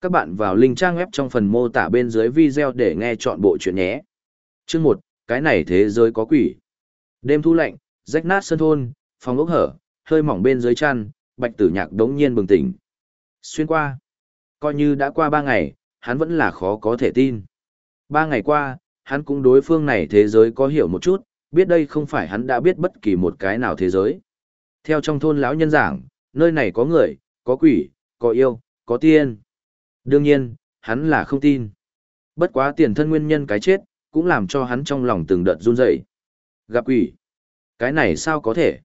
Các bạn vào link trang web trong phần mô tả bên dưới video để nghe chọn bộ chuyện nhé. Chương 1, cái này thế giới có quỷ. Đêm thu lạnh, rách nát sân thôn, phòng ốc hở, hơi mỏng bên dưới chăn, bạch tử nhạc đống nhiên bừng tỉnh. Xuyên qua. Coi như đã qua ba ngày, hắn vẫn là khó có thể tin. Ba ngày qua, hắn cũng đối phương này thế giới có hiểu một chút, biết đây không phải hắn đã biết bất kỳ một cái nào thế giới. Theo trong thôn lão nhân giảng, nơi này có người, có quỷ, có yêu, có tiên. Đương nhiên, hắn là không tin. Bất quá tiền thân nguyên nhân cái chết, cũng làm cho hắn trong lòng từng đợt run rẩy. Gặp quỷ. Cái này sao có thể?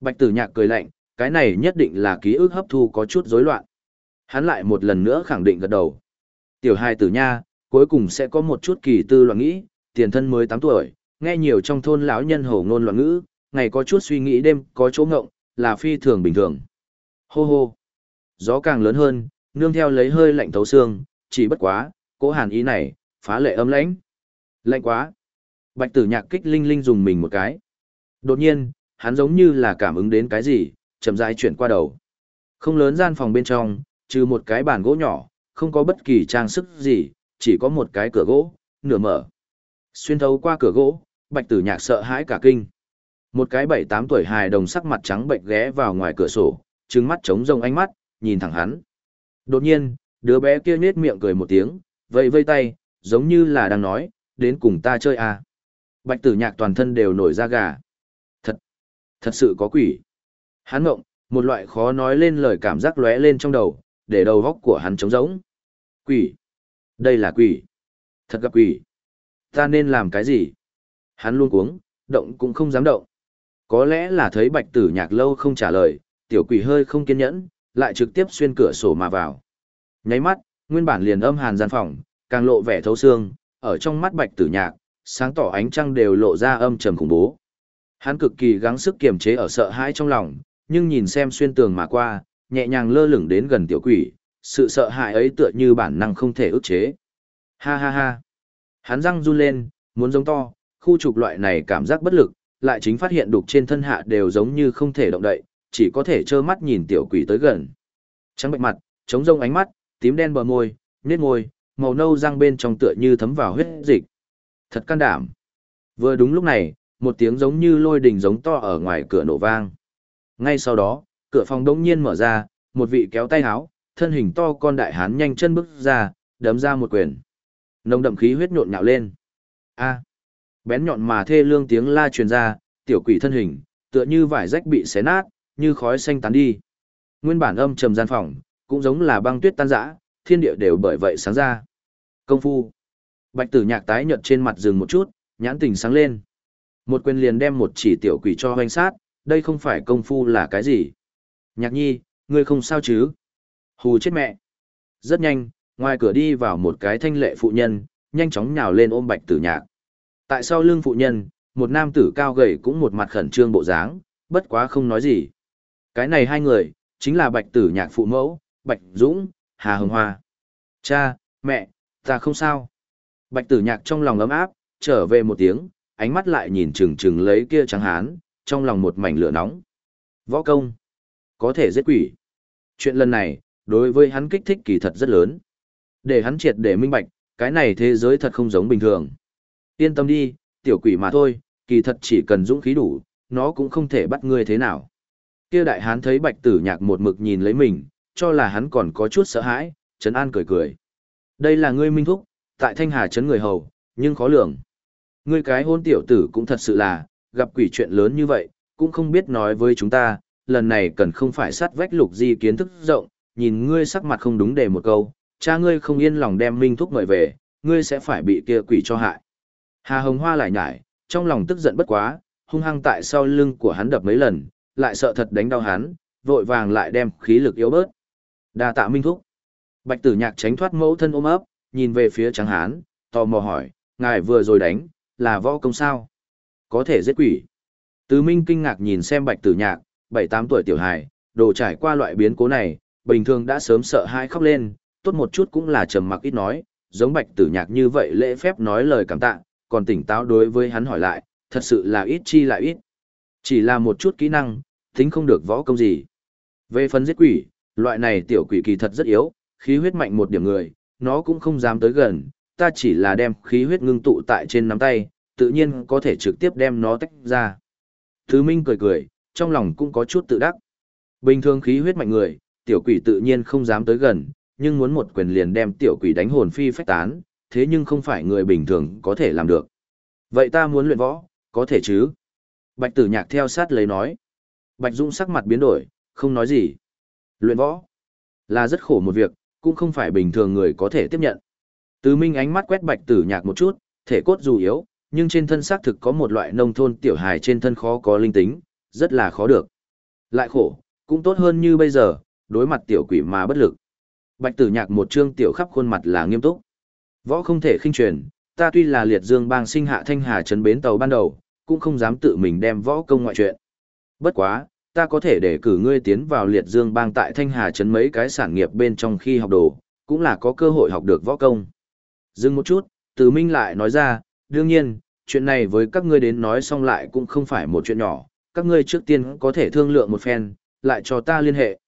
Bạch tử nhạc cười lạnh, cái này nhất định là ký ức hấp thu có chút rối loạn. Hắn lại một lần nữa khẳng định gật đầu. Tiểu hai tử nha, cuối cùng sẽ có một chút kỳ tư loạn nghĩ, tiền thân mới 8 tuổi, nghe nhiều trong thôn lão nhân hổ ngôn loạn ngữ, ngày có chút suy nghĩ đêm có chỗ ngộng, là phi thường bình thường. Hô hô. Gió càng lớn hơn, nương theo lấy hơi lạnh thấu xương, chỉ bất quá, cỗ hàn ý này, phá lệ âm lãnh. Lạnh quá. Bạch tử nhạc kích linh linh dùng mình một cái. Đột nhiên, hắn giống như là cảm ứng đến cái gì, chậm rãi chuyển qua đầu. Không lớn gian phòng bên trong, trừ một cái bàn gỗ nhỏ, không có bất kỳ trang sức gì, chỉ có một cái cửa gỗ, nửa mở. Xuyên thấu qua cửa gỗ, bạch tử nhạc sợ hãi cả kinh. Một cái bảy tám tuổi hài đồng sắc mặt trắng bệnh ghé vào ngoài cửa sổ, trừng mắt trống rông ánh mắt, nhìn thẳng hắn. Đột nhiên, đứa bé kia nhếch miệng cười một tiếng, vây vây tay, giống như là đang nói, đến cùng ta chơi à. Bạch tử nhạc toàn thân đều nổi da gà. Thật, thật sự có quỷ. Hắn ngộng, một loại khó nói lên lời cảm giác lóe lên trong đầu, để đầu góc của hắn trống rỗng. Quỷ. Đây là quỷ. Thật gặp quỷ. Ta nên làm cái gì? Hắn luôn cuống, động cũng không dám động. Có lẽ là thấy bạch tử nhạc lâu không trả lời, tiểu quỷ hơi không kiên nhẫn, lại trực tiếp xuyên cửa sổ mà vào. Nháy mắt, nguyên bản liền âm hàn gian phòng, càng lộ vẻ thấu xương, ở trong mắt bạch tử nhạc, sáng tỏ ánh trăng đều lộ ra âm trầm khủng bố. Hắn cực kỳ gắng sức kiềm chế ở sợ hãi trong lòng, nhưng nhìn xem xuyên tường mà qua, nhẹ nhàng lơ lửng đến gần tiểu quỷ, sự sợ hãi ấy tựa như bản năng không thể ức chế. Ha ha ha. Hắn răng run lên, muốn giống to, khu trục loại này cảm giác bất lực, lại chính phát hiện đục trên thân hạ đều giống như không thể động đậy, chỉ có thể trơ mắt nhìn tiểu quỷ tới gần. Trắng bệnh mặt, trống rông ánh mắt, tím đen bờ môi, nết môi, màu nâu răng bên trong tựa như thấm vào huyết dịch. Thật can đảm. Vừa đúng lúc này, một tiếng giống như lôi đình giống to ở ngoài cửa nổ vang. Ngay sau đó, cửa phòng đống nhiên mở ra, một vị kéo tay áo, thân hình to con đại hán nhanh chân bước ra, đấm ra một quyền. Nồng đậm khí huyết nhộn nhạo lên. A. Bén nhọn mà thê lương tiếng la truyền ra, tiểu quỷ thân hình, tựa như vải rách bị xé nát, như khói xanh tán đi. Nguyên bản âm trầm gian phòng, cũng giống là băng tuyết tan rã, thiên địa đều bởi vậy sáng ra. Công phu. Bạch tử nhạc tái nhợt trên mặt dừng một chút, nhãn tình sáng lên. Một quyền liền đem một chỉ tiểu quỷ cho hoanh sát, đây không phải công phu là cái gì. Nhạc nhi, ngươi không sao chứ? Hù chết mẹ. Rất nhanh, ngoài cửa đi vào một cái thanh lệ phụ nhân, nhanh chóng nhào lên ôm bạch tử nhạc. Tại sau lưng phụ nhân, một nam tử cao gầy cũng một mặt khẩn trương bộ dáng, bất quá không nói gì. Cái này hai người, chính là bạch tử nhạc phụ mẫu, bạch dũng, hà hồng hoa. Cha, mẹ, ta không sao. Bạch tử nhạc trong lòng ấm áp, trở về một tiếng, ánh mắt lại nhìn chừng chừng lấy kia trắng hán, trong lòng một mảnh lửa nóng. Võ công, có thể giết quỷ. Chuyện lần này, đối với hắn kích thích kỳ thật rất lớn. Để hắn triệt để minh bạch, cái này thế giới thật không giống bình thường. Yên tâm đi, tiểu quỷ mà thôi, kỳ thật chỉ cần dũng khí đủ, nó cũng không thể bắt ngươi thế nào. Kia đại hán thấy bạch tử nhạc một mực nhìn lấy mình, cho là hắn còn có chút sợ hãi, Trấn An cười cười. Đây là ngươi minh thúc, tại Thanh Hà Trấn người hầu, nhưng khó lường. Ngươi cái hôn tiểu tử cũng thật sự là, gặp quỷ chuyện lớn như vậy, cũng không biết nói với chúng ta, lần này cần không phải sát vách lục di kiến thức rộng, nhìn ngươi sắc mặt không đúng để một câu, cha ngươi không yên lòng đem minh thúc mời về, ngươi sẽ phải bị kia quỷ cho hại. Hà Hồng Hoa lại nhải, trong lòng tức giận bất quá, hung hăng tại sau lưng của hắn đập mấy lần, lại sợ thật đánh đau hắn, vội vàng lại đem khí lực yếu bớt. Đa tạ minh thúc. Bạch tử nhạc tránh thoát mẫu thân ôm ấp, nhìn về phía trắng hán, tò mò hỏi, ngài vừa rồi đánh, là võ công sao? Có thể giết quỷ. Tứ Minh kinh ngạc nhìn xem bạch tử nhạc, 7-8 tuổi tiểu hài, đồ trải qua loại biến cố này, bình thường đã sớm sợ hai khóc lên, tốt một chút cũng là trầm mặc ít nói, giống bạch tử nhạc như vậy lễ phép nói lời cảm tạ, còn tỉnh táo đối với hắn hỏi lại, thật sự là ít chi lại ít. Chỉ là một chút kỹ năng, tính không được võ công gì. Về phần giết quỷ, loại này tiểu quỷ kỳ thật rất yếu, khí huyết mạnh một điểm người, nó cũng không dám tới gần, ta chỉ là đem khí huyết ngưng tụ tại trên nắm tay, tự nhiên có thể trực tiếp đem nó tách ra. Thứ Minh cười cười, trong lòng cũng có chút tự đắc. Bình thường khí huyết mạnh người, tiểu quỷ tự nhiên không dám tới gần, nhưng muốn một quyền liền đem tiểu quỷ đánh hồn phi phách tán, thế nhưng không phải người bình thường có thể làm được. Vậy ta muốn luyện võ, có thể chứ? Bạch tử nhạc theo sát lấy nói. Bạch Dũng sắc mặt biến đổi, không nói gì. Luyện võ là rất khổ một việc, cũng không phải bình thường người có thể tiếp nhận. Từ Minh ánh mắt quét Bạch Tử Nhạc một chút, thể cốt dù yếu, nhưng trên thân xác thực có một loại nông thôn tiểu hài trên thân khó có linh tính, rất là khó được. Lại khổ, cũng tốt hơn như bây giờ, đối mặt tiểu quỷ mà bất lực. Bạch Tử Nhạc một trương tiểu khắp khuôn mặt là nghiêm túc. Võ không thể khinh truyền, ta tuy là liệt dương bang sinh hạ thanh hà trấn bến tàu ban đầu, cũng không dám tự mình đem võ công ngoại chuyện. Bất quá, ta có thể để cử ngươi tiến vào liệt dương bang tại thanh hà trấn mấy cái sản nghiệp bên trong khi học đồ, cũng là có cơ hội học được võ công. Dừng một chút, từ minh lại nói ra, đương nhiên, chuyện này với các ngươi đến nói xong lại cũng không phải một chuyện nhỏ, các ngươi trước tiên có thể thương lượng một phen, lại cho ta liên hệ.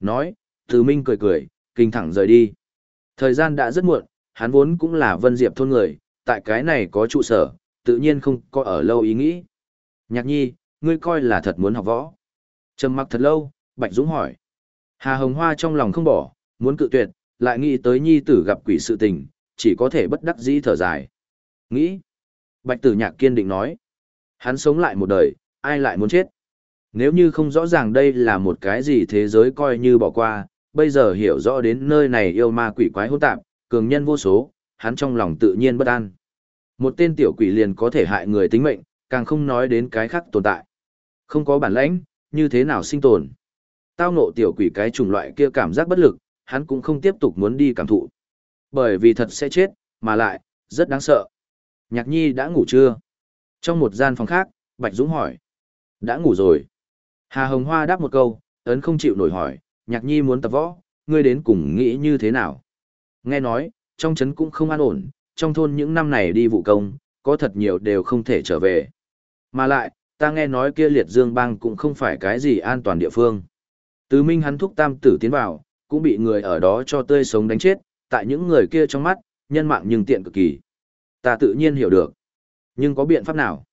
Nói, từ minh cười cười, kinh thẳng rời đi. Thời gian đã rất muộn, hắn vốn cũng là vân diệp thôn người, tại cái này có trụ sở, tự nhiên không có ở lâu ý nghĩ. Nhạc nhi, ngươi coi là thật muốn học võ. Trầm mặc thật lâu, Bạch Dũng hỏi. Hà Hồng Hoa trong lòng không bỏ, muốn cự tuyệt, lại nghĩ tới nhi tử gặp quỷ sự tình, chỉ có thể bất đắc dĩ thở dài. Nghĩ. Bạch Tử Nhạc kiên định nói. Hắn sống lại một đời, ai lại muốn chết. Nếu như không rõ ràng đây là một cái gì thế giới coi như bỏ qua, bây giờ hiểu rõ đến nơi này yêu ma quỷ quái hỗn tạp, cường nhân vô số, hắn trong lòng tự nhiên bất an. Một tên tiểu quỷ liền có thể hại người tính mệnh, càng không nói đến cái khác tồn tại. Không có bản lãnh, như thế nào sinh tồn. Tao nộ tiểu quỷ cái chủng loại kia cảm giác bất lực, hắn cũng không tiếp tục muốn đi cảm thụ. Bởi vì thật sẽ chết, mà lại, rất đáng sợ. Nhạc nhi đã ngủ chưa? Trong một gian phòng khác, Bạch Dũng hỏi. Đã ngủ rồi. Hà Hồng Hoa đáp một câu, ấn không chịu nổi hỏi, nhạc nhi muốn tập võ, ngươi đến cùng nghĩ như thế nào? Nghe nói, trong trấn cũng không an ổn, trong thôn những năm này đi vụ công, có thật nhiều đều không thể trở về. Mà lại, ta nghe nói kia liệt dương bang cũng không phải cái gì an toàn địa phương. Tứ Minh hắn thúc tam tử tiến vào, cũng bị người ở đó cho tươi sống đánh chết, tại những người kia trong mắt, nhân mạng nhưng tiện cực kỳ. Ta tự nhiên hiểu được. Nhưng có biện pháp nào?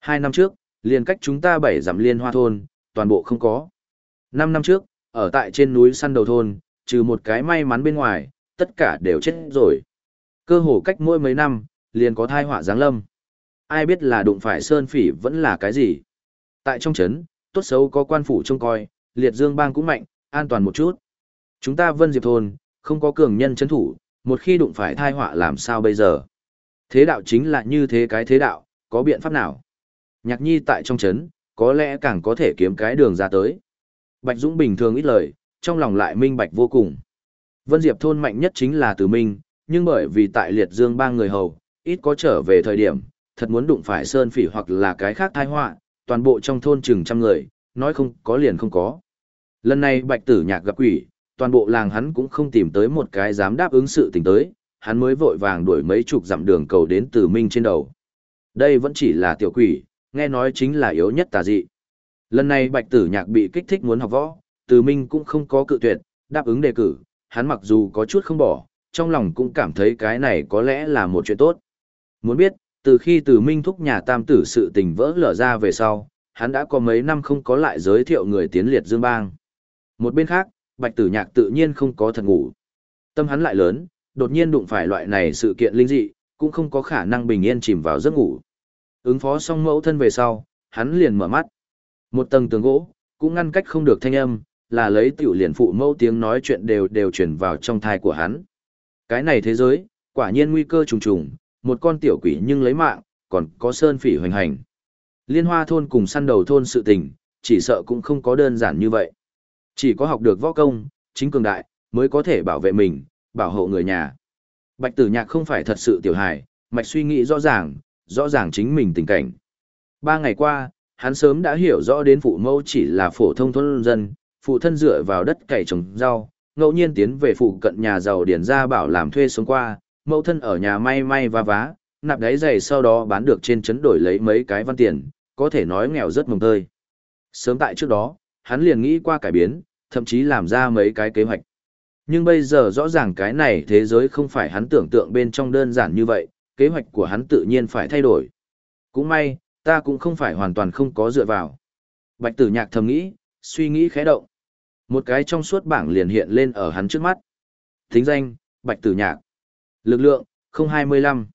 Hai năm trước, liền cách chúng ta bảy giảm liên hoa thôn, toàn bộ không có. Năm năm trước, ở tại trên núi săn đầu thôn, trừ một cái may mắn bên ngoài, tất cả đều chết rồi. Cơ hồ cách mỗi mấy năm, liền có thai họa giáng lâm. Ai biết là đụng phải sơn phỉ vẫn là cái gì. Tại trong trấn, tốt xấu có quan phủ trông coi, liệt dương bang cũng mạnh, an toàn một chút. Chúng ta vân diệp thôn, không có cường nhân chấn thủ, một khi đụng phải thai họa làm sao bây giờ. Thế đạo chính là như thế cái thế đạo, có biện pháp nào? Nhạc nhi tại trong trấn, có lẽ càng có thể kiếm cái đường ra tới. Bạch Dũng bình thường ít lời, trong lòng lại minh bạch vô cùng. Vân Diệp thôn mạnh nhất chính là Từ Minh, nhưng bởi vì tại liệt dương ba người hầu, ít có trở về thời điểm, thật muốn đụng phải sơn phỉ hoặc là cái khác tai họa, toàn bộ trong thôn chừng trăm người, nói không có liền không có. Lần này bạch tử nhạc gặp quỷ, toàn bộ làng hắn cũng không tìm tới một cái dám đáp ứng sự tình tới, hắn mới vội vàng đuổi mấy chục dặm đường cầu đến từ minh trên đầu. Đây vẫn chỉ là tiểu quỷ, nghe nói chính là yếu nhất tà dị. Lần này bạch tử nhạc bị kích thích muốn học võ, từ minh cũng không có cự tuyệt, đáp ứng đề cử, hắn mặc dù có chút không bỏ, trong lòng cũng cảm thấy cái này có lẽ là một chuyện tốt. Muốn biết, từ khi từ minh thúc nhà tam tử sự tình vỡ lở ra về sau, hắn đã có mấy năm không có lại giới thiệu người tiến liệt dương bang. Một bên khác, bạch tử nhạc tự nhiên không có thật ngủ. Tâm hắn lại lớn, đột nhiên đụng phải loại này sự kiện linh dị, cũng không có khả năng bình yên chìm vào giấc ngủ. Ứng phó xong mẫu thân về sau, hắn liền mở mắt. Một tầng tường gỗ, cũng ngăn cách không được thanh âm, là lấy tiểu liền phụ mẫu tiếng nói chuyện đều đều truyền vào trong thai của hắn. Cái này thế giới, quả nhiên nguy cơ trùng trùng, một con tiểu quỷ nhưng lấy mạng, còn có sơn phỉ hoành hành. Liên hoa thôn cùng săn đầu thôn sự tình, chỉ sợ cũng không có đơn giản như vậy. Chỉ có học được võ công, chính cường đại, mới có thể bảo vệ mình, bảo hộ người nhà. Bạch tử nhạc không phải thật sự tiểu hài, mạch suy nghĩ rõ ràng, rõ ràng chính mình tình cảnh. Ba ngày qua, hắn sớm đã hiểu rõ đến phụ mẫu chỉ là phổ thông thôn dân, phụ thân dựa vào đất cày trồng rau, ngẫu nhiên tiến về phụ cận nhà giàu điển ra bảo làm thuê sống qua, mẫu thân ở nhà may may và vá, nạp đáy giày sau đó bán được trên chấn đổi lấy mấy cái văn tiền, có thể nói nghèo rất mồng tơi. Sớm tại trước đó, hắn liền nghĩ qua cải biến, thậm chí làm ra mấy cái kế hoạch. Nhưng bây giờ rõ ràng cái này thế giới không phải hắn tưởng tượng bên trong đơn giản như vậy, kế hoạch của hắn tự nhiên phải thay đổi. Cũng may, ta cũng không phải hoàn toàn không có dựa vào. Bạch tử nhạc thầm nghĩ, suy nghĩ khẽ động. Một cái trong suốt bảng liền hiện lên ở hắn trước mắt. Thính danh, Bạch tử nhạc. Lực lượng, 025.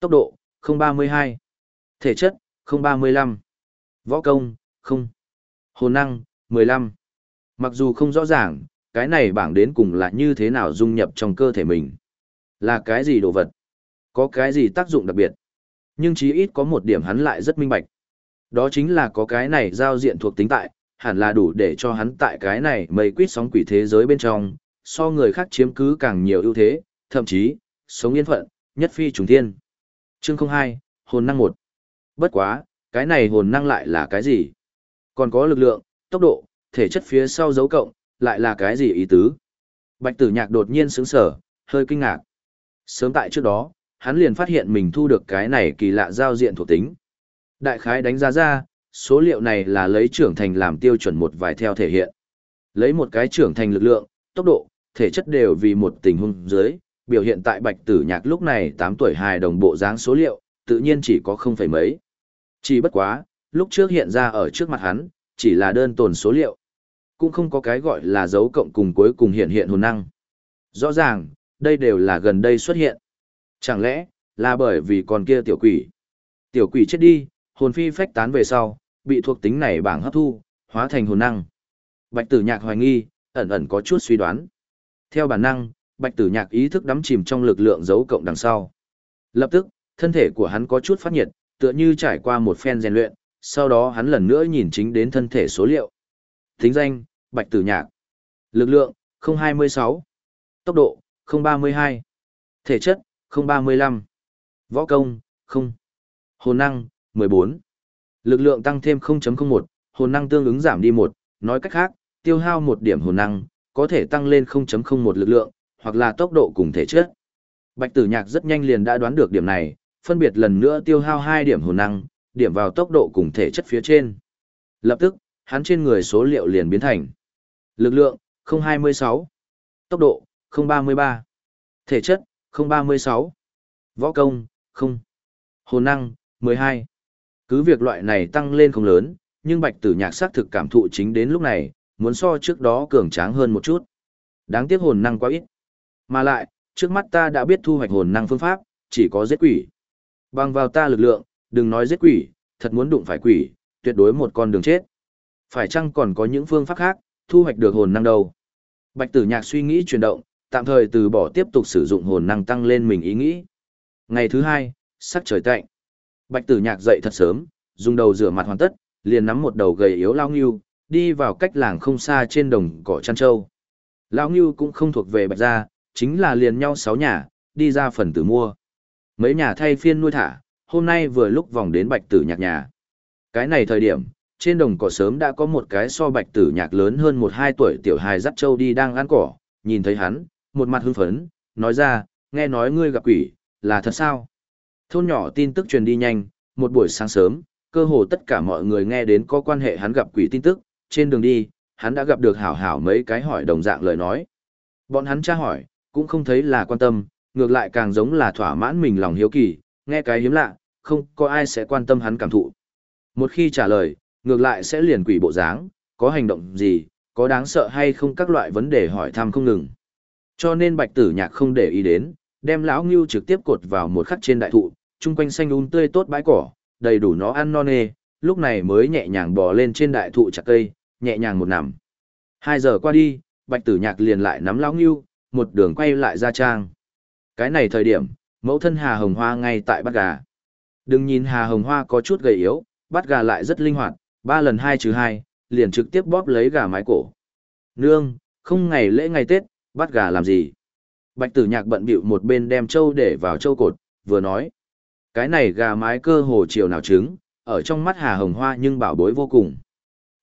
Tốc độ, 032. Thể chất, 035. Võ công, 0. Hồn năng, 15. Mặc dù không rõ ràng, cái này bảng đến cùng là như thế nào dung nhập trong cơ thể mình. Là cái gì đồ vật? Có cái gì tác dụng đặc biệt? Nhưng chí ít có một điểm hắn lại rất minh bạch. Đó chính là có cái này giao diện thuộc tính tại, hẳn là đủ để cho hắn tại cái này mây quýt sóng quỷ thế giới bên trong, so người khác chiếm cứ càng nhiều ưu thế, thậm chí, sống yên phận, nhất phi trùng thiên. Chương 02, hồn năng 1. Bất quá, cái này hồn năng lại là cái gì? Còn có lực lượng, tốc độ, thể chất phía sau dấu cộng, lại là cái gì ý tứ? Bạch tử nhạc đột nhiên sững sở, hơi kinh ngạc. Sớm tại trước đó, hắn liền phát hiện mình thu được cái này kỳ lạ giao diện thuộc tính. Đại khái đánh giá ra, số liệu này là lấy trưởng thành làm tiêu chuẩn một vài theo thể hiện. Lấy một cái trưởng thành lực lượng, tốc độ, thể chất đều vì một tình huống dưới, biểu hiện tại bạch tử nhạc lúc này 8 tuổi hài đồng bộ dáng số liệu, tự nhiên chỉ có không phải mấy. Chỉ bất quá, lúc trước hiện ra ở trước mặt hắn, chỉ là đơn tồn số liệu. Cũng không có cái gọi là dấu cộng cùng cuối cùng hiện hiện hồn năng. Rõ ràng, đây đều là gần đây xuất hiện. Chẳng lẽ, là bởi vì con kia tiểu quỷ. Tiểu quỷ chết đi, hồn phi phách tán về sau, bị thuộc tính này bảng hấp thu, hóa thành hồn năng. Bạch tử nhạc hoài nghi, ẩn ẩn có chút suy đoán. Theo bản năng, bạch tử nhạc ý thức đắm chìm trong lực lượng dấu cộng đằng sau. Lập tức, thân thể của hắn có chút phát nhiệt, tựa như trải qua một phen rèn luyện, sau đó hắn lần nữa nhìn chính đến thân thể số liệu. Thính danh, bạch tử nhạc. Lực lượng, 026. Tốc độ, 032. Thể chất, 035. Võ công, 0. Hồn năng, 14. Lực lượng tăng thêm 0.01, hồn năng tương ứng giảm đi 1, nói cách khác, tiêu hao một điểm hồn năng, có thể tăng lên 0.01 lực lượng, hoặc là tốc độ cùng thể chất. Bạch tử nhạc rất nhanh liền đã đoán được điểm này, phân biệt lần nữa tiêu hao 2 điểm hồn năng, điểm vào tốc độ cùng thể chất phía trên. Lập tức, hắn trên người số liệu liền biến thành lực lượng 026, tốc độ 033, thể chất 036, võ công 0, hồn năng 12. Cứ việc loại này tăng lên không lớn, nhưng bạch tử nhạc xác thực cảm thụ chính đến lúc này, muốn so trước đó cường tráng hơn một chút. Đáng tiếc hồn năng quá ít. Mà lại, trước mắt ta đã biết thu hoạch hồn năng phương pháp, chỉ có giết quỷ. Bằng vào ta lực lượng, đừng nói giết quỷ, thật muốn đụng phải quỷ, tuyệt đối một con đường chết. Phải chăng còn có những phương pháp khác, thu hoạch được hồn năng đâu? Bạch tử nhạc suy nghĩ chuyển động, tạm thời từ bỏ tiếp tục sử dụng hồn năng tăng lên mình ý nghĩ. Ngày thứ hai, sắc trời tạnh. Bạch tử nhạc dậy thật sớm, dùng đầu rửa mặt hoàn tất, liền nắm một đầu gầy yếu lao ngưu, đi vào cách làng không xa trên đồng cỏ chăn trâu. Lao ngưu cũng không thuộc về bạch gia, chính là liền nhau sáu nhà, đi ra phần tử mua. Mấy nhà thay phiên nuôi thả, hôm nay vừa lúc vòng đến bạch tử nhạc nhà. Cái này thời điểm, trên đồng cỏ sớm đã có một cái so bạch tử nhạc lớn hơn một hai tuổi tiểu hài dắt trâu đi đang ăn cỏ, nhìn thấy hắn, một mặt hưng phấn, nói ra, nghe nói ngươi gặp quỷ, là thật sao? Thôn nhỏ tin tức truyền đi nhanh, một buổi sáng sớm, cơ hồ tất cả mọi người nghe đến có quan hệ hắn gặp quỷ tin tức, trên đường đi, hắn đã gặp được hảo hảo mấy cái hỏi đồng dạng lời nói. Bọn hắn tra hỏi, cũng không thấy là quan tâm, ngược lại càng giống là thỏa mãn mình lòng hiếu kỳ, nghe cái hiếm lạ, không có ai sẽ quan tâm hắn cảm thụ. Một khi trả lời, ngược lại sẽ liền quỷ bộ dáng, có hành động gì, có đáng sợ hay không các loại vấn đề hỏi thăm không ngừng. Cho nên bạch tử nhạc không để ý đến, đem lão ngưu trực tiếp cột vào một khắc trên đại thụ, chung quanh xanh un tươi tốt bãi cỏ, đầy đủ nó ăn non nê, lúc này mới nhẹ nhàng bò lên trên đại thụ chặt cây, nhẹ nhàng một nằm. Hai giờ qua đi, bạch tử nhạc liền lại nắm lão ngưu, một đường quay lại ra trang. Cái này thời điểm, mẫu thân Hà Hồng Hoa ngay tại bắt gà. Đừng nhìn Hà Hồng Hoa có chút gầy yếu, bắt gà lại rất linh hoạt, ba lần hai trừ hai, liền trực tiếp bóp lấy gà mái cổ. Nương, không ngày lễ ngày Tết, bắt gà làm gì? Bạch tử nhạc bận bịu một bên đem trâu để vào trâu cột, vừa nói. Cái này gà mái cơ hồ chiều nào trứng, ở trong mắt Hà Hồng Hoa nhưng bảo bối vô cùng.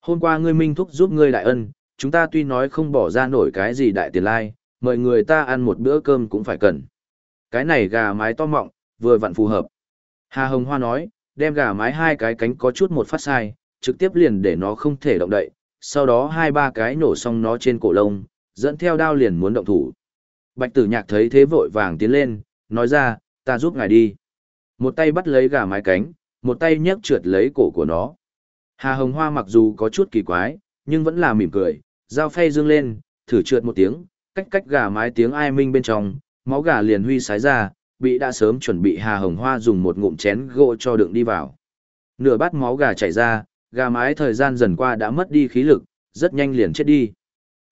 Hôm qua ngươi Minh Thúc giúp ngươi đại ân, chúng ta tuy nói không bỏ ra nổi cái gì đại tiền lai, mời người ta ăn một bữa cơm cũng phải cần. Cái này gà mái to mọng, vừa vặn phù hợp. Hà Hồng Hoa nói, đem gà mái hai cái cánh có chút một phát sai, trực tiếp liền để nó không thể động đậy, sau đó hai ba cái nổ xong nó trên cổ lông, dẫn theo đao liền muốn động thủ. Bạch tử nhạc thấy thế vội vàng tiến lên, nói ra, ta giúp ngài đi. Một tay bắt lấy gà mái cánh, một tay nhấc trượt lấy cổ của nó. Hà hồng hoa mặc dù có chút kỳ quái, nhưng vẫn là mỉm cười, dao phay dương lên, thử trượt một tiếng, cách cách gà mái tiếng ai minh bên trong, máu gà liền huy sái ra, bị đã sớm chuẩn bị Hà Hồng Hoa dùng một ngụm chén gỗ cho đựng đi vào. Nửa bát máu gà chảy ra, gà mái thời gian dần qua đã mất đi khí lực, rất nhanh liền chết đi.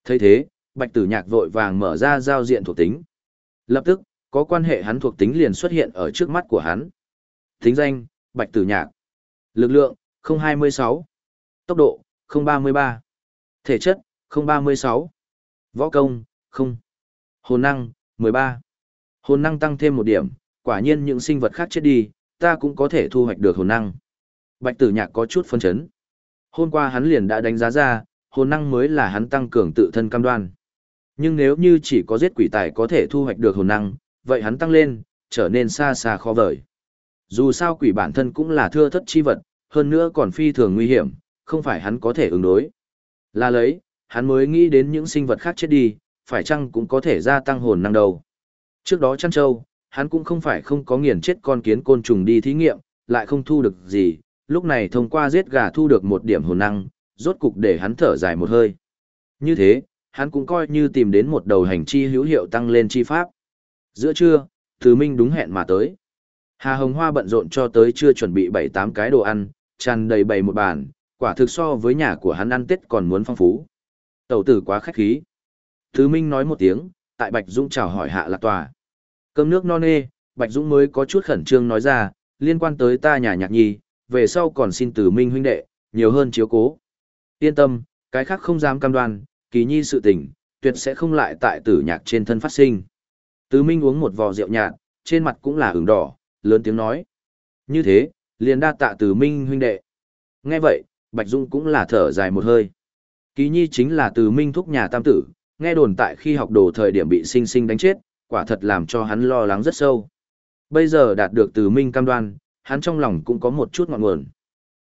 thấy thế, Bạch Tử Nhạc vội vàng mở ra giao diện thuộc tính. Lập tức, có quan hệ hắn thuộc tính liền xuất hiện ở trước mắt của hắn. Tính danh, Bạch Tử Nhạc. Lực lượng, 026. Tốc độ, 033. Thể chất, 036. Võ công, 0. Hồn năng, 13. Hồn năng tăng thêm một điểm, quả nhiên những sinh vật khác chết đi, ta cũng có thể thu hoạch được hồn năng. Bạch tử nhạc có chút phân chấn. Hôm qua hắn liền đã đánh giá ra, hồn năng mới là hắn tăng cường tự thân cam đoan. Nhưng nếu như chỉ có giết quỷ tài có thể thu hoạch được hồn năng, vậy hắn tăng lên, trở nên xa xa khó vời. Dù sao quỷ bản thân cũng là thưa thất chi vật, hơn nữa còn phi thường nguy hiểm, không phải hắn có thể ứng đối. Là lấy, hắn mới nghĩ đến những sinh vật khác chết đi, phải chăng cũng có thể gia tăng hồn năng đầu. Trước đó chăn trâu, hắn cũng không phải không có nghiền chết con kiến côn trùng đi thí nghiệm, lại không thu được gì, lúc này thông qua giết gà thu được một điểm hồn năng, rốt cục để hắn thở dài một hơi. Như thế, hắn cũng coi như tìm đến một đầu hành chi hữu hiệu tăng lên chi pháp. Giữa trưa, Từ Minh đúng hẹn mà tới. Hà Hồng Hoa bận rộn cho tới chưa chuẩn bị 7-8 cái đồ ăn, tràn đầy bày một bàn, quả thực so với nhà của hắn ăn Tết còn muốn phong phú. Tẩu tử quá khách khí. Từ Minh nói một tiếng, tại Bạch Dũng chào hỏi hạ lạc tòa. Cơm nước non nê, Bạch Dũng mới có chút khẩn trương nói ra, liên quan tới ta nhà nhạc nhi, về sau còn xin từ Minh huynh đệ, nhiều hơn chiếu cố. Yên tâm, cái khác không dám cam đoan, kỳ nhi sự tình, tuyệt sẽ không lại tại tử nhạc trên thân phát sinh. Từ Minh uống một vò rượu nhạt, trên mặt cũng là ửng đỏ, lớn tiếng nói. Như thế, liền đa tạ từ Minh huynh đệ. Nghe vậy, Bạch Dung cũng là thở dài một hơi. Ký nhi chính là từ Minh thúc nhà tam tử, nghe đồn tại khi học đồ thời điểm bị sinh sinh đánh chết, quả thật làm cho hắn lo lắng rất sâu. Bây giờ đạt được từ Minh cam đoan, hắn trong lòng cũng có một chút ngọn nguồn.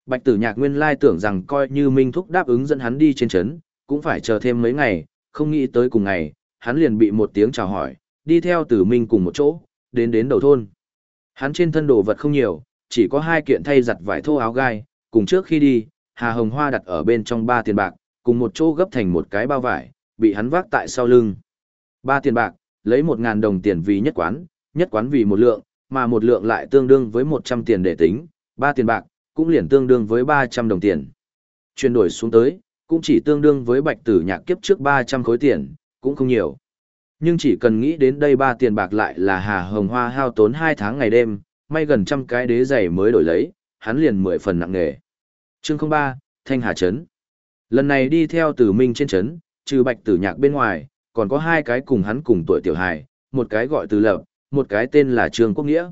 Bạch tử nhạc nguyên lai tưởng rằng coi như Minh Thúc đáp ứng dẫn hắn đi trên chấn, cũng phải chờ thêm mấy ngày, không nghĩ tới cùng ngày, hắn liền bị một tiếng chào hỏi, đi theo tử Minh cùng một chỗ, đến đến đầu thôn. Hắn trên thân đồ vật không nhiều, chỉ có hai kiện thay giặt vải thô áo gai, cùng trước khi đi, Hà Hồng Hoa đặt ở bên trong ba tiền bạc, cùng một chỗ gấp thành một cái bao vải, bị hắn vác tại sau lưng. Ba tiền bạc, lấy một ngàn đồng tiền vì nhất quán, nhất quán vì một lượng, mà một lượng lại tương đương với một trăm tiền để tính, ba tiền bạc, cũng liền tương đương với ba trăm đồng tiền. Chuyển đổi xuống tới, cũng chỉ tương đương với bạch tử nhạc kiếp trước ba trăm khối tiền, cũng không nhiều. Nhưng chỉ cần nghĩ đến đây ba tiền bạc lại là Hà Hồng Hoa hao tốn hai tháng ngày đêm, may gần trăm cái đế giày mới đổi lấy, hắn liền mười phần nặng nghề. Chương ba Thanh Hà Trấn Lần này đi theo tử minh trên trấn, trừ bạch tử nhạc bên ngoài, còn có hai cái cùng hắn cùng tuổi tiểu hài, một cái gọi từ lập, một cái tên là Trương Quốc Nghĩa.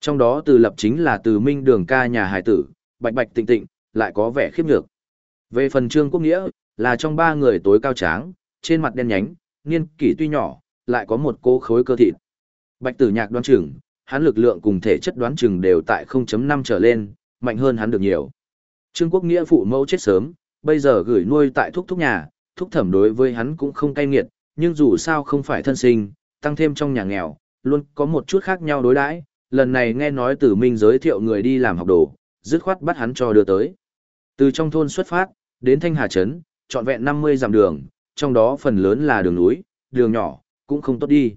Trong đó từ lập chính là từ minh đường ca nhà hài tử, bạch bạch tịnh tịnh, lại có vẻ khiếp nhược. Về phần Trương Quốc Nghĩa, là trong ba người tối cao tráng, trên mặt đen nhánh, niên kỷ tuy nhỏ, lại có một cố khối cơ thịt. Bạch tử nhạc đoán chừng, hắn lực lượng cùng thể chất đoán chừng đều tại 0.5 trở lên, mạnh hơn hắn được nhiều. Trương Quốc Nghĩa phụ mẫu chết sớm, bây giờ gửi nuôi tại thúc thúc nhà, thúc thẩm đối với hắn cũng không cay nghiệt, nhưng dù sao không phải thân sinh, tăng thêm trong nhà nghèo, luôn có một chút khác nhau đối đãi. lần này nghe nói tử minh giới thiệu người đi làm học đồ, dứt khoát bắt hắn cho đưa tới. Từ trong thôn xuất phát, đến Thanh Hà Trấn, trọn vẹn 50 dặm đường, trong đó phần lớn là đường núi, đường nhỏ, cũng không tốt đi.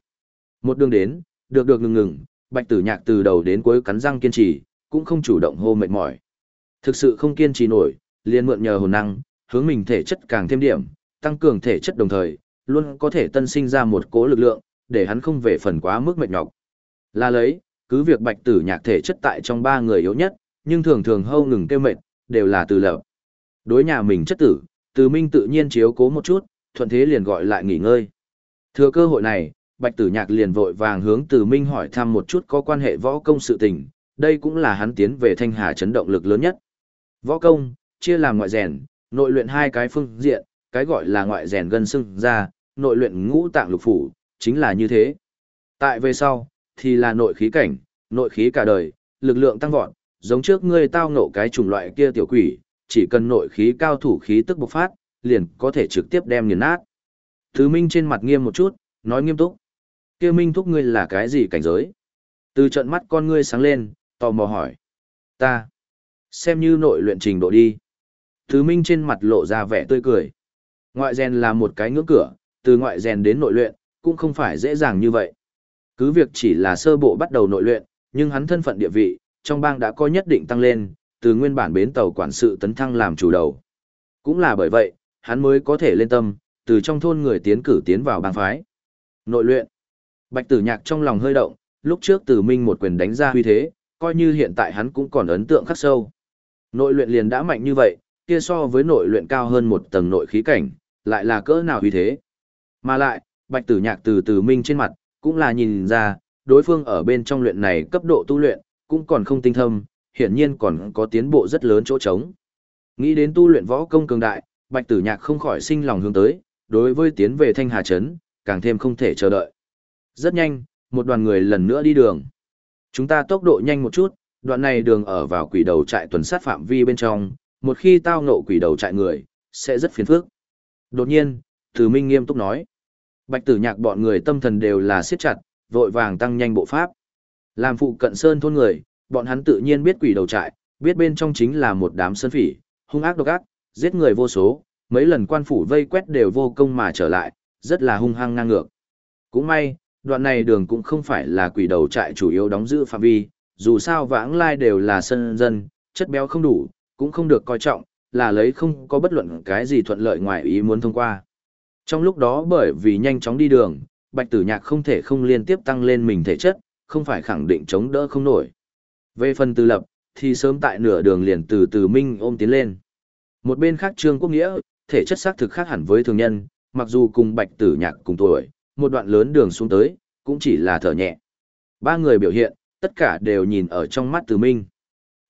Một đường đến, được được ngừng ngừng, bạch tử nhạc từ đầu đến cuối cắn răng kiên trì, cũng không chủ động hô mệt mỏi. Thực sự không kiên trì nổi, liền mượn nhờ hồn năng, hướng mình thể chất càng thêm điểm, tăng cường thể chất đồng thời, luôn có thể tân sinh ra một cố lực lượng, để hắn không về phần quá mức mệt nhọc. Là lấy, cứ việc bạch tử nhạc thể chất tại trong ba người yếu nhất, nhưng thường thường hâu ngừng kêu mệt, đều là từ lập. Đối nhà mình chất tử, từ minh tự nhiên chiếu cố một chút, thuận thế liền gọi lại nghỉ ngơi. Thừa cơ hội này, bạch tử nhạc liền vội vàng hướng từ minh hỏi thăm một chút có quan hệ võ công sự tình, đây cũng là hắn tiến về thanh hà chấn động lực lớn nhất. Võ công, chia làm ngoại rèn, nội luyện hai cái phương diện, cái gọi là ngoại rèn gân xương ra, nội luyện ngũ tạng lục phủ, chính là như thế. Tại về sau, thì là nội khí cảnh, nội khí cả đời, lực lượng tăng vọt, giống trước ngươi tao ngộ cái chủng loại kia tiểu quỷ, chỉ cần nội khí cao thủ khí tức bộc phát, liền có thể trực tiếp đem nghiền nát. thứ Minh trên mặt nghiêm một chút, nói nghiêm túc. Kia Minh thúc ngươi là cái gì cảnh giới? Từ trận mắt con ngươi sáng lên, tò mò hỏi. Ta. Xem như nội luyện trình độ đi. thứ Minh trên mặt lộ ra vẻ tươi cười. Ngoại rèn là một cái ngưỡng cửa, từ ngoại rèn đến nội luyện, cũng không phải dễ dàng như vậy. Cứ việc chỉ là sơ bộ bắt đầu nội luyện, nhưng hắn thân phận địa vị, trong bang đã có nhất định tăng lên, từ nguyên bản bến tàu quản sự tấn thăng làm chủ đầu. Cũng là bởi vậy, hắn mới có thể lên tâm, từ trong thôn người tiến cử tiến vào bang phái. Nội luyện. Bạch tử nhạc trong lòng hơi động, lúc trước từ minh một quyền đánh ra huy thế, coi như hiện tại hắn cũng còn ấn tượng khắc sâu. Nội luyện liền đã mạnh như vậy, kia so với nội luyện cao hơn một tầng nội khí cảnh, lại là cỡ nào huy thế. Mà lại, bạch tử nhạc từ từ minh trên mặt, cũng là nhìn ra, đối phương ở bên trong luyện này cấp độ tu luyện, cũng còn không tinh thâm, hiển nhiên còn có tiến bộ rất lớn chỗ trống. Nghĩ đến tu luyện võ công cường đại, bạch tử nhạc không khỏi sinh lòng hướng tới, đối với tiến về thanh hà trấn, càng thêm không thể chờ đợi. Rất nhanh, một đoàn người lần nữa đi đường. Chúng ta tốc độ nhanh một chút, đoạn này đường ở vào quỷ đầu trại tuần sát phạm vi bên trong, một khi tao ngộ quỷ đầu trại người, sẽ rất phiền phức. Đột nhiên, Từ Minh nghiêm túc nói. Bạch tử nhạc bọn người tâm thần đều là siết chặt, vội vàng tăng nhanh bộ pháp. Làm phụ cận sơn thôn người, bọn hắn tự nhiên biết quỷ đầu trại, biết bên trong chính là một đám sơn phỉ, hung ác độc ác, giết người vô số, mấy lần quan phủ vây quét đều vô công mà trở lại, rất là hung hăng ngang ngược. Cũng may, đoạn này đường cũng không phải là quỷ đầu trại chủ yếu đóng giữ phạm vi, dù sao vãng lai đều là sân dân, chất béo không đủ, cũng không được coi trọng, là lấy không có bất luận cái gì thuận lợi ngoài ý muốn thông qua. Trong lúc đó bởi vì nhanh chóng đi đường, bạch tử nhạc không thể không liên tiếp tăng lên mình thể chất, không phải khẳng định chống đỡ không nổi. Về phần từ lập, thì sớm tại nửa đường liền từ từ minh ôm tiến lên. Một bên khác Trương Quốc Nghĩa, thể chất xác thực khác hẳn với thường nhân, mặc dù cùng bạch tử nhạc cùng tuổi, một đoạn lớn đường xuống tới, cũng chỉ là thở nhẹ. Ba người biểu hiện, tất cả đều nhìn ở trong mắt từ minh.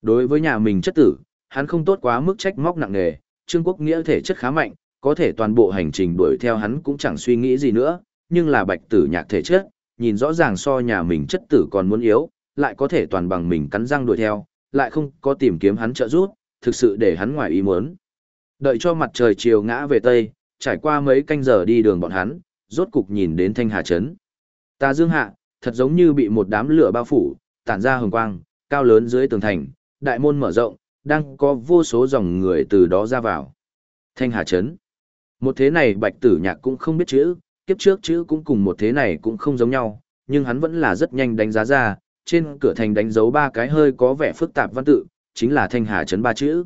Đối với nhà mình chất tử, hắn không tốt quá mức trách móc nặng nề, Trương Quốc Nghĩa thể chất khá mạnh, có thể toàn bộ hành trình đuổi theo hắn cũng chẳng suy nghĩ gì nữa, nhưng là bạch tử nhạc thể chất, nhìn rõ ràng so nhà mình chất tử còn muốn yếu, lại có thể toàn bằng mình cắn răng đuổi theo, lại không có tìm kiếm hắn trợ giúp, thực sự để hắn ngoài ý muốn. Đợi cho mặt trời chiều ngã về tây, trải qua mấy canh giờ đi đường bọn hắn, rốt cục nhìn đến Thanh Hà Trấn. Ta dương hạ, thật giống như bị một đám lửa bao phủ, tản ra hồng quang, cao lớn dưới tường thành, đại môn mở rộng, đang có vô số dòng người từ đó ra vào. Thanh Hà Trấn. Một thế này bạch tử nhạc cũng không biết chữ, kiếp trước chữ cũng cùng một thế này cũng không giống nhau, nhưng hắn vẫn là rất nhanh đánh giá ra, trên cửa thành đánh dấu ba cái hơi có vẻ phức tạp văn tự, chính là Thanh Hà Trấn ba chữ.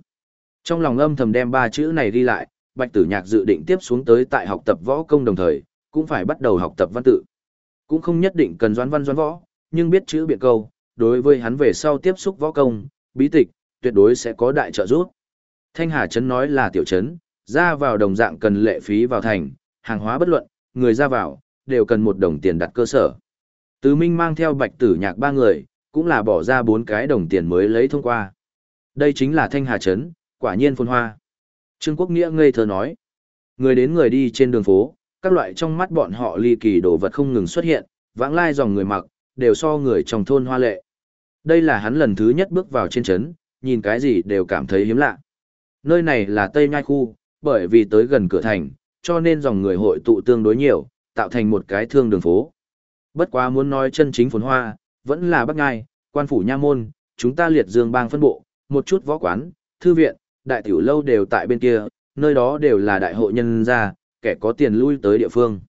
Trong lòng âm thầm đem ba chữ này đi lại, bạch tử nhạc dự định tiếp xuống tới tại học tập võ công đồng thời, cũng phải bắt đầu học tập văn tự. Cũng không nhất định cần doán văn doán võ, nhưng biết chữ biện câu, đối với hắn về sau tiếp xúc võ công, bí tịch, tuyệt đối sẽ có đại trợ giúp. Thanh Hà Trấn nói là tiểu trấn, ra vào đồng dạng cần lệ phí vào thành, hàng hóa bất luận, người ra vào, đều cần một đồng tiền đặt cơ sở. Tứ Minh mang theo bạch tử nhạc ba người, cũng là bỏ ra bốn cái đồng tiền mới lấy thông qua. Đây chính là Thanh Hà Trấn, quả nhiên phồn hoa. Trương Quốc Nghĩa ngây thơ nói. Người đến người đi trên đường phố, các loại trong mắt bọn họ ly kỳ đồ vật không ngừng xuất hiện, vãng lai dòng người mặc, đều so người trong thôn hoa lệ. Đây là hắn lần thứ nhất bước vào trên trấn, nhìn cái gì đều cảm thấy hiếm lạ. Nơi này là Tây Nhai Khu, bởi vì tới gần cửa thành, cho nên dòng người hội tụ tương đối nhiều, tạo thành một cái thương đường phố. Bất quá muốn nói chân chính phồn hoa, vẫn là Bắc Ngai, quan phủ nha môn, chúng ta liệt dương bang phân bộ, một chút võ quán, thư viện, đại tiểu lâu đều tại bên kia, nơi đó đều là đại hội nhân gia, kẻ có tiền lui tới địa phương.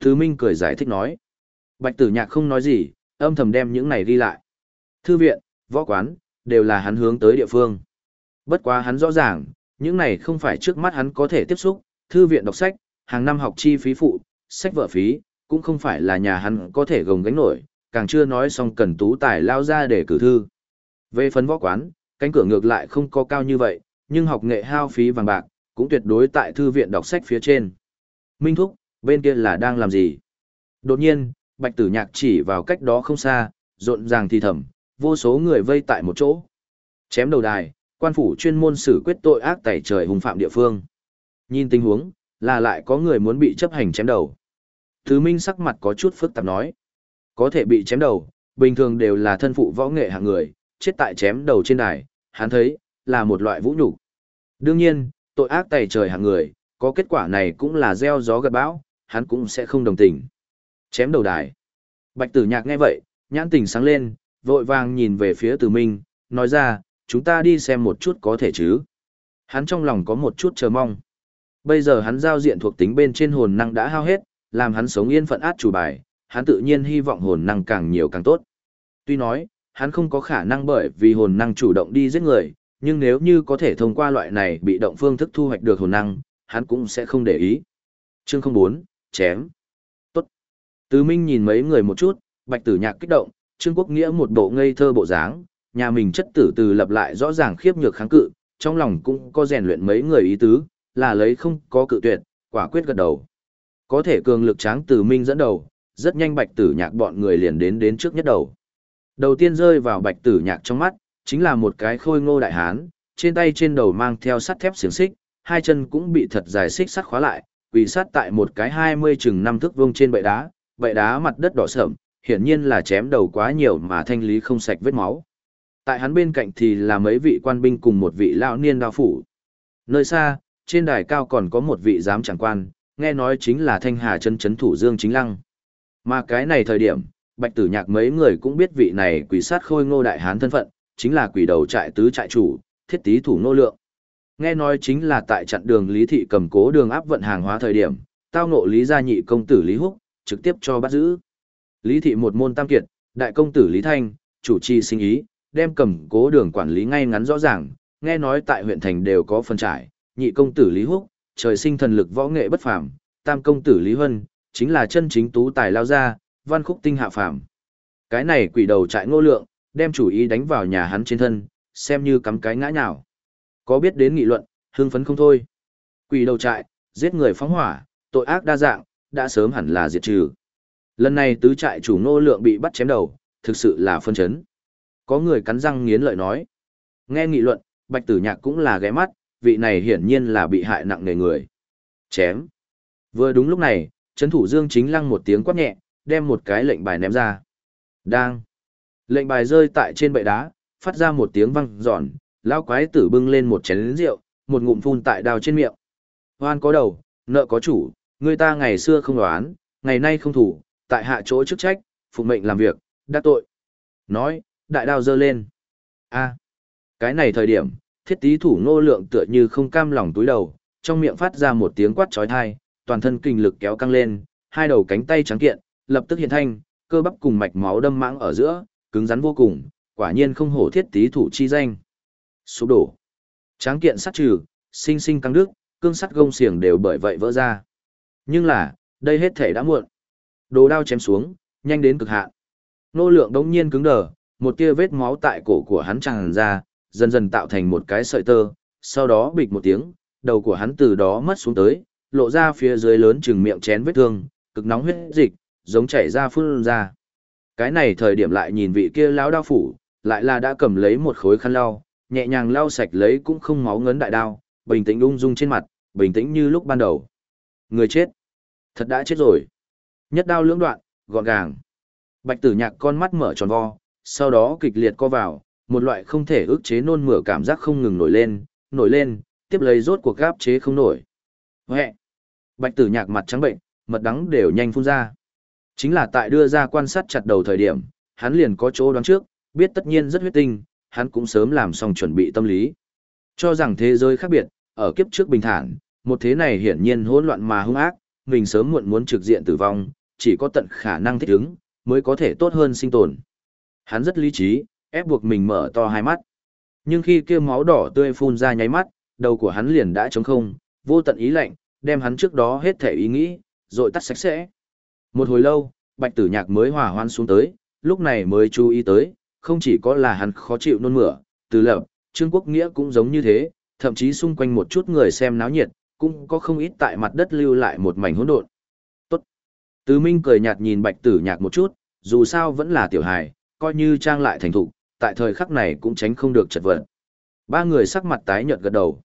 Thứ Minh cười giải thích nói. Bạch tử nhạc không nói gì, âm thầm đem những này ghi lại. Thư viện, võ quán, đều là hắn hướng tới địa phương. Bất quá hắn rõ ràng, những này không phải trước mắt hắn có thể tiếp xúc, thư viện đọc sách, hàng năm học chi phí phụ, sách vở phí, cũng không phải là nhà hắn có thể gồng gánh nổi, càng chưa nói xong cần tú tài lao ra để cử thư. Về phần võ quán, cánh cửa ngược lại không có cao như vậy, nhưng học nghệ hao phí vàng bạc, cũng tuyệt đối tại thư viện đọc sách phía trên. Minh Thúc, bên kia là đang làm gì? Đột nhiên, Bạch Tử Nhạc chỉ vào cách đó không xa, rộn ràng thì thầm, vô số người vây tại một chỗ. Chém đầu đài, quan phủ chuyên môn xử quyết tội ác tẩy trời hùng phạm địa phương. Nhìn tình huống, là lại có người muốn bị chấp hành chém đầu. Thứ Minh sắc mặt có chút phức tạp nói. Có thể bị chém đầu, bình thường đều là thân phụ võ nghệ hạng người, chết tại chém đầu trên đài, hắn thấy, là một loại vũ nhục. Đương nhiên, tội ác tẩy trời hạng người, có kết quả này cũng là gieo gió gặt bão, hắn cũng sẽ không đồng tình. Chém đầu đài. Bạch tử nhạc nghe vậy, nhãn tình sáng lên, vội vàng nhìn về phía Từ Minh, nói ra, chúng ta đi xem một chút có thể chứ. Hắn trong lòng có một chút chờ mong. Bây giờ hắn giao diện thuộc tính bên trên hồn năng đã hao hết, làm hắn sống yên phận át chủ bài, hắn tự nhiên hy vọng hồn năng càng nhiều càng tốt. Tuy nói, hắn không có khả năng bởi vì hồn năng chủ động đi giết người, nhưng nếu như có thể thông qua loại này bị động phương thức thu hoạch được hồn năng, hắn cũng sẽ không để ý. Chương 04, chém. Tốt. Từ Minh nhìn mấy người một chút, bạch tử nhạc kích động, Trương Quốc Nghĩa một bộ ngây thơ bộ dáng, nhà mình chất tử từ lập lại rõ ràng khiếp nhược kháng cự, trong lòng cũng có rèn luyện mấy người ý tứ, là lấy không có cự tuyệt, quả quyết gật đầu. Có thể cường lực tráng từ Minh dẫn đầu, rất nhanh bạch tử nhạc bọn người liền đến đến trước nhất đầu. Đầu tiên rơi vào bạch tử nhạc trong mắt, chính là một cái khôi ngô đại hán, trên tay trên đầu mang theo sắt thép xiềng xích, hai chân cũng bị thật dài xích sắt khóa lại, quỳ sát tại một cái hai mươi chừng năm thước vuông trên bệ đá, bệ đá mặt đất đỏ sẫm, hiển nhiên là chém đầu quá nhiều mà thanh lý không sạch vết máu. Tại hắn bên cạnh thì là mấy vị quan binh cùng một vị lão niên đao phủ. Nơi xa, trên đài cao còn có một vị giám chẳng quan, nghe nói chính là thanh hà chân chấn thủ Dương Chính Lăng. Mà cái này thời điểm, bạch tử nhạc mấy người cũng biết vị này quỷ sát khôi ngô đại hán thân phận, chính là quỷ đầu trại tứ trại chủ, thiết tí thủ nô lượng. Nghe nói chính là tại chặn đường Lý Thị cầm cố đường áp vận hàng hóa thời điểm, tao ngộ Lý gia nhị công tử Lý Húc, trực tiếp cho bắt giữ. Lý Thị một môn tam kiệt, đại công tử Lý Thanh, chủ trì sinh ý, đem cầm cố đường quản lý ngay ngắn rõ ràng, nghe nói tại huyện thành đều có phân trải, nhị công tử Lý Húc, trời sinh thần lực võ nghệ bất phàm, tam công tử Lý Huân, chính là chân chính tú tài lao ra, văn khúc tinh hạ phàm. Cái này quỷ đầu trại ngô lượng, đem chủ ý đánh vào nhà hắn trên thân, xem như cắm cái ngã nhào. Có biết đến nghị luận, hưng phấn không thôi. Quỷ đầu trại, giết người phóng hỏa, tội ác đa dạng, đã sớm hẳn là diệt trừ. Lần này tứ trại chủ ngô lượng bị bắt chém đầu, thực sự là phân chấn. Có người cắn răng nghiến lợi nói. Nghe nghị luận, bạch tử nhạc cũng là ghé mắt, vị này hiển nhiên là bị hại nặng nề người. Chém. Vừa đúng lúc này, chấn thủ Dương chính lăng một tiếng quát nhẹ, đem một cái lệnh bài ném ra. Đang. Lệnh bài rơi tại trên bệ đá, phát ra một tiếng vang giòn, lão quái tử bưng lên một chén rượu, một ngụm phun tại đào trên miệng. Hoan có đầu, nợ có chủ, người ta ngày xưa không đoán, ngày nay không thủ, tại hạ chỗ chức trách, phụ mệnh làm việc, đã tội. Nói, đại đao giơ lên. a cái này thời điểm, thiết tí thủ ngô lượng tựa như không cam lòng túi đầu, trong miệng phát ra một tiếng quát trói thai, toàn thân kinh lực kéo căng lên, hai đầu cánh tay trắng kiện, lập tức hiện thanh, cơ bắp cùng mạch máu đâm mãng ở giữa, cứng rắn vô cùng, quả nhiên không hổ thiết tí thủ chi danh. Sụp đổ. Tráng kiện sắt trừ, sinh sinh căng đức, cương sắt gông xiềng đều bởi vậy vỡ ra. Nhưng là, đây hết thể đã muộn. Đồ đao chém xuống, nhanh đến cực hạn. Nô lượng đống nhiên cứng đờ, một tia vết máu tại cổ của hắn tràn ra, dần dần tạo thành một cái sợi tơ, sau đó bịch một tiếng, đầu của hắn từ đó mất xuống tới, lộ ra phía dưới lớn chừng miệng chén vết thương, cực nóng huyết dịch, giống chảy ra phun ra. Cái này thời điểm lại nhìn vị kia lão đao phủ, lại là đã cầm lấy một khối khăn lau, nhẹ nhàng lau sạch lấy cũng không máu ngấn đại đao, bình tĩnh ung dung trên mặt, bình tĩnh như lúc ban đầu. Người chết. Thật đã chết rồi. Nhất đao lưỡng đoạn, gọn gàng. Bạch tử nhạc con mắt mở tròn vo, sau đó kịch liệt co vào, một loại không thể ức chế nôn mửa cảm giác không ngừng nổi lên, nổi lên, tiếp lấy rốt cuộc gáp chế không nổi. Huệ! Bạch tử nhạc mặt trắng bệnh, mật đắng đều nhanh phun ra. Chính là tại đưa ra quan sát chặt đầu thời điểm, hắn liền có chỗ đoán trước, biết tất nhiên rất huyết tinh, hắn cũng sớm làm xong chuẩn bị tâm lý. Cho rằng thế giới khác biệt, ở kiếp trước bình thản, một thế này hiển nhiên hỗn loạn mà hung ác, mình sớm muộn muốn trực diện tử vong, chỉ có tận khả năng thích ứng, mới có thể tốt hơn sinh tồn. Hắn rất lý trí, ép buộc mình mở to hai mắt. Nhưng khi kia máu đỏ tươi phun ra nháy mắt, đầu của hắn liền đã trống không, vô tận ý lạnh, đem hắn trước đó hết thể ý nghĩ, rồi tắt sạch sẽ. Một hồi lâu, bạch tử nhạc mới hòa hoan xuống tới, lúc này mới chú ý tới, không chỉ có là hắn khó chịu nôn mửa, từ lập, Trương Quốc Nghĩa cũng giống như thế, thậm chí xung quanh một chút người xem náo nhiệt, cũng có không ít tại mặt đất lưu lại một mảnh hỗn độn. Tốt. tứ Minh cười nhạt nhìn bạch tử nhạc một chút, dù sao vẫn là tiểu hài, coi như trang lại thành thục, tại thời khắc này cũng tránh không được chật vật. Ba người sắc mặt tái nhợt gật đầu.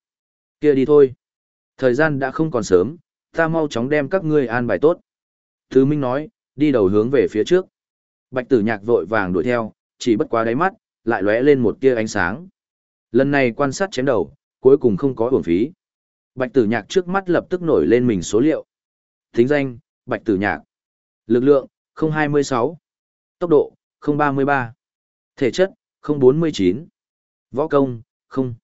Kia đi thôi. Thời gian đã không còn sớm, ta mau chóng đem các ngươi an bài tốt. Thứ Minh nói, đi đầu hướng về phía trước. Bạch tử nhạc vội vàng đuổi theo, chỉ bất quá đáy mắt, lại lóe lên một tia ánh sáng. Lần này quan sát chém đầu, cuối cùng không có uổng phí. Bạch tử nhạc trước mắt lập tức nổi lên mình số liệu. Thính danh, Bạch Tử Nhạc. Lực lượng, 026. Tốc độ, 033. Thể chất, 049. Võ công, 0.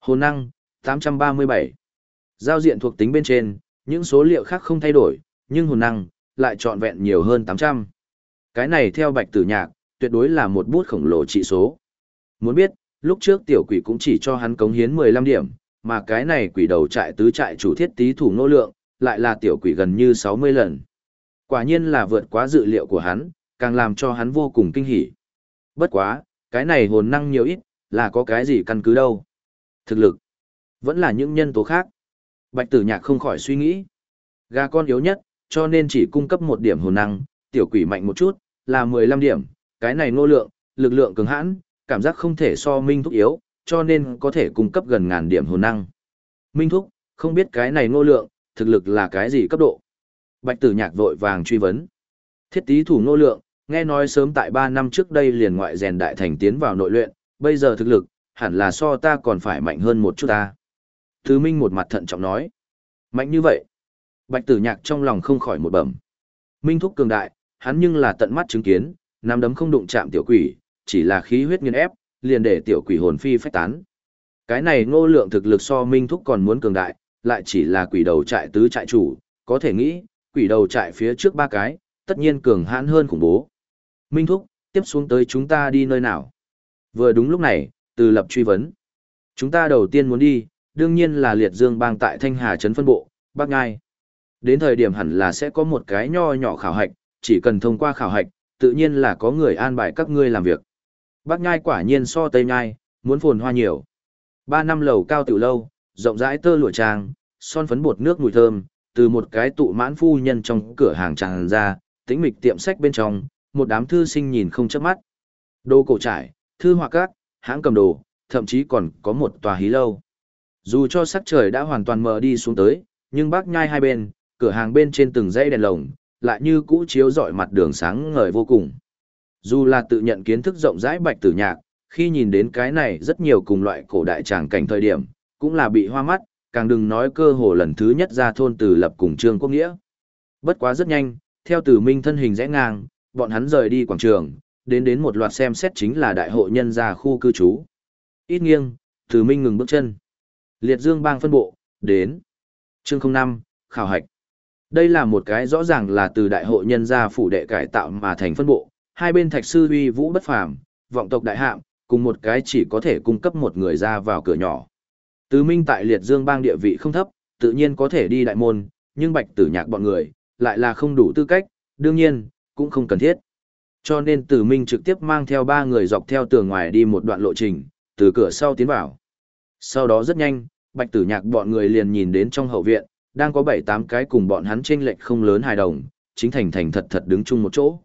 Hồn năng, 837. Giao diện thuộc tính bên trên, những số liệu khác không thay đổi, nhưng hồn năng, lại trọn vẹn nhiều hơn 800. Cái này theo Bạch Tử Nhạc, tuyệt đối là một bút khổng lồ trị số. Muốn biết, lúc trước tiểu quỷ cũng chỉ cho hắn cống hiến 15 điểm, mà cái này quỷ đầu trại tứ trại chủ thiết tí thủ nô lượng, lại là tiểu quỷ gần như 60 lần. Quả nhiên là vượt quá dự liệu của hắn, càng làm cho hắn vô cùng kinh hỉ. Bất quá, cái này hồn năng nhiều ít, là có cái gì căn cứ đâu. Thực lực, vẫn là những nhân tố khác. Bạch tử nhạc không khỏi suy nghĩ. Gà con yếu nhất, cho nên chỉ cung cấp một điểm hồn năng, tiểu quỷ mạnh một chút, là 15 điểm, cái này nô lượng, lực lượng cường hãn, cảm giác không thể so minh thúc yếu, cho nên có thể cung cấp gần ngàn điểm hồn năng. Minh thúc, không biết cái này nô lượng, thực lực là cái gì cấp độ? Bạch tử nhạc vội vàng truy vấn. Thiết tí thủ nô lượng, nghe nói sớm tại 3 năm trước đây liền ngoại rèn đại thành tiến vào nội luyện, bây giờ thực lực, hẳn là so ta còn phải mạnh hơn một chút ta. Thứ Minh một mặt thận trọng nói. Mạnh như vậy. Bạch tử nhạc trong lòng không khỏi một bẩm. Minh thúc cường đại, hắn nhưng là tận mắt chứng kiến, nắm đấm không đụng chạm tiểu quỷ, chỉ là khí huyết nghiền ép, liền để tiểu quỷ hồn phi phách tán. Cái này ngô lượng thực lực so Minh thúc còn muốn cường đại, lại chỉ là quỷ đầu trại tứ trại chủ, có thể nghĩ, quỷ đầu trại phía trước ba cái, tất nhiên cường hãn hơn khủng bố. Minh thúc, tiếp xuống tới chúng ta đi nơi nào? Vừa đúng lúc này, từ lập truy vấn. Chúng ta đầu tiên muốn đi, đương nhiên là liệt dương bang tại Thanh Hà Trấn phân bộ, Bắc Ngai. Đến thời điểm hẳn là sẽ có một cái nho nhỏ khảo hạch, chỉ cần thông qua khảo hạch, tự nhiên là có người an bài các ngươi làm việc. Bác nhai quả nhiên so Tây nhai, muốn phồn hoa nhiều. Ba năm lầu cao tiểu lâu, rộng rãi tơ lụa trang, son phấn bột nước mùi thơm, từ một cái tụ mãn phu nhân trong cửa hàng tràn ra, tĩnh mịch tiệm sách bên trong, một đám thư sinh nhìn không chớp mắt. Đồ cổ trải, thư họa cát, hãng cầm đồ, thậm chí còn có một tòa hí lâu. Dù cho sắc trời đã hoàn toàn mờ đi xuống tới, nhưng bác nhai hai bên, cửa hàng bên trên từng dãy đèn lồng, lại như cũ chiếu rọi mặt đường sáng ngời vô cùng. Dù là tự nhận kiến thức rộng rãi bạch tử nhạc, khi nhìn đến cái này rất nhiều cùng loại cổ đại tràng cảnh thời điểm, cũng là bị hoa mắt, càng đừng nói cơ hồ lần thứ nhất ra thôn từ lập cùng trương quốc nghĩa. Bất quá rất nhanh, theo tử minh thân hình rẽ ngang, bọn hắn rời đi quảng trường, đến đến một loạt xem xét chính là đại hội nhân gia khu cư trú. Ít nghiêng, tử minh ngừng bước chân. Liệt dương bang phân bộ, đến. Chương 05, khảo hạch. Đây là một cái rõ ràng là từ đại hội nhân gia phủ đệ cải tạo mà thành phân bộ, hai bên thạch sư uy vũ bất phàm, vọng tộc đại hạm, cùng một cái chỉ có thể cung cấp một người ra vào cửa nhỏ. Tứ Minh tại liệt dương bang địa vị không thấp, tự nhiên có thể đi đại môn, nhưng bạch tử nhạc bọn người, lại là không đủ tư cách, đương nhiên, cũng không cần thiết. Cho nên Tử Minh trực tiếp mang theo ba người dọc theo tường ngoài đi một đoạn lộ trình, từ cửa sau tiến vào. Sau đó rất nhanh, bạch tử nhạc bọn người liền nhìn đến trong hậu viện, đang có bảy tám cái cùng bọn hắn chênh lệch không lớn hài đồng, chính thành thành thật thật đứng chung một chỗ.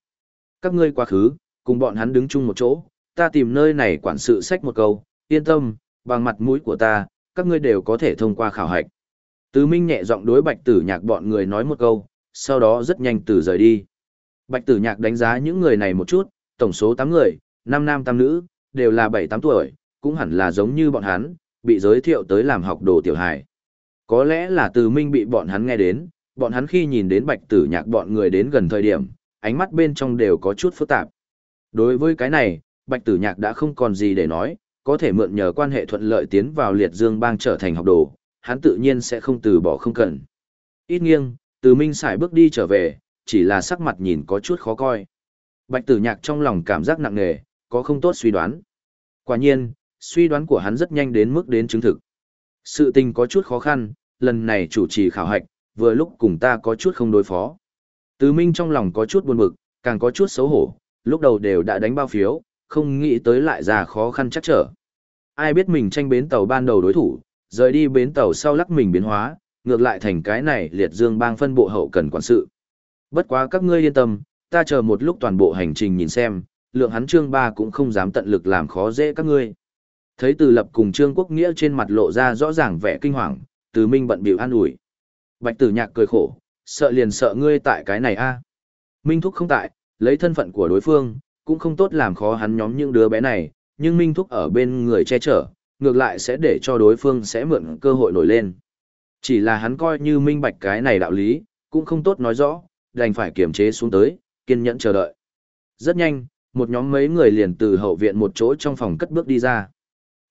Các ngươi quá khứ, cùng bọn hắn đứng chung một chỗ, ta tìm nơi này quản sự sách một câu, yên tâm, bằng mặt mũi của ta, các ngươi đều có thể thông qua khảo hạch. Tứ Minh nhẹ giọng đối Bạch Tử Nhạc bọn người nói một câu, sau đó rất nhanh từ rời đi. Bạch Tử Nhạc đánh giá những người này một chút, tổng số 8 người, 5 nam 8 nữ, đều là 7-8 tuổi, cũng hẳn là giống như bọn hắn, bị giới thiệu tới làm học đồ tiểu hài. Có lẽ là Từ Minh bị bọn hắn nghe đến, bọn hắn khi nhìn đến Bạch Tử Nhạc bọn người đến gần thời điểm, ánh mắt bên trong đều có chút phức tạp. Đối với cái này, Bạch Tử Nhạc đã không còn gì để nói, có thể mượn nhờ quan hệ thuận lợi tiến vào liệt dương bang trở thành học đồ, hắn tự nhiên sẽ không từ bỏ không cần. Ít nghiêng, từ Minh Sải bước đi trở về, chỉ là sắc mặt nhìn có chút khó coi. Bạch tử nhạc trong lòng cảm giác nặng nề, có không tốt suy đoán. Quả nhiên, suy đoán của hắn rất nhanh đến mức đến chứng thực. Sự tình có chút khó khăn, lần này chủ trì khảo hạch, vừa lúc cùng ta có chút không đối phó. Từ Minh trong lòng có chút buồn bực, càng có chút xấu hổ, lúc đầu đều đã đánh bao phiếu, không nghĩ tới lại ra khó khăn chắc trở. Ai biết mình tranh bến tàu ban đầu đối thủ, rời đi bến tàu sau lắc mình biến hóa, ngược lại thành cái này liệt dương bang phân bộ hậu cần quản sự. Bất quá các ngươi yên tâm, ta chờ một lúc toàn bộ hành trình nhìn xem, lượng hắn trương ba cũng không dám tận lực làm khó dễ các ngươi. Thấy từ lập cùng trương quốc nghĩa trên mặt lộ ra rõ ràng vẻ kinh hoàng, từ minh bận biểu an ủi. Bạch tử nhạc cười khổ, sợ liền sợ ngươi tại cái này a. Minh thúc không tại, lấy thân phận của đối phương, cũng không tốt làm khó hắn nhóm những đứa bé này, nhưng Minh thúc ở bên người che chở, ngược lại sẽ để cho đối phương sẽ mượn cơ hội nổi lên. Chỉ là hắn coi như minh bạch cái này đạo lý, cũng không tốt nói rõ, đành phải kiềm chế xuống tới, kiên nhẫn chờ đợi. Rất nhanh, một nhóm mấy người liền từ hậu viện một chỗ trong phòng cất bước đi ra.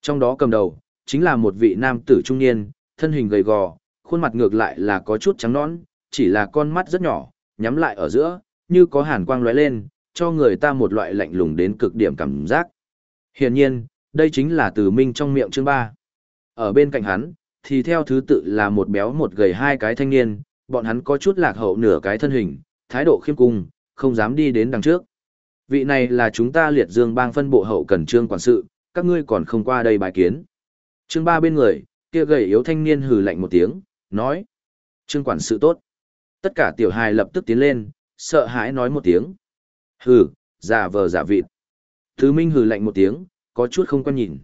Trong đó cầm đầu, chính là một vị nam tử trung niên, thân hình gầy gò, khuôn mặt ngược lại là có chút trắng nõn, chỉ là con mắt rất nhỏ, nhắm lại ở giữa, như có hàn quang lóe lên, cho người ta một loại lạnh lùng đến cực điểm cảm giác. Hiển nhiên, đây chính là từ minh trong miệng chương ba. Ở bên cạnh hắn, thì theo thứ tự là một béo một gầy hai cái thanh niên, bọn hắn có chút lạc hậu nửa cái thân hình, thái độ khiêm cung, không dám đi đến đằng trước. Vị này là chúng ta liệt dương bang phân bộ hậu cần trương quản sự, các ngươi còn không qua đây bài kiến. Trương ba bên người, kia gầy yếu thanh niên hừ lạnh một tiếng, nói. Trương quản sự tốt. Tất cả tiểu hài lập tức tiến lên, sợ hãi nói một tiếng. Hừ, giả vờ giả vịt. Thứ Minh hừ lạnh một tiếng, có chút không quan nhìn.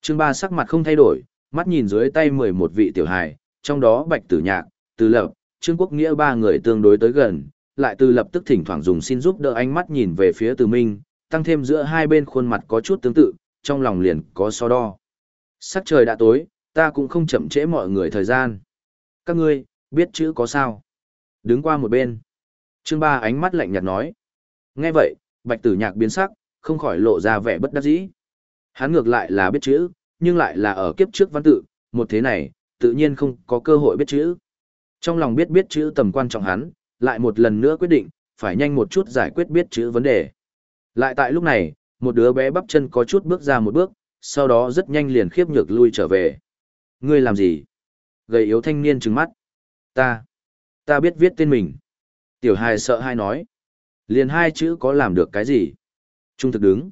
Trương ba sắc mặt không thay đổi, mắt nhìn dưới tay mười một vị tiểu hài, trong đó bạch tử nhạc, từ lập, Trương Quốc Nghĩa ba người tương đối tới gần, lại từ lập tức thỉnh thoảng dùng xin giúp đỡ ánh mắt nhìn về phía từ Minh, tăng thêm giữa hai bên khuôn mặt có chút tương tự, trong lòng liền có so đo. Sắc trời đã tối, ta cũng không chậm trễ mọi người thời gian. Các ngươi, biết chữ có sao? Đứng qua một bên. Trương Ba ánh mắt lạnh nhạt nói. Nghe vậy, bạch tử nhạc biến sắc, không khỏi lộ ra vẻ bất đắc dĩ. Hắn ngược lại là biết chữ, nhưng lại là ở kiếp trước văn tự, một thế này, tự nhiên không có cơ hội biết chữ. Trong lòng biết biết chữ tầm quan trọng hắn, lại một lần nữa quyết định, phải nhanh một chút giải quyết biết chữ vấn đề. Lại tại lúc này, một đứa bé bắp chân có chút bước ra một bước, sau đó rất nhanh liền khiếp nhược lui trở về. Ngươi làm gì? Gầy yếu thanh niên trừng mắt. Ta. Ta biết viết tên mình. Tiểu hài sợ hai nói. Liền hai chữ có làm được cái gì? Trung thực đứng.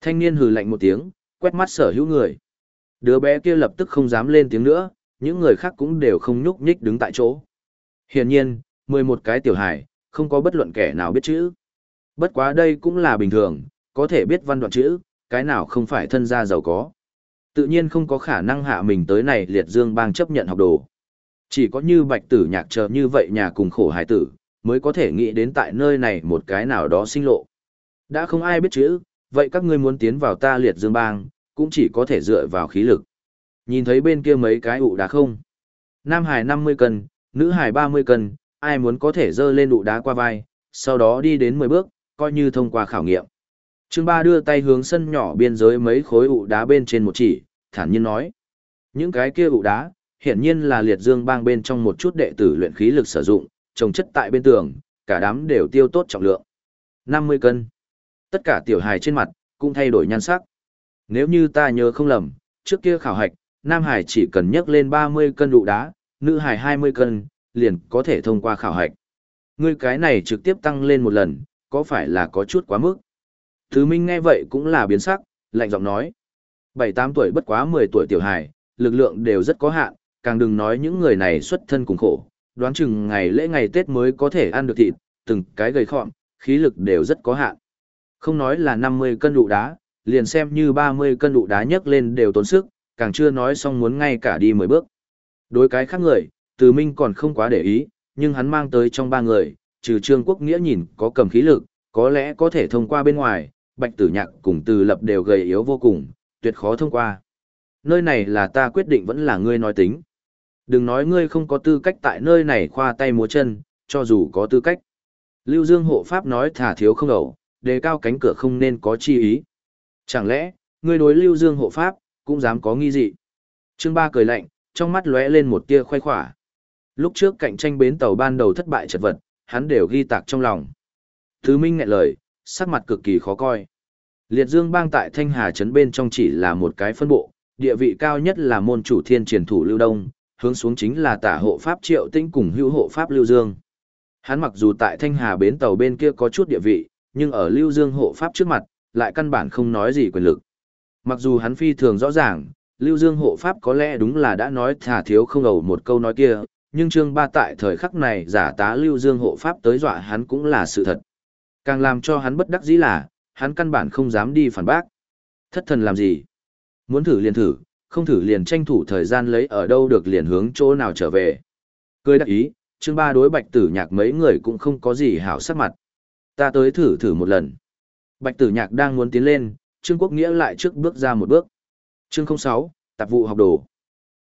Thanh niên hừ lạnh một tiếng, quét mắt sở hữu người. Đứa bé kia lập tức không dám lên tiếng nữa, những người khác cũng đều không nhúc nhích đứng tại chỗ. Hiển nhiên, mười một cái tiểu hài, không có bất luận kẻ nào biết chữ. Bất quá đây cũng là bình thường, có thể biết văn đoạn chữ, cái nào không phải thân gia giàu có. Tự nhiên không có khả năng hạ mình tới này liệt dương bang chấp nhận học đồ. Chỉ có như bạch tử nhạc chờ như vậy nhà cùng khổ hải tử, mới có thể nghĩ đến tại nơi này một cái nào đó sinh lộ. Đã không ai biết chữ, vậy các ngươi muốn tiến vào ta liệt dương bang, cũng chỉ có thể dựa vào khí lực. Nhìn thấy bên kia mấy cái ụ đá không? Nam hải 50 cân, nữ hải 30 cân, ai muốn có thể dơ lên ụ đá qua vai, sau đó đi đến 10 bước, coi như thông qua khảo nghiệm. Trương Ba đưa tay hướng sân nhỏ biên giới mấy khối ụ đá bên trên một chỉ, thản nhiên nói. Những cái kia ụ đá, hiển nhiên là liệt dương bang bên trong một chút đệ tử luyện khí lực sử dụng, trồng chất tại bên tường, cả đám đều tiêu tốt trọng lượng. 50 cân. Tất cả tiểu hài trên mặt, cũng thay đổi nhan sắc. Nếu như ta nhớ không lầm, trước kia khảo hạch, nam hải chỉ cần nhấc lên 30 cân ụ đá, nữ hải 20 cân, liền có thể thông qua khảo hạch. Ngươi cái này trực tiếp tăng lên một lần, có phải là có chút quá mức? Thứ Minh nghe vậy cũng là biến sắc, lạnh giọng nói. 7-8 tuổi bất quá 10 tuổi tiểu hài, lực lượng đều rất có hạn, càng đừng nói những người này xuất thân cùng khổ, đoán chừng ngày lễ ngày Tết mới có thể ăn được thịt, từng cái gầy khọm, khí lực đều rất có hạn. Không nói là 50 cân đụ đá, liền xem như 30 cân đụ đá nhấc lên đều tốn sức, càng chưa nói xong muốn ngay cả đi 10 bước. Đối cái khác người, Từ Minh còn không quá để ý, nhưng hắn mang tới trong ba người, trừ Trương Quốc Nghĩa nhìn có cầm khí lực, có lẽ có thể thông qua bên ngoài, Bạch Tử Nhạc cùng Từ Lập đều gầy yếu vô cùng, tuyệt khó thông qua. Nơi này là ta quyết định vẫn là ngươi nói tính. Đừng nói ngươi không có tư cách tại nơi này khoa tay múa chân, cho dù có tư cách. Lưu Dương hộ pháp nói thả thiếu không ẩu, đề cao cánh cửa không nên có chi ý. Chẳng lẽ, ngươi đối Lưu Dương hộ pháp, cũng dám có nghi dị. Trương Ba cười lạnh, trong mắt lóe lên một tia khoái khỏa. Lúc trước cạnh tranh bến tàu ban đầu thất bại chật vật, hắn đều ghi tạc trong lòng. Thứ Minh ngại lời, sắc mặt cực kỳ khó coi. Liệt Dương bang tại Thanh Hà Trấn bên trong chỉ là một cái phân bộ, địa vị cao nhất là môn chủ thiên triển thủ Lưu Đông, hướng xuống chính là tả hộ pháp Triệu Tĩnh cùng hữu hộ pháp Lưu Dương. Hắn mặc dù tại Thanh Hà bến tàu bên kia có chút địa vị, nhưng ở Lưu Dương hộ pháp trước mặt, lại căn bản không nói gì quyền lực. Mặc dù hắn phi thường rõ ràng, Lưu Dương hộ pháp có lẽ đúng là đã nói thả thiếu không ẩu một câu nói kia, nhưng Trương Ba tại thời khắc này giả tá Lưu Dương hộ pháp tới dọa hắn cũng là sự thật. Càng làm cho hắn bất đắc dĩ là, hắn căn bản không dám đi phản bác. Thất thần làm gì? Muốn thử liền thử, không thử liền tranh thủ thời gian lấy ở đâu được liền hướng chỗ nào trở về. Cười đắc ý, chương ba đối bạch tử nhạc mấy người cũng không có gì hảo sắc mặt. Ta tới thử thử một lần. Bạch tử nhạc đang muốn tiến lên, Trương Quốc Nghĩa lại trước bước ra một bước. Chương 06, tạp vụ học đồ.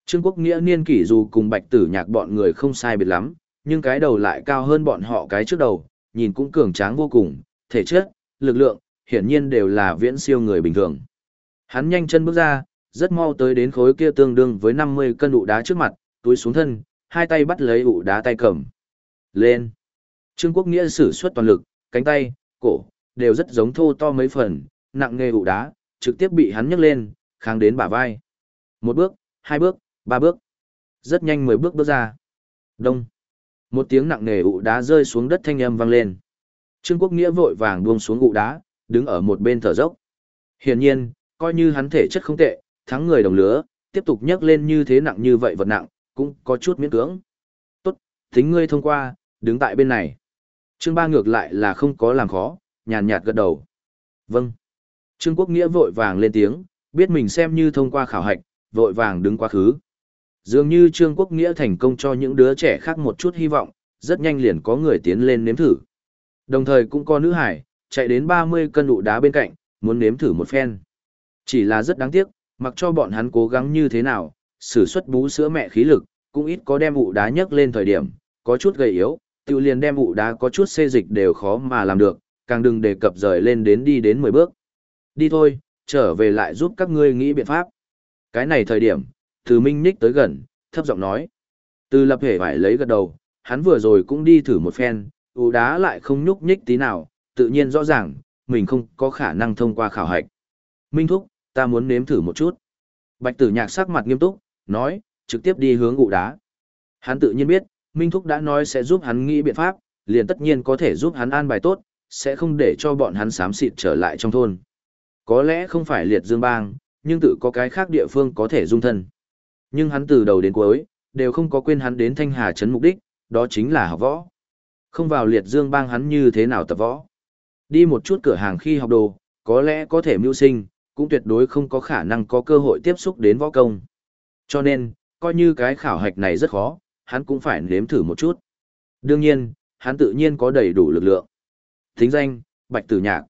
Trương Quốc Nghĩa niên kỷ dù cùng bạch tử nhạc bọn người không sai biệt lắm, nhưng cái đầu lại cao hơn bọn họ cái trước đầu, nhìn cũng cường tráng vô cùng, thể chất, lực lượng, hiển nhiên đều là viễn siêu người bình thường. Hắn nhanh chân bước ra, rất mau tới đến khối kia tương đương với 50 cân ụ đá trước mặt, túi xuống thân, hai tay bắt lấy ụ đá tay cầm. Lên. Trương Quốc Nghĩa sử xuất toàn lực, cánh tay, cổ, đều rất giống thô to mấy phần, nặng nghề ụ đá, trực tiếp bị hắn nhấc lên, kháng đến bả vai. Một bước, hai bước, ba bước. Rất nhanh mười bước bước ra. Đông. Một tiếng nặng nề ụ đá rơi xuống đất thanh âm vang lên. Trương Quốc Nghĩa vội vàng buông xuống ụ đá, đứng ở một bên thở dốc. Hiển nhiên, coi như hắn thể chất không tệ, thắng người đồng lứa, tiếp tục nhấc lên như thế nặng như vậy vật nặng, cũng có chút miễn cưỡng. Tốt, tính ngươi thông qua, đứng tại bên này. Trương Ba ngược lại là không có làm khó, nhàn nhạt gật đầu. Vâng. Trương Quốc Nghĩa vội vàng lên tiếng, biết mình xem như thông qua khảo hạch, vội vàng đứng quá khứ. Dường như Trương Quốc Nghĩa thành công cho những đứa trẻ khác một chút hy vọng, rất nhanh liền có người tiến lên nếm thử. Đồng thời cũng có nữ hải, chạy đến 30 cân đụ đá bên cạnh, muốn nếm thử một phen. Chỉ là rất đáng tiếc, mặc cho bọn hắn cố gắng như thế nào, sử xuất bú sữa mẹ khí lực, cũng ít có đem ụ đá nhấc lên thời điểm, có chút gầy yếu, tự liền đem ụ đá có chút xê dịch đều khó mà làm được, càng đừng đề cập rời lên đến đi đến 10 bước. Đi thôi, trở về lại giúp các ngươi nghĩ biện pháp. Cái này thời điểm, từ Minh Ních tới gần, thấp giọng nói. Từ lập hề phải lấy gật đầu, hắn vừa rồi cũng đi thử một phen, ụ đá lại không nhúc nhích tí nào, tự nhiên rõ ràng, mình không có khả năng thông qua khảo hạch. Minh Thúc, ta muốn nếm thử một chút. Bạch tử nhạc sắc mặt nghiêm túc, nói, trực tiếp đi hướng ụ đá. Hắn tự nhiên biết, Minh Thúc đã nói sẽ giúp hắn nghĩ biện pháp, liền tất nhiên có thể giúp hắn an bài tốt, sẽ không để cho bọn hắn xám xịt trở lại trong thôn. Có lẽ không phải liệt dương bang, nhưng tự có cái khác địa phương có thể dung thân. Nhưng hắn từ đầu đến cuối, đều không có quên hắn đến Thanh Hà Trấn mục đích, đó chính là học võ. Không vào liệt dương bang hắn như thế nào tập võ. Đi một chút cửa hàng khi học đồ, có lẽ có thể mưu sinh, cũng tuyệt đối không có khả năng có cơ hội tiếp xúc đến võ công. Cho nên, coi như cái khảo hạch này rất khó, hắn cũng phải nếm thử một chút. Đương nhiên, hắn tự nhiên có đầy đủ lực lượng. Thính danh, Bạch Tử Nhạc.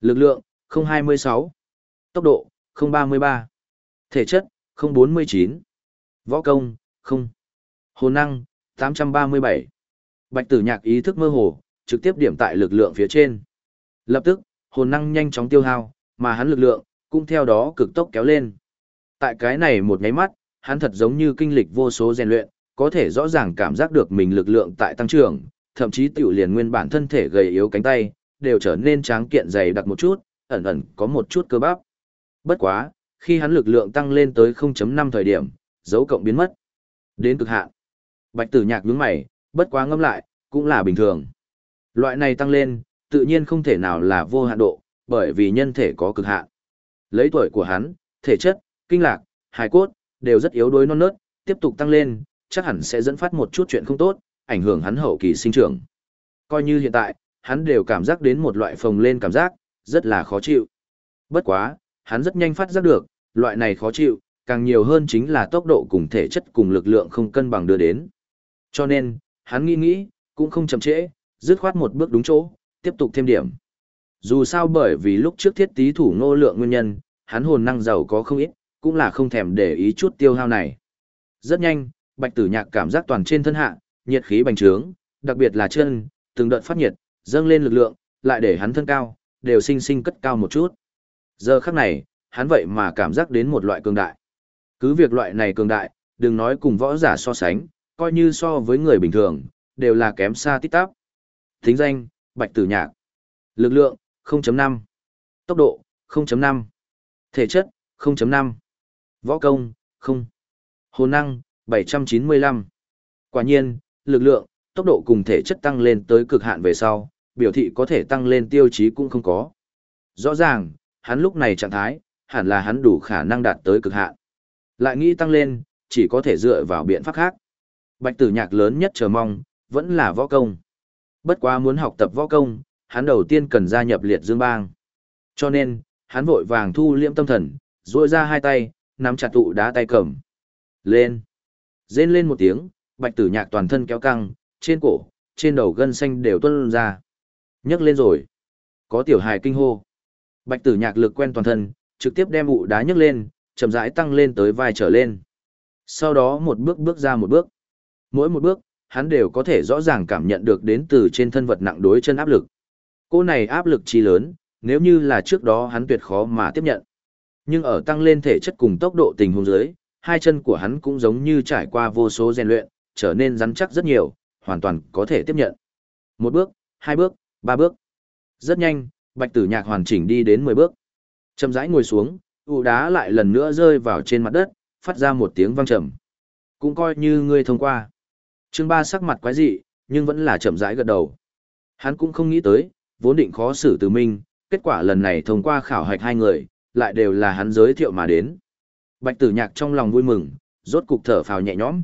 Lực lượng, 026. Tốc độ, 033. Thể chất, 049. Võ công, không. Hồn năng, 837. Bạch Tử Nhạc ý thức mơ hồ, trực tiếp điểm tại lực lượng phía trên. Lập tức, hồn năng nhanh chóng tiêu hao, mà hắn lực lượng, cũng theo đó cực tốc kéo lên. Tại cái này một nháy mắt, hắn thật giống như kinh lịch vô số rèn luyện, có thể rõ ràng cảm giác được mình lực lượng tại tăng trưởng, thậm chí tiểu liền nguyên bản thân thể gầy yếu cánh tay, đều trở nên tráng kiện dày đặc một chút, ẩn ẩn có một chút cơ bắp. Bất quá, khi hắn lực lượng tăng lên tới 0.5 thời điểm, dấu cộng biến mất. Đến cực hạn. Bạch tử nhạc nhướng mày, bất quá ngâm lại, cũng là bình thường. Loại này tăng lên, tự nhiên không thể nào là vô hạn độ, bởi vì nhân thể có cực hạn. Lấy tuổi của hắn, thể chất, kinh lạc, hài cốt, đều rất yếu đuối non nớt, tiếp tục tăng lên, chắc hẳn sẽ dẫn phát một chút chuyện không tốt, ảnh hưởng hắn hậu kỳ sinh trưởng. Coi như hiện tại, hắn đều cảm giác đến một loại phồng lên cảm giác, rất là khó chịu. Bất quá, hắn rất nhanh phát giác được, loại này khó chịu, càng nhiều hơn chính là tốc độ cùng thể chất cùng lực lượng không cân bằng đưa đến. Cho nên, hắn nghĩ nghĩ, cũng không chậm trễ, dứt khoát một bước đúng chỗ, tiếp tục thêm điểm. Dù sao bởi vì lúc trước thiết tí thủ nô lượng nguyên nhân, hắn hồn năng giàu có không ít, cũng là không thèm để ý chút tiêu hao này. Rất nhanh, bạch tử nhạc cảm giác toàn trên thân hạ, nhiệt khí bành trướng, đặc biệt là chân, từng đợt phát nhiệt, dâng lên lực lượng, lại để hắn thân cao, đều sinh sinh cất cao một chút. Giờ khắc này, hắn vậy mà cảm giác đến một loại cường đại. Cứ việc loại này cường đại, đừng nói cùng võ giả so sánh, coi như so với người bình thường, đều là kém xa tít tắp. Thính danh, Bạch Tử Nhạc. Lực lượng, 0.5. Tốc độ, 0.5. Thể chất, 0.5. Võ công, 0. Hồn năng, 795. Quả nhiên, lực lượng, tốc độ cùng thể chất tăng lên tới cực hạn về sau, biểu thị có thể tăng lên tiêu chí cũng không có. Rõ ràng, hắn lúc này trạng thái, hẳn là hắn đủ khả năng đạt tới cực hạn. Lại nghĩ tăng lên, chỉ có thể dựa vào biện pháp khác. Bạch tử nhạc lớn nhất chờ mong, vẫn là võ công. Bất quá muốn học tập võ công, hắn đầu tiên cần gia nhập liệt dương bang. Cho nên, hắn vội vàng thu liễm tâm thần, duỗi ra hai tay, nắm chặt tụ đá tay cầm. Lên. Rên lên một tiếng, bạch tử nhạc toàn thân kéo căng, trên cổ, trên đầu gân xanh đều tuôn ra. nhấc lên rồi. Có tiểu hài kinh hô. Bạch tử nhạc lực quen toàn thân, trực tiếp đem ụ đá nhấc lên, chậm rãi tăng lên tới vai trở lên. Sau đó một bước bước ra một bước. Mỗi một bước, hắn đều có thể rõ ràng cảm nhận được đến từ trên thân vật nặng đối chân áp lực. Cô này áp lực chi lớn, nếu như là trước đó hắn tuyệt khó mà tiếp nhận. Nhưng ở tăng lên thể chất cùng tốc độ tình huống dưới, hai chân của hắn cũng giống như trải qua vô số rèn luyện, trở nên rắn chắc rất nhiều, hoàn toàn có thể tiếp nhận. Một bước, hai bước, ba bước. Rất nhanh, Bạch Tử Nhạc hoàn chỉnh đi đến 10 bước. Chậm rãi ngồi xuống, ụ đá lại lần nữa rơi vào trên mặt đất, phát ra một tiếng vang trầm. Cũng coi như ngươi thông qua. Trương Ba sắc mặt quái dị, nhưng vẫn là chậm rãi gật đầu. Hắn cũng không nghĩ tới, vốn định khó xử từ minh, kết quả lần này thông qua khảo hạch hai người, lại đều là hắn giới thiệu mà đến. Bạch tử nhạc trong lòng vui mừng, rốt cục thở phào nhẹ nhõm.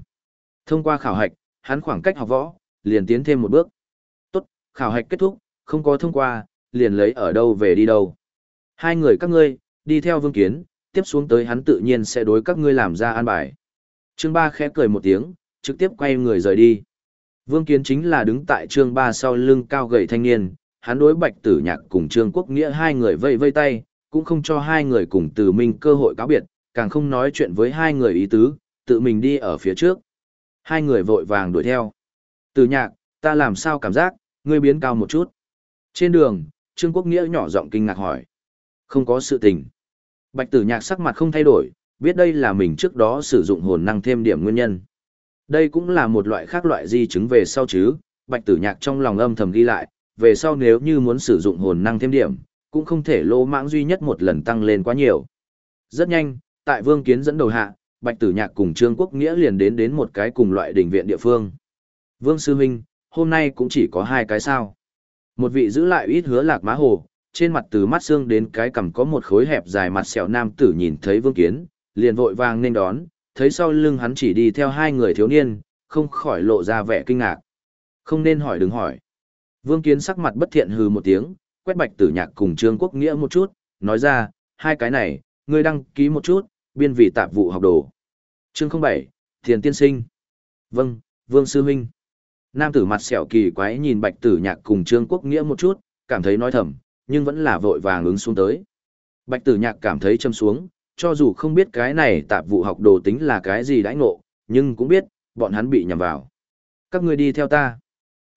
Thông qua khảo hạch, hắn khoảng cách học võ, liền tiến thêm một bước. Tốt, khảo hạch kết thúc, không có thông qua, liền lấy ở đâu về đi đâu. Hai người các ngươi, đi theo vương kiến, tiếp xuống tới hắn tự nhiên sẽ đối các ngươi làm ra an bài. Trương Ba khẽ cười một tiếng, trực tiếp quay người rời đi. Vương Kiến chính là đứng tại Trương Ba sau lưng cao gầy thanh niên, hắn đối Bạch Tử Nhạc cùng Trương Quốc Nghĩa hai người vây vây tay, cũng không cho hai người cùng Từ Minh cơ hội cáo biệt, càng không nói chuyện với hai người ý tứ, tự mình đi ở phía trước. Hai người vội vàng đuổi theo. Tử Nhạc, ta làm sao cảm giác, ngươi biến cao một chút. Trên đường, Trương Quốc Nghĩa nhỏ giọng kinh ngạc hỏi. Không có sự tình. Bạch Tử Nhạc sắc mặt không thay đổi, biết đây là mình trước đó sử dụng hồn năng thêm điểm nguyên nhân. Đây cũng là một loại khác loại di chứng về sau chứ, Bạch Tử Nhạc trong lòng âm thầm ghi lại, về sau nếu như muốn sử dụng hồn năng thêm điểm, cũng không thể lỗ mãng duy nhất một lần tăng lên quá nhiều. Rất nhanh, tại Vương Kiến dẫn đầu hạ, Bạch Tử Nhạc cùng Trương Quốc Nghĩa liền đến đến một cái cùng loại đỉnh viện địa phương. Vương Sư Minh, hôm nay cũng chỉ có hai cái sao. Một vị giữ lại ít hứa lạc má hồ, trên mặt từ mắt xương đến cái cằm có một khối hẹp dài mặt sẹo nam tử nhìn thấy Vương Kiến, liền vội vàng nên đón, thấy sau lưng hắn chỉ đi theo hai người thiếu niên, không khỏi lộ ra vẻ kinh ngạc. Không nên hỏi đừng hỏi. Vương Kiến sắc mặt bất thiện hừ một tiếng, quét bạch tử nhạc cùng Trương Quốc Nghĩa một chút, nói ra, hai cái này, ngươi đăng ký một chút, biên vị tạp vụ học đồ. Chương 07, Thiền Tiên Sinh. Vâng, Vương Sư Minh. Nam tử mặt sẹo kỳ quái nhìn bạch tử nhạc cùng Trương Quốc Nghĩa một chút, cảm thấy nói thầm, nhưng vẫn là vội vàng ứng xuống tới. Bạch tử nhạc cảm thấy châm xuống, cho dù không biết cái này tạp vụ học đồ tính là cái gì đãi ngộ, nhưng cũng biết, bọn hắn bị nhầm vào. Các ngươi đi theo ta.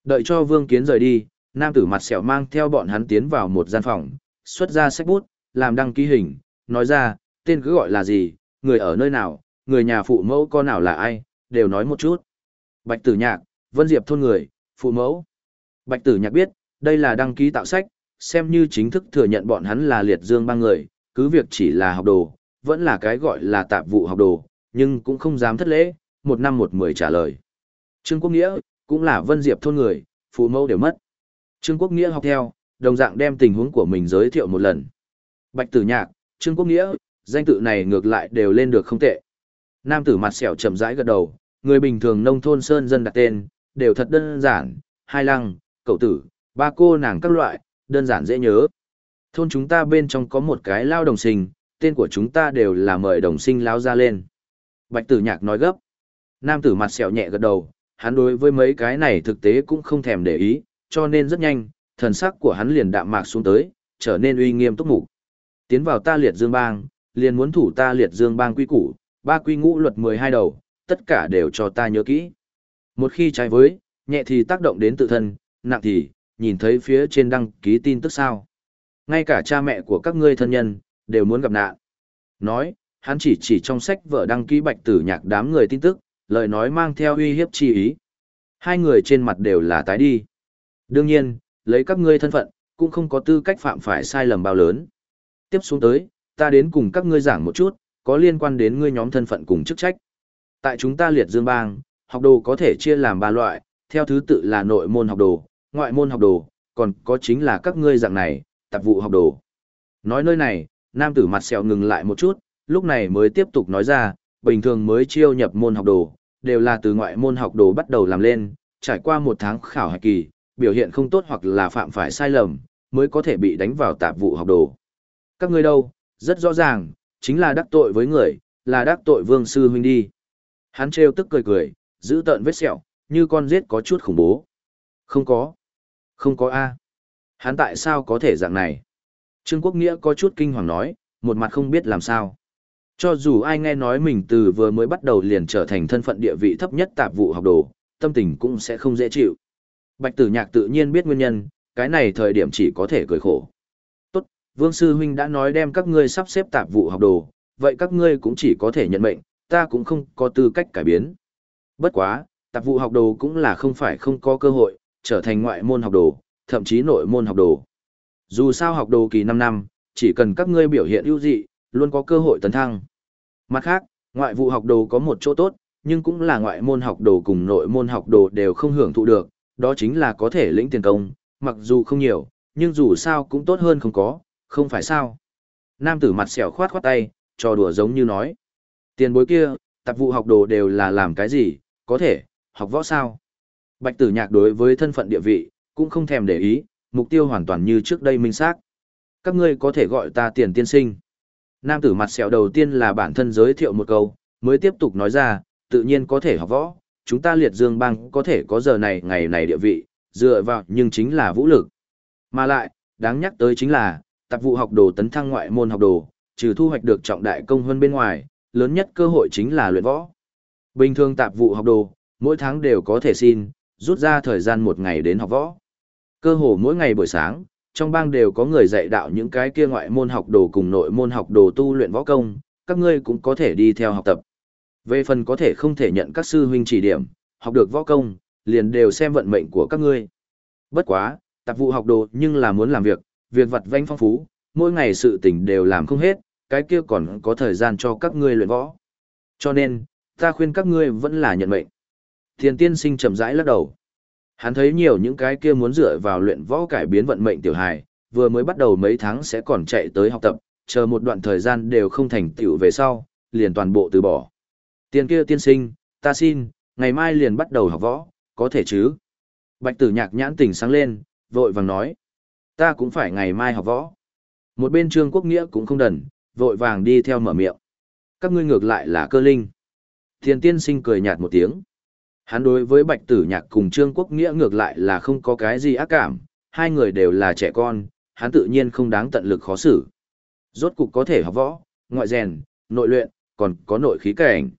Đợi cho Vương Kiến rời đi, nam tử mặt sẹo mang theo bọn hắn tiến vào một gian phòng, xuất ra sách bút, làm đăng ký hình, nói ra, tên cứ gọi là gì, người ở nơi nào, người nhà phụ mẫu con nào là ai, đều nói một chút. Bạch tử nhạc, Vân Diệp thôn người, phụ mẫu. Bạch tử nhạc biết, đây là đăng ký tạo sách, xem như chính thức thừa nhận bọn hắn là liệt dương ba người, cứ việc chỉ là học đồ, vẫn là cái gọi là tạp vụ học đồ, nhưng cũng không dám thất lễ, một năm một mười trả lời. Trương Quốc Nghĩa, cũng là Vân Diệp thôn người, phụ mẫu đều mất. Trương Quốc Nghĩa học theo, đồng dạng đem tình huống của mình giới thiệu một lần. Bạch Tử Nhạc, Trương Quốc Nghĩa, danh tự này ngược lại đều lên được không tệ. Nam tử mặt sẹo chậm rãi gật đầu, người bình thường nông thôn sơn dân đặt tên, đều thật đơn giản, hai lăng, cậu tử, ba cô nàng các loại, đơn giản dễ nhớ. Thôn chúng ta bên trong có một cái lao đồng sinh, tên của chúng ta đều là mời đồng sinh lao ra lên. Bạch tử nhạc nói gấp. Nam tử mặt sẹo nhẹ gật đầu, hắn đối với mấy cái này thực tế cũng không thèm để ý, cho nên rất nhanh, thần sắc của hắn liền đạm mạc xuống tới, trở nên uy nghiêm túc mục. Tiến vào ta liệt dương bang, liền muốn thủ ta liệt dương bang quy củ, ba quy ngũ luật 12 đầu, tất cả đều cho ta nhớ kỹ. Một khi trái với, nhẹ thì tác động đến tự thân, nặng thì, nhìn thấy phía trên đăng ký tin tức sao. Ngay cả cha mẹ của các ngươi thân nhân, đều muốn gặp nạn. Nói, hắn chỉ chỉ trong sách vở đăng ký bạch tử nhạc đám người tin tức, lời nói mang theo uy hiếp chi ý. Hai người trên mặt đều là tái đi. Đương nhiên, lấy các ngươi thân phận, cũng không có tư cách phạm phải sai lầm bao lớn. Tiếp xuống tới, ta đến cùng các ngươi giảng một chút, có liên quan đến ngươi nhóm thân phận cùng chức trách. Tại chúng ta liệt dương bang, học đồ có thể chia làm ba loại, theo thứ tự là nội môn học đồ, ngoại môn học đồ, còn có chính là các ngươi dạng này, tạp vụ học đồ. Nói nơi này, nam tử mặt sẹo ngừng lại một chút, lúc này mới tiếp tục nói ra, bình thường mới chiêu nhập môn học đồ, đều là từ ngoại môn học đồ bắt đầu làm lên, trải qua một tháng khảo hạch kỳ, biểu hiện không tốt hoặc là phạm phải sai lầm, mới có thể bị đánh vào tạp vụ học đồ. Các ngươi đâu, rất rõ ràng, chính là đắc tội với người, là đắc tội vương sư huynh đi. Hắn trêu tức cười cười, giữ tợn vết sẹo, như con giết có chút khủng bố. Không có. Không có A. Hắn tại sao có thể dạng này? Trương Quốc Nghĩa có chút kinh hoàng nói, một mặt không biết làm sao. Cho dù ai nghe nói mình từ vừa mới bắt đầu liền trở thành thân phận địa vị thấp nhất tạp vụ học đồ, tâm tình cũng sẽ không dễ chịu. Bạch tử nhạc tự nhiên biết nguyên nhân, cái này thời điểm chỉ có thể cười khổ. Tốt, Vương Sư Huynh đã nói đem các ngươi sắp xếp tạp vụ học đồ, vậy các ngươi cũng chỉ có thể nhận mệnh, ta cũng không có tư cách cải biến. Bất quá, tạp vụ học đồ cũng là không phải không có cơ hội, trở thành ngoại môn học đồ, thậm chí nội môn học đồ. Dù sao học đồ kỳ 5 năm, chỉ cần các ngươi biểu hiện ưu dị, luôn có cơ hội tấn thăng. Mặt khác, ngoại vụ học đồ có một chỗ tốt, nhưng cũng là ngoại môn học đồ cùng nội môn học đồ đều không hưởng thụ được, đó chính là có thể lĩnh tiền công, mặc dù không nhiều, nhưng dù sao cũng tốt hơn không có, không phải sao. Nam tử mặt xẻo khoát khoát tay, trò đùa giống như nói. Tiền bối kia, tạp vụ học đồ đều là làm cái gì, có thể, học võ sao. Bạch tử nhạc đối với thân phận địa vị, cũng không thèm để ý, mục tiêu hoàn toàn như trước đây minh xác. Các ngươi có thể gọi ta tiền tiên sinh. Nam tử mặt sẹo đầu tiên là bản thân giới thiệu một câu, mới tiếp tục nói ra, tự nhiên có thể học võ, chúng ta liệt dương bang có thể có giờ này ngày này địa vị, dựa vào nhưng chính là vũ lực. Mà lại, đáng nhắc tới chính là, tạp vụ học đồ tấn thăng ngoại môn học đồ, trừ thu hoạch được trọng đại công hơn bên ngoài, lớn nhất cơ hội chính là luyện võ. Bình thường tạp vụ học đồ, mỗi tháng đều có thể xin, rút ra thời gian một ngày đến học võ. Cơ hồ mỗi ngày buổi sáng, trong bang đều có người dạy đạo những cái kia ngoại môn học đồ cùng nội môn học đồ tu luyện võ công, các ngươi cũng có thể đi theo học tập. Về phần có thể không thể nhận các sư huynh chỉ điểm, học được võ công, liền đều xem vận mệnh của các ngươi. Bất quá, tạp vụ học đồ nhưng là muốn làm việc, việc vặt vanh phong phú, mỗi ngày sự tình đều làm không hết, cái kia còn có thời gian cho các ngươi luyện võ. Cho nên, ta khuyên các ngươi vẫn là nhận mệnh. Thiền tiên sinh chậm rãi lắc đầu. Hắn thấy nhiều những cái kia muốn dựa vào luyện võ cải biến vận mệnh tiểu hài, vừa mới bắt đầu mấy tháng sẽ còn chạy tới học tập, chờ một đoạn thời gian đều không thành tựu về sau, liền toàn bộ từ bỏ. Tiền kia tiên sinh, ta xin, ngày mai liền bắt đầu học võ, có thể chứ? Bạch tử nhạc nhãn tỉnh sáng lên, vội vàng nói. Ta cũng phải ngày mai học võ. Một bên trương quốc nghĩa cũng không đần, vội vàng đi theo mở miệng. Các ngươi ngược lại là cơ linh. Tiền tiên sinh cười nhạt một tiếng. Hắn đối với bạch tử nhạc cùng trương quốc nghĩa ngược lại là không có cái gì ác cảm, hai người đều là trẻ con, hắn tự nhiên không đáng tận lực khó xử. Rốt cục có thể học võ, ngoại rèn, nội luyện, còn có nội khí cảnh.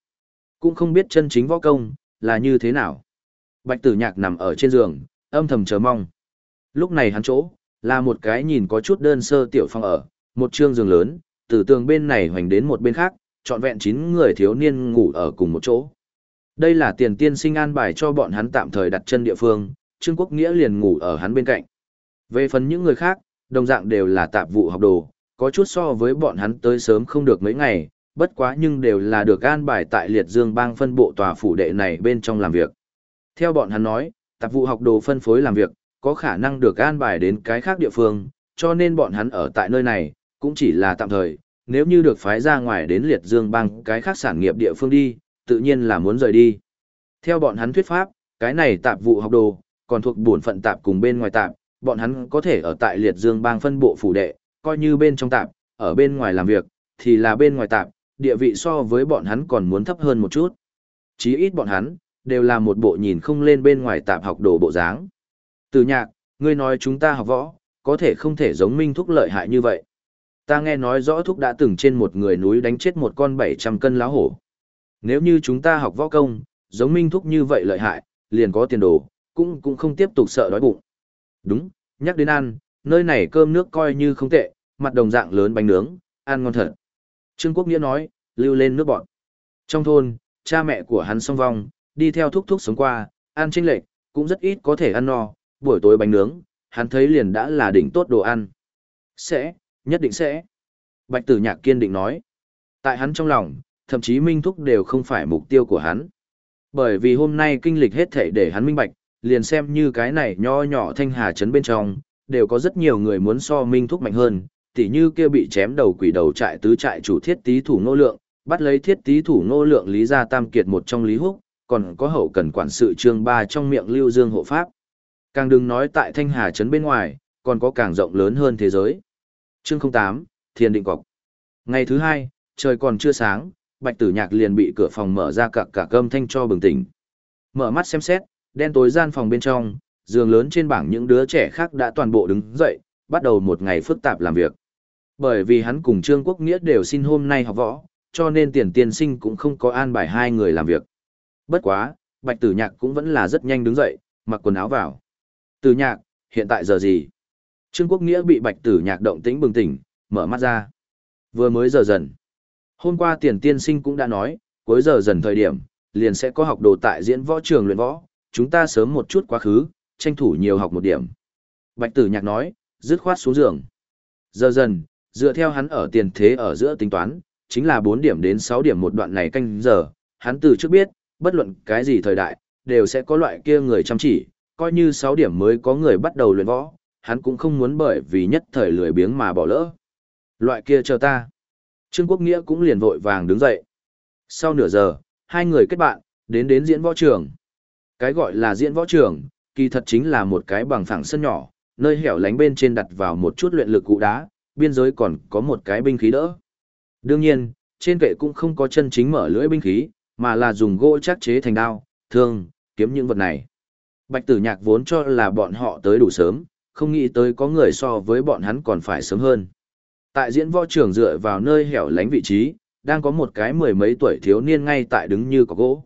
Cũng không biết chân chính võ công, là như thế nào. Bạch tử nhạc nằm ở trên giường, âm thầm chờ mong. Lúc này hắn chỗ, là một cái nhìn có chút đơn sơ tiểu phòng ở, một trương giường lớn, từ tường bên này hoành đến một bên khác, trọn vẹn 9 người thiếu niên ngủ ở cùng một chỗ. Đây là tiền tiên sinh an bài cho bọn hắn tạm thời đặt chân địa phương, Trương Quốc Nghĩa liền ngủ ở hắn bên cạnh. Về phần những người khác, đồng dạng đều là tạp vụ học đồ, có chút so với bọn hắn tới sớm không được mấy ngày, bất quá nhưng đều là được an bài tại liệt dương bang phân bộ tòa phủ đệ này bên trong làm việc. Theo bọn hắn nói, tạp vụ học đồ phân phối làm việc, có khả năng được an bài đến cái khác địa phương, cho nên bọn hắn ở tại nơi này, cũng chỉ là tạm thời, nếu như được phái ra ngoài đến liệt dương bang cái khác sản nghiệp địa phương đi, tự nhiên là muốn rời đi. Theo bọn hắn thuyết pháp, cái này tạp vụ học đồ, còn thuộc bổn phận tạp cùng bên ngoài tạp, bọn hắn có thể ở tại liệt dương bang phân bộ phủ đệ, coi như bên trong tạp, ở bên ngoài làm việc, thì là bên ngoài tạp, địa vị so với bọn hắn còn muốn thấp hơn một chút. Chí ít bọn hắn, đều là một bộ nhìn không lên bên ngoài tạp học đồ bộ dáng. Từ nhạc, ngươi nói chúng ta học võ, có thể không thể giống minh thúc lợi hại như vậy. Ta nghe nói rõ thúc đã từng trên một người núi đánh chết một con 700 cân lá hổ. Nếu như chúng ta học võ công, giống minh thúc như vậy lợi hại, liền có tiền đồ, cũng cũng không tiếp tục sợ đói bụng. Đúng, nhắc đến ăn, nơi này cơm nước coi như không tệ, mặt đồng dạng lớn bánh nướng, ăn ngon thật. Trương Quốc Nghĩa nói, lưu lên nước bọn. Trong thôn, cha mẹ của hắn song vong, đi theo thúc thúc sống qua, ăn chênh lệch, cũng rất ít có thể ăn no, buổi tối bánh nướng, hắn thấy liền đã là đỉnh tốt đồ ăn. Sẽ, nhất định sẽ. Bạch tử nhạc kiên định nói. Tại hắn trong lòng, thậm chí Minh Thúc đều không phải mục tiêu của hắn. Bởi vì hôm nay kinh lịch hết thể để hắn minh bạch, liền xem như cái này nho nhỏ thanh hà trấn bên trong, đều có rất nhiều người muốn so Minh Thúc mạnh hơn, tỉ như kia bị chém đầu quỷ đầu trại tứ trại chủ thiết tí thủ nô lượng, bắt lấy thiết tí thủ nô lượng lý gia tam kiệt một trong lý húc, còn có hậu cần quản sự trương ba trong miệng lưu dương hộ pháp. Càng đừng nói tại thanh hà trấn bên ngoài, còn có càng rộng lớn hơn thế giới. Chương 08, Thiền Định Cọc Ngày thứ hai, trời còn chưa sáng, bạch tử nhạc liền bị cửa phòng mở ra cặc cả cơm thanh cho bừng tỉnh. Mở mắt xem xét, đen tối gian phòng bên trong, giường lớn trên bảng những đứa trẻ khác đã toàn bộ đứng dậy, bắt đầu một ngày phức tạp làm việc. Bởi vì hắn cùng Trương Quốc Nghĩa đều xin hôm nay học võ, cho nên tiền tiên sinh cũng không có an bài hai người làm việc. Bất quá, Bạch Tử Nhạc cũng vẫn là rất nhanh đứng dậy, mặc quần áo vào. Tử Nhạc, hiện tại giờ gì? Trương Quốc Nghĩa bị Bạch Tử Nhạc động tĩnh bừng tỉnh, mở mắt ra. Vừa mới giờ dần. Hôm qua tiền tiên sinh cũng đã nói, cuối giờ dần thời điểm, liền sẽ có học đồ tại diễn võ trường luyện võ, chúng ta sớm một chút quá khứ, tranh thủ nhiều học một điểm. Bạch tử nhạc nói, dứt khoát xuống giường. Giờ dần, dựa theo hắn ở tiền thế ở giữa tính toán, chính là 4 điểm đến 6 điểm một đoạn này canh giờ, hắn từ trước biết, bất luận cái gì thời đại, đều sẽ có loại kia người chăm chỉ, coi như 6 điểm mới có người bắt đầu luyện võ, hắn cũng không muốn bởi vì nhất thời lười biếng mà bỏ lỡ. Loại kia chờ ta. Trương Quốc Nghĩa cũng liền vội vàng đứng dậy. Sau nửa giờ, hai người kết bạn, đến đến diễn võ trường. Cái gọi là diễn võ trường, kỳ thật chính là một cái bằng phẳng sân nhỏ, nơi hẻo lánh bên trên đặt vào một chút luyện lực cụ đá, biên giới còn có một cái binh khí đỡ. Đương nhiên, trên kệ cũng không có chân chính mở lưỡi binh khí, mà là dùng gỗ chắc chế thành đao, thương, kiếm những vật này. Bạch tử nhạc vốn cho là bọn họ tới đủ sớm, không nghĩ tới có người so với bọn hắn còn phải sớm hơn. Tại diễn võ trường dựa vào nơi hẻo lánh vị trí, đang có một cái mười mấy tuổi thiếu niên ngay tại đứng như cọc gỗ.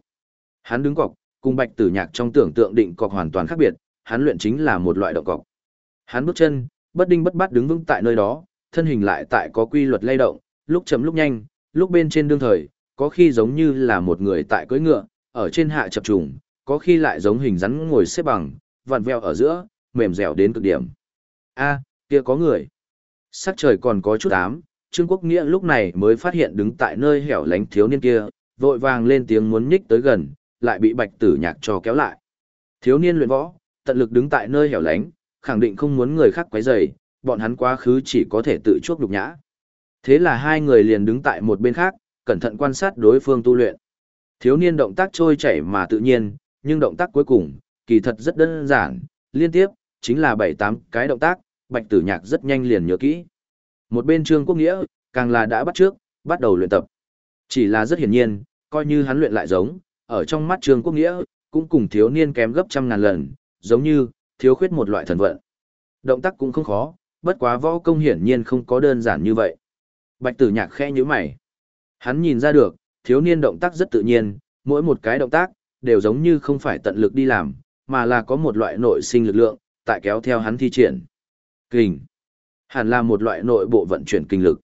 Hắn đứng cọc, cùng bạch tử nhạc trong tưởng tượng định cọc hoàn toàn khác biệt, hắn luyện chính là một loại động cọc. Hắn bước chân, bất đinh bất bát đứng vững tại nơi đó, thân hình lại tại có quy luật lay động, lúc chậm lúc nhanh, lúc bên trên đương thời, có khi giống như là một người tại cưỡi ngựa, ở trên hạ chập trùng, có khi lại giống hình rắn ngồi xếp bằng, vặn vẹo ở giữa, mềm dẻo đến cực điểm. A, kia có người. Sắc trời còn có chút ám, Trương Quốc Nghĩa lúc này mới phát hiện đứng tại nơi hẻo lánh thiếu niên kia, vội vàng lên tiếng muốn nhích tới gần, lại bị Bạch Tử Nhạc cho kéo lại. Thiếu niên luyện võ, tận lực đứng tại nơi hẻo lánh, khẳng định không muốn người khác quấy rầy, bọn hắn quá khứ chỉ có thể tự chuốc nhục nhã. Thế là hai người liền đứng tại một bên khác, cẩn thận quan sát đối phương tu luyện. Thiếu niên động tác trôi chảy mà tự nhiên, nhưng động tác cuối cùng, kỳ thật rất đơn giản, liên tiếp, chính là 7-8 cái động tác, Bạch Tử Nhạc rất nhanh liền nhớ kỹ. Một bên Trương Quốc Nghĩa, càng là đã bắt trước, bắt đầu luyện tập. Chỉ là rất hiển nhiên, coi như hắn luyện lại giống, ở trong mắt Trương Quốc Nghĩa, cũng cùng thiếu niên kém gấp trăm ngàn lần, giống như, thiếu khuyết một loại thần vận. Động tác cũng không khó, bất quá võ công hiển nhiên không có đơn giản như vậy. Bạch tử nhạc khẽ nhíu mày. Hắn nhìn ra được, thiếu niên động tác rất tự nhiên, mỗi một cái động tác, đều giống như không phải tận lực đi làm, mà là có một loại nội sinh lực lượng, tại kéo theo hắn thi triển. Kình. Hẳn là một loại nội bộ vận chuyển kinh lực.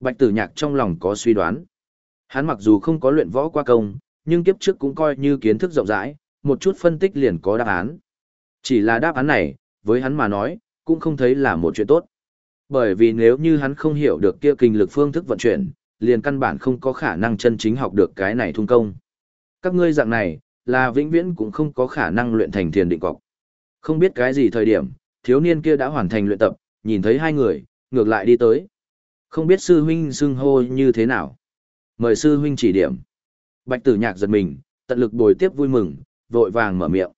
Bạch tử nhạc trong lòng có suy đoán. Hắn mặc dù không có luyện võ qua công, nhưng kiếp trước cũng coi như kiến thức rộng rãi, một chút phân tích liền có đáp án. Chỉ là đáp án này, với hắn mà nói, cũng không thấy là một chuyện tốt. Bởi vì nếu như hắn không hiểu được kia kinh lực phương thức vận chuyển, liền căn bản không có khả năng chân chính học được cái này thung công. Các ngươi dạng này, là vĩnh viễn cũng không có khả năng luyện thành thiền định cọc. Không biết cái gì thời điểm, thiếu niên kia đã hoàn thành luyện tập, nhìn thấy hai người, ngược lại đi tới. Không biết sư huynh xưng hô như thế nào. Mời sư huynh chỉ điểm. Bạch tử nhạc giật mình, tận lực bồi tiếp vui mừng, vội vàng mở miệng.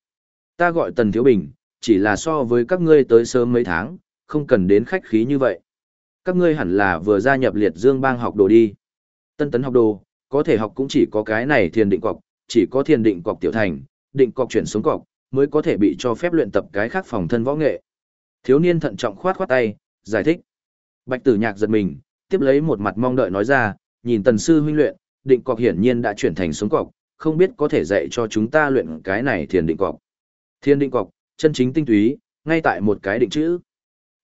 Ta gọi Tần Thiếu Bình, chỉ là so với các ngươi tới sớm mấy tháng, không cần đến khách khí như vậy. Các ngươi hẳn là vừa gia nhập liệt dương bang học đồ đi. Tân tấn học đồ, có thể học cũng chỉ có cái này thiền định cọc, chỉ có thiền định cọc tiểu thành, định cọc chuyển xuống cọc, mới có thể bị cho phép luyện tập cái khác phòng thân võ nghệ. Thiếu niên thận trọng khoát khoát tay, giải thích. Bạch tử nhạc giật mình, tiếp lấy một mặt mong đợi nói ra, nhìn tần sư huynh luyện, định cọc hiển nhiên đã chuyển thành sống cọc, không biết có thể dạy cho chúng ta luyện cái này thiền định cọc. Thiền định cọc, chân chính tinh túy, ngay tại một cái định chữ.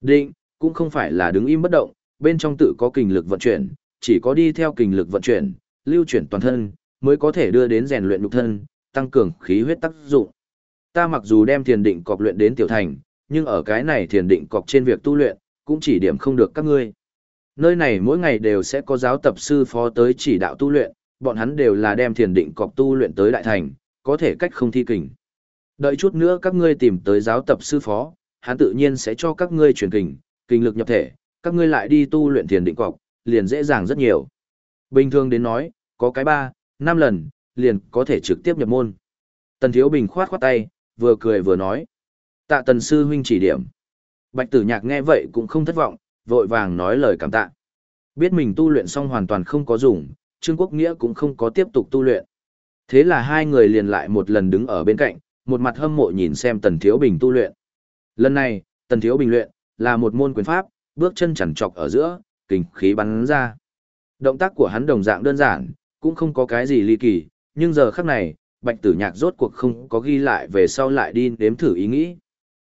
Định, cũng không phải là đứng im bất động, bên trong tự có kinh lực vận chuyển, chỉ có đi theo kinh lực vận chuyển, lưu chuyển toàn thân, mới có thể đưa đến rèn luyện lục thân, tăng cường khí huyết tác dụng. Ta mặc dù đem thiền định cọc luyện đến tiểu thành, nhưng ở cái này thiền định cọc trên việc tu luyện, cũng chỉ điểm không được các ngươi. Nơi này mỗi ngày đều sẽ có giáo tập sư phó tới chỉ đạo tu luyện, bọn hắn đều là đem thiền định cọc tu luyện tới đại thành, có thể cách không thi kình. Đợi chút nữa các ngươi tìm tới giáo tập sư phó, hắn tự nhiên sẽ cho các ngươi truyền kình, kinh lực nhập thể, các ngươi lại đi tu luyện thiền định cọc, liền dễ dàng rất nhiều. Bình thường đến nói, có cái ba, năm lần, liền có thể trực tiếp nhập môn. Tần Thiếu Bình khoát khoát tay, vừa cười vừa nói. Tạ tần sư huynh chỉ điểm. Bạch tử nhạc nghe vậy cũng không thất vọng, vội vàng nói lời cảm tạ. Biết mình tu luyện xong hoàn toàn không có dùng, Trương Quốc Nghĩa cũng không có tiếp tục tu luyện. Thế là hai người liền lại một lần đứng ở bên cạnh, một mặt hâm mộ nhìn xem Tần Thiếu Bình tu luyện. Lần này, Tần Thiếu Bình luyện, là một môn quyền pháp, bước chân chẳng trọc ở giữa, kình khí bắn ra. Động tác của hắn đồng dạng đơn giản, cũng không có cái gì ly kỳ, nhưng giờ khắc này, bạch tử nhạc rốt cuộc không có ghi lại về sau lại đi nếm thử ý nghĩ.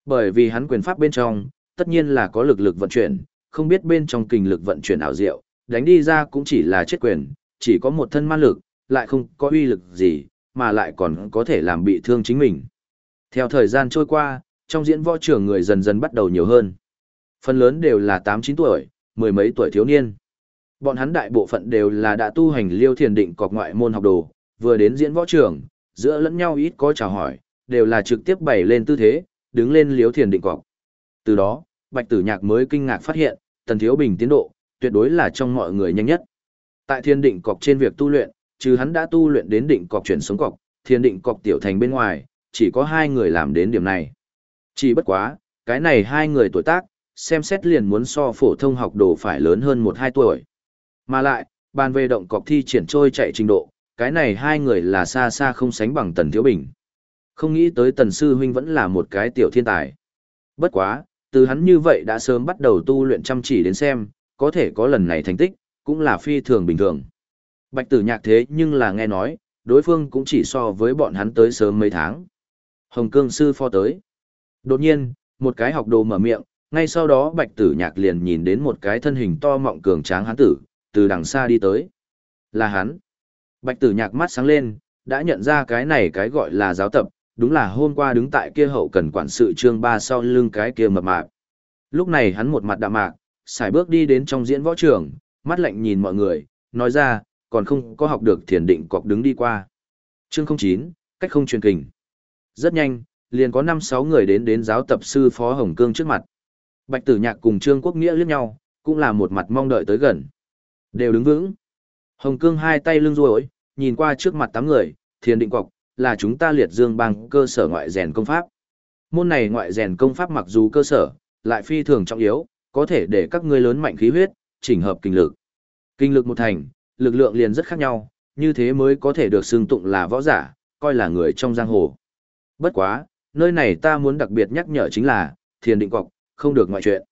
Bởi vì hắn quyền pháp bên trong, tất nhiên là có lực lực vận chuyển, không biết bên trong kinh lực vận chuyển ảo diệu, đánh đi ra cũng chỉ là chết quyền, chỉ có một thân ma lực, lại không có uy lực gì, mà lại còn có thể làm bị thương chính mình. Theo thời gian trôi qua, trong diễn võ trường người dần dần bắt đầu nhiều hơn. Phần lớn đều là 8-9 tuổi, mười mấy tuổi thiếu niên. Bọn hắn đại bộ phận đều là đã tu hành liêu thiền định cọc ngoại môn học đồ, vừa đến diễn võ trường, giữa lẫn nhau ít có chào hỏi, đều là trực tiếp bày lên tư thế, đứng lên liếu thiền định cọc. Từ đó, Bạch Tử Nhạc mới kinh ngạc phát hiện, Tần Thiếu Bình tiến độ, tuyệt đối là trong mọi người nhanh nhất. Tại thiên định cọc trên việc tu luyện, trừ hắn đã tu luyện đến định cọc chuyển xuống cọc, thiên định cọc tiểu thành bên ngoài, chỉ có hai người làm đến điểm này. Chỉ bất quá, cái này hai người tuổi tác, xem xét liền muốn so phổ thông học đồ phải lớn hơn một hai tuổi. Mà lại, bàn về động cọc thi triển trôi chạy trình độ, cái này hai người là xa xa không sánh bằng Tần Thiếu Bình. Không nghĩ tới Tần Sư Huynh vẫn là một cái tiểu thiên tài. Bất quá, từ hắn như vậy đã sớm bắt đầu tu luyện chăm chỉ đến xem, có thể có lần này thành tích, cũng là phi thường bình thường. Bạch tử nhạc thế nhưng là nghe nói, đối phương cũng chỉ so với bọn hắn tới sớm mấy tháng. Hồng cương sư pho tới. Đột nhiên, một cái học đồ mở miệng, ngay sau đó bạch tử nhạc liền nhìn đến một cái thân hình to mọng cường tráng hắn tử, từ đằng xa đi tới. Là hắn. Bạch tử nhạc mắt sáng lên, đã nhận ra cái này cái gọi là giáo tập, đúng là hôm qua đứng tại kia hậu cần quản sự trương ba sau lưng cái kia mập mạp. Lúc này hắn một mặt đạm mạc, xài bước đi đến trong diễn võ trường, mắt lạnh nhìn mọi người, nói ra, còn không có học được thiền định cọc đứng đi qua. Chương 09, cách không truyền kình. Rất nhanh, liền có 5-6 người đến đến giáo tập sư Phó Hồng Cương trước mặt. Bạch Tử Nhạc cùng Trương Quốc Nghĩa liếc nhau, cũng là một mặt mong đợi tới gần. Đều đứng vững. Hồng Cương hai tay lưng ruồi, nhìn qua trước mặt tám người, thiền định cọc, là chúng ta liệt dương bang cơ sở ngoại rèn công pháp. Môn này ngoại rèn công pháp mặc dù cơ sở, lại phi thường trọng yếu, có thể để các ngươi lớn mạnh khí huyết, chỉnh hợp kinh lực. Kinh lực một thành, lực lượng liền rất khác nhau, như thế mới có thể được xưng tụng là võ giả, coi là người trong giang hồ. Bất quá, nơi này ta muốn đặc biệt nhắc nhở chính là, thiền định cọc, không được ngoại chuyện.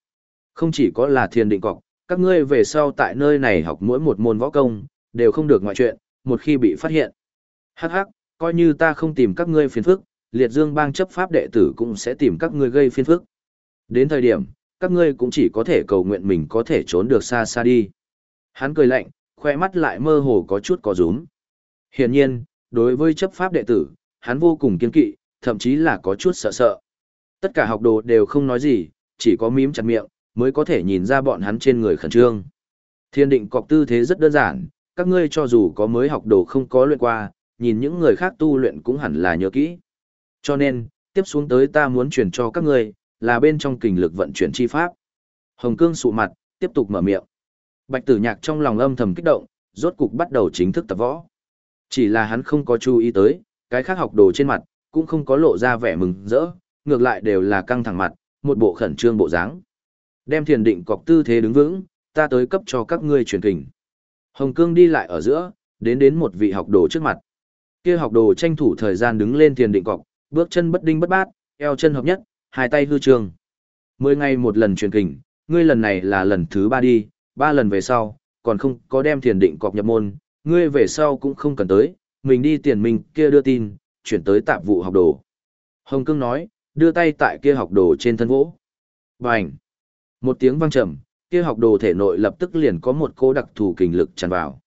Không chỉ có là thiền định cọc, các ngươi về sau tại nơi này học mỗi một môn võ công, đều không được ngoại chuyện, một khi bị phát hiện. Hắc hắc, coi như ta không tìm các ngươi phiền phức, liệt dương bang chấp pháp đệ tử cũng sẽ tìm các ngươi gây phiền phức. Đến thời điểm, các ngươi cũng chỉ có thể cầu nguyện mình có thể trốn được xa xa đi. Hắn cười lạnh, khoe mắt lại mơ hồ có chút có rúm. Hiển nhiên, đối với chấp pháp đệ tử, hắn vô cùng kiên kỵ, thậm chí là có chút sợ sợ. Tất cả học đồ đều không nói gì, chỉ có mím chặt miệng, mới có thể nhìn ra bọn hắn trên người khẩn trương. Thiên định cọc tư thế rất đơn giản, các ngươi cho dù có mới học đồ không có luyện qua, nhìn những người khác tu luyện cũng hẳn là nhớ kỹ. Cho nên, tiếp xuống tới ta muốn truyền cho các ngươi, là bên trong kình lực vận chuyển chi pháp. Hồng Cương sụ mặt, tiếp tục mở miệng. Bạch Tử Nhạc trong lòng âm thầm kích động, rốt cục bắt đầu chính thức tập võ. Chỉ là hắn không có chú ý tới, cái khác học đồ trên mặt, cũng không có lộ ra vẻ mừng rỡ, ngược lại đều là căng thẳng mặt, một bộ khẩn trương bộ dáng. Đem thiền định cọc tư thế đứng vững, ta tới cấp cho các ngươi truyền kình. Hồng Cương đi lại ở giữa, đến đến một vị học đồ trước mặt. Kia học đồ tranh thủ thời gian đứng lên thiền định cọc, bước chân bất đinh bất bát, eo chân hợp nhất, hai tay hư trường. Mười ngày một lần truyền kình, ngươi lần này là lần thứ ba đi, ba lần về sau, còn không có đem thiền định cọc nhập môn, ngươi về sau cũng không cần tới, mình đi tiền mình kia đưa tin, chuyển tới tạp vụ học đồ. Hồng Cương nói, đưa tay tại kia học đồ trên thân vỗ. Bành! Một tiếng vang trầm, kia học đồ thể nội lập tức liền có một cô đặc thù kình lực tràn vào.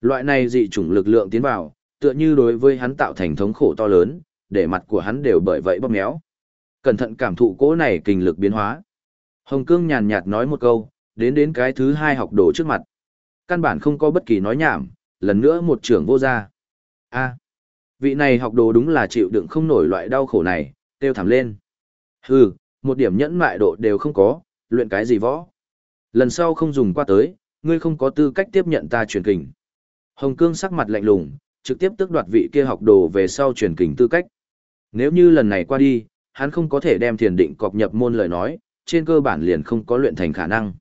Loại này dị chủng lực lượng tiến vào, tựa như đối với hắn tạo thành thống khổ to lớn, để mặt của hắn đều bởi vậy bóp méo. Cẩn thận cảm thụ cỗ này kinh lực biến hóa. Hồng Cương nhàn nhạt nói một câu, đến đến cái thứ hai học đồ trước mặt. Căn bản không có bất kỳ nói nhảm, lần nữa một trưởng vô ra. a vị này học đồ đúng là chịu đựng không nổi loại đau khổ này, kêu thảm lên. Hừ, một điểm nhẫn mại độ đều không có, luyện cái gì võ. Lần sau không dùng qua tới, ngươi không có tư cách tiếp nhận ta truyền kình. Hồng Cương sắc mặt lạnh lùng, trực tiếp tước đoạt vị kia học đồ về sau truyền kình tư cách. Nếu như lần này qua đi, hắn không có thể đem thiền định cọc nhập môn lời nói, trên cơ bản liền không có luyện thành khả năng.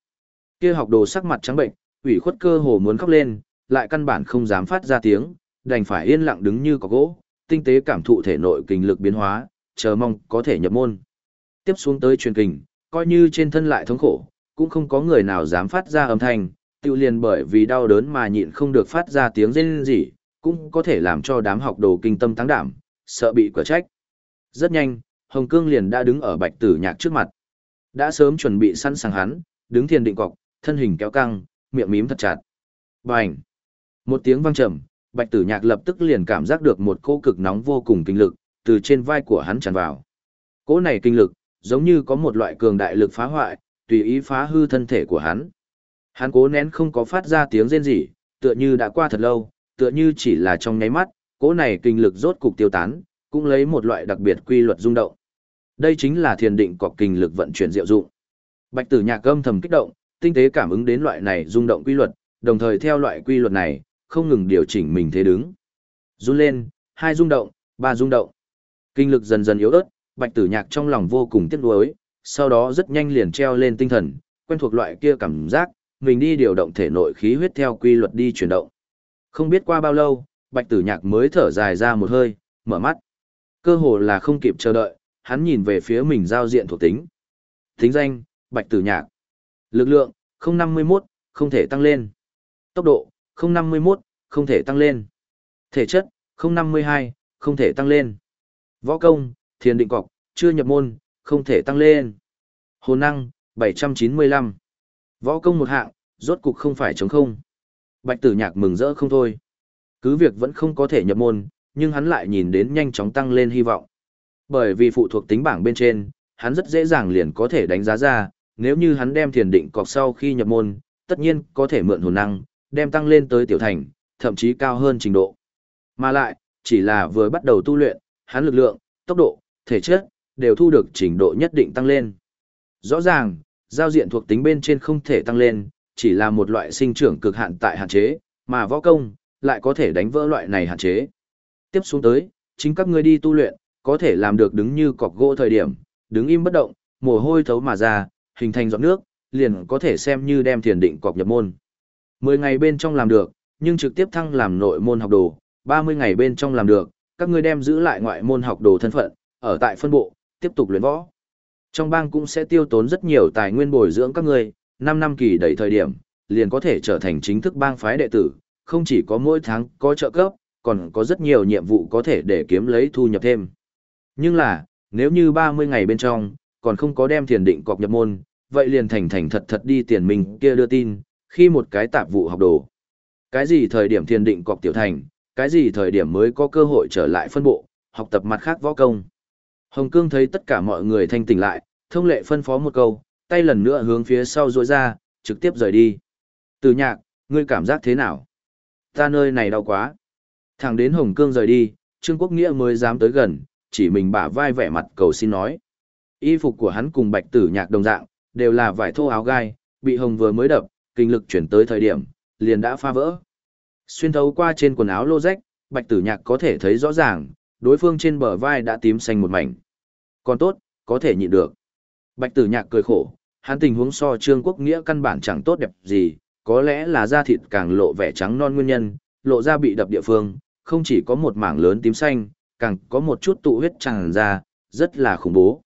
Kia học đồ sắc mặt trắng bệnh, ủy khuất cơ hồ muốn khóc lên, lại căn bản không dám phát ra tiếng, đành phải yên lặng đứng như có gỗ, tinh tế cảm thụ thể nội kinh lực biến hóa, chờ mong có thể nhập môn. Tiếp xuống tới truyền kình, coi như trên thân lại thống khổ, cũng không có người nào dám phát ra âm thanh, tiêu liền bởi vì đau đớn mà nhịn không được phát ra tiếng rên rỉ, cũng có thể làm cho đám học đồ kinh tâm tăng đảm, sợ bị quả trách. Rất nhanh, Hồng Cương liền đã đứng ở bạch tử nhạc trước mặt. Đã sớm chuẩn bị sẵn sàng hắn, đứng thiền định cọc, thân hình kéo căng, miệng mím thật chặt. Bành! Một tiếng vang trầm, bạch tử nhạc lập tức liền cảm giác được một cô cực nóng vô cùng kinh lực, từ trên vai của hắn tràn vào. Cỗ này kinh lực, giống như có một loại cường đại lực phá hoại, tùy ý phá hư thân thể của hắn. Hắn cố nén không có phát ra tiếng rên rỉ, tựa như đã qua thật lâu, tựa như chỉ là trong nháy mắt, cỗ này kinh lực rốt cục tiêu tán, cũng lấy một loại đặc biệt quy luật rung động. Đây chính là thiền định cọc kinh lực vận chuyển diệu dụng. Bạch Tử Nhạc âm thầm kích động, tinh tế cảm ứng đến loại này rung động quy luật, đồng thời theo loại quy luật này, không ngừng điều chỉnh mình thế đứng. Run lên, hai rung động, ba rung động. Kinh lực dần dần yếu ớt, Bạch Tử Nhạc trong lòng vô cùng tiếc nuối, sau đó rất nhanh liền treo lên tinh thần, quen thuộc loại kia cảm giác, mình đi điều động thể nội khí huyết theo quy luật đi chuyển động. Không biết qua bao lâu, Bạch Tử Nhạc mới thở dài ra một hơi, mở mắt. Cơ hồ là không kịp chờ đợi, hắn nhìn về phía mình giao diện thuộc tính. Tính danh, Bạch Tử Nhạc. Lực lượng, 051, không thể tăng lên. Tốc độ, 051, không thể tăng lên. Thể chất, 052, không thể tăng lên. Võ công, thiền định cọc, chưa nhập môn, không thể tăng lên. Hồn năng, 795. Võ công một hạng, rốt cục không phải chống không. Bạch tử nhạc mừng rỡ không thôi. Cứ việc vẫn không có thể nhập môn, nhưng hắn lại nhìn đến nhanh chóng tăng lên hy vọng. Bởi vì phụ thuộc tính bảng bên trên, hắn rất dễ dàng liền có thể đánh giá ra, nếu như hắn đem thiền định cọc sau khi nhập môn, tất nhiên có thể mượn hồn năng, đem tăng lên tới tiểu thành, thậm chí cao hơn trình độ. Mà lại, chỉ là vừa bắt đầu tu luyện, hắn lực lượng, tốc độ, thể chất, đều thu được trình độ nhất định tăng lên. Rõ ràng, giao diện thuộc tính bên trên không thể tăng lên, chỉ là một loại sinh trưởng cực hạn tại hạn chế, mà võ công, lại có thể đánh vỡ loại này hạn chế. Tiếp xuống tới, chính các ngươi đi tu luyện, có thể làm được đứng như cọc gỗ thời điểm, đứng im bất động, mồ hôi thấu mà ra, hình thành giọt nước, liền có thể xem như đem thiền định cọc nhập môn. 10 ngày bên trong làm được, nhưng trực tiếp thăng làm nội môn học đồ, 30 ngày bên trong làm được, các ngươi đem giữ lại ngoại môn học đồ thân phận, ở tại phân bộ, tiếp tục luyện võ. Trong bang cũng sẽ tiêu tốn rất nhiều tài nguyên bồi dưỡng các ngươi, 5 năm kỳ đầy thời điểm, liền có thể trở thành chính thức bang phái đệ tử, không chỉ có mỗi tháng có trợ cấp, còn có rất nhiều nhiệm vụ có thể để kiếm lấy thu nhập thêm. Nhưng là, nếu như 30 ngày bên trong, còn không có đem thiền định cọc nhập môn, vậy liền thành thành thật thật đi tiền mình kia đưa tin, khi một cái tạp vụ học đồ. Cái gì thời điểm thiền định cọc tiểu thành, cái gì thời điểm mới có cơ hội trở lại phân bộ, học tập mặt khác võ công. Hồng Cương thấy tất cả mọi người thanh tỉnh lại, thông lệ phân phó một câu, tay lần nữa hướng phía sau rối ra, trực tiếp rời đi. Từ nhạc, ngươi cảm giác thế nào? Ta nơi này đau quá. Thẳng đến Hồng Cương rời đi, Trương Quốc Nghĩa mới dám tới gần, chỉ mình bả vai vẻ mặt cầu xin nói. Y phục của hắn cùng bạch tử nhạc đồng dạng, đều là vải thô áo gai, bị Hồng vừa mới đập, kinh lực chuyển tới thời điểm, liền đã phá vỡ. Xuyên thấu qua trên quần áo lô rách, bạch tử nhạc có thể thấy rõ ràng, đối phương trên bờ vai đã tím xanh một mảnh. Còn tốt, có thể nhịn được. Bạch tử nhạc cười khổ, hắn tình huống so trương quốc nghĩa căn bản chẳng tốt đẹp gì, có lẽ là da thịt càng lộ vẻ trắng non nguyên nhân, lộ ra bị đập địa phương, không chỉ có một mảng lớn tím xanh, càng có một chút tụ huyết tràn ra, rất là khủng bố.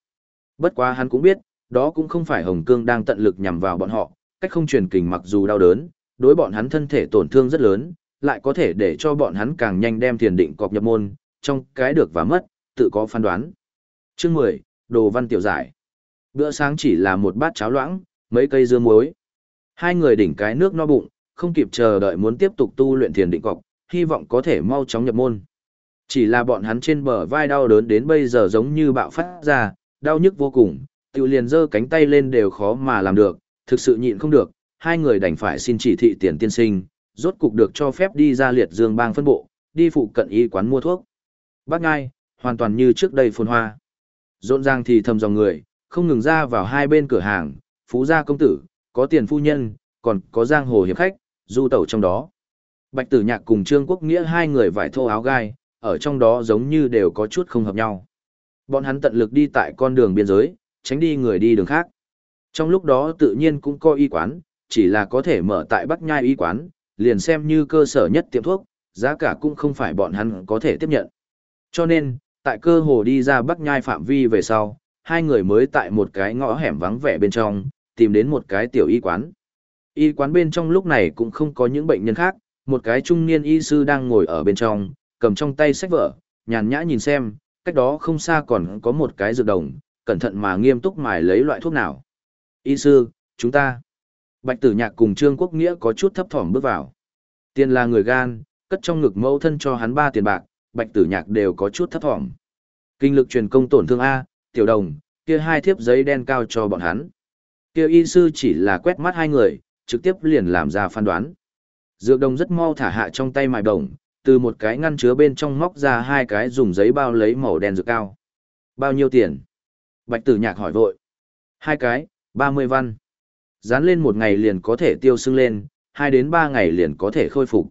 Bất quá hắn cũng biết, đó cũng không phải Hồng Cương đang tận lực nhằm vào bọn họ, cách không truyền kình mặc dù đau đớn, đối bọn hắn thân thể tổn thương rất lớn, lại có thể để cho bọn hắn càng nhanh đem thiền định cọc nhập môn, trong cái được và mất, tự có phán đoán. Chương 10, Đồ văn tiểu giải. Bữa sáng chỉ là một bát cháo loãng, mấy cây dưa muối. Hai người đỉnh cái nước no bụng, không kịp chờ đợi muốn tiếp tục tu luyện thiền định cọc, hy vọng có thể mau chóng nhập môn. Chỉ là bọn hắn trên bờ vai đau đớn đến bây giờ giống như bạo phát ra, đau nhức vô cùng, tự liền giơ cánh tay lên đều khó mà làm được, thực sự nhịn không được, hai người đành phải xin chỉ thị tiền tiên sinh, rốt cục được cho phép đi ra liệt dương bang phân bộ, đi phụ cận y quán mua thuốc. Bác ngai, hoàn toàn như trước đây phồn hoa. Rộn ràng thì thầm dòng người, không ngừng ra vào hai bên cửa hàng, phú gia công tử, có tiền phu nhân, còn có giang hồ hiệp khách, du tẩu trong đó. Bạch tử nhạc cùng Trương Quốc Nghĩa hai người vải thô áo gai, ở trong đó giống như đều có chút không hợp nhau. Bọn hắn tận lực đi tại con đường biên giới, tránh đi người đi đường khác. Trong lúc đó tự nhiên cũng có y quán, chỉ là có thể mở tại Bắc Nhai y quán, liền xem như cơ sở nhất tiệm thuốc, giá cả cũng không phải bọn hắn có thể tiếp nhận. Cho nên, tại cơ hồ đi ra Bắc Nhai phạm vi về sau, hai người mới tại một cái ngõ hẻm vắng vẻ bên trong, tìm đến một cái tiểu y quán. Y quán bên trong lúc này cũng không có những bệnh nhân khác, một cái trung niên y sư đang ngồi ở bên trong, cầm trong tay sách vở, nhàn nhã nhìn xem, cách đó không xa còn có một cái dược đồng, cẩn thận mà nghiêm túc mài lấy loại thuốc nào. Y sư, chúng ta. Bạch tử nhạc cùng Trương Quốc Nghĩa có chút thấp thỏm bước vào. Tiền là người gan, cất trong ngực mẫu thân cho hắn ba tiền bạc, bạch tử nhạc đều có chút thấp thỏm. Kinh lực truyền công tổn thương A, tiểu đồng, kia hai thiếp giấy đen cao cho bọn hắn. Kia y sư chỉ là quét mắt hai người, trực tiếp liền làm ra phán đoán. Dược đồng rất mau thả hạ trong tay mài đồng, từ một cái ngăn chứa bên trong móc ra hai cái dùng giấy bao lấy màu đen dược cao. Bao nhiêu tiền? Bạch tử nhạc hỏi vội. Hai cái, ba mươi văn. Dán lên một ngày liền có thể tiêu sưng lên, hai đến ba ngày liền có thể khôi phục.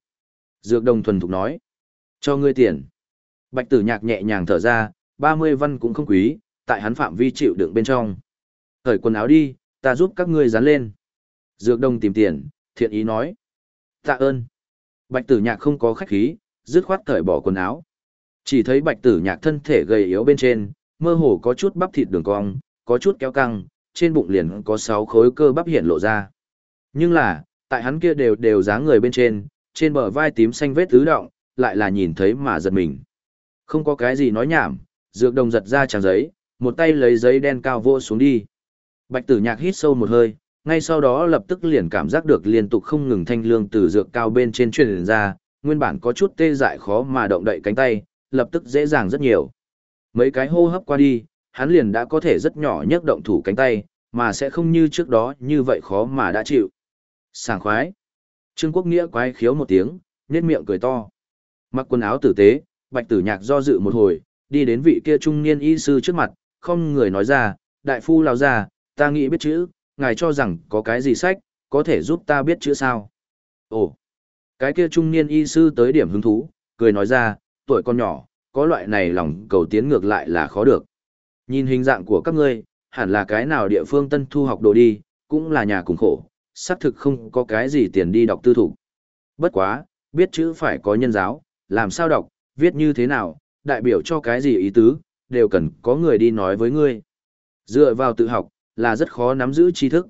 Dược đồng thuần thục nói. Cho ngươi tiền. Bạch tử nhạc nhẹ nhàng thở ra, ba mươi văn cũng không quý, tại hắn phạm vi chịu đựng bên trong. Cởi quần áo đi, ta giúp các ngươi dán lên. Dược Đông tìm tiền, thiện ý nói. Tạ ơn. Bạch tử nhạc không có khách khí, dứt khoát cởi bỏ quần áo. Chỉ thấy bạch tử nhạc thân thể gầy yếu bên trên, mơ hồ có chút bắp thịt đường cong, có chút kéo căng, trên bụng liền có sáu khối cơ bắp hiện lộ ra. Nhưng là, tại hắn kia đều đều dáng người bên trên, trên bờ vai tím xanh vết tứ động, lại là nhìn thấy mà giật mình. Không có cái gì nói nhảm, dược đồng giật ra trang giấy, một tay lấy giấy đen cao vô xuống đi. Bạch tử nhạc hít sâu một hơi, ngay sau đó lập tức liền cảm giác được liên tục không ngừng thanh lương từ dược cao bên trên truyền ra, nguyên bản có chút tê dại khó mà động đậy cánh tay, lập tức dễ dàng rất nhiều. Mấy cái hô hấp qua đi, hắn liền đã có thể rất nhỏ nhấc động thủ cánh tay, mà sẽ không như trước đó như vậy khó mà đã chịu. Sảng khoái. Trương Quốc Nghĩa quái khiếu một tiếng, nhếch miệng cười to. Mặc quần áo tử tế, Bạch Tử Nhạc do dự một hồi, đi đến vị kia trung niên y sư trước mặt, không người nói ra, đại phu lao ra, ta nghĩ biết chữ, ngài cho rằng có cái gì sách, có thể giúp ta biết chữ sao. Ồ, cái kia trung niên y sư tới điểm hứng thú, cười nói ra, tuổi con nhỏ, có loại này lòng cầu tiến ngược lại là khó được. Nhìn hình dạng của các ngươi, hẳn là cái nào địa phương tân thu học đồ đi, cũng là nhà cùng khổ, xác thực không có cái gì tiền đi đọc tư thủ. Bất quá, biết chữ phải có nhân giáo, làm sao đọc, viết như thế nào, đại biểu cho cái gì ý tứ, đều cần có người đi nói với ngươi. Dựa vào tự học, là rất khó nắm giữ tri thức.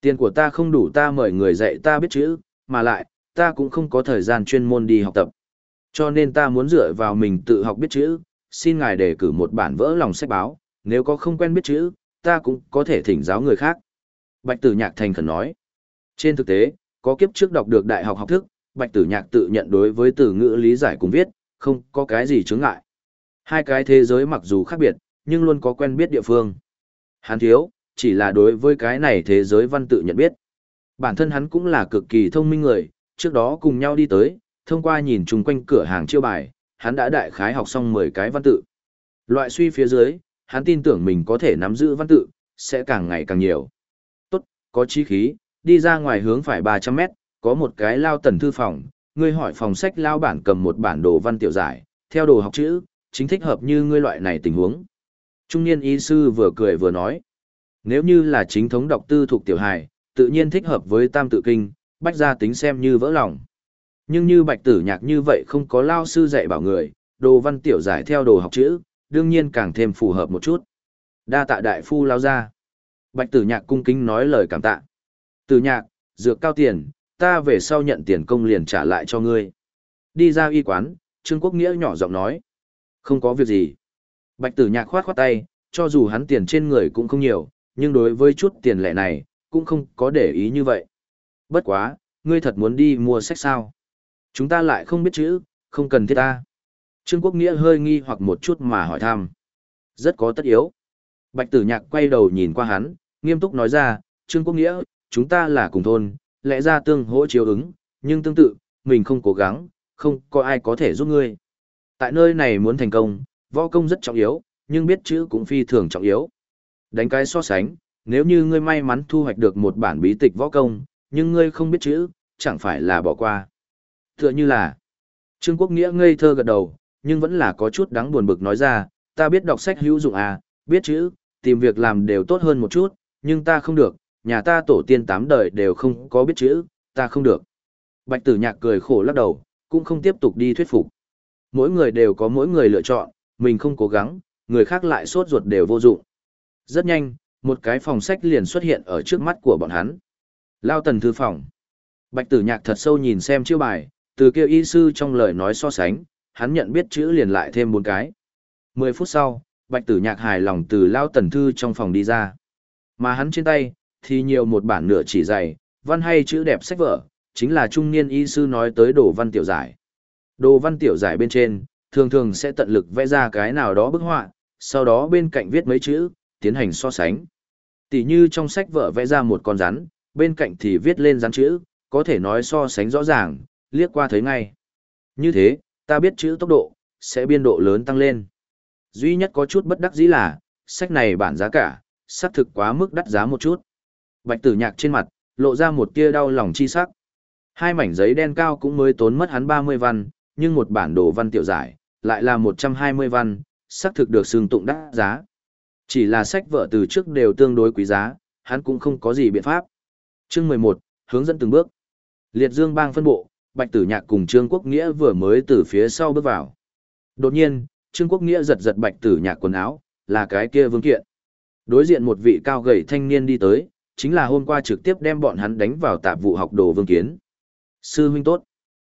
Tiền của ta không đủ ta mời người dạy ta biết chữ, mà lại, ta cũng không có thời gian chuyên môn đi học tập. Cho nên ta muốn dựa vào mình tự học biết chữ, xin ngài đề cử một bản vỡ lòng sách báo, nếu có không quen biết chữ, ta cũng có thể thỉnh giáo người khác. Bạch tử nhạc thành khẩn nói. Trên thực tế, có kiếp trước đọc được đại học học thức, bạch tử nhạc tự nhận đối với từ ngữ lý giải cùng viết, không có cái gì chướng ngại. Hai cái thế giới mặc dù khác biệt, nhưng luôn có quen biết địa phương. Hắn thiếu, chỉ là đối với cái này thế giới văn tự nhận biết. Bản thân hắn cũng là cực kỳ thông minh người, trước đó cùng nhau đi tới, thông qua nhìn chung quanh cửa hàng chiêu bài, hắn đã đại khái học xong 10 cái văn tự. Loại suy phía dưới, hắn tin tưởng mình có thể nắm giữ văn tự, sẽ càng ngày càng nhiều. Tốt, có chí khí, đi ra ngoài hướng phải 300 mét, có một cái lao tần thư phòng, ngươi hỏi phòng sách lao bản cầm một bản đồ văn tiểu giải, theo đồ học chữ, chính thích hợp như ngươi loại này tình huống. Trung niên y sư vừa cười vừa nói, nếu như là chính thống đọc tư thuộc tiểu hài, tự nhiên thích hợp với tam tự kinh, bách gia tính xem như vỡ lòng. Nhưng như bạch tử nhạc như vậy không có lao sư dạy bảo người, đồ văn tiểu giải theo đồ học chữ, đương nhiên càng thêm phù hợp một chút. Đa tạ đại phu lao ra. Bạch tử nhạc cung kính nói lời cảm tạ. Tử nhạc, dược cao tiền, ta về sau nhận tiền công liền trả lại cho ngươi. Đi ra y quán, Trương Quốc Nghĩa nhỏ giọng nói. Không có việc gì. Bạch tử nhạc khoát khoát tay, cho dù hắn tiền trên người cũng không nhiều, nhưng đối với chút tiền lẻ này, cũng không có để ý như vậy. Bất quá, ngươi thật muốn đi mua sách sao? Chúng ta lại không biết chữ, không cần thiết ta. Trương Quốc Nghĩa hơi nghi hoặc một chút mà hỏi thăm. Rất có tất yếu. Bạch tử nhạc quay đầu nhìn qua hắn, nghiêm túc nói ra, Trương Quốc Nghĩa, chúng ta là cùng thôn, lẽ ra tương hỗ chiếu ứng, nhưng tương tự, mình không cố gắng, không có ai có thể giúp ngươi. Tại nơi này muốn thành công, võ công rất trọng yếu, nhưng biết chữ cũng phi thường trọng yếu. Đánh cái so sánh, nếu như ngươi may mắn thu hoạch được một bản bí tịch võ công, nhưng ngươi không biết chữ, chẳng phải là bỏ qua. Tựa như là, Trương Quốc Nghĩa ngây thơ gật đầu, nhưng vẫn là có chút đáng buồn bực nói ra, ta biết đọc sách hữu dụng à, biết chữ, tìm việc làm đều tốt hơn một chút, nhưng ta không được, nhà ta tổ tiên tám đời đều không có biết chữ, ta không được. Bạch tử nhạc cười khổ lắc đầu, cũng không tiếp tục đi thuyết phục. Mỗi người đều có mỗi người lựa chọn, mình không cố gắng, người khác lại sốt ruột đều vô dụng. Rất nhanh, một cái phòng sách liền xuất hiện ở trước mắt của bọn hắn. Lao tần thư phòng. Bạch tử nhạc thật sâu nhìn xem chiêu bài, Từ kia y sư trong lời nói so sánh, hắn nhận biết chữ liền lại thêm bốn cái. Mười phút sau, bạch tử nhạc hài lòng từ lao tần thư trong phòng đi ra. Mà hắn trên tay, thì nhiều một bản nửa chỉ dày, văn hay chữ đẹp sách vở, chính là trung niên y sư nói tới đồ văn tiểu giải. Đồ văn tiểu giải bên trên, thường thường sẽ tận lực vẽ ra cái nào đó bức họa, sau đó bên cạnh viết mấy chữ, tiến hành so sánh. Tỷ như trong sách vở vẽ ra một con rắn, bên cạnh thì viết lên rắn chữ, có thể nói so sánh rõ ràng, liếc qua thấy ngay. Như thế, ta biết chữ tốc độ, sẽ biên độ lớn tăng lên. Duy nhất có chút bất đắc dĩ là, sách này bản giá cả, xác thực quá mức đắt giá một chút. Bạch tử nhạc trên mặt, lộ ra một tia đau lòng chi sắc. Hai mảnh giấy đen cao cũng mới tốn mất hắn 30 văn, nhưng một bản đồ văn tiểu giải, lại là 120 văn, xác thực được xương tụng đắt giá. Chỉ là sách vợ từ trước đều tương đối quý giá, hắn cũng không có gì biện pháp. Chương 11, hướng dẫn từng bước. Liệt Dương bang phân bộ, Bạch Tử Nhạc cùng Trương Quốc Nghĩa vừa mới từ phía sau bước vào. Đột nhiên, Trương Quốc Nghĩa giật giật Bạch Tử Nhạc quần áo, là cái kia Vương Kiện. Đối diện một vị cao gầy thanh niên đi tới, chính là hôm qua trực tiếp đem bọn hắn đánh vào tạp vụ học đồ Vương Kiến. Sư huynh tốt.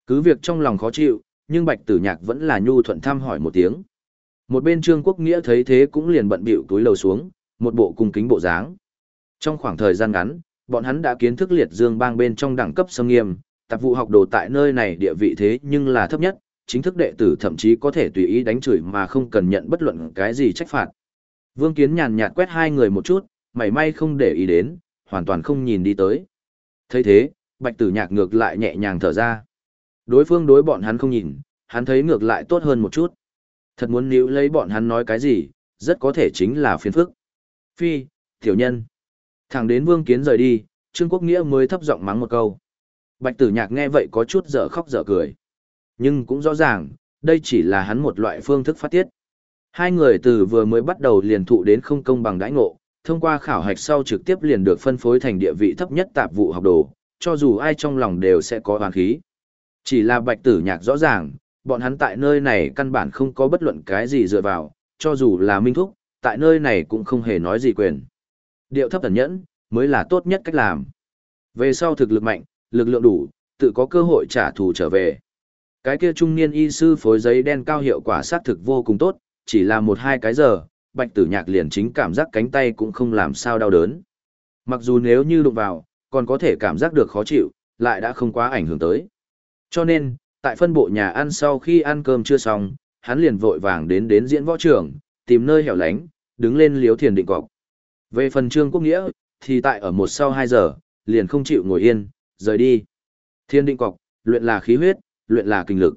Cứ việc trong lòng khó chịu, nhưng Bạch Tử Nhạc vẫn là nhu thuận thăm hỏi một tiếng. Một bên Trương Quốc Nghĩa thấy thế cũng liền bận bịu túi lầu xuống, một bộ cung kính bộ dáng. Trong khoảng thời gian ngắn, bọn hắn đã kiến thức liệt dương bang bên trong đẳng cấp sâm nghiêm, tạp vụ học đồ tại nơi này địa vị thế nhưng là thấp nhất, chính thức đệ tử thậm chí có thể tùy ý đánh chửi mà không cần nhận bất luận cái gì trách phạt. Vương Kiến nhàn nhạt quét hai người một chút, mảy may không để ý đến, hoàn toàn không nhìn đi tới. thấy thế, Bạch Tử Nhạc ngược lại nhẹ nhàng thở ra. Đối phương đối bọn hắn không nhìn, hắn thấy ngược lại tốt hơn một chút. Thật muốn níu lấy bọn hắn nói cái gì, rất có thể chính là phiền phức. Phi, tiểu nhân. Thẳng đến Vương Kiến rời đi, Trương Quốc Nghĩa mới thấp giọng mắng một câu. Bạch Tử Nhạc nghe vậy có chút dở khóc dở cười. Nhưng cũng rõ ràng, đây chỉ là hắn một loại phương thức phát tiết. Hai người từ vừa mới bắt đầu liền thụ đến không công bằng đãi ngộ, thông qua khảo hạch sau trực tiếp liền được phân phối thành địa vị thấp nhất tạp vụ học đồ, cho dù ai trong lòng đều sẽ có hoàn khí. Chỉ là Bạch Tử Nhạc rõ ràng, bọn hắn tại nơi này căn bản không có bất luận cái gì dựa vào, cho dù là minh thúc, tại nơi này cũng không hề nói gì quyền. Điệu thấp thần nhẫn, mới là tốt nhất cách làm. Về sau thực lực mạnh, lực lượng đủ, tự có cơ hội trả thù trở về. Cái kia trung niên y sư phối giấy đen cao hiệu quả sát thực vô cùng tốt, chỉ là một hai cái giờ, bạch tử nhạc liền chính cảm giác cánh tay cũng không làm sao đau đớn. Mặc dù nếu như đụng vào, còn có thể cảm giác được khó chịu, lại đã không quá ảnh hưởng tới. Cho nên, tại phân bộ nhà ăn sau khi ăn cơm chưa xong, hắn liền vội vàng đến đến diễn võ trường, tìm nơi hẻo lánh, đứng lên liếu thiền định cọc. Về phần trương quốc nghĩa, thì tại ở một sau hai giờ, liền không chịu ngồi yên, rời đi. Thiên định cọc, luyện là khí huyết, luyện là kinh lực.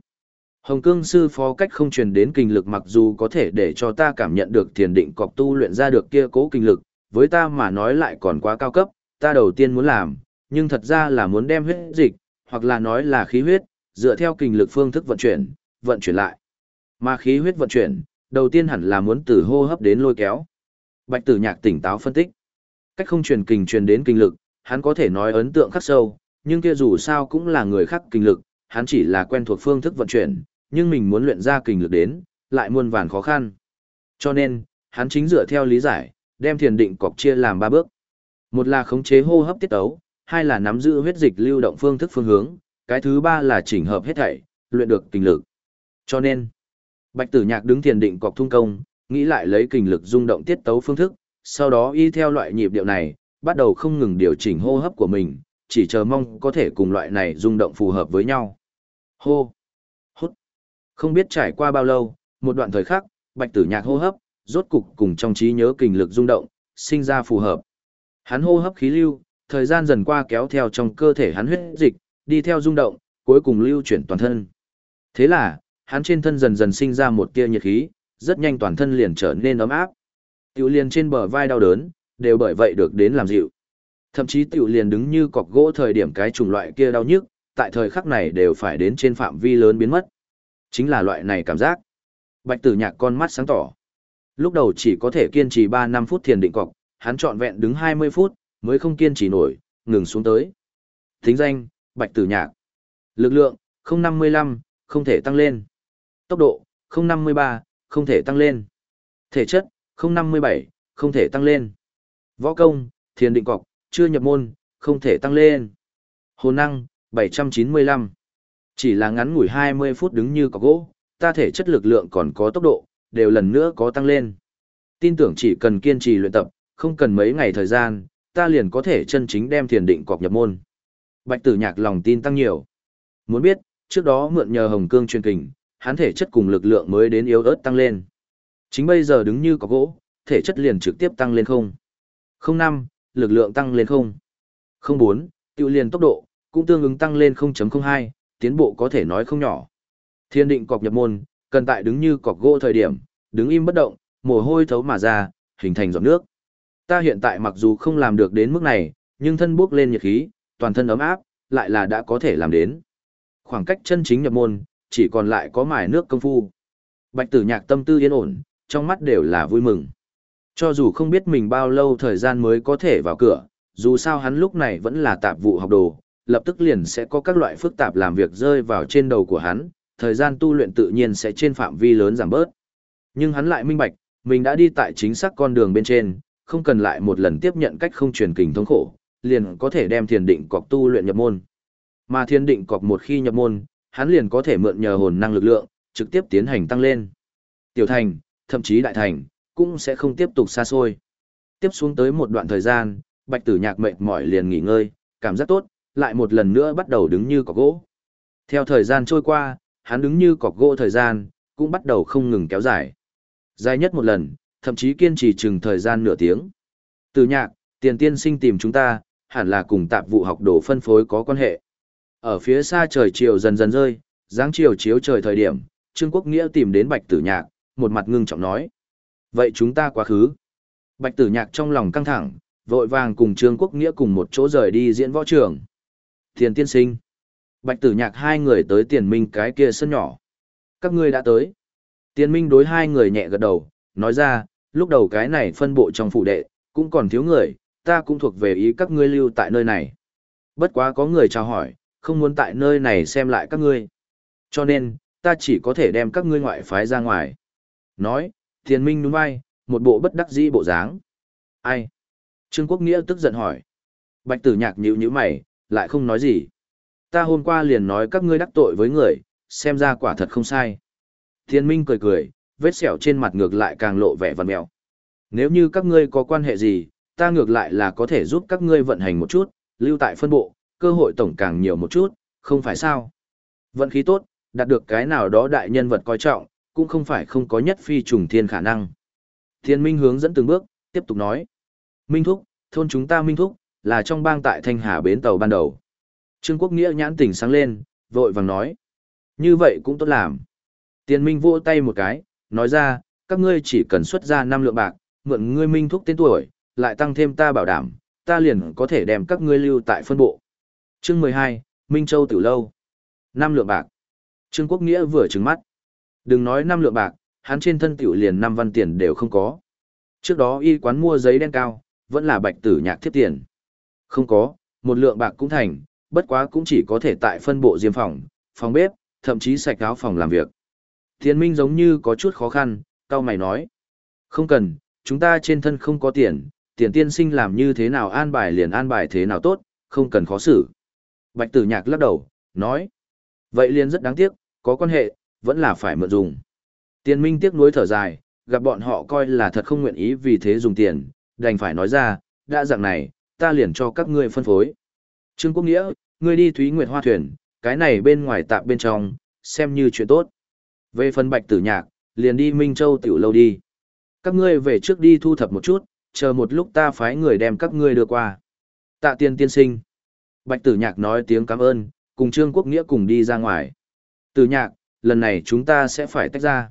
Hồng cương sư phó cách không truyền đến kinh lực mặc dù có thể để cho ta cảm nhận được thiền định cọc tu luyện ra được kia cố kinh lực, với ta mà nói lại còn quá cao cấp, ta đầu tiên muốn làm, nhưng thật ra là muốn đem huyết dịch, hoặc là nói là khí huyết, dựa theo kinh lực phương thức vận chuyển, vận chuyển lại. Mà khí huyết vận chuyển, đầu tiên hẳn là muốn từ hô hấp đến lôi kéo. Bạch Tử Nhạc tỉnh táo phân tích. Cách không truyền kinh truyền đến kinh lực, hắn có thể nói ấn tượng khắc sâu, nhưng kia dù sao cũng là người khác kinh lực, hắn chỉ là quen thuộc phương thức vận chuyển, nhưng mình muốn luyện ra kinh lực đến, lại muôn vàn khó khăn. Cho nên, hắn chính dựa theo lý giải, đem thiền định cọc chia làm ba bước. Một là khống chế hô hấp tiết tấu, hai là nắm giữ huyết dịch lưu động phương thức phương hướng, cái thứ ba là chỉnh hợp hết thảy, luyện được kinh lực. Cho nên, Bạch Tử Nhạc đứng thiền định cọc thung công, nghĩ lại lấy kinh lực rung động tiết tấu phương thức, sau đó y theo loại nhịp điệu này, bắt đầu không ngừng điều chỉnh hô hấp của mình, chỉ chờ mong có thể cùng loại này rung động phù hợp với nhau. Hô, hút. Không biết trải qua bao lâu, một đoạn thời khắc, Bạch Tử Nhạc hô hấp, rốt cục cùng trong trí nhớ kinh lực rung động, sinh ra phù hợp. Hắn hô hấp khí lưu, thời gian dần qua kéo theo trong cơ thể hắn huyết dịch, đi theo rung động, cuối cùng lưu chuyển toàn thân. Thế là, hắn trên thân dần dần sinh ra một tia nhiệt khí, rất nhanh toàn thân liền trở nên ấm áp. Tiểu liền trên bờ vai đau đớn, đều bởi vậy được đến làm dịu. Thậm chí tiểu liền đứng như cọc gỗ thời điểm cái chủng loại kia đau nhức, tại thời khắc này đều phải đến trên phạm vi lớn biến mất. Chính là loại này cảm giác. Bạch tử nhạc con mắt sáng tỏ. Lúc đầu chỉ có thể kiên trì 3-5 phút thiền định cọc, hắn trọn vẹn đứng 20 phút, mới không kiên trì nổi, ngừng xuống tới. Thính danh, Bạch Tử Nhạc. Lực lượng, 055, không thể tăng lên. Tốc độ, 053, không thể tăng lên. Thể chất, 057, không thể tăng lên. Võ công, thiền định cọc, chưa nhập môn, không thể tăng lên. Hồn năng, 795. Chỉ là ngắn ngủi 20 phút đứng như cọc gỗ, ta thể chất lực lượng còn có tốc độ, đều lần nữa có tăng lên. Tin tưởng chỉ cần kiên trì luyện tập, không cần mấy ngày thời gian, ta liền có thể chân chính đem thiền định cọc nhập môn. Bạch tử nhạc lòng tin tăng nhiều. Muốn biết, trước đó mượn nhờ hồng cương truyền kình, hắn thể chất cùng lực lượng mới đến yếu ớt tăng lên. Chính bây giờ đứng như có gỗ, thể chất liền trực tiếp tăng lên không. Không năm, lực lượng tăng lên không. Không bốn, tiêu liền tốc độ, cũng tương ứng tăng lên 0.02, tiến bộ có thể nói không nhỏ. Thiên định cọc nhập môn, cần tại đứng như cọc gỗ thời điểm, đứng im bất động, mồ hôi thấu mà ra, hình thành giọt nước. Ta hiện tại mặc dù không làm được đến mức này, nhưng thân bước lên nhiệt khí, toàn thân ấm áp, lại là đã có thể làm đến. Khoảng cách chân chính nhập môn, chỉ còn lại có mài nước công phu. Bạch tử nhạc tâm tư yên ổn, trong mắt đều là vui mừng. Cho dù không biết mình bao lâu thời gian mới có thể vào cửa, dù sao hắn lúc này vẫn là tạp vụ học đồ, lập tức liền sẽ có các loại phức tạp làm việc rơi vào trên đầu của hắn, thời gian tu luyện tự nhiên sẽ trên phạm vi lớn giảm bớt. Nhưng hắn lại minh bạch, mình đã đi tại chính xác con đường bên trên, không cần lại một lần tiếp nhận cách không truyền kình thống khổ, liền có thể đem thiền định cọc tu luyện nhập môn. Mà thiền định cọc một khi nhập môn, hắn liền có thể mượn nhờ hồn năng lực lượng, trực tiếp tiến hành tăng lên. Tiểu thành, thậm chí đại thành, cũng sẽ không tiếp tục xa xôi. Tiếp xuống tới một đoạn thời gian, bạch tử nhạc mệt mỏi liền nghỉ ngơi, cảm giác tốt, lại một lần nữa bắt đầu đứng như cọc gỗ. Theo thời gian trôi qua, hắn đứng như cọc gỗ thời gian, cũng bắt đầu không ngừng kéo dài. Dài nhất một lần, thậm chí kiên trì chừng thời gian nửa tiếng. Từ nhạc, tiền tiên sinh tìm chúng ta, hẳn là cùng tạp vụ học đồ phân phối có quan hệ. Ở phía xa trời chiều dần dần rơi, dáng chiều chiếu trời thời điểm, Trương Quốc Nghĩa tìm đến Bạch Tử Nhạc, một mặt ngưng trọng nói. Vậy chúng ta quá khứ. Bạch Tử Nhạc trong lòng căng thẳng, vội vàng cùng Trương Quốc Nghĩa cùng một chỗ rời đi diễn võ trường. Tiền tiên sinh. Bạch Tử Nhạc hai người tới tiền minh cái kia sân nhỏ. Các ngươi đã tới. Tiền minh đối hai người nhẹ gật đầu, nói ra, lúc đầu cái này phân bộ trong phủ đệ, cũng còn thiếu người, ta cũng thuộc về ý các ngươi lưu tại nơi này. Bất quá có người chào hỏi, không muốn tại nơi này xem lại các ngươi. Cho nên, ta chỉ có thể đem các ngươi ngoại phái ra ngoài. Nói, thiền minh đúng vai, một bộ bất đắc dĩ bộ dáng. Ai? Trương Quốc Nghĩa tức giận hỏi. Bạch tử nhạc nhíu nhíu mày, lại không nói gì. Ta hôm qua liền nói các ngươi đắc tội với người, xem ra quả thật không sai. Thiên minh cười cười, vết sẹo trên mặt ngược lại càng lộ vẻ vằn mèo. Nếu như các ngươi có quan hệ gì, ta ngược lại là có thể giúp các ngươi vận hành một chút, lưu tại phân bộ, cơ hội tổng càng nhiều một chút, không phải sao. Vận khí tốt, đạt được cái nào đó đại nhân vật coi trọng, cũng không phải không có nhất phi trùng thiên khả năng. Thiên Minh hướng dẫn từng bước, tiếp tục nói. Minh Thúc, thôn chúng ta Minh Thúc, là trong bang tại Thanh Hà bến tàu ban đầu. Trương Quốc Nghĩa nhãn tỉnh sáng lên, vội vàng nói. Như vậy cũng tốt làm. Tiên Minh vỗ tay một cái, nói ra, các ngươi chỉ cần xuất ra 5 lượng bạc, mượn ngươi Minh Thúc tên tuổi, lại tăng thêm ta bảo đảm, ta liền có thể đem các ngươi lưu tại phân bộ. Chương 12, Minh Châu Tử Lâu. năm lượng bạc. Trương Quốc Nghĩa vừa trừng mắt. Đừng nói năm lượng bạc, hắn trên thân tiểu liền năm văn tiền đều không có. Trước đó y quán mua giấy đen cao, vẫn là bạch tử nhạc thiết tiền. Không có, một lượng bạc cũng thành, bất quá cũng chỉ có thể tại phân bộ diêm phòng, phòng bếp, thậm chí sạch áo phòng làm việc. Thiên Minh giống như có chút khó khăn, cao mày nói. Không cần, chúng ta trên thân không có tiền, tiền tiên sinh làm như thế nào an bài liền an bài thế nào tốt, không cần khó xử. Bạch tử nhạc lắc đầu, nói. Vậy liền rất đáng tiếc, có quan hệ, vẫn là phải mượn dùng. Tiền minh tiếc nuối thở dài, gặp bọn họ coi là thật không nguyện ý vì thế dùng tiền, đành phải nói ra, đã dạng này, ta liền cho các ngươi phân phối. Trương Quốc Nghĩa, ngươi đi Thúy Nguyệt Hoa Thuyền, cái này bên ngoài tạm bên trong, xem như chuyện tốt. Về phần bạch tử nhạc, liền đi Minh Châu tiểu lâu đi. Các ngươi về trước đi thu thập một chút, chờ một lúc ta phái người đem các ngươi đưa qua. Tạ tiên tiên sinh. Bạch tử nhạc nói tiếng cảm ơn, cùng Trương Quốc Nghĩa cùng đi ra ngoài. Tử nhạc, lần này chúng ta sẽ phải tách ra.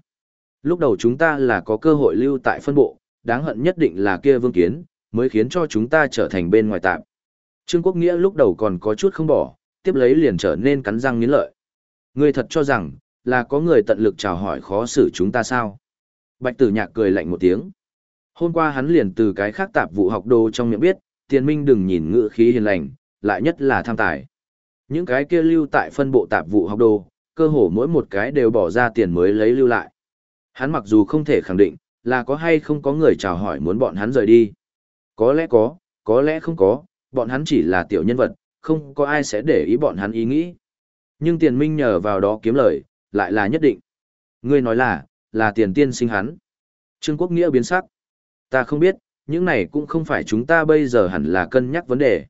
Lúc đầu chúng ta là có cơ hội lưu tại phân bộ, đáng hận nhất định là kia vương kiến, mới khiến cho chúng ta trở thành bên ngoài tạm. Trương Quốc Nghĩa lúc đầu còn có chút không bỏ, tiếp lấy liền trở nên cắn răng nghiến lợi. Ngươi thật cho rằng, là có người tận lực chào hỏi khó xử chúng ta sao? Bạch tử nhạc cười lạnh một tiếng. Hôm qua hắn liền từ cái khác tạp vụ học đồ trong miệng biết, tiền minh đừng nhìn ngựa khí hiền lành, lại nhất là tham tài. Những cái kia lưu tại phân bộ tạp vụ học đồ, cơ hồ mỗi một cái đều bỏ ra tiền mới lấy lưu lại. Hắn mặc dù không thể khẳng định, là có hay không có người chào hỏi muốn bọn hắn rời đi. Có lẽ có, có lẽ không có, bọn hắn chỉ là tiểu nhân vật, không có ai sẽ để ý bọn hắn ý nghĩ. Nhưng tiền minh nhờ vào đó kiếm lời, lại là nhất định. Ngươi nói là, là tiền tiên sinh hắn. Trương Quốc Nghĩa biến sắc. Ta không biết, những này cũng không phải chúng ta bây giờ hẳn là cân nhắc vấn đề.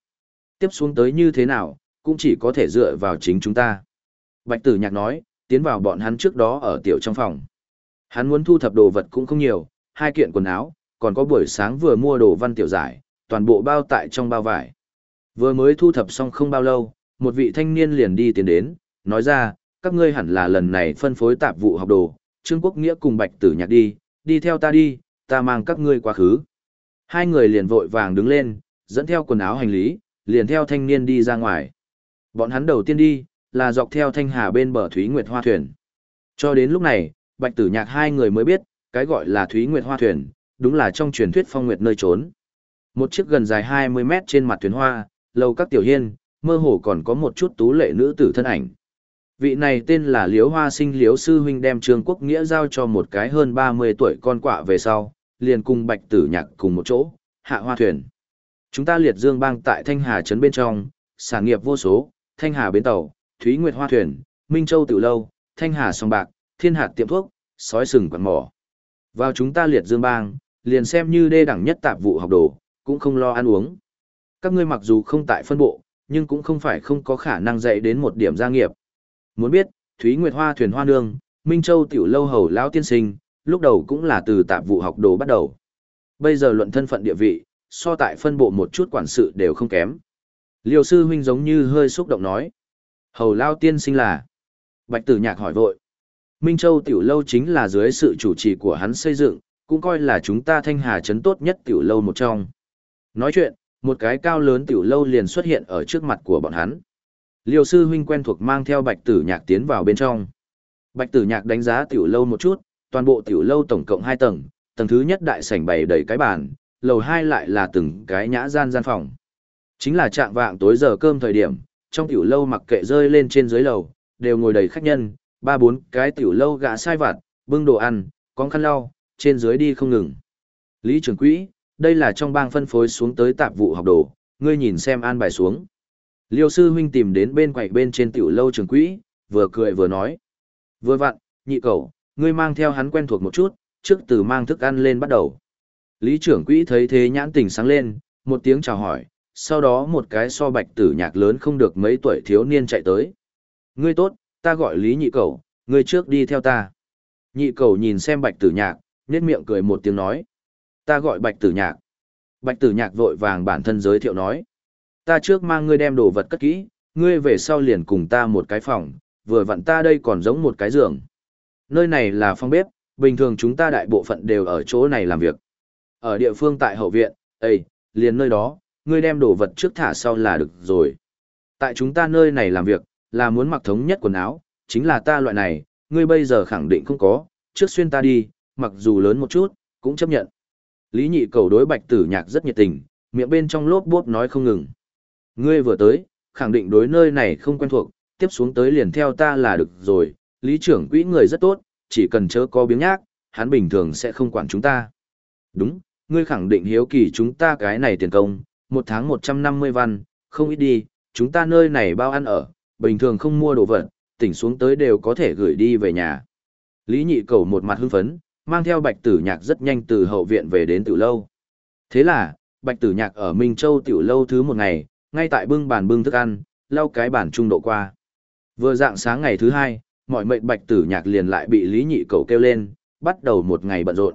Tiếp xuống tới như thế nào, cũng chỉ có thể dựa vào chính chúng ta. Bạch tử nhạc nói, tiến vào bọn hắn trước đó ở tiểu trong phòng. Hắn muốn thu thập đồ vật cũng không nhiều, hai kiện quần áo, còn có buổi sáng vừa mua đồ văn tiểu giải, toàn bộ bao tại trong bao vải. Vừa mới thu thập xong không bao lâu, một vị thanh niên liền đi tiến đến, nói ra, các ngươi hẳn là lần này phân phối tạp vụ học đồ, Trương Quốc Nghĩa cùng Bạch Tử Nhạc đi, đi theo ta đi, ta mang các ngươi quá khứ. Hai người liền vội vàng đứng lên, dẫn theo quần áo hành lý, liền theo thanh niên đi ra ngoài. Bọn hắn đầu tiên đi, là dọc theo thanh hà bên bờ Thúy Nguyệt Hoa Thuyền. Cho đến lúc này, Bạch Tử Nhạc hai người mới biết, cái gọi là Thúy Nguyệt Hoa Thuyền, đúng là trong truyền thuyết phong nguyệt nơi trốn. Một chiếc gần dài 20 mét trên mặt thuyền hoa, lầu các tiểu hiên, mơ hồ còn có một chút tú lệ nữ tử thân ảnh. Vị này tên là Liễu Hoa Sinh Liễu sư huynh đem Trương Quốc Nghĩa giao cho một cái hơn 30 tuổi con quạ về sau, liền cùng Bạch Tử Nhạc cùng một chỗ, hạ hoa thuyền. Chúng ta liệt dương bang tại Thanh Hà trấn bên trong, sản nghiệp vô số, Thanh Hà bến tàu, Thúy Nguyệt hoa thuyền, Minh Châu tiểu lâu, Thanh Hà sông bạc, Thiên hạt tiệm thuốc, sói sừng quần mỏ. Vào chúng ta liệt dương bang, liền xem như đê đẳng nhất tạp vụ học đồ, cũng không lo ăn uống. Các ngươi mặc dù không tại phân bộ, nhưng cũng không phải không có khả năng dạy đến một điểm gia nghiệp. Muốn biết, Thúy Nguyệt Hoa thuyền hoa nương, Minh Châu tiểu lâu hầu lão tiên sinh, lúc đầu cũng là từ tạp vụ học đồ bắt đầu. Bây giờ luận thân phận địa vị, so tại phân bộ một chút quản sự đều không kém. Liêu sư huynh giống như hơi xúc động nói. Hầu lao tiên sinh là. Bạch tử nhạc hỏi vội. Minh Châu tiểu lâu chính là dưới sự chủ trì của hắn xây dựng, cũng coi là chúng ta thanh hà trấn tốt nhất tiểu lâu một trong. Nói chuyện, một cái cao lớn tiểu lâu liền xuất hiện ở trước mặt của bọn hắn. Liêu sư huynh quen thuộc mang theo bạch tử nhạc tiến vào bên trong. Bạch tử nhạc đánh giá tiểu lâu một chút, toàn bộ tiểu lâu tổng cộng 2 tầng, tầng thứ nhất đại sảnh bày đầy cái bàn, lầu 2 lại là từng cái nhã gian gian phòng. Chính là trạng vạng tối giờ cơm thời điểm, trong tiểu lâu mặc kệ rơi lên trên dưới lầu, đều ngồi đầy khách nhân, ba bốn cái tiểu lâu gã sai vặt, bưng đồ ăn, con khăn lau, trên dưới đi không ngừng. Lý trưởng quỹ, đây là trong bang phân phối xuống tới tạp vụ học đồ, ngươi nhìn xem an bài xuống. Liêu sư huynh tìm đến bên quầy bên trên tiểu lâu trường quỹ, vừa cười vừa nói. Vừa vặn, nhị cầu, ngươi mang theo hắn quen thuộc một chút, trước từ mang thức ăn lên bắt đầu. Lý trưởng quỹ thấy thế nhãn tình sáng lên, một tiếng chào hỏi, sau đó một cái so bạch tử nhạc lớn không được mấy tuổi thiếu niên chạy tới. Ngươi tốt, ta gọi Lý nhị cầu, ngươi trước đi theo ta. Nhị cầu nhìn xem bạch tử nhạc, nét miệng cười một tiếng nói. Ta gọi bạch tử nhạc. Bạch tử nhạc vội vàng bản thân giới thiệu nói. Ta trước mang ngươi đem đồ vật cất kỹ, ngươi về sau liền cùng ta một cái phòng, vừa vặn ta đây còn giống một cái giường. Nơi này là phòng bếp, bình thường chúng ta đại bộ phận đều ở chỗ này làm việc. Ở địa phương tại hậu viện, Ê, liền nơi đó, ngươi đem đồ vật trước thả sau là được rồi. Tại chúng ta nơi này làm việc, là muốn mặc thống nhất quần áo, chính là ta loại này, ngươi bây giờ khẳng định không có, trước xuyên ta đi, mặc dù lớn một chút, cũng chấp nhận. Lý nhị cầu đối bạch tử nhạc rất nhiệt tình, miệng bên trong lốp bốp nói không ngừng. Ngươi vừa tới, khẳng định đối nơi này không quen thuộc, tiếp xuống tới liền theo ta là được rồi, lý trưởng quỹ người rất tốt, chỉ cần chớ có biếng nhác, hắn bình thường sẽ không quản chúng ta. Đúng, ngươi khẳng định hiếu kỳ chúng ta cái này tiền công, một tháng 150 văn, không ít đi, chúng ta nơi này bao ăn ở, bình thường không mua đồ vật, tỉnh xuống tới đều có thể gửi đi về nhà. Lý nhị cầu một mặt hưng phấn, mang theo bạch tử nhạc rất nhanh từ hậu viện về đến tiểu lâu. Thế là, bạch tử nhạc ở Minh Châu tiểu lâu thứ một ngày, ngay tại bưng bàn bưng thức ăn, lau cái bàn trung độ qua. Vừa dạng sáng ngày thứ hai, mọi mệnh bạch tử nhạc liền lại bị lý nhị cầu kêu lên, bắt đầu một ngày bận rộn.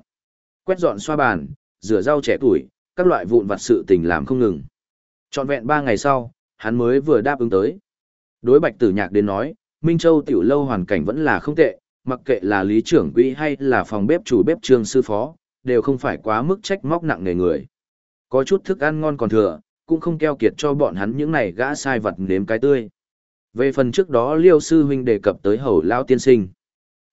Quét dọn xoa bàn, rửa rau trẻ tuổi, các loại vụn vặt sự tình làm không ngừng. Trọn vẹn ba ngày sau, hắn mới vừa đáp ứng tới. Đối bạch tử nhạc đến nói, Minh Châu tiểu lâu hoàn cảnh vẫn là không tệ, mặc kệ là lý trưởng quỹ hay là phòng bếp chủ bếp trương sư phó, đều không phải quá mức trách móc nặng nề người. Có chút thức ăn ngon còn thừa, cũng không keo kiệt cho bọn hắn những này gã sai vật nếm cái tươi. Về phần trước đó Liêu sư huynh đề cập tới hầu lao tiên sinh.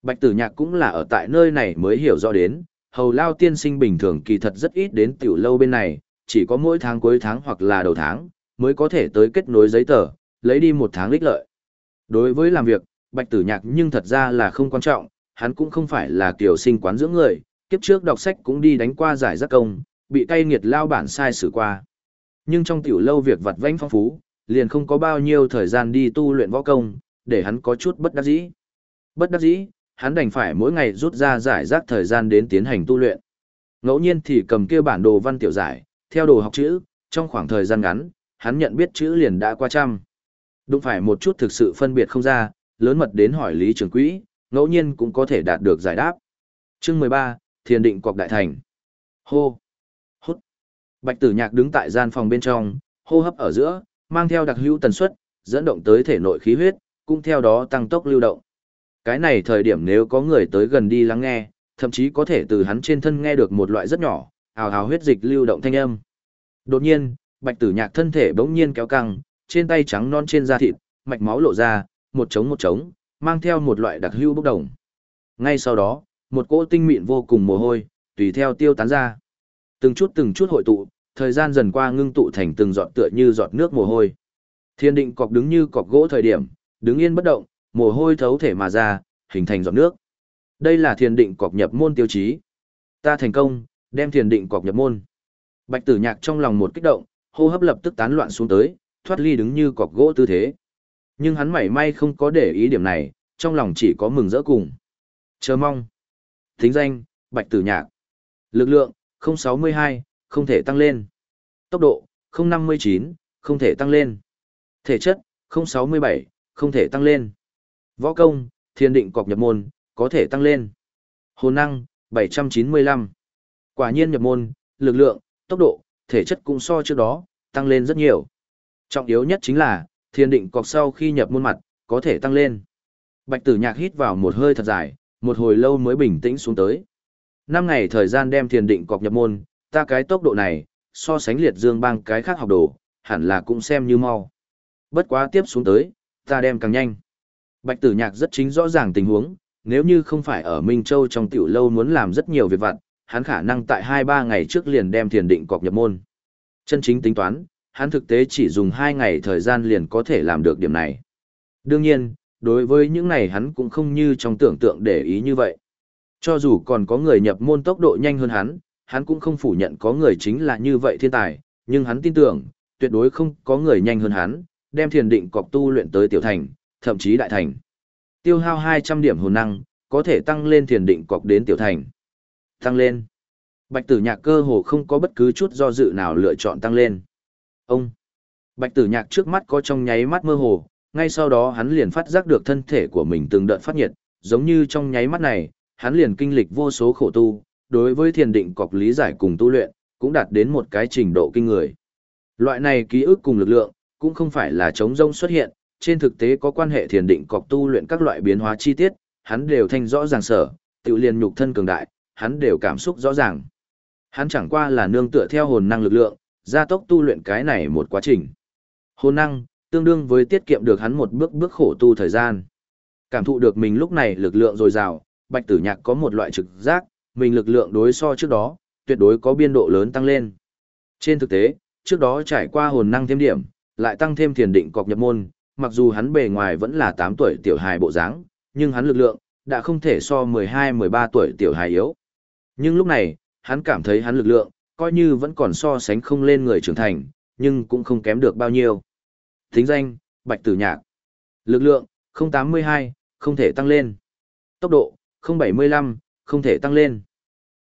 Bạch tử nhạc cũng là ở tại nơi này mới hiểu rõ đến, hầu lao tiên sinh bình thường kỳ thật rất ít đến tiểu lâu bên này, chỉ có mỗi tháng cuối tháng hoặc là đầu tháng, mới có thể tới kết nối giấy tờ, lấy đi một tháng lích lợi. Đối với làm việc, bạch tử nhạc nhưng thật ra là không quan trọng, hắn cũng không phải là kiểu sinh quán dưỡng người, kiếp trước đọc sách cũng đi đánh qua giải giác công, bị cay nghiệt lao bản sai xử qua. Nhưng trong tiểu lâu việc vặt vãnh phong phú, liền không có bao nhiêu thời gian đi tu luyện võ công, để hắn có chút bất đắc dĩ. Bất đắc dĩ, hắn đành phải mỗi ngày rút ra giải rác thời gian đến tiến hành tu luyện. Ngẫu nhiên thì cầm kia bản đồ văn tiểu giải, theo đồ học chữ, trong khoảng thời gian ngắn, hắn nhận biết chữ liền đã qua trăm. Đúng phải một chút thực sự phân biệt không ra, lớn mật đến hỏi Lý Trường Quỹ, ngẫu nhiên cũng có thể đạt được giải đáp. Chương 13, Thiền định cọc đại thành. Hô. Bạch tử nhạc đứng tại gian phòng bên trong, hô hấp ở giữa, mang theo đặc hữu tần suất, dẫn động tới thể nội khí huyết, cũng theo đó tăng tốc lưu động. Cái này thời điểm nếu có người tới gần đi lắng nghe, thậm chí có thể từ hắn trên thân nghe được một loại rất nhỏ, ào ào huyết dịch lưu động thanh âm. Đột nhiên, bạch tử nhạc thân thể bỗng nhiên kéo căng, trên tay trắng non trên da thịt, mạch máu lộ ra, một trống một trống, mang theo một loại đặc hữu bốc đồng. Ngay sau đó, một cỗ tinh mịn vô cùng mồ hôi, tùy theo tiêu tán ra. Từng chút từng chút hội tụ, thời gian dần qua ngưng tụ thành từng giọt tựa như giọt nước mồ hôi. Thiên định cọc đứng như cọc gỗ thời điểm, đứng yên bất động, mồ hôi thấu thể mà ra, hình thành giọt nước. Đây là thiền định cọc nhập môn tiêu chí. Ta thành công, đem thiền định cọc nhập môn. Bạch tử nhạc trong lòng một kích động, hô hấp lập tức tán loạn xuống tới, thoát ly đứng như cọc gỗ tư thế. Nhưng hắn mảy may không có để ý điểm này, trong lòng chỉ có mừng rỡ cùng. Chờ mong. Thính danh, Bạch Tử Nhạc. Lực lượng, 062, không thể tăng lên. Tốc độ, 059, không thể tăng lên. Thể chất, 067, không thể tăng lên. Võ công, thiên định cọc nhập môn, có thể tăng lên. Hồn năng, 795. Quả nhiên nhập môn, lực lượng, tốc độ, thể chất cũng so trước đó, tăng lên rất nhiều. Trọng yếu nhất chính là, thiên định cọc sau khi nhập môn mặt, có thể tăng lên. Bạch tử nhạc hít vào một hơi thật dài, một hồi lâu mới bình tĩnh xuống tới. Năm ngày thời gian đem thiền định cọc nhập môn, ta cái tốc độ này, so sánh liệt dương bang cái khác học đồ, hẳn là cũng xem như mau. Bất quá tiếp xuống tới, ta đem càng nhanh. Bạch tử nhạc rất chính rõ ràng tình huống, nếu như không phải ở Minh Châu trong tiểu lâu muốn làm rất nhiều việc vặt, hắn khả năng tại 2-3 ngày trước liền đem thiền định cọc nhập môn. Chân chính tính toán, hắn thực tế chỉ dùng 2 ngày thời gian liền có thể làm được điểm này. Đương nhiên, đối với những này hắn cũng không như trong tưởng tượng để ý như vậy. Cho dù còn có người nhập môn tốc độ nhanh hơn hắn, hắn cũng không phủ nhận có người chính là như vậy thiên tài, nhưng hắn tin tưởng, tuyệt đối không có người nhanh hơn hắn, đem thiền định cọc tu luyện tới tiểu thành, thậm chí đại thành. Tiêu hao 200 điểm hồn năng, có thể tăng lên thiền định cọc đến tiểu thành. Tăng lên. Bạch tử nhạc cơ hồ không có bất cứ chút do dự nào lựa chọn tăng lên. Ông. Bạch tử nhạc trước mắt có trong nháy mắt mơ hồ, ngay sau đó hắn liền phát giác được thân thể của mình từng đợt phát nhiệt, giống như trong nháy mắt này, hắn liền kinh lịch vô số khổ tu, đối với thiền định cọc lý giải cùng tu luyện, cũng đạt đến một cái trình độ kinh người. Loại này ký ức cùng lực lượng, cũng không phải là chống rông xuất hiện, trên thực tế có quan hệ thiền định cọc tu luyện các loại biến hóa chi tiết, hắn đều thanh rõ ràng sở, tự liền nhục thân cường đại, hắn đều cảm xúc rõ ràng. Hắn chẳng qua là nương tựa theo hồn năng lực lượng, gia tốc tu luyện cái này một quá trình. Hồn năng, tương đương với tiết kiệm được hắn một bước bước khổ tu thời gian. Cảm thụ được mình lúc này lực lượng dồi dào, Bạch Tử Nhạc có một loại trực giác, mình lực lượng đối so trước đó, tuyệt đối có biên độ lớn tăng lên. Trên thực tế, trước đó trải qua hồn năng thêm điểm, lại tăng thêm thiền định cọc nhập môn, mặc dù hắn bề ngoài vẫn là 8 tuổi tiểu hài bộ dáng, nhưng hắn lực lượng đã không thể so 12-13 tuổi tiểu hài yếu. Nhưng lúc này, hắn cảm thấy hắn lực lượng, coi như vẫn còn so sánh không lên người trưởng thành, nhưng cũng không kém được bao nhiêu. Thính danh, Bạch Tử Nhạc. Lực lượng, 082, không thể tăng lên. Tốc độ, 075, không thể tăng lên.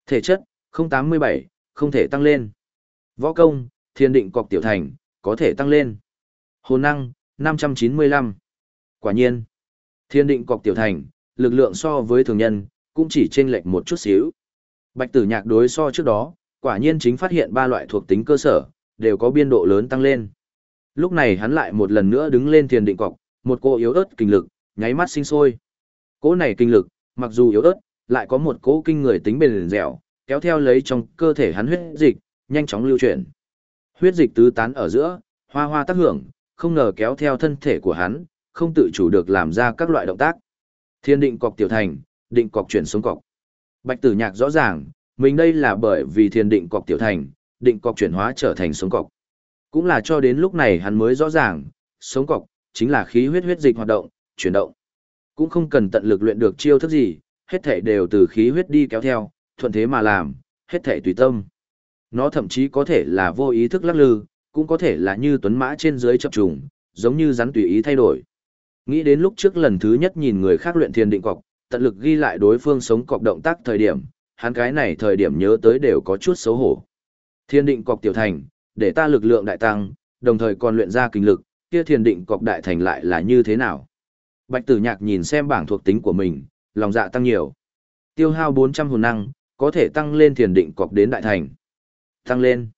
Thể chất, 087, không thể tăng lên. Võ công, thiên định cọc tiểu thành, có thể tăng lên. Hồn năng, 595. Quả nhiên, thiên định cọc tiểu thành, lực lượng so với thường nhân, cũng chỉ chênh lệch một chút xíu. Bạch tử nhạc đối so trước đó, quả nhiên chính phát hiện ba loại thuộc tính cơ sở, đều có biên độ lớn tăng lên. Lúc này hắn lại một lần nữa đứng lên thiền định cọc, một cô yếu ớt kinh lực, nháy mắt sinh sôi. Cỗ này kinh lực, mặc dù yếu ớt, lại có một cỗ kinh người tính bền dẻo, kéo theo lấy trong cơ thể hắn huyết dịch, nhanh chóng lưu chuyển. Huyết dịch tứ tán ở giữa, hoa hoa tác hưởng, không ngờ kéo theo thân thể của hắn, không tự chủ được làm ra các loại động tác. Thiên định cọc tiểu thành, định cọc chuyển xuống cọc. Bạch tử nhạc rõ ràng, mình đây là bởi vì thiên định cọc tiểu thành, định cọc chuyển hóa trở thành sống cọc. Cũng là cho đến lúc này hắn mới rõ ràng, sống cọc, chính là khí huyết huyết dịch hoạt động, chuyển động. Cũng không cần tận lực luyện được chiêu thức gì, hết thể đều từ khí huyết đi kéo theo, thuận thế mà làm, hết thể tùy tâm. Nó thậm chí có thể là vô ý thức lắc lư, cũng có thể là như tuấn mã trên dưới chập trùng, giống như rắn tùy ý thay đổi. Nghĩ đến lúc trước lần thứ nhất nhìn người khác luyện thiền định cọc, tận lực ghi lại đối phương sống cọc động tác thời điểm, hắn cái này thời điểm nhớ tới đều có chút xấu hổ. Thiên định cọc tiểu thành, để ta lực lượng đại tăng, đồng thời còn luyện ra kinh lực, kia thiền định cọc đại thành lại là như thế nào? Bạch tử nhạc nhìn xem bảng thuộc tính của mình, lòng dạ tăng nhiều. Tiêu hao 400 hồn năng, có thể tăng lên thiền định cọc đến đại thành. Tăng lên.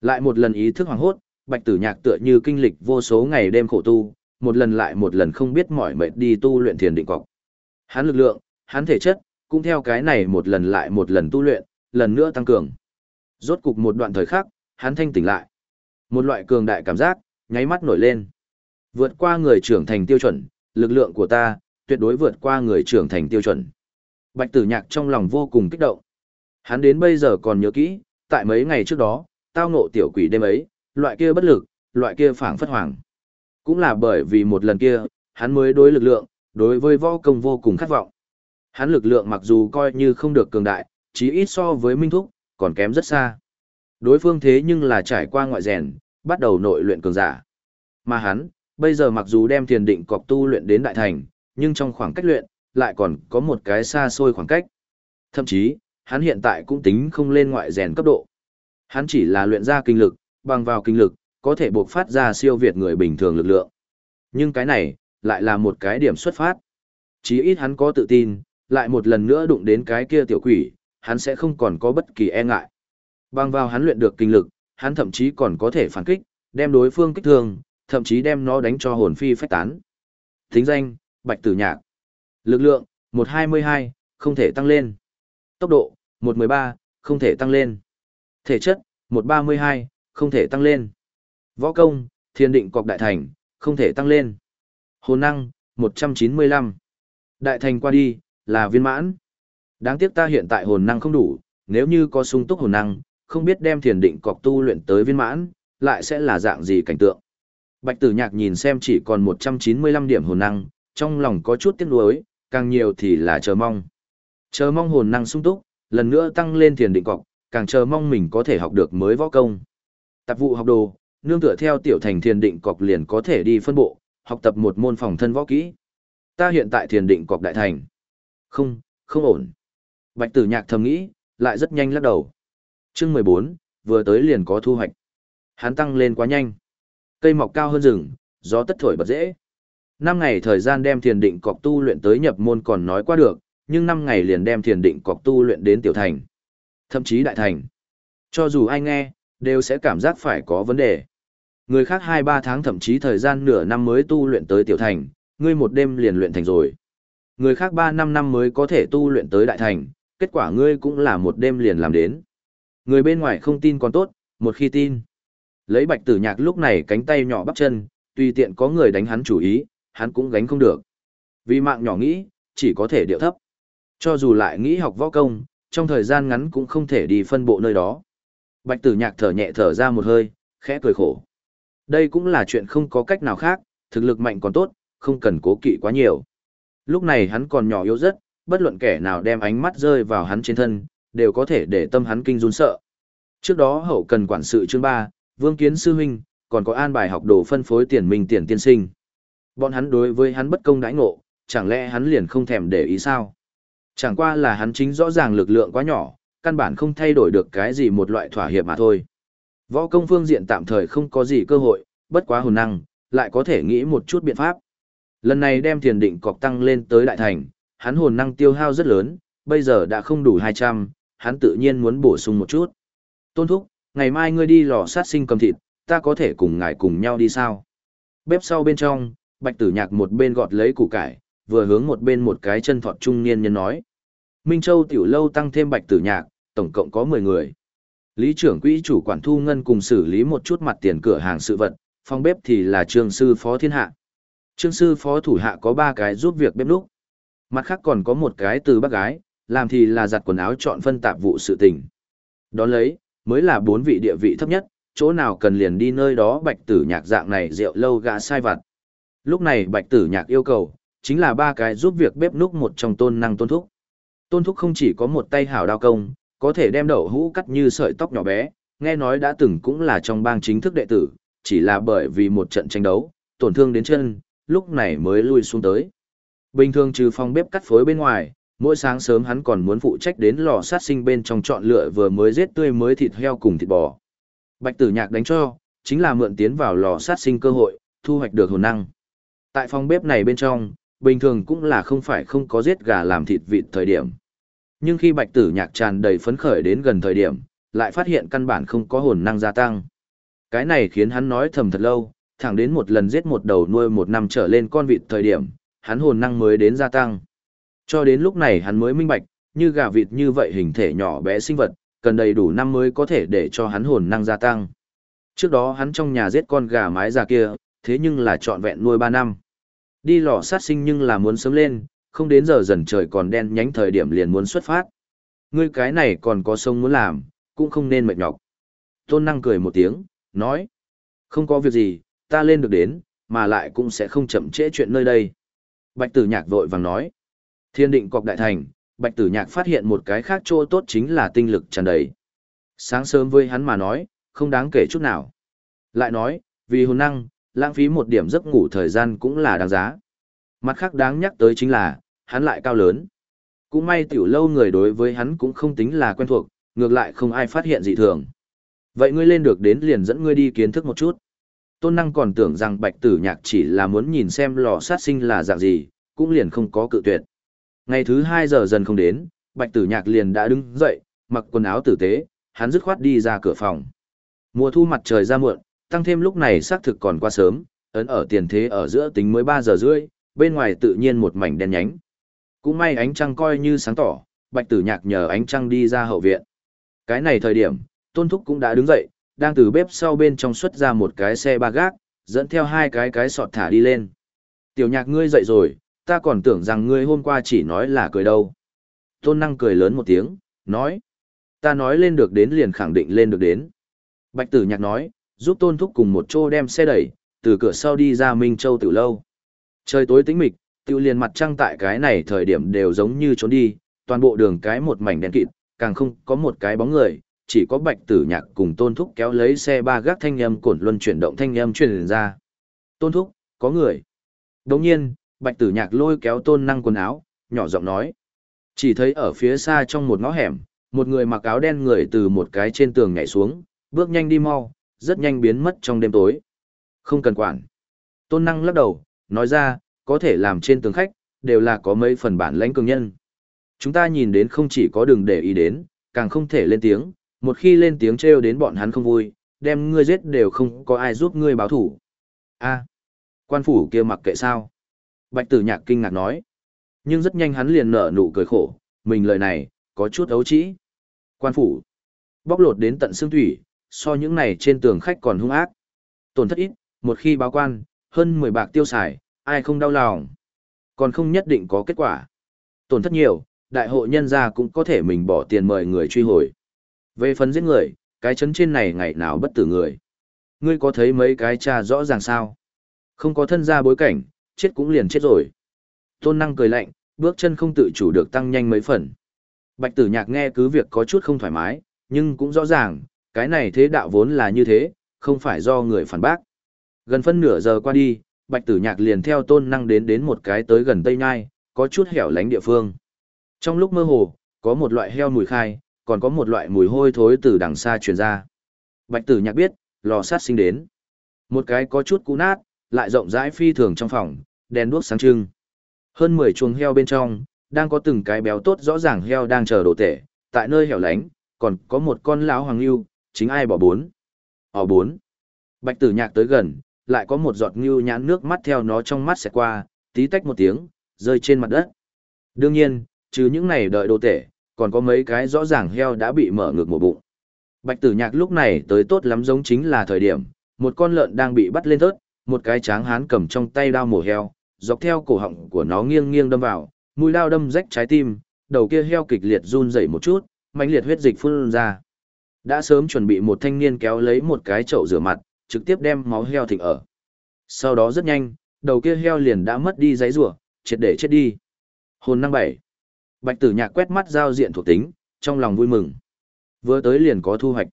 Lại một lần ý thức hoàng hốt, bạch tử nhạc tựa như kinh lịch vô số ngày đêm khổ tu, một lần lại một lần không biết mỏi mệt đi tu luyện thiền định cọc. Hắn lực lượng, hắn thể chất, cũng theo cái này một lần lại một lần tu luyện, lần nữa tăng cường. Rốt cục một đoạn thời khắc, hắn thanh tỉnh lại. Một loại cường đại cảm giác, nháy mắt nổi lên. Vượt qua người trưởng thành tiêu chuẩn, lực lượng của ta, tuyệt đối vượt qua người trưởng thành tiêu chuẩn. Bạch tử nhạc trong lòng vô cùng kích động. Hắn đến bây giờ còn nhớ kỹ, tại mấy ngày trước đó, tao ngộ tiểu quỷ đêm ấy, loại kia bất lực, loại kia phảng phất hoàng. Cũng là bởi vì một lần kia, hắn mới đối lực lượng, đối với võ công vô cùng khát vọng. Hắn lực lượng mặc dù coi như không được cường đại, chí ít so với Minh Thúc, còn kém rất xa. Đối phương thế nhưng là trải qua ngoại rèn, bắt đầu nội luyện cường giả. Mà hắn, bây giờ mặc dù đem thiền định cọc tu luyện đến đại thành, nhưng trong khoảng cách luyện, lại còn có một cái xa xôi khoảng cách. Thậm chí, hắn hiện tại cũng tính không lên ngoại rèn cấp độ. Hắn chỉ là luyện ra kinh lực, bằng vào kinh lực, có thể buộc phát ra siêu việt người bình thường lực lượng. Nhưng cái này, lại là một cái điểm xuất phát. Chí ít hắn có tự tin, lại một lần nữa đụng đến cái kia tiểu quỷ, hắn sẽ không còn có bất kỳ e ngại. Bằng vào hắn luyện được kinh lực, hắn thậm chí còn có thể phản kích, đem đối phương kích thương, thậm chí đem nó đánh cho hồn phi phách tán. Thính danh, Bạch Tử Nhạc. Lực lượng, 122, không thể tăng lên. Tốc độ, 113, không thể tăng lên. Thể chất, 132, không thể tăng lên. Võ công, thiên định cọc đại thành, không thể tăng lên. Hồn năng, 195. Đại thành qua đi, là viên mãn. Đáng tiếc ta hiện tại hồn năng không đủ, nếu như có sung túc hồn năng, không biết đem thiền định cọc tu luyện tới viên mãn, lại sẽ là dạng gì cảnh tượng. Bạch tử nhạc nhìn xem chỉ còn 195 điểm hồn năng, trong lòng có chút tiếc nuối, càng nhiều thì là chờ mong. Chờ mong hồn năng sung túc, lần nữa tăng lên thiền định cọc, càng chờ mong mình có thể học được mới võ công. Tạp vụ học đồ, nương tựa theo tiểu thành thiền định cọc liền có thể đi phân bộ, học tập một môn phòng thân võ kỹ. Ta hiện tại thiền định cọc đại thành. Không, không ổn. Bạch tử nhạc thầm nghĩ, lại rất nhanh lắc đầu. chương 14, vừa tới liền có thu hoạch. Hắn tăng lên quá nhanh. Cây mọc cao hơn rừng, gió tất thổi bật dễ. Năm ngày thời gian đem thiền định cọc tu luyện tới nhập môn còn nói qua được, nhưng năm ngày liền đem thiền định cọc tu luyện đến tiểu thành. Thậm chí đại thành. Cho dù ai nghe, đều sẽ cảm giác phải có vấn đề. Người khác 2-3 tháng thậm chí thời gian nửa năm mới tu luyện tới tiểu thành, ngươi một đêm liền luyện thành rồi. Người khác 3-5 năm mới có thể tu luyện tới đại thành, kết quả ngươi cũng là một đêm liền làm đến. Người bên ngoài không tin còn tốt, một khi tin. Lấy bạch tử nhạc lúc này cánh tay nhỏ bắp chân, tùy tiện có người đánh hắn chủ ý, hắn cũng gánh không được. Vì mạng nhỏ nghĩ, chỉ có thể điệu thấp. Cho dù lại nghĩ học võ công, trong thời gian ngắn cũng không thể đi phân bộ nơi đó. Bạch tử nhạc thở nhẹ thở ra một hơi, khẽ cười khổ. Đây cũng là chuyện không có cách nào khác, thực lực mạnh còn tốt, không cần cố kỵ quá nhiều. Lúc này hắn còn nhỏ yếu rất, bất luận kẻ nào đem ánh mắt rơi vào hắn trên thân, đều có thể để tâm hắn kinh run sợ. Trước đó hậu cần quản sự chương 3, Vương Kiến Sư Huynh, còn có an bài học đồ phân phối tiền minh tiền tiên sinh. Bọn hắn đối với hắn bất công đãi ngộ, chẳng lẽ hắn liền không thèm để ý sao? Chẳng qua là hắn chính rõ ràng lực lượng quá nhỏ, căn bản không thay đổi được cái gì một loại thỏa hiệp mà thôi. Võ công phương diện tạm thời không có gì cơ hội, bất quá hồn năng, lại có thể nghĩ một chút biện pháp. Lần này đem thiền định cọc tăng lên tới đại thành, hắn hồn năng tiêu hao rất lớn, bây giờ đã không đủ 200, hắn tự nhiên muốn bổ sung một chút. Tôn thúc, ngày mai ngươi đi lò sát sinh cầm thịt, ta có thể cùng ngài cùng nhau đi sao? Bếp sau bên trong, bạch tử nhạc một bên gọt lấy củ cải, vừa hướng một bên một cái chân thọt trung niên nhân nói. Minh Châu tiểu lâu tăng thêm bạch tử nhạc, tổng cộng có 10 người. Lý trưởng quỹ chủ quản thu ngân cùng xử lý một chút mặt tiền cửa hàng sự vật, phòng bếp thì là trương sư phó thiên hạ. Trương sư phó thủ hạ có 3 cái giúp việc bếp lúc. Mặt khác còn có một cái từ bác gái, làm thì là giặt quần áo chọn phân tạp vụ sự tình. Đón lấy, mới là bốn vị địa vị thấp nhất, chỗ nào cần liền đi nơi đó bạch tử nhạc dạng này rượu lâu gã sai vặt. Lúc này bạch tử nhạc yêu cầu, chính là ba cái giúp việc bếp núc một trong tôn năng tôn thúc. Tôn thúc không chỉ có một tay hảo đao công, có thể đem đậu hũ cắt như sợi tóc nhỏ bé, nghe nói đã từng cũng là trong bang chính thức đệ tử, chỉ là bởi vì một trận tranh đấu, tổn thương đến chân, lúc này mới lui xuống tới. Bình thường trừ phòng bếp cắt phối bên ngoài, mỗi sáng sớm hắn còn muốn phụ trách đến lò sát sinh bên trong chọn lựa vừa mới giết tươi mới thịt heo cùng thịt bò. Bạch tử nhạc đánh cho, chính là mượn tiến vào lò sát sinh cơ hội, thu hoạch được hồn năng. Tại phòng bếp này bên trong, bình thường cũng là không phải không có giết gà làm thịt vịt thời điểm. Nhưng khi bạch tử nhạc tràn đầy phấn khởi đến gần thời điểm, lại phát hiện căn bản không có hồn năng gia tăng. Cái này khiến hắn nói thầm thật lâu, thẳng đến một lần giết một đầu nuôi một năm trở lên con vịt thời điểm, hắn hồn năng mới đến gia tăng. Cho đến lúc này hắn mới minh bạch, như gà vịt như vậy hình thể nhỏ bé sinh vật, cần đầy đủ năm mới có thể để cho hắn hồn năng gia tăng. Trước đó hắn trong nhà giết con gà mái già kia, thế nhưng là trọn vẹn nuôi 3 năm. Đi lò sát sinh nhưng là muốn sớm lên, không đến giờ dần trời còn đen nhánh thời điểm liền muốn xuất phát. Ngươi cái này còn có sông muốn làm, cũng không nên mệt nhọc. Tôn năng cười một tiếng, nói. Không có việc gì, ta lên được đến, mà lại cũng sẽ không chậm trễ chuyện nơi đây. Bạch tử nhạc vội vàng nói. Thiên định cọc đại thành, bạch tử nhạc phát hiện một cái khác chỗ tốt chính là tinh lực tràn đầy. Sáng sớm với hắn mà nói, không đáng kể chút nào. Lại nói, vì hồn năng, lãng phí một điểm giấc ngủ thời gian cũng là đáng giá. Mặt khác đáng nhắc tới chính là, hắn lại cao lớn. Cũng may tiểu lâu người đối với hắn cũng không tính là quen thuộc, ngược lại không ai phát hiện dị thường. Vậy ngươi lên được đến liền dẫn ngươi đi kiến thức một chút. Tôn năng còn tưởng rằng bạch tử nhạc chỉ là muốn nhìn xem lò sát sinh là dạng gì, cũng liền không có cự tuyệt. Ngày thứ hai giờ dần không đến, bạch tử nhạc liền đã đứng dậy, mặc quần áo tử tế, hắn dứt khoát đi ra cửa phòng. Mùa thu mặt trời ra muộn, tăng thêm lúc này xác thực còn quá sớm, ấn ở tiền thế ở giữa tính mới 3 giờ rưỡi, bên ngoài tự nhiên một mảnh đen nhánh. Cũng may ánh trăng coi như sáng tỏ, bạch tử nhạc nhờ ánh trăng đi ra hậu viện. Cái này thời điểm, tôn thúc cũng đã đứng dậy, đang từ bếp sau bên trong xuất ra một cái xe ba gác, dẫn theo hai cái cái sọt thả đi lên. Tiểu nhạc ngươi dậy rồi, ta còn tưởng rằng ngươi hôm qua chỉ nói là cười đâu. Tôn năng cười lớn một tiếng, nói. Ta nói lên được đến liền khẳng định lên được đến. Bạch tử nhạc nói, giúp tôn thúc cùng một chỗ đem xe đẩy, từ cửa sau đi ra Minh Châu từ lâu. Trời tối tĩnh mịch, tiêu liền mặt trăng tại cái này thời điểm đều giống như trốn đi, toàn bộ đường cái một mảnh đen kịt, càng không có một cái bóng người, chỉ có bạch tử nhạc cùng tôn thúc kéo lấy xe ba gác thanh âm cổn luân chuyển động thanh âm truyền ra. Tôn thúc, có người. Đồng nhiên, bạch tử nhạc lôi kéo tôn năng quần áo, nhỏ giọng nói. Chỉ thấy ở phía xa trong một ngõ hẻm, một người mặc áo đen người từ một cái trên tường nhảy xuống, bước nhanh đi mau, rất nhanh biến mất trong đêm tối. Không cần quản. Tôn năng lắc đầu, nói ra, có thể làm trên tường khách, đều là có mấy phần bản lãnh cường nhân. Chúng ta nhìn đến không chỉ có đường để ý đến, càng không thể lên tiếng, một khi lên tiếng trêu đến bọn hắn không vui, đem ngươi giết đều không có ai giúp ngươi báo thủ. A, à, quan phủ kia mặc kệ sao? Bạch tử nhạc kinh ngạc nói. Nhưng rất nhanh hắn liền nở nụ cười khổ, mình lời này, có chút ấu trĩ. Quan phủ, bóc lột đến tận xương thủy, so những này trên tường khách còn hung ác. Tổn thất ít, một khi báo quan, hơn 10 bạc tiêu xài, ai không đau lòng. Còn không nhất định có kết quả. Tổn thất nhiều, đại hội nhân gia cũng có thể mình bỏ tiền mời người truy hồi. Về phần giết người, cái chấn trên này ngày nào bất tử người. Ngươi có thấy mấy cái cha rõ ràng sao? Không có thân gia bối cảnh, chết cũng liền chết rồi. Tôn năng cười lạnh, bước chân không tự chủ được tăng nhanh mấy phần. Bạch tử nhạc nghe cứ việc có chút không thoải mái, nhưng cũng rõ ràng, cái này thế đạo vốn là như thế, không phải do người phản bác. Gần phân nửa giờ qua đi, bạch tử nhạc liền theo tôn năng đến đến một cái tới gần tây nhai, có chút hẻo lánh địa phương. Trong lúc mơ hồ, có một loại heo mùi khai, còn có một loại mùi hôi thối từ đằng xa truyền ra. Bạch tử nhạc biết, lò sát sinh đến. Một cái có chút cũ nát, lại rộng rãi phi thường trong phòng, đèn đuốc sáng trưng. Hơn 10 chuồng heo bên trong, đang có từng cái béo tốt rõ ràng heo đang chờ đồ tể, tại nơi hẻo lánh, còn có một con lão hoàng lưu, chính ai bỏ bốn. Ở bốn. Bạch tử nhạc tới gần, lại có một giọt ngưu nhãn nước mắt theo nó trong mắt sẽ qua, tí tách một tiếng, rơi trên mặt đất. Đương nhiên, trừ những này đợi đồ tể, còn có mấy cái rõ ràng heo đã bị mở ngược một bụng. Bạch tử nhạc lúc này tới tốt lắm giống chính là thời điểm, một con lợn đang bị bắt lên thớt, một cái tráng hán cầm trong tay đao mổ heo, dọc theo cổ họng của nó nghiêng nghiêng đâm vào, mũi đao đâm rách trái tim, đầu kia heo kịch liệt run rẩy một chút, mãnh liệt huyết dịch phun ra. Đã sớm chuẩn bị một thanh niên kéo lấy một cái chậu rửa mặt, trực tiếp đem máu heo thịnh ở. Sau đó rất nhanh, đầu kia heo liền đã mất đi giấy rủa, triệt để chết đi. Hồn năng bảy. Bạch tử nhạc quét mắt giao diện thuộc tính, trong lòng vui mừng. Vừa tới liền có thu hoạch.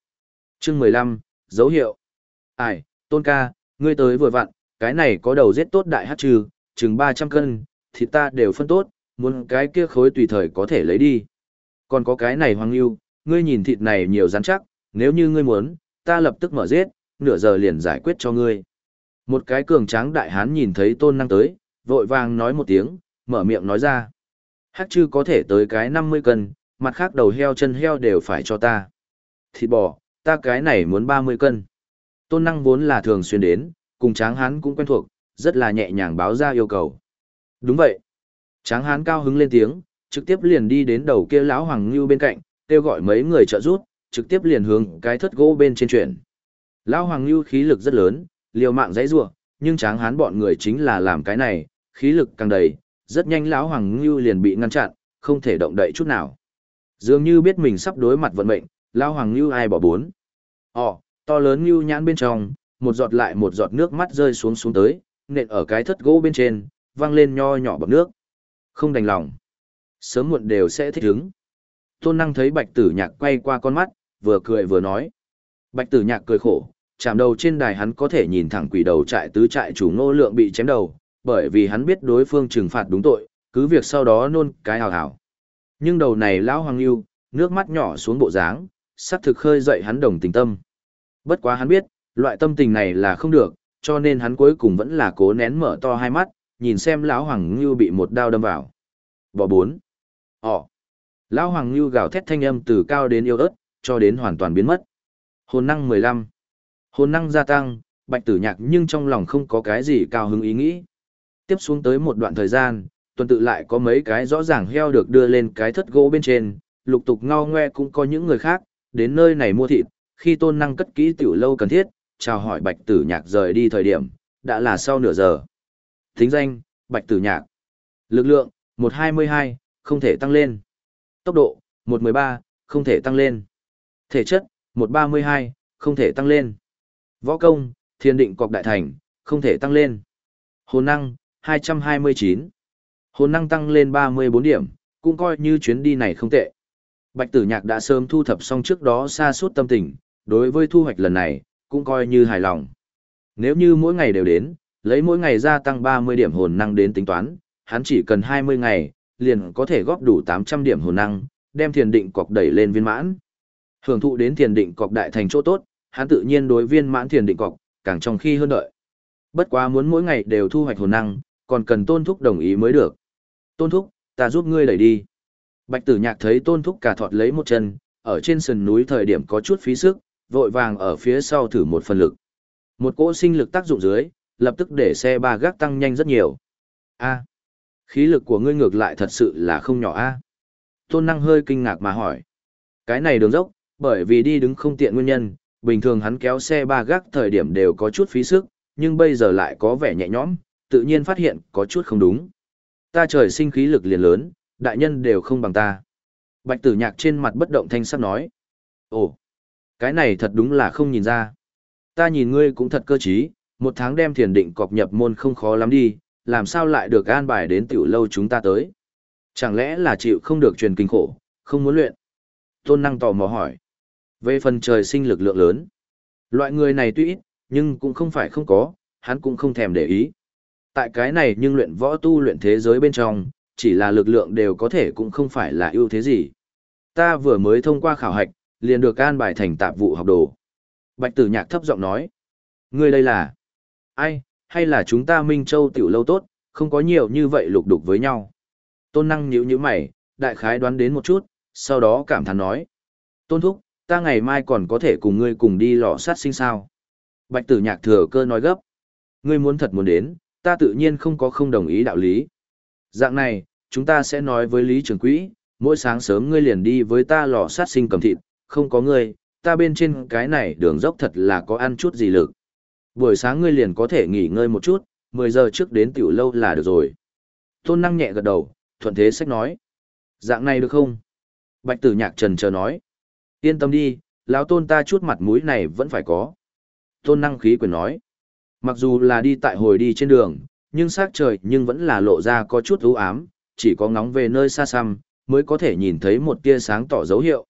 chương 15, dấu hiệu. Ai, tôn ca, ngươi tới vừa vặn, cái này có đầu giết tốt đại hát trừ, chừng 300 cân, thịt ta đều phân tốt, muốn cái kia khối tùy thời có thể lấy đi. Còn có cái này hoàng lưu, ngươi nhìn thịt này nhiều rắn chắc, nếu như ngươi muốn, ta lập tức mở giết, nửa giờ liền giải quyết cho ngươi. Một cái cường tráng đại hán nhìn thấy tôn năng tới, vội vàng nói một tiếng, mở miệng nói ra. Hát chư có thể tới cái 50 cân, mặt khác đầu heo chân heo đều phải cho ta. Thịt bò, ta cái này muốn 30 cân. Tôn năng vốn là thường xuyên đến, cùng tráng hán cũng quen thuộc, rất là nhẹ nhàng báo ra yêu cầu. Đúng vậy. Tráng hán cao hứng lên tiếng, trực tiếp liền đi đến đầu kia lão hoàng ngưu bên cạnh, kêu gọi mấy người trợ giúp, trực tiếp liền hướng cái thất gỗ bên trên chuyển. Lão hoàng Nưu khí lực rất lớn, liều mạng dãy rủa, nhưng tráng hán bọn người chính là làm cái này, khí lực càng đầy, rất nhanh lão hoàng Nưu liền bị ngăn chặn, không thể động đậy chút nào. Dường như biết mình sắp đối mặt vận mệnh, lão hoàng Nưu ai bỏ bốn. Ồ, to lớn Nưu nhãn bên trong, một giọt lại một giọt nước mắt rơi xuống xuống tới, nện ở cái thất gỗ bên trên, vang lên nho nhỏ bọt nước. Không đành lòng. Sớm muộn đều sẽ thích ứng. Tôn năng thấy bạch tử nhạc quay qua con mắt, vừa cười vừa nói. Bạch tử nhạc cười khổ, chạm đầu trên đài hắn có thể nhìn thẳng quỷ đầu trại tứ trại chủ ngô lượng bị chém đầu, bởi vì hắn biết đối phương trừng phạt đúng tội, cứ việc sau đó nôn cái hào hào. Nhưng đầu này lão hoàng lưu, nước mắt nhỏ xuống bộ dáng, sắc thực khơi dậy hắn đồng tình tâm. Bất quá hắn biết, loại tâm tình này là không được, cho nên hắn cuối cùng vẫn là cố nén mở to hai mắt, nhìn xem lão hoàng lưu bị một đao đâm vào. Bỏ bốn. Ồ. Lão hoàng lưu gào thét thanh âm từ cao đến yêu ớt, cho đến hoàn toàn biến mất. Hồn năng 15. Hồn năng gia tăng, bạch tử nhạc nhưng trong lòng không có cái gì cao hứng ý nghĩ. Tiếp xuống tới một đoạn thời gian, tuần tự lại có mấy cái rõ ràng heo được đưa lên cái thất gỗ bên trên, lục tục ngao ngoe cũng có những người khác, đến nơi này mua thịt, khi tôn năng cất kỹ tiểu lâu cần thiết, chào hỏi bạch tử nhạc rời đi thời điểm, đã là sau nửa giờ. Thính danh, bạch tử nhạc. Lực lượng, 122, không thể tăng lên. Tốc độ, 113, không thể tăng lên. Thể chất, 132, không thể tăng lên. Võ công, thiên định cọc đại thành, không thể tăng lên. Hồn năng, 229. Hồn năng tăng lên 34 điểm, cũng coi như chuyến đi này không tệ. Bạch tử nhạc đã sớm thu thập xong trước đó xa suốt tâm tình, đối với thu hoạch lần này, cũng coi như hài lòng. Nếu như mỗi ngày đều đến, lấy mỗi ngày gia tăng 30 điểm hồn năng đến tính toán, hắn chỉ cần 20 ngày, liền có thể góp đủ 800 điểm hồn năng, đem thiền định cọc đẩy lên viên mãn. Hưởng thụ đến thiền định cọc đại thành chỗ tốt, hắn tự nhiên đối viên mãn thiền định cọc, càng trong khi hơn đợi. Bất quá muốn mỗi ngày đều thu hoạch hồn năng, còn cần tôn thúc đồng ý mới được. Tôn thúc, ta giúp ngươi đẩy đi. Bạch tử nhạc thấy tôn thúc cả thọt lấy một chân, ở trên sườn núi thời điểm có chút phí sức, vội vàng ở phía sau thử một phần lực. Một cỗ sinh lực tác dụng dưới, lập tức để xe ba gác tăng nhanh rất nhiều. A, khí lực của ngươi ngược lại thật sự là không nhỏ a. Tôn năng hơi kinh ngạc mà hỏi. Cái này đường dốc, bởi vì đi đứng không tiện nguyên nhân, bình thường hắn kéo xe ba gác thời điểm đều có chút phí sức, nhưng bây giờ lại có vẻ nhẹ nhõm, tự nhiên phát hiện có chút không đúng. Ta trời sinh khí lực liền lớn, đại nhân đều không bằng ta. Bạch tử nhạc trên mặt bất động thanh sắc nói. Ồ, cái này thật đúng là không nhìn ra. Ta nhìn ngươi cũng thật cơ trí, một tháng đem thiền định cọp nhập môn không khó lắm đi, làm sao lại được an bài đến tiểu lâu chúng ta tới. Chẳng lẽ là chịu không được truyền kinh khổ, không muốn luyện? Tôn năng tò mò hỏi. Về phần trời sinh lực lượng lớn, loại người này tuy ít, nhưng cũng không phải không có, hắn cũng không thèm để ý. Tại cái này nhưng luyện võ tu luyện thế giới bên trong, chỉ là lực lượng đều có thể cũng không phải là ưu thế gì. Ta vừa mới thông qua khảo hạch, liền được an bài thành tạp vụ học đồ. Bạch tử nhạc thấp giọng nói. Ngươi đây là... Ai, hay là chúng ta Minh Châu tiểu lâu tốt, không có nhiều như vậy lục đục với nhau. Tôn năng nhíu nhíu mày, đại khái đoán đến một chút, sau đó cảm thán nói. Tôn thúc, ta ngày mai còn có thể cùng ngươi cùng đi lò sát sinh sao. Bạch tử nhạc thừa cơ nói gấp. Ngươi muốn thật muốn đến, ta tự nhiên không có không đồng ý đạo lý. Dạng này, chúng ta sẽ nói với Lý Trường Quỹ, mỗi sáng sớm ngươi liền đi với ta lò sát sinh cầm thịt, không có ngươi, ta bên trên cái này đường dốc thật là có ăn chút gì lực. Buổi sáng ngươi liền có thể nghỉ ngơi một chút, 10 giờ trước đến tiểu lâu là được rồi. Tôn năng nhẹ gật đầu, thuận thế sách nói. Dạng này được không? Bạch tử nhạc trần chờ nói. Yên tâm đi, lão tôn ta chút mặt mũi này vẫn phải có. Tôn năng khí quyền nói. Mặc dù là đi tại hồi đi trên đường, nhưng sát trời nhưng vẫn là lộ ra có chút ưu ám, chỉ có ngóng về nơi xa xăm, mới có thể nhìn thấy một tia sáng tỏ dấu hiệu.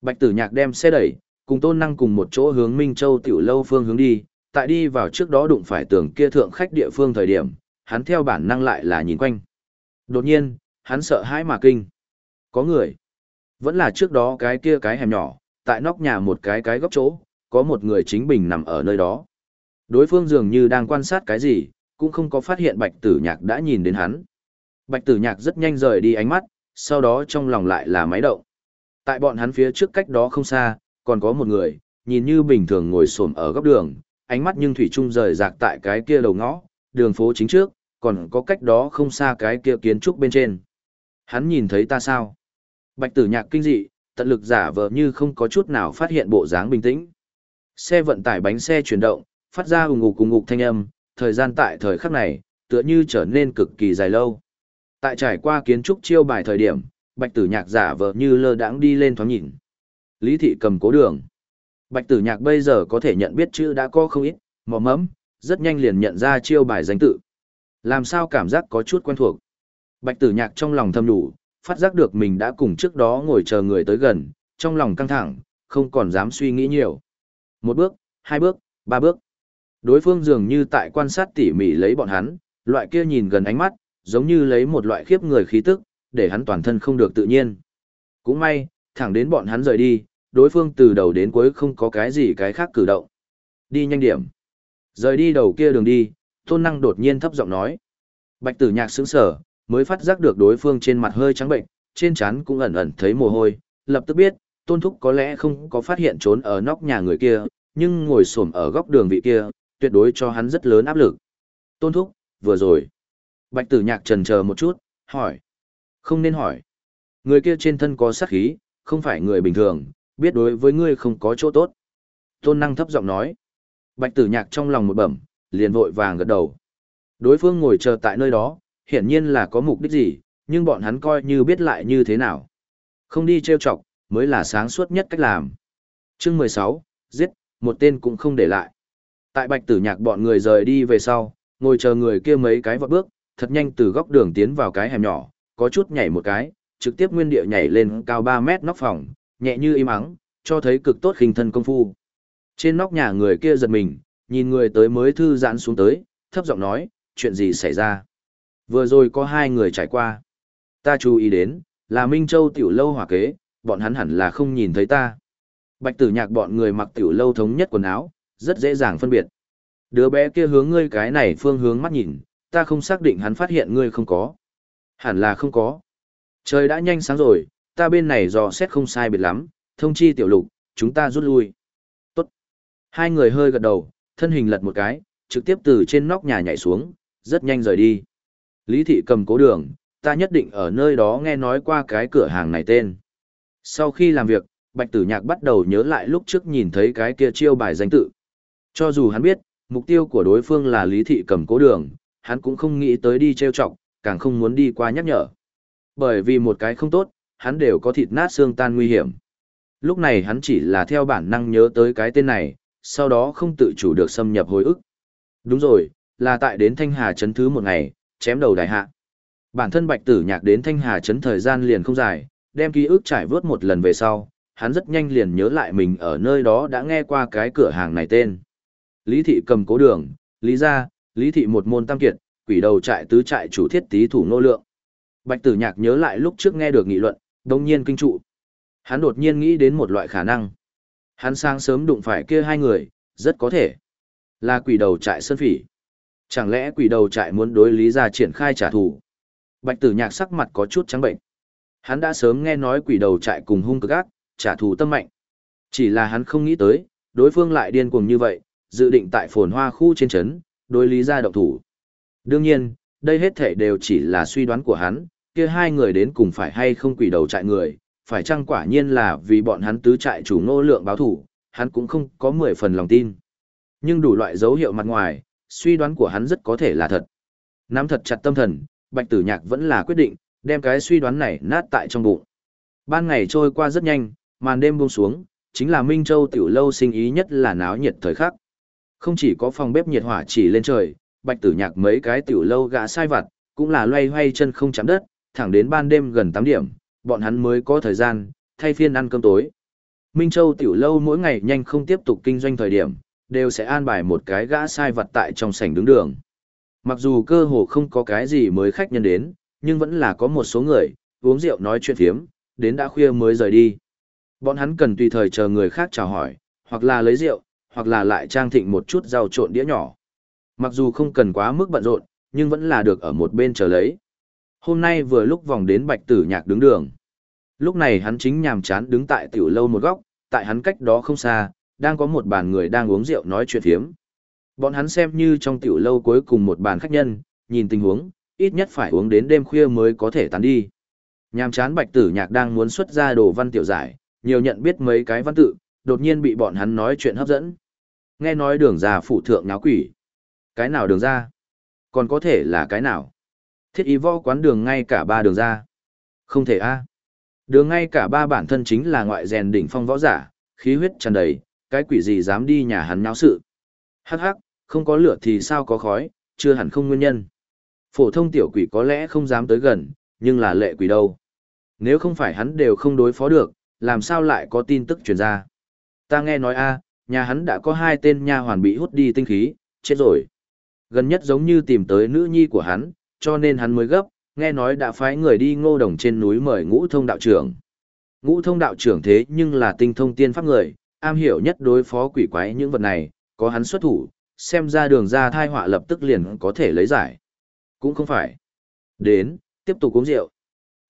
Bạch tử nhạc đem xe đẩy, cùng tôn năng cùng một chỗ hướng Minh Châu tiểu lâu phương hướng đi, tại đi vào trước đó đụng phải tường kia thượng khách địa phương thời điểm, hắn theo bản năng lại là nhìn quanh. Đột nhiên, hắn sợ hãi mà kinh. Có người. Vẫn là trước đó cái kia cái hẻm nhỏ, tại nóc nhà một cái cái góc chỗ, có một người chính bình nằm ở nơi đó. Đối phương dường như đang quan sát cái gì, cũng không có phát hiện bạch tử nhạc đã nhìn đến hắn. Bạch tử nhạc rất nhanh rời đi ánh mắt, sau đó trong lòng lại là máy động. Tại bọn hắn phía trước cách đó không xa, còn có một người, nhìn như bình thường ngồi xổm ở góc đường, ánh mắt nhưng thủy trung rời rạc tại cái kia đầu ngõ, đường phố chính trước, còn có cách đó không xa cái kia kiến trúc bên trên. Hắn nhìn thấy ta sao? Bạch tử nhạc kinh dị, tận lực giả vờ như không có chút nào phát hiện bộ dáng bình tĩnh. Xe vận tải bánh xe chuyển động, phát ra ủng ngục cùng ngục thanh âm, thời gian tại thời khắc này, tựa như trở nên cực kỳ dài lâu. Tại trải qua kiến trúc chiêu bài thời điểm, bạch tử nhạc giả vờ như lơ đãng đi lên thoáng nhìn. Lý thị cầm cố đường. Bạch tử nhạc bây giờ có thể nhận biết chữ đã có không ít, mò mẫm, rất nhanh liền nhận ra chiêu bài danh tự. Làm sao cảm giác có chút quen thuộc. Bạch tử nhạc trong lòng thầm đủ, phát giác được mình đã cùng trước đó ngồi chờ người tới gần, trong lòng căng thẳng, không còn dám suy nghĩ nhiều. Một bước, hai bước, ba bước. Đối phương dường như tại quan sát tỉ mỉ lấy bọn hắn, loại kia nhìn gần ánh mắt, giống như lấy một loại khiếp người khí tức, để hắn toàn thân không được tự nhiên. Cũng may, thẳng đến bọn hắn rời đi, đối phương từ đầu đến cuối không có cái gì cái khác cử động. Đi nhanh điểm. Rời đi đầu kia đường đi, tôn năng đột nhiên thấp giọng nói. Bạch tử nhạc sững sở, mới phát giác được đối phương trên mặt hơi trắng bệnh, trên trán cũng ẩn ẩn thấy mồ hôi, lập tức biết, tôn thúc có lẽ không có phát hiện trốn ở nóc nhà người kia, nhưng ngồi xổm ở góc đường vị kia, tuyệt đối cho hắn rất lớn áp lực. Tôn thúc, vừa rồi. Bạch tử nhạc trần chờ một chút, hỏi. Không nên hỏi. Người kia trên thân có sát khí, không phải người bình thường, biết đối với ngươi không có chỗ tốt. Tôn năng thấp giọng nói. Bạch tử nhạc trong lòng một bẩm, liền vội vàng gật đầu. Đối phương ngồi chờ tại nơi đó, hiển nhiên là có mục đích gì, nhưng bọn hắn coi như biết lại như thế nào. Không đi trêu chọc, mới là sáng suốt nhất cách làm. Chương 16, giết, một tên cũng không để lại. Tại bạch tử nhạc bọn người rời đi về sau, ngồi chờ người kia mấy cái vọt bước, thật nhanh từ góc đường tiến vào cái hẻm nhỏ, có chút nhảy một cái, trực tiếp nguyên địa nhảy lên cao 3 mét nóc phòng, nhẹ như im ắng, cho thấy cực tốt hình thân công phu. Trên nóc nhà người kia giật mình, nhìn người tới mới thư giãn xuống tới, thấp giọng nói, chuyện gì xảy ra. Vừa rồi có hai người trải qua. Ta chú ý đến, là Minh Châu tiểu lâu hỏa kế, bọn hắn hẳn là không nhìn thấy ta. Bạch tử nhạc bọn người mặc tiểu lâu thống nhất quần áo, rất dễ dàng phân biệt. Đứa bé kia hướng ngươi cái này phương hướng mắt nhìn, ta không xác định hắn phát hiện ngươi không có. Hẳn là không có. Trời đã nhanh sáng rồi, ta bên này dò xét không sai biệt lắm, thông chi tiểu lục, chúng ta rút lui. Tốt. Hai người hơi gật đầu, thân hình lật một cái, trực tiếp từ trên nóc nhà nhảy xuống, rất nhanh rời đi. Lý thị cầm cố đường, ta nhất định ở nơi đó nghe nói qua cái cửa hàng này tên. Sau khi làm việc, Bạch Tử Nhạc bắt đầu nhớ lại lúc trước nhìn thấy cái kia chiêu bài danh tự. Cho dù hắn biết, mục tiêu của đối phương là Lý thị cầm cố đường, hắn cũng không nghĩ tới đi trêu chọc, càng không muốn đi qua nhắc nhở. Bởi vì một cái không tốt, hắn đều có thịt nát xương tan nguy hiểm. Lúc này hắn chỉ là theo bản năng nhớ tới cái tên này, sau đó không tự chủ được xâm nhập hồi ức. Đúng rồi, là tại đến Thanh Hà Trấn thứ một ngày, chém đầu đại hạ. Bản thân Bạch Tử Nhạc đến Thanh Hà Trấn thời gian liền không dài, đem ký ức trải vớt một lần về sau, hắn rất nhanh liền nhớ lại mình ở nơi đó đã nghe qua cái cửa hàng này tên. Lý thị cầm cố đường, Lý gia, Lý thị một môn tam kiệt, quỷ đầu trại tứ trại chủ thiết tí thủ nô lượng. Bạch Tử Nhạc nhớ lại lúc trước nghe được nghị luận, đồng nhiên kinh trụ. Hắn đột nhiên nghĩ đến một loại khả năng. Hắn sáng sớm đụng phải kia hai người, rất có thể là quỷ đầu trại sơn phỉ. Chẳng lẽ quỷ đầu trại muốn đối lý ra triển khai trả thù? Bạch tử nhạc sắc mặt có chút trắng bệnh. Hắn đã sớm nghe nói quỷ đầu trại cùng hung cực ác, trả thù tâm mạnh. Chỉ là hắn không nghĩ tới, đối phương lại điên cuồng như vậy, dự định tại phồn hoa khu trên trấn, đối lý ra động thủ. Đương nhiên, đây hết thể đều chỉ là suy đoán của hắn, kia hai người đến cùng phải hay không quỷ đầu trại người, phải chăng quả nhiên là vì bọn hắn tứ trại chủ nô lượng báo thủ, hắn cũng không có mười phần lòng tin. Nhưng đủ loại dấu hiệu mặt ngoài, suy đoán của hắn rất có thể là thật. Nắm thật chặt tâm thần, Bạch Tử Nhạc vẫn là quyết định, đem cái suy đoán này nát tại trong bụng. Ban ngày trôi qua rất nhanh, màn đêm buông xuống, chính là Minh Châu tiểu lâu sinh ý nhất là náo nhiệt thời khắc. Không chỉ có phòng bếp nhiệt hỏa chỉ lên trời, Bạch Tử Nhạc mấy cái tiểu lâu gã sai vặt, cũng là loay hoay chân không chạm đất, thẳng đến ban đêm gần 8 điểm, bọn hắn mới có thời gian thay phiên ăn cơm tối. Minh Châu tiểu lâu mỗi ngày nhanh không tiếp tục kinh doanh thời điểm, đều sẽ an bài một cái gã sai vật tại trong sảnh đứng đường. Mặc dù cơ hồ không có cái gì mới khách nhân đến, nhưng vẫn là có một số người, uống rượu nói chuyện phiếm, đến đã khuya mới rời đi. Bọn hắn cần tùy thời chờ người khác chào hỏi, hoặc là lấy rượu, hoặc là lại trang thịnh một chút rau trộn đĩa nhỏ. Mặc dù không cần quá mức bận rộn, nhưng vẫn là được ở một bên chờ lấy. Hôm nay vừa lúc vòng đến bạch tử nhạc đứng đường. Lúc này hắn chính nhàm chán đứng tại tiểu lâu một góc, tại hắn cách đó không xa, đang có một bàn người đang uống rượu nói chuyện phiếm. Bọn hắn xem như trong tiểu lâu cuối cùng một bàn khách nhân, nhìn tình huống, ít nhất phải uống đến đêm khuya mới có thể tán đi. Nhàm chán bạch tử nhạc đang muốn xuất ra đồ văn tiểu giải, nhiều nhận biết mấy cái văn tự, đột nhiên bị bọn hắn nói chuyện hấp dẫn. Nghe nói đường già phụ thượng náo quỷ. Cái nào đường ra? Còn có thể là cái nào? Thiết y võ quán đường ngay cả ba đường ra. Không thể a Đường ngay cả ba bản thân chính là ngoại rèn đỉnh phong võ giả, khí huyết tràn đầy, cái quỷ gì dám đi nhà hắn náo sự. Hắc hắc, không có lửa thì sao có khói, chưa hẳn không nguyên nhân. Phổ thông tiểu quỷ có lẽ không dám tới gần, nhưng là lệ quỷ đâu. Nếu không phải hắn đều không đối phó được, làm sao lại có tin tức truyền ra. Ta nghe nói a, nhà hắn đã có hai tên nha hoàn bị hút đi tinh khí, chết rồi. Gần nhất giống như tìm tới nữ nhi của hắn, cho nên hắn mới gấp, nghe nói đã phái người đi ngô đồng trên núi mời ngũ thông đạo trưởng. Ngũ thông đạo trưởng thế nhưng là tinh thông tiên pháp người, am hiểu nhất đối phó quỷ quái những vật này, có hắn xuất thủ, xem ra đường ra thai họa lập tức liền có thể lấy giải. Cũng không phải. Đến, tiếp tục uống rượu.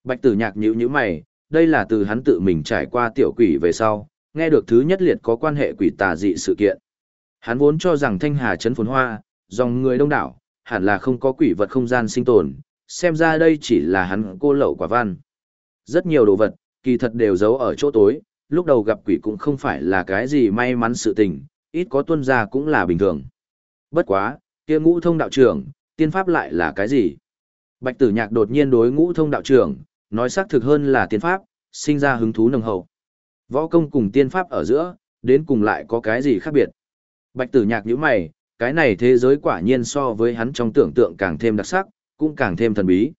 Bạch tử nhạc nhữ như mày, đây là từ hắn tự mình trải qua tiểu quỷ về sau, nghe được thứ nhất liệt có quan hệ quỷ tà dị sự kiện. Hắn vốn cho rằng thanh hà trấn phồn hoa, dòng người đông đảo, hẳn là không có quỷ vật không gian sinh tồn, xem ra đây chỉ là hắn cô lậu quả văn. Rất nhiều đồ vật, kỳ thật đều giấu ở chỗ tối, lúc đầu gặp quỷ cũng không phải là cái gì may mắn sự tình, ít có tuân ra cũng là bình thường. Bất quá, kia ngũ thông đạo trưởng, tiên pháp lại là cái gì? Bạch tử nhạc đột nhiên đối ngũ thông đạo trưởng, nói xác thực hơn là tiên pháp, sinh ra hứng thú nồng hậu. Võ công cùng tiên pháp ở giữa, đến cùng lại có cái gì khác biệt? Bạch tử nhạc như mày, cái này thế giới quả nhiên so với hắn trong tưởng tượng càng thêm đặc sắc, cũng càng thêm thần bí.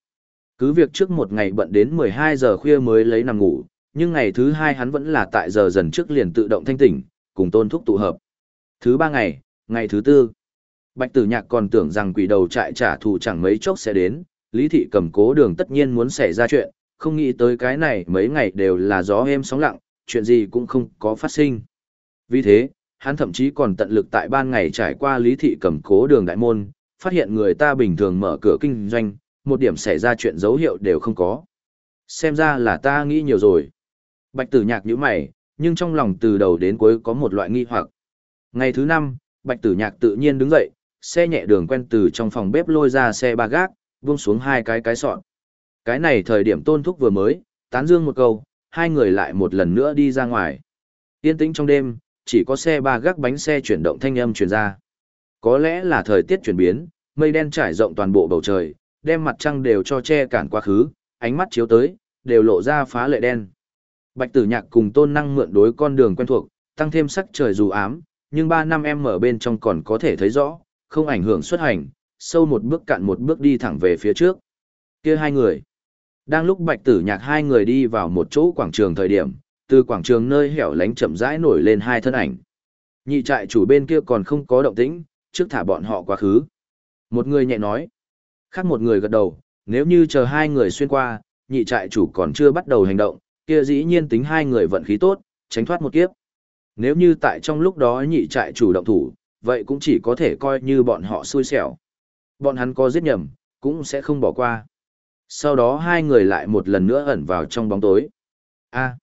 Cứ việc trước một ngày bận đến 12 giờ khuya mới lấy nằm ngủ, nhưng ngày thứ hai hắn vẫn là tại giờ dần trước liền tự động thanh tỉnh, cùng tôn thúc tụ hợp. Thứ ba ngày, ngày thứ tư, Bạch Tử Nhạc còn tưởng rằng quỷ đầu trại trả thù chẳng mấy chốc sẽ đến, Lý Thị cầm cố đường tất nhiên muốn xảy ra chuyện, không nghĩ tới cái này mấy ngày đều là gió êm sóng lặng, chuyện gì cũng không có phát sinh. Vì thế, hắn thậm chí còn tận lực tại ban ngày trải qua Lý Thị cầm cố đường đại môn, phát hiện người ta bình thường mở cửa kinh doanh, một điểm xảy ra chuyện dấu hiệu đều không có. Xem ra là ta nghĩ nhiều rồi. Bạch tử nhạc như mày, nhưng trong lòng từ đầu đến cuối có một loại nghi hoặc. Ngày thứ năm, bạch tử nhạc tự nhiên đứng dậy, xe nhẹ đường quen từ trong phòng bếp lôi ra xe ba gác, buông xuống hai cái cái sọn. Cái này thời điểm tôn thúc vừa mới, tán dương một câu, hai người lại một lần nữa đi ra ngoài. Yên tĩnh trong đêm, chỉ có xe ba gác bánh xe chuyển động thanh âm truyền ra. Có lẽ là thời tiết chuyển biến, mây đen trải rộng toàn bộ bầu trời, đem mặt trăng đều cho che cản quá khứ, ánh mắt chiếu tới, đều lộ ra phá lệ đen. Bạch tử nhạc cùng tôn năng mượn đối con đường quen thuộc, tăng thêm sắc trời dù ám, nhưng ba năm em ở bên trong còn có thể thấy rõ, không ảnh hưởng xuất hành, sâu một bước cạn một bước đi thẳng về phía trước. Kia hai người. Đang lúc bạch tử nhạc hai người đi vào một chỗ quảng trường thời điểm, từ quảng trường nơi hẻo lánh chậm rãi nổi lên hai thân ảnh. Nhị trại chủ bên kia còn không có động tĩnh, trước thả bọn họ quá khứ. Một người nhẹ nói. Khác một người gật đầu, nếu như chờ hai người xuyên qua, nhị trại chủ còn chưa bắt đầu hành động, kia dĩ nhiên tính hai người vận khí tốt, tránh thoát một kiếp. Nếu như tại trong lúc đó nhị trại chủ động thủ, vậy cũng chỉ có thể coi như bọn họ xui xẻo. Bọn hắn có giết nhầm, cũng sẽ không bỏ qua. Sau đó hai người lại một lần nữa ẩn vào trong bóng tối. A.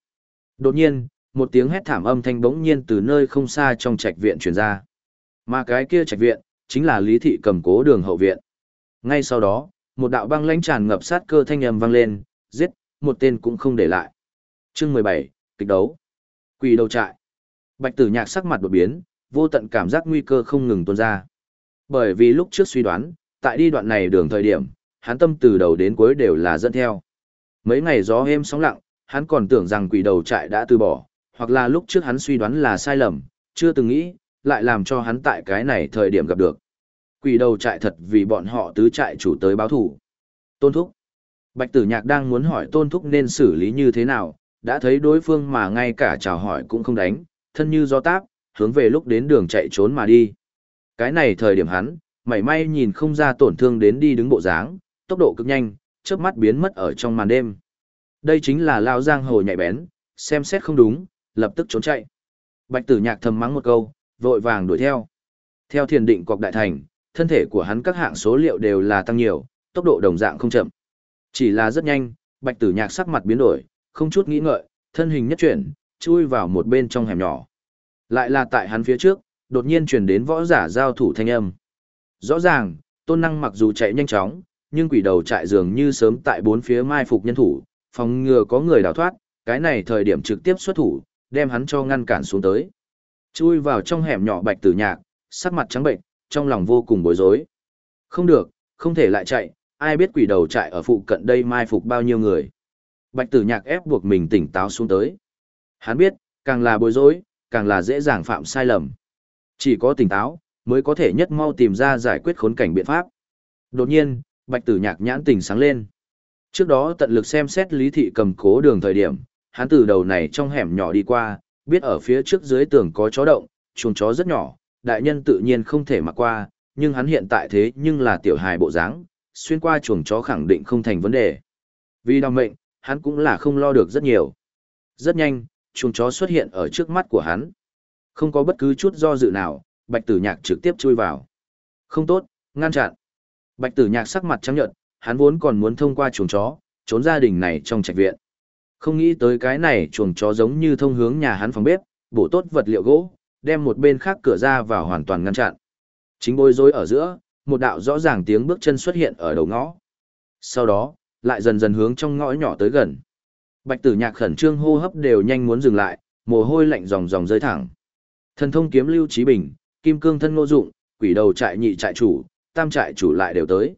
Đột nhiên, một tiếng hét thảm âm thanh bỗng nhiên từ nơi không xa trong trạch viện truyền ra. Mà cái kia trạch viện, chính là Lý Thị cầm cố đường hậu viện. Ngay sau đó, một đạo băng lãnh tràn ngập sát cơ thanh âm vang lên, giết, một tên cũng không để lại. Chương 17, kịch đấu. Quỷ đầu trại. Bạch Tử Nhạc sắc mặt đột biến, vô tận cảm giác nguy cơ không ngừng tuôn ra. Bởi vì lúc trước suy đoán, tại đi đoạn này đường thời điểm, hắn tâm từ đầu đến cuối đều là dẫn theo. Mấy ngày gió êm sóng lặng, hắn còn tưởng rằng quỷ đầu trại đã từ bỏ, hoặc là lúc trước hắn suy đoán là sai lầm, chưa từng nghĩ, lại làm cho hắn tại cái này thời điểm gặp được. Quỷ đầu trại thật vì bọn họ tứ trại chủ tới báo thủ. Tôn Thúc. Bạch Tử Nhạc đang muốn hỏi Tôn Thúc nên xử lý như thế nào, đã thấy đối phương mà ngay cả chào hỏi cũng không đánh, thân như gió táp, hướng về lúc đến đường chạy trốn mà đi. Cái này thời điểm hắn, mảy may nhìn không ra tổn thương đến đi đứng bộ dáng, tốc độ cực nhanh, chớp mắt biến mất ở trong màn đêm. Đây chính là lao giang hồ nhạy bén, xem xét không đúng, lập tức trốn chạy. Bạch tử nhạc thầm mắng một câu, vội vàng đuổi theo. Theo thiền định cọc đại thành, thân thể của hắn các hạng số liệu đều là tăng nhiều, tốc độ đồng dạng không chậm. Chỉ là rất nhanh, bạch tử nhạc sắc mặt biến đổi, không chút nghĩ ngợi, thân hình nhất chuyển, chui vào một bên trong hẻm nhỏ. Lại là tại hắn phía trước, đột nhiên truyền đến võ giả giao thủ thanh âm. Rõ ràng, tôn năng mặc dù chạy nhanh chóng, nhưng quỷ đầu trại dường như sớm tại bốn phía mai phục nhân thủ, phòng ngừa có người đào thoát, cái này thời điểm trực tiếp xuất thủ, đem hắn cho ngăn cản xuống tới. Chui vào trong hẻm nhỏ bạch tử nhạc, sắc mặt trắng bệnh, trong lòng vô cùng bối rối. Không được, không thể lại chạy, ai biết quỷ đầu chạy ở phụ cận đây mai phục bao nhiêu người. Bạch tử nhạc ép buộc mình tỉnh táo xuống tới. Hắn biết, càng là bối rối, càng là dễ dàng phạm sai lầm. Chỉ có tỉnh táo, mới có thể nhất mau tìm ra giải quyết khốn cảnh biện pháp. Đột nhiên, bạch tử nhạc nhãn tỉnh sáng lên. Trước đó tận lực xem xét lý thị cầm cố đường thời điểm, hắn từ đầu này trong hẻm nhỏ đi qua, biết ở phía trước dưới tường có chó động, chuồng chó rất nhỏ, đại nhân tự nhiên không thể mặc qua, nhưng hắn hiện tại thế nhưng là tiểu hài bộ dáng, xuyên qua chuồng chó khẳng định không thành vấn đề. Vì đau mệnh, hắn cũng là không lo được rất nhiều. Rất nhanh, chuồng chó xuất hiện ở trước mắt của hắn. Không có bất cứ chút do dự nào, bạch tử nhạc trực tiếp chui vào. Không tốt, ngăn chặn. Bạch tử nhạc sắc mặt trắng nhợt, hắn vốn còn muốn thông qua chuồng chó, trốn gia đình này trong trạch viện. Không nghĩ tới cái này chuồng chó giống như thông hướng nhà hắn phòng bếp, bổ tốt vật liệu gỗ, đem một bên khác cửa ra vào hoàn toàn ngăn chặn. Chính bối rối ở giữa, một đạo rõ ràng tiếng bước chân xuất hiện ở đầu ngõ. Sau đó, lại dần dần hướng trong ngõ nhỏ tới gần. Bạch tử nhạc khẩn trương hô hấp đều nhanh muốn dừng lại, mồ hôi lạnh ròng ròng rơi thẳng. Thần thông kiếm lưu trí bình, kim cương thân ngô dụng, quỷ đầu trại nhị trại chủ, tam trại chủ lại đều tới.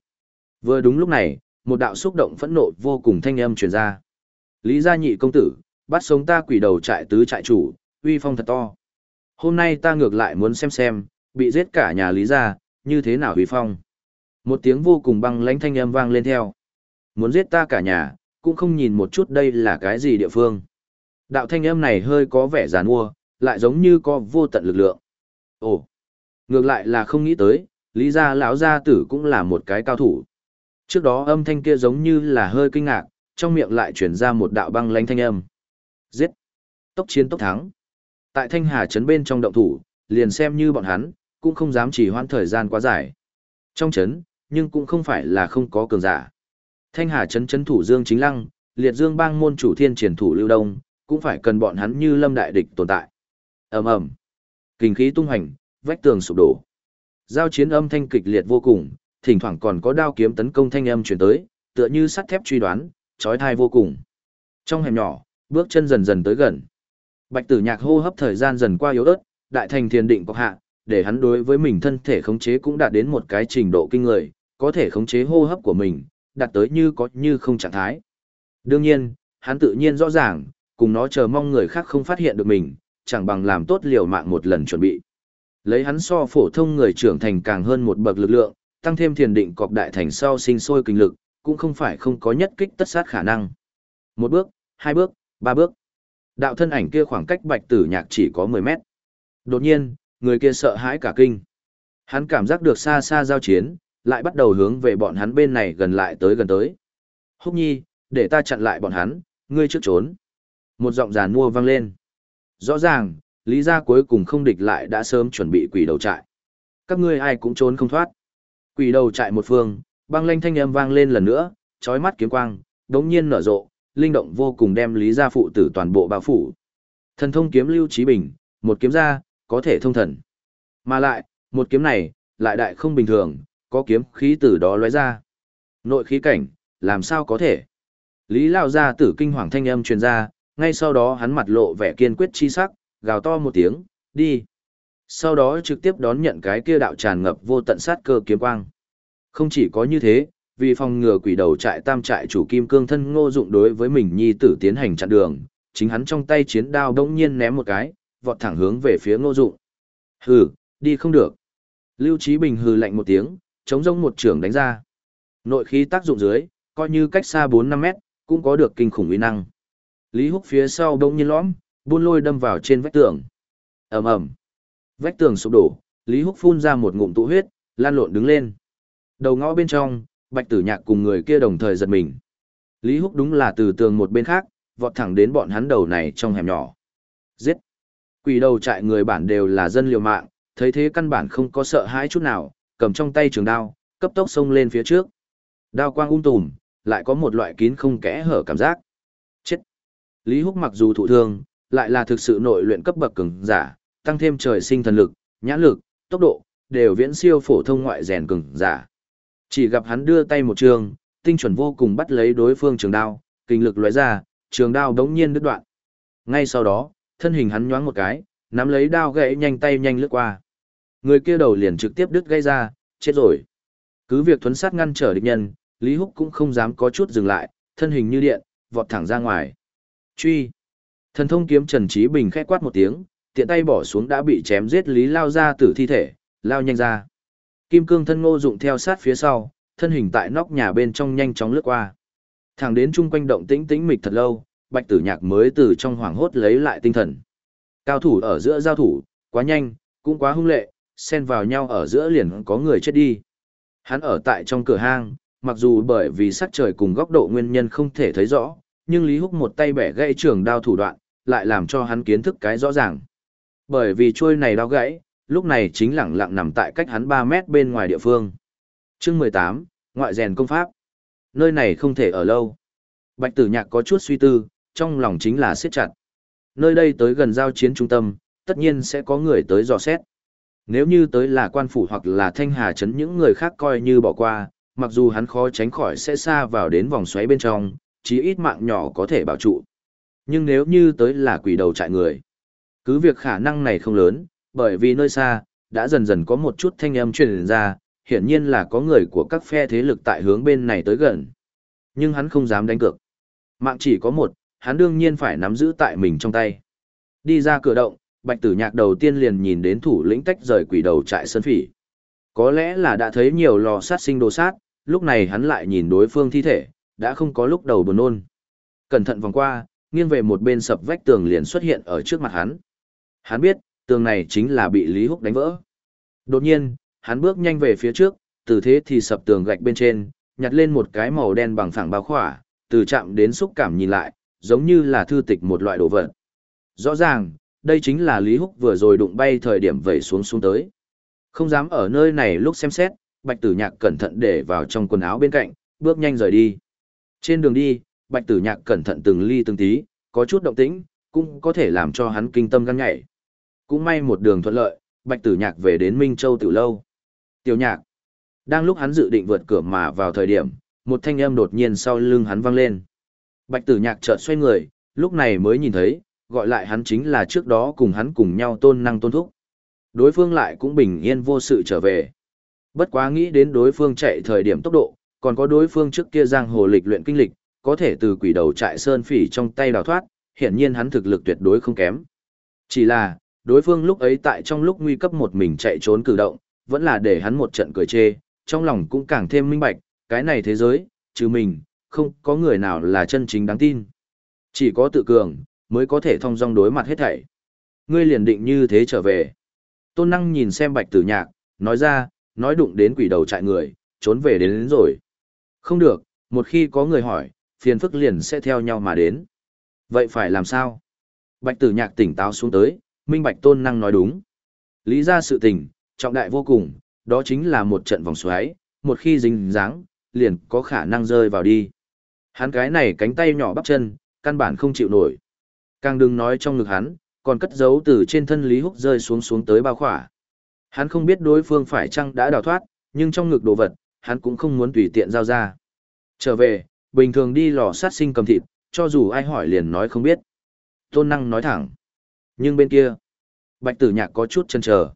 Vừa đúng lúc này, một đạo xúc động phẫn nộ vô cùng thanh âm truyền ra. Lý gia nhị công tử, bắt sống ta quỷ đầu trại tứ trại chủ, uy phong thật to. Hôm nay ta ngược lại muốn xem xem, bị giết cả nhà Lý gia, như thế nào uy phong. Một tiếng vô cùng băng lãnh thanh âm vang lên theo. Muốn giết ta cả nhà, cũng không nhìn một chút đây là cái gì địa phương. Đạo thanh âm này hơi có vẻ giàn mua, lại giống như có vô tận lực lượng. Ồ, ngược lại là không nghĩ tới, Lý gia lão gia tử cũng là một cái cao thủ. Trước đó âm thanh kia giống như là hơi kinh ngạc, trong miệng lại chuyển ra một đạo băng lánh thanh âm. Giết! Tốc chiến tốc thắng. Tại Thanh Hà Trấn bên trong động thủ, liền xem như bọn hắn, cũng không dám chỉ hoãn thời gian quá dài. Trong trấn, nhưng cũng không phải là không có cường giả. Thanh Hà Trấn trấn thủ Dương Chính Lăng, liệt Dương bang môn chủ thiên triển thủ Lưu Đông, cũng phải cần bọn hắn như lâm đại địch tồn tại. ầm ầm, kinh khí tung hành, vách tường sụp đổ. Giao chiến âm thanh kịch liệt vô cùng, thỉnh thoảng còn có đao kiếm tấn công thanh âm truyền tới, tựa như sắt thép truy đoán, trói thai vô cùng. Trong hẻm nhỏ, bước chân dần dần tới gần. Bạch Tử Nhạc hô hấp thời gian dần qua yếu ớt, đại thành thiền định cọc hạ, để hắn đối với mình thân thể khống chế cũng đạt đến một cái trình độ kinh người, có thể khống chế hô hấp của mình, đạt tới như có như không trạng thái. Đương nhiên, hắn tự nhiên rõ ràng, cùng nó chờ mong người khác không phát hiện được mình, chẳng bằng làm tốt liều mạng một lần chuẩn bị. Lấy hắn so phổ thông người trưởng thành càng hơn một bậc lực lượng, tăng thêm thiền định cọc đại thành sau sinh sôi kinh lực, cũng không phải không có nhất kích tất sát khả năng. Một bước, hai bước, ba bước. Đạo thân ảnh kia khoảng cách bạch tử nhạc chỉ có 10 mét. Đột nhiên, người kia sợ hãi cả kinh. Hắn cảm giác được xa xa giao chiến, lại bắt đầu hướng về bọn hắn bên này gần lại tới gần tới. Húc nhi, để ta chặn lại bọn hắn, ngươi trước trốn. Một giọng giàn mua vang lên. Rõ ràng, lý gia cuối cùng không địch lại đã sớm chuẩn bị quỷ đầu trại. Các ngươi ai cũng trốn không thoát. Quỷ đầu trại một phương, băng lanh thanh âm vang lên lần nữa, chói mắt kiếm quang, đống nhiên nở rộ, linh động vô cùng đem lý gia phụ tử toàn bộ bao phủ. Thần thông kiếm lưu trí bình, một kiếm ra, có thể thông thần. Mà lại, một kiếm này, lại đại không bình thường, có kiếm khí từ đó lóe ra. Nội khí cảnh, làm sao có thể? Lý Lao gia tử kinh hoàng thanh âm truyền ra, ngay sau đó hắn mặt lộ vẻ kiên quyết chi sắc, gào to một tiếng, đi. Sau đó trực tiếp đón nhận cái kia đạo tràn ngập vô tận sát cơ kiếm quang. Không chỉ có như thế, vì phòng ngừa quỷ đầu trại tam trại chủ kim cương thân ngô dụng đối với mình nhi tử tiến hành chặn đường, chính hắn trong tay chiến đao đống nhiên ném một cái, vọt thẳng hướng về phía ngô dụng. Hừ, đi không được. Lưu Chí Bình hừ lạnh một tiếng, chống rông một trường đánh ra. Nội khí tác dụng dưới, coi như cách xa 4-5 mét, cũng có được kinh khủng uy năng. Lý Húc phía sau đông nhiên lõm, buôn lôi đâm vào trên vách tường. ầm ầm Vách tường sụp đổ, Lý Húc phun ra một ngụm tụ huyết, lan lộn đứng lên. Đầu ngõ bên trong, Bạch Tử Nhạc cùng người kia đồng thời giật mình. Lý Húc đúng là từ tường một bên khác, vọt thẳng đến bọn hắn đầu này trong hẻm nhỏ. Giết! Quỷ đầu trại người bản đều là dân liều mạng, thấy thế căn bản không có sợ hãi chút nào, cầm trong tay trường đao, cấp tốc xông lên phía trước. Đao quang ung tùm, lại có một loại kín không kẽ hở cảm giác. Chết! Lý Húc mặc dù thụ thương, lại là thực sự nội luyện cấp bậc cường giả, tăng thêm trời sinh thần lực, nhãn lực, tốc độ, đều viễn siêu phổ thông ngoại rèn cường giả. Chỉ gặp hắn đưa tay một trường, tinh chuẩn vô cùng bắt lấy đối phương trường đao, kinh lực lóe ra, trường đao đống nhiên đứt đoạn. Ngay sau đó, thân hình hắn nhoáng một cái, nắm lấy đao gãy nhanh tay nhanh lướt qua. Người kia đầu liền trực tiếp đứt gây ra, chết rồi. Cứ việc thuấn sát ngăn trở địch nhân, Lý Húc cũng không dám có chút dừng lại, thân hình như điện, vọt thẳng ra ngoài. Truy. Thần thông kiếm Trần Trí Bình khẽ quát một tiếng, tiện tay bỏ xuống đã bị chém giết Lý lao ra từ thi thể, lao nhanh ra. Kim cương thân ngô dụng theo sát phía sau, thân hình tại nóc nhà bên trong nhanh chóng lướt qua. Thẳng đến chung quanh động tĩnh tĩnh mịch thật lâu, bạch tử nhạc mới từ trong hoảng hốt lấy lại tinh thần. Cao thủ ở giữa giao thủ, quá nhanh, cũng quá hung lệ, xen vào nhau ở giữa liền có người chết đi. Hắn ở tại trong cửa hang, mặc dù bởi vì sắc trời cùng góc độ nguyên nhân không thể thấy rõ, nhưng Lý Húc một tay bẻ gãy trường đao thủ đoạn, lại làm cho hắn kiến thức cái rõ ràng. Bởi vì trôi này đau gãy, lúc này chính lẳng lặng nằm tại cách hắn 3 mét bên ngoài địa phương. Chương 18, ngoại rèn công pháp. Nơi này không thể ở lâu. Bạch Tử Nhạc có chút suy tư, trong lòng chính là siết chặt. Nơi đây tới gần giao chiến trung tâm, tất nhiên sẽ có người tới dò xét. Nếu như tới là quan phủ hoặc là thanh hà chấn những người khác coi như bỏ qua, mặc dù hắn khó tránh khỏi sẽ xa vào đến vòng xoáy bên trong, chí ít mạng nhỏ có thể bảo trụ. Nhưng nếu như tới là quỷ đầu trại người, cứ việc khả năng này không lớn, bởi vì nơi xa, đã dần dần có một chút thanh âm truyền ra, hiển nhiên là có người của các phe thế lực tại hướng bên này tới gần. Nhưng hắn không dám đánh cược. Mạng chỉ có một, hắn đương nhiên phải nắm giữ tại mình trong tay. Đi ra cửa động, bạch tử nhạc đầu tiên liền nhìn đến thủ lĩnh tách rời quỷ đầu trại sơn phỉ. Có lẽ là đã thấy nhiều lò sát sinh đồ sát, lúc này hắn lại nhìn đối phương thi thể, đã không có lúc đầu buồn nôn. Cẩn thận vòng qua, nghiêng về một bên sập vách tường liền xuất hiện ở trước mặt hắn. Hắn biết, tường này chính là bị Lý Húc đánh vỡ. Đột nhiên, hắn bước nhanh về phía trước, từ thế thì sập tường gạch bên trên, nhặt lên một cái màu đen bằng phẳng bao khỏa, từ chạm đến xúc cảm nhìn lại, giống như là thư tịch một loại đồ vật. Rõ ràng, đây chính là Lý Húc vừa rồi đụng bay thời điểm vẩy xuống xuống tới. Không dám ở nơi này lúc xem xét, Bạch Tử Nhạc cẩn thận để vào trong quần áo bên cạnh, bước nhanh rời đi. Trên đường đi, Bạch Tử Nhạc cẩn thận từng ly từng tí, có chút động tĩnh, cũng có thể làm cho hắn kinh tâm gan nhảy. Cũng may một đường thuận lợi, Bạch Tử Nhạc về đến Minh Châu Tiểu Lâu. Tiểu Nhạc. Đang lúc hắn dự định vượt cửa mà vào thời điểm, một thanh âm đột nhiên sau lưng hắn vang lên. Bạch Tử Nhạc chợt xoay người, lúc này mới nhìn thấy, gọi lại hắn chính là trước đó cùng hắn cùng nhau tôn năng tôn thúc. Đối phương lại cũng bình yên vô sự trở về. Bất quá nghĩ đến đối phương chạy thời điểm tốc độ, còn có đối phương trước kia giang hồ lịch luyện kinh lịch, có thể từ quỷ đầu trại sơn phỉ trong tay đào thoát, hiển nhiên hắn thực lực tuyệt đối không kém. Chỉ là, đối phương lúc ấy tại trong lúc nguy cấp một mình chạy trốn cử động, vẫn là để hắn một trận cười chê, trong lòng cũng càng thêm minh bạch, cái này thế giới, trừ mình, không có người nào là chân chính đáng tin. Chỉ có tự cường, mới có thể thông dong đối mặt hết thảy. Ngươi liền định như thế trở về. Tôn năng nhìn xem bạch tử nhạc, nói ra, nói đụng đến quỷ đầu trại người, trốn về đến, đến rồi. Không được, một khi có người hỏi, phiền phức liền sẽ theo nhau mà đến. Vậy phải làm sao? Bạch tử nhạc tỉnh táo xuống tới, minh bạch tôn năng nói đúng. Lý ra sự tình, trọng đại vô cùng, đó chính là một trận vòng xoáy, một khi dính dáng, liền có khả năng rơi vào đi. Hắn cái này cánh tay nhỏ bắp chân, căn bản không chịu nổi. Càng đừng nói trong ngực hắn, còn cất giấu từ trên thân Lý Húc rơi xuống xuống tới bao khỏa. Hắn không biết đối phương phải chăng đã đào thoát, nhưng trong ngực đồ vật, hắn cũng không muốn tùy tiện giao ra. Trở về, bình thường đi lò sát sinh cầm thịt, cho dù ai hỏi liền nói không biết. Tôn năng nói thẳng. Nhưng bên kia, bạch tử nhạc có chút chân chờ.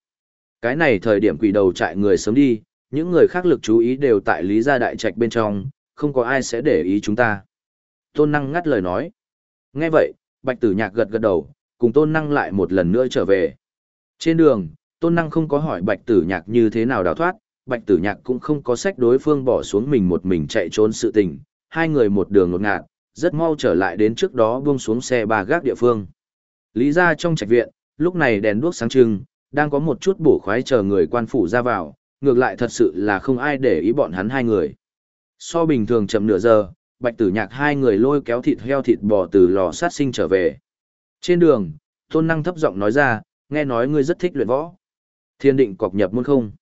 Cái này thời điểm quỷ đầu trại người sớm đi, những người khác lực chú ý đều tại lý gia đại trạch bên trong, không có ai sẽ để ý chúng ta. Tôn năng ngắt lời nói. Nghe vậy, bạch tử nhạc gật gật đầu, cùng tôn năng lại một lần nữa trở về. Trên đường, tôn năng không có hỏi bạch tử nhạc như thế nào đào thoát, bạch tử nhạc cũng không có sách đối phương bỏ xuống mình một mình chạy trốn sự tình, hai người một đường ngột ngạt, rất mau trở lại đến trước đó buông xuống xe ba gác địa phương. Lý ra trong trạch viện, lúc này đèn đuốc sáng trưng, đang có một chút bổ khoái chờ người quan phủ ra vào, ngược lại thật sự là không ai để ý bọn hắn hai người. So bình thường chậm nửa giờ, bạch tử nhạc hai người lôi kéo thịt heo thịt bò từ lò sát sinh trở về. Trên đường, tôn năng thấp giọng nói ra, nghe nói ngươi rất thích luyện võ. Thiên định cọc nhập môn không?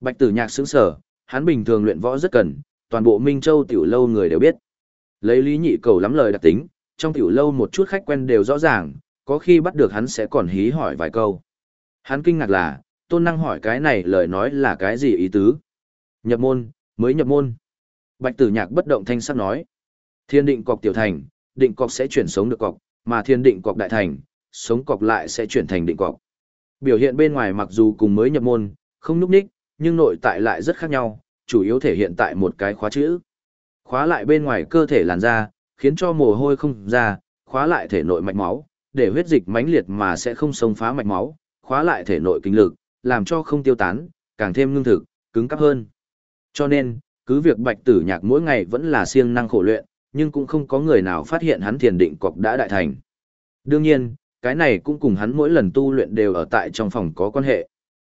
Bạch tử nhạc sững sở, hắn bình thường luyện võ rất cần, toàn bộ Minh Châu tiểu lâu người đều biết. Lấy lý nhị cầu lắm lời đặc tính, trong tiểu lâu một chút khách quen đều rõ ràng, có khi bắt được hắn sẽ còn hí hỏi vài câu. Hắn kinh ngạc là, tôn năng hỏi cái này lời nói là cái gì ý tứ? Nhập môn, mới nhập môn. Bạch tử nhạc bất động thanh sắc nói. Thiên định cọc tiểu thành, định cọc sẽ chuyển sống được cọc, mà thiên định cọc đại thành, sống cọc lại sẽ chuyển thành định cọc. Biểu hiện bên ngoài mặc dù cùng mới nhập môn, không núp ních, nhưng nội tại lại rất khác nhau, chủ yếu thể hiện tại một cái khóa chữ. Khóa lại bên ngoài cơ thể làn da, khiến cho mồ hôi không ra, khóa lại thể nội mạch máu, để huyết dịch mãnh liệt mà sẽ không xông phá mạch máu, khóa lại thể nội kinh lực, làm cho không tiêu tán, càng thêm lương thực, cứng cáp hơn. Cho nên, cứ việc bạch tử nhạc mỗi ngày vẫn là siêng năng khổ luyện, nhưng cũng không có người nào phát hiện hắn thiền định cọc đã đại thành. Đương nhiên, cái này cũng cùng hắn mỗi lần tu luyện đều ở tại trong phòng có quan hệ.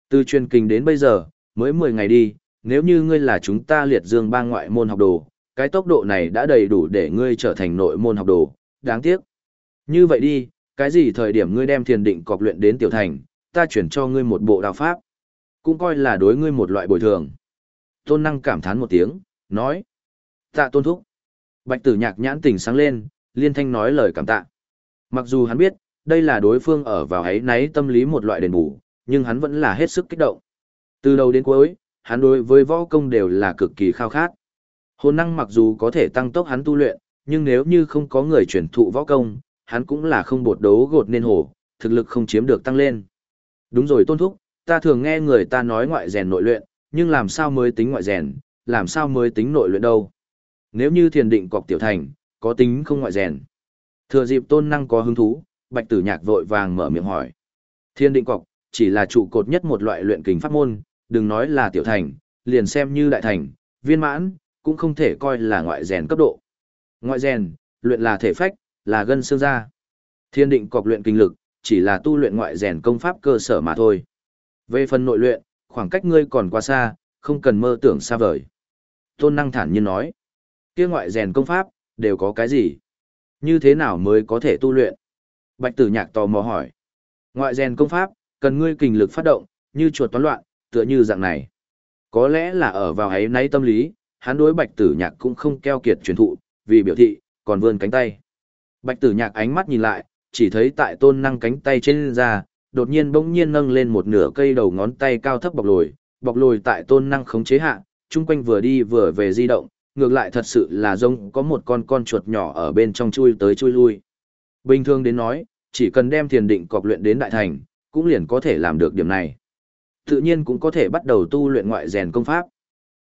Từ truyền kinh đến bây giờ, mới 10 ngày đi, nếu như ngươi là chúng ta liệt dương ba ngoại môn học đồ, cái tốc độ này đã đầy đủ để ngươi trở thành nội môn học đồ, đáng tiếc. Như vậy đi, cái gì thời điểm ngươi đem thiền định cọc luyện đến tiểu thành, ta chuyển cho ngươi một bộ đạo pháp. Cũng coi là đối ngươi một loại bồi thường. Tôn năng cảm thán một tiếng, nói. Tạ tôn thúc. Bạch tử nhạc nhãn tỉnh sáng lên, liên thanh nói lời cảm tạ. Mặc dù hắn biết, đây là đối phương ở vào ấy náy tâm lý một loại đền bù, nhưng hắn vẫn là hết sức kích động. Từ đầu đến cuối, hắn đối với võ công đều là cực kỳ khao khát. Hồn năng mặc dù có thể tăng tốc hắn tu luyện, nhưng nếu như không có người truyền thụ võ công, hắn cũng là không bột đấu gột nên hổ, thực lực không chiếm được tăng lên. Đúng rồi tôn thúc, ta thường nghe người ta nói ngoại rèn nội luyện, nhưng làm sao mới tính ngoại rèn, làm sao mới tính nội luyện đâu. Nếu như thiền định cọc tiểu thành, có tính không ngoại rèn. Thừa dịp tôn năng có hứng thú, bạch tử nhạc vội vàng mở miệng hỏi. Thiên định cọc, chỉ là trụ cột nhất một loại luyện kính pháp môn, đừng nói là tiểu thành, liền xem như đại thành, viên mãn, cũng không thể coi là ngoại rèn cấp độ. Ngoại rèn, luyện là thể phách, là gân xương da. Thiên định cọc luyện kinh lực, chỉ là tu luyện ngoại rèn công pháp cơ sở mà thôi. Về phần nội luyện, khoảng cách ngươi còn quá xa, không cần mơ tưởng xa vời. Tôn năng thản nhiên nói, kia ngoại rèn công pháp, đều có cái gì? Như thế nào mới có thể tu luyện? Bạch tử nhạc tò mò hỏi. Ngoại rèn công pháp, cần ngươi kinh lực phát động, như chuột toán loạn, tựa như dạng này. Có lẽ là ở vào ấy nấy tâm lý, hắn đối bạch tử nhạc cũng không keo kiệt truyền thụ, vì biểu thị, còn vươn cánh tay. Bạch tử nhạc ánh mắt nhìn lại, chỉ thấy tại tôn năng cánh tay trên ra, đột nhiên bỗng nhiên nâng lên một nửa cây đầu ngón tay cao thấp bọc lồi, bọc lồi tại tôn năng khống chế hạ, chung quanh vừa đi vừa về di động, ngược lại thật sự là giống có một con con chuột nhỏ ở bên trong chui tới chui lui. Bình thường đến nói, chỉ cần đem thiền định cọc luyện đến đại thành, cũng liền có thể làm được điểm này. Tự nhiên cũng có thể bắt đầu tu luyện ngoại rèn công pháp.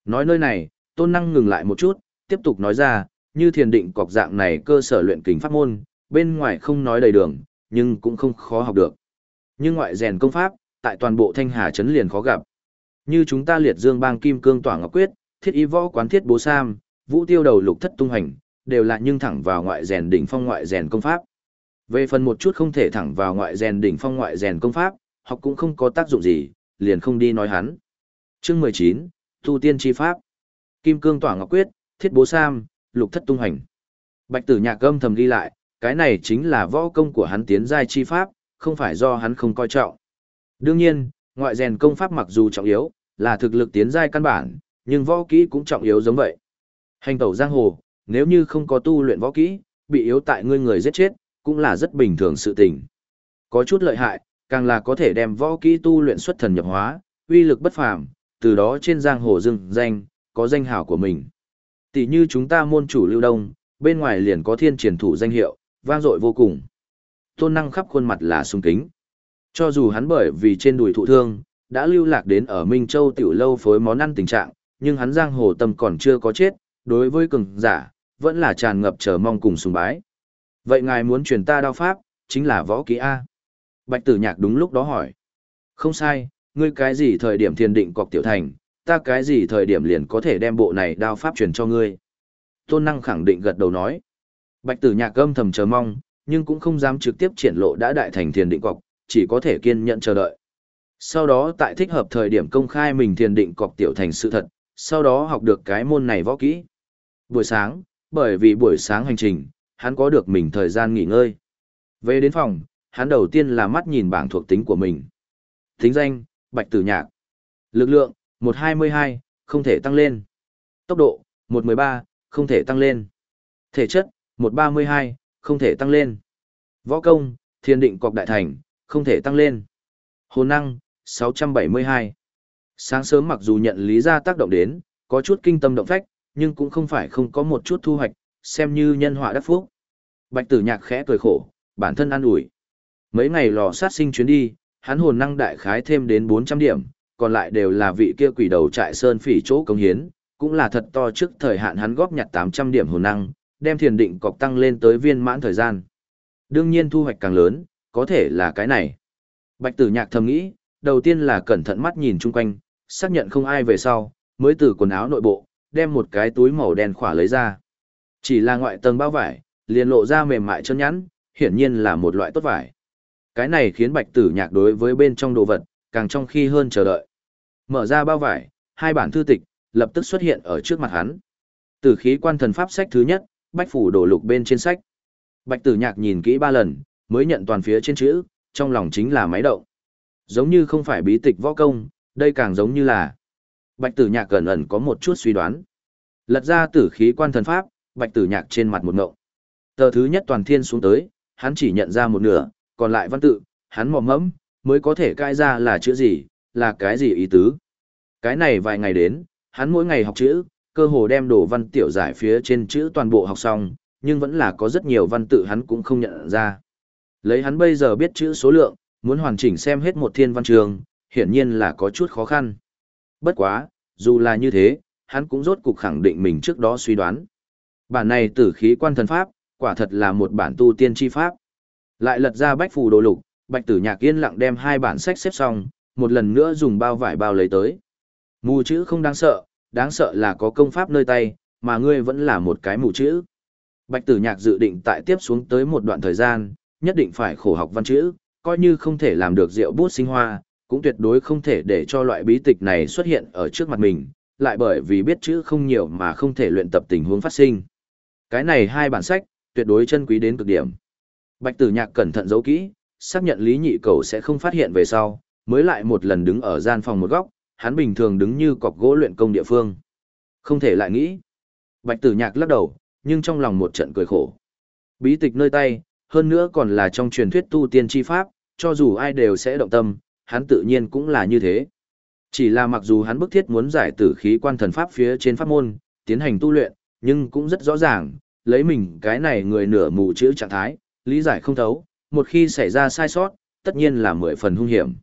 Nói nơi này, tôn năng ngừng lại một chút, tiếp tục nói ra, như thiền định cọc dạng này cơ sở luyện kính pháp môn, bên ngoài không nói đầy đường, nhưng cũng không khó học được. Nhưng ngoại rèn công pháp, tại toàn bộ thanh hà trấn liền khó gặp. Như chúng ta liệt dương bang kim cương tỏa ngọc quyết, thiết y võ quán thiết bố sam, vũ tiêu đầu lục thất tung hành, đều là nhưng thẳng vào ngoại rèn đỉnh phong ngoại rèn công pháp. Về phần một chút không thể thẳng vào ngoại rèn đỉnh phong ngoại rèn công pháp, học cũng không có tác dụng gì, liền không đi nói hắn. Chương 19, Tu tiên chi pháp. Kim cương tỏa ngọc quyết, thiết bố sam, lục thất tung hành. Bạch tử nhạc âm thầm ghi lại, cái này chính là võ công của hắn tiến giai chi pháp, không phải do hắn không coi trọng. Đương nhiên, ngoại rèn công pháp mặc dù trọng yếu, là thực lực tiến giai căn bản, nhưng võ kỹ cũng trọng yếu giống vậy. Hành tẩu giang hồ, nếu như không có tu luyện võ kỹ, bị yếu tại ngươi người giết chết, cũng là rất bình thường sự tình. Có chút lợi hại, càng là có thể đem võ kỹ tu luyện xuất thần nhập hóa, uy lực bất phàm, từ đó trên giang hồ dừng danh, có danh hào của mình. Tỷ như chúng ta môn chủ lưu đông, bên ngoài liền có thiên triển thủ danh hiệu, vang dội vô cùng. Tôn năng khắp khuôn mặt là sung kính. Cho dù hắn bởi vì trên đùi thụ thương, đã lưu lạc đến ở Minh Châu tiểu lâu phối món ăn tình trạng, nhưng hắn giang hồ tâm còn chưa có chết, đối với cường giả, vẫn là tràn ngập chờ mong cùng sùng bái. Vậy ngài muốn truyền ta đao pháp, chính là võ kỹ A. Bạch tử nhạc đúng lúc đó hỏi. Không sai, ngươi cái gì thời điểm thiền định cọc tiểu thành, ta cái gì thời điểm liền có thể đem bộ này đao pháp truyền cho ngươi. Tôn năng khẳng định gật đầu nói. Bạch tử nhạc âm thầm chờ mong, nhưng cũng không dám trực tiếp triển lộ đã đại thành thiền định cọc, chỉ có thể kiên nhẫn chờ đợi. Sau đó tại thích hợp thời điểm công khai mình thiền định cọc tiểu thành sự thật, sau đó học được cái môn này võ kỹ. Buổi sáng, bởi vì buổi sáng hành trình, hắn có được mình thời gian nghỉ ngơi. Về đến phòng, hắn đầu tiên là mắt nhìn bảng thuộc tính của mình. Tính danh, Bạch Tử Nhạc. Lực lượng, 122, không thể tăng lên. Tốc độ, 113, không thể tăng lên. Thể chất, 132, không thể tăng lên. Võ công, thiên định cọc đại thành, không thể tăng lên. Hồn năng, 672. Sáng sớm mặc dù nhận lý ra tác động đến, có chút kinh tâm động phách, nhưng cũng không phải không có một chút thu hoạch, xem như nhân họa đắc phúc. Bạch tử nhạc khẽ cười khổ, bản thân an ủi. Mấy ngày lò sát sinh chuyến đi, hắn hồn năng đại khái thêm đến 400 điểm, còn lại đều là vị kia quỷ đầu trại sơn phỉ chỗ công hiến, cũng là thật to trước thời hạn hắn góp nhặt 800 điểm hồn năng, đem thiền định cọc tăng lên tới viên mãn thời gian. Đương nhiên thu hoạch càng lớn, có thể là cái này. Bạch tử nhạc thầm nghĩ, đầu tiên là cẩn thận mắt nhìn chung quanh, xác nhận không ai về sau, mới từ quần áo nội bộ, đem một cái túi màu đen khỏa lấy ra. Chỉ là ngoại tầng bao vải, liền lộ ra mềm mại chân nhắn, hiển nhiên là một loại tốt vải. Cái này khiến bạch tử nhạc đối với bên trong đồ vật, càng trong khi hơn chờ đợi. Mở ra bao vải, hai bản thư tịch, lập tức xuất hiện ở trước mặt hắn. Tử khí quan thần pháp sách thứ nhất, bách phủ đổ lục bên trên sách. Bạch tử nhạc nhìn kỹ ba lần, mới nhận toàn phía trên chữ, trong lòng chính là máy động. Giống như không phải bí tịch võ công, đây càng giống như là. Bạch tử nhạc gần ẩn có một chút suy đoán. Lật ra tử khí quan thần pháp, bạch tử nhạc trên mặt một ngộng. Tờ thứ nhất toàn thiên xuống tới, hắn chỉ nhận ra một nửa, còn lại văn tự, hắn mò mẫm, mới có thể cai ra là chữ gì, là cái gì ý tứ. Cái này vài ngày đến, hắn mỗi ngày học chữ, cơ hồ đem đồ văn tiểu giải phía trên chữ toàn bộ học xong, nhưng vẫn là có rất nhiều văn tự hắn cũng không nhận ra. Lấy hắn bây giờ biết chữ số lượng, muốn hoàn chỉnh xem hết một thiên văn trường, hiển nhiên là có chút khó khăn. Bất quá, dù là như thế, hắn cũng rốt cục khẳng định mình trước đó suy đoán. Bản này tử khí quan thần pháp, quả thật là một bản tu tiên chi pháp. Lại lật ra bách phù đồ lục, bạch tử nhạc yên lặng đem hai bản sách xếp xong, một lần nữa dùng bao vải bao lấy tới. Mù chữ không đáng sợ, đáng sợ là có công pháp nơi tay, mà ngươi vẫn là một cái mù chữ. Bạch tử nhạc dự định tại tiếp xuống tới một đoạn thời gian, nhất định phải khổ học văn chữ, coi như không thể làm được rượu bút sinh hoa, cũng tuyệt đối không thể để cho loại bí tịch này xuất hiện ở trước mặt mình, lại bởi vì biết chữ không nhiều mà không thể luyện tập tình huống phát sinh. Cái này hai bản sách, tuyệt đối chân quý đến cực điểm. Bạch tử nhạc cẩn thận giấu kỹ, xác nhận lý nhị cầu sẽ không phát hiện về sau, mới lại một lần đứng ở gian phòng một góc, hắn bình thường đứng như cọc gỗ luyện công địa phương. Không thể lại nghĩ. Bạch tử nhạc lắc đầu, nhưng trong lòng một trận cười khổ. Bí tịch nơi tay, hơn nữa còn là trong truyền thuyết tu tiên chi pháp, cho dù ai đều sẽ động tâm, hắn tự nhiên cũng là như thế. Chỉ là mặc dù hắn bức thiết muốn giải tử khí quan thần pháp phía trên pháp môn, tiến hành tu luyện, nhưng cũng rất rõ ràng, lấy mình cái này người nửa mù chữ trạng thái, lý giải không thấu, một khi xảy ra sai sót, tất nhiên là mười phần hung hiểm.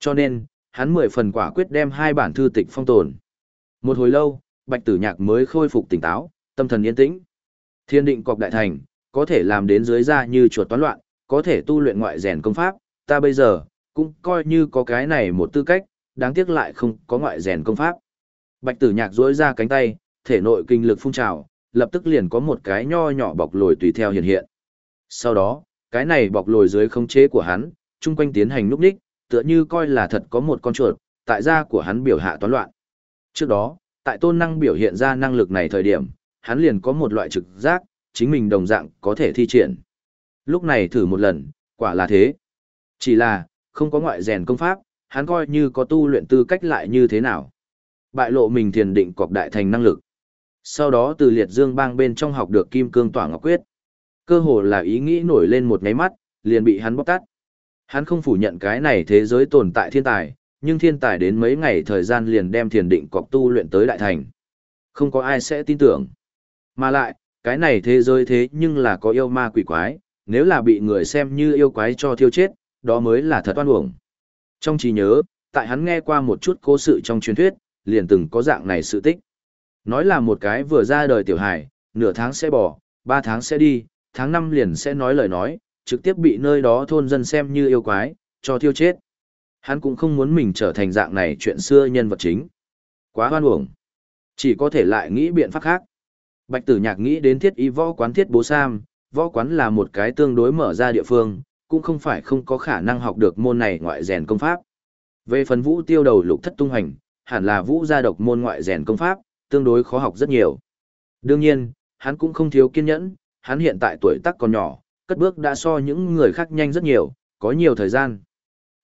Cho nên, hắn mười phần quả quyết đem hai bản thư tịch phong tồn. Một hồi lâu, Bạch Tử Nhạc mới khôi phục tỉnh táo, tâm thần yên tĩnh. Thiên định cọc đại thành, có thể làm đến dưới ra như chuột toán loạn, có thể tu luyện ngoại rèn công pháp, ta bây giờ, cũng coi như có cái này một tư cách, đáng tiếc lại không có ngoại rèn công pháp. Bạch tử nhạc duỗi ra cánh tay, thể nội kinh lực phun trào, lập tức liền có một cái nho nhỏ bọc lồi tùy theo hiện hiện. Sau đó, cái này bọc lồi dưới khống chế của hắn, chung quanh tiến hành núp đích, tựa như coi là thật có một con chuột, tại da của hắn biểu hạ toán loạn. Trước đó, tại tôn năng biểu hiện ra năng lực này thời điểm, hắn liền có một loại trực giác, chính mình đồng dạng có thể thi triển. Lúc này thử một lần, quả là thế. Chỉ là, không có ngoại rèn công pháp, hắn coi như có tu luyện tư cách lại như thế nào. Bại lộ mình thiền định cọc đại thành năng lực. Sau đó từ liệt dương bang bên trong học được kim cương tỏa ngọc quyết. Cơ hồ là ý nghĩ nổi lên một ngáy mắt, liền bị hắn bóc tát. Hắn không phủ nhận cái này thế giới tồn tại thiên tài, nhưng thiên tài đến mấy ngày thời gian liền đem thiền định cọc tu luyện tới đại thành. Không có ai sẽ tin tưởng. Mà lại, cái này thế giới thế nhưng là có yêu ma quỷ quái, nếu là bị người xem như yêu quái cho thiêu chết, đó mới là thật oan uổng. Trong trí nhớ, tại hắn nghe qua một chút cố sự trong truyền thuyết, liền từng có dạng này sự tích. Nói là một cái vừa ra đời tiểu hài, nửa tháng sẽ bỏ, ba tháng sẽ đi, tháng năm liền sẽ nói lời nói, trực tiếp bị nơi đó thôn dân xem như yêu quái, cho thiêu chết. Hắn cũng không muốn mình trở thành dạng này chuyện xưa nhân vật chính. Quá hoan uổng. Chỉ có thể lại nghĩ biện pháp khác. Bạch tử nhạc nghĩ đến thiết y võ quán thiết bố Sam, võ quán là một cái tương đối mở ra địa phương, cũng không phải không có khả năng học được môn này ngoại rèn công pháp. Về phần vũ tiêu đầu lục thất tung hành, hẳn là vũ gia độc môn ngoại rèn công pháp, tương đối khó học rất nhiều. Đương nhiên, hắn cũng không thiếu kiên nhẫn, hắn hiện tại tuổi tác còn nhỏ, cất bước đã so những người khác nhanh rất nhiều, có nhiều thời gian.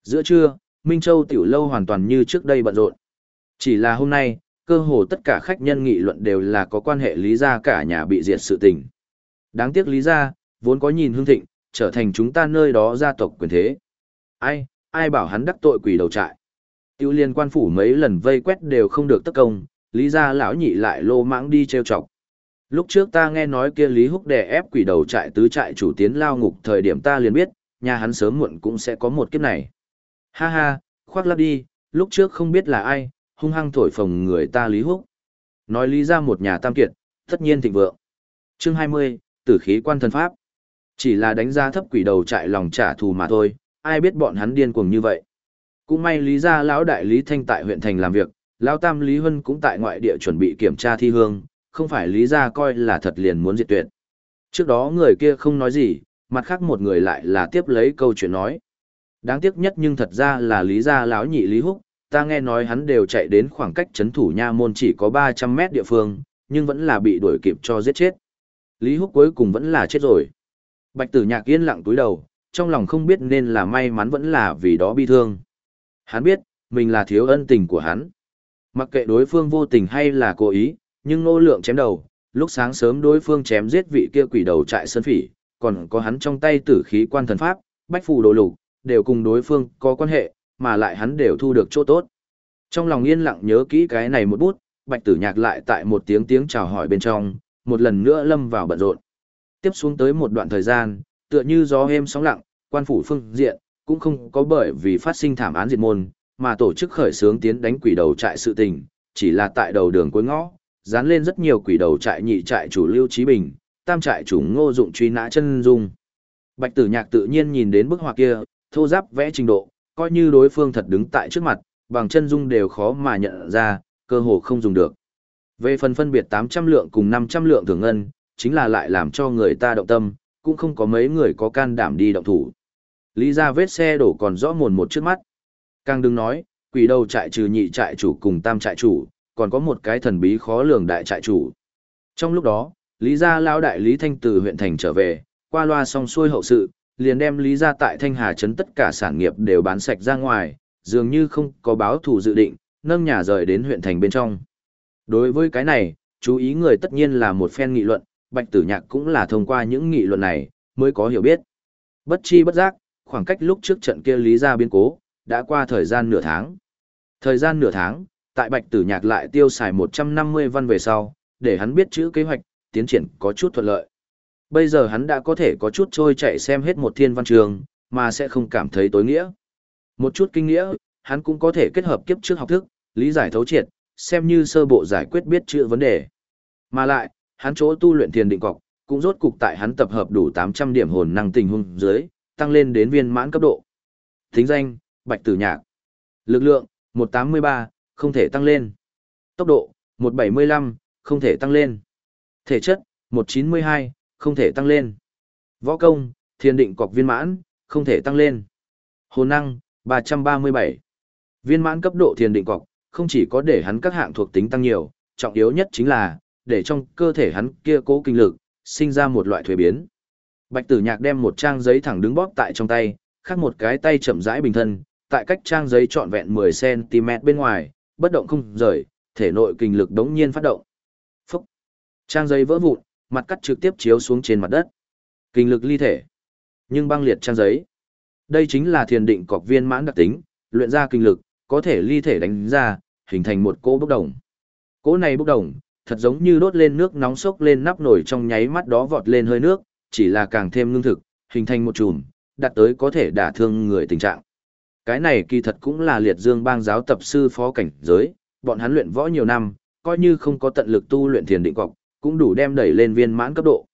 Giữa trưa, Minh Châu tiểu lâu hoàn toàn như trước đây bận rộn. Chỉ là hôm nay, cơ hồ tất cả khách nhân nghị luận đều là có quan hệ lý gia cả nhà bị diệt sự tình. Đáng tiếc lý gia, vốn có nhìn hương thịnh, trở thành chúng ta nơi đó gia tộc quyền thế. Ai, ai bảo hắn đắc tội quỷ đầu trại. Tiêu liên quan phủ mấy lần vây quét đều không được tất công, lý gia lão nhị lại lô mãng đi trêu chọc. Lúc trước ta nghe nói kia Lý Húc đè ép quỷ đầu trại tứ trại chủ tiến lao ngục thời điểm ta liền biết, nhà hắn sớm muộn cũng sẽ có một kiếp này. Ha ha, khoác lắp đi, lúc trước không biết là ai, hung hăng thổi phồng người ta Lý Húc. Nói lý ra một nhà tam kiệt, tất nhiên thịnh vượng. Chương 20, tử khí quan thần pháp. Chỉ là đánh giá thấp quỷ đầu trại lòng trả thù mà thôi, ai biết bọn hắn điên cuồng như vậy. Cũng may lý ra lão đại Lý Thanh tại huyện thành làm việc, lão tam Lý Hân cũng tại ngoại địa chuẩn bị kiểm tra thi hương, không phải lý ra coi là thật liền muốn diệt tuyệt. Trước đó người kia không nói gì, mặt khác một người lại là tiếp lấy câu chuyện nói. Đáng tiếc nhất nhưng thật ra là lý gia lão nhị Lý Húc, ta nghe nói hắn đều chạy đến khoảng cách chấn thủ nha môn chỉ có 300 mét địa phương, nhưng vẫn là bị đuổi kịp cho giết chết. Lý Húc cuối cùng vẫn là chết rồi. Bạch tử nhạc yên lặng túi đầu, trong lòng không biết nên là may mắn vẫn là vì đó bi thương. Hắn biết, mình là thiếu ân tình của hắn. Mặc kệ đối phương vô tình hay là cố ý, nhưng nô lượng chém đầu, lúc sáng sớm đối phương chém giết vị kia quỷ đầu trại sơn phỉ, còn có hắn trong tay tử khí quan thần pháp, bách phù đồ lục, đều cùng đối phương có quan hệ, mà lại hắn đều thu được chỗ tốt. Trong lòng yên lặng nhớ kỹ cái này một bút, bạch tử nhạc lại tại một tiếng tiếng chào hỏi bên trong, một lần nữa lâm vào bận rộn. Tiếp xuống tới một đoạn thời gian, tựa như gió êm sóng lặng, quan phủ phương diện, cũng không có bởi vì phát sinh thảm án diệt môn, mà tổ chức khởi xướng tiến đánh quỷ đầu trại sự tình, chỉ là tại đầu đường cuối ngõ, dán lên rất nhiều quỷ đầu trại nhị trại chủ Lưu Trí Bình, tam trại chủ Ngô Dụng truy nã chân dung. Bạch Tử Nhạc tự nhiên nhìn đến bức họa kia, thô giáp vẽ trình độ, coi như đối phương thật đứng tại trước mặt, bằng chân dung đều khó mà nhận ra, cơ hồ không dùng được. Về phần phân biệt 800 lượng cùng 500 lượng thường ngân, chính là lại làm cho người ta động tâm, cũng không có mấy người có can đảm đi động thủ. Lý ra vết xe đổ còn rõ mồn một trước mắt. Càng đừng nói, quỷ đầu trại trừ nhị trại chủ cùng tam trại chủ, còn có một cái thần bí khó lường đại trại chủ. Trong lúc đó, Lý gia lao đại Lý Thanh từ huyện thành trở về, qua loa xong xuôi hậu sự, liền đem Lý gia tại Thanh Hà trấn tất cả sản nghiệp đều bán sạch ra ngoài, dường như không có báo thù dự định, nâng nhà rời đến huyện thành bên trong. Đối với cái này, chú ý người tất nhiên là một phen nghị luận, Bạch Tử Nhạc cũng là thông qua những nghị luận này mới có hiểu biết. Bất chi bất giác, khoảng cách lúc trước trận kia Lý gia biến cố, đã qua thời gian nửa tháng. Thời gian nửa tháng, tại Bạch Tử Nhạc lại tiêu xài 150 văn về sau, để hắn biết chữ kế hoạch, tiến triển có chút thuận lợi. Bây giờ hắn đã có thể có chút trôi chạy xem hết một thiên văn trường, mà sẽ không cảm thấy tối nghĩa. Một chút kinh nghĩa, hắn cũng có thể kết hợp kiếp trước học thức, lý giải thấu triệt, xem như sơ bộ giải quyết biết chữ vấn đề. Mà lại, hắn chỗ tu luyện thiền định cọc, cũng rốt cục tại hắn tập hợp đủ 800 điểm hồn năng tình hung dưới, tăng lên đến viên mãn cấp độ. Thính danh, Bạch Tử Nhạc. Lực lượng, 183, không thể tăng lên. Tốc độ, 175, không thể tăng lên. Thể chất, 192, không thể tăng lên. Võ công, thiên định cọc viên mãn, không thể tăng lên. Hồn năng, 337. Viên mãn cấp độ thiên định cọc, không chỉ có để hắn các hạng thuộc tính tăng nhiều, trọng yếu nhất chính là, để trong cơ thể hắn kia cố kinh lực, sinh ra một loại thuế biến. Bạch tử nhạc đem một trang giấy thẳng đứng bóp tại trong tay, khác một cái tay chậm rãi bình thân, tại cách trang giấy trọn vẹn 10cm bên ngoài, bất động không rời, thể nội kinh lực đống nhiên phát động. Phúc! Trang giấy vỡ vụn, mặt cắt trực tiếp chiếu xuống trên mặt đất. Kinh lực ly thể. Nhưng băng liệt trang giấy. Đây chính là thiền định cọc viên mãn đặc tính, luyện ra kinh lực, có thể ly thể đánh ra, hình thành một cỗ bốc đồng. Cỗ này bốc đồng, thật giống như đốt lên nước nóng sốc lên nắp nổi trong nháy mắt đó vọt lên hơi nước, chỉ là càng thêm ngưng thực, hình thành một chùm, đạt tới có thể đả thương người tình trạng. Cái này kỳ thật cũng là liệt dương bang giáo tập sư phó cảnh giới, bọn hắn luyện võ nhiều năm, coi như không có tận lực tu luyện thiền định cọc, cũng đủ đem đẩy lên viên mãn cấp độ.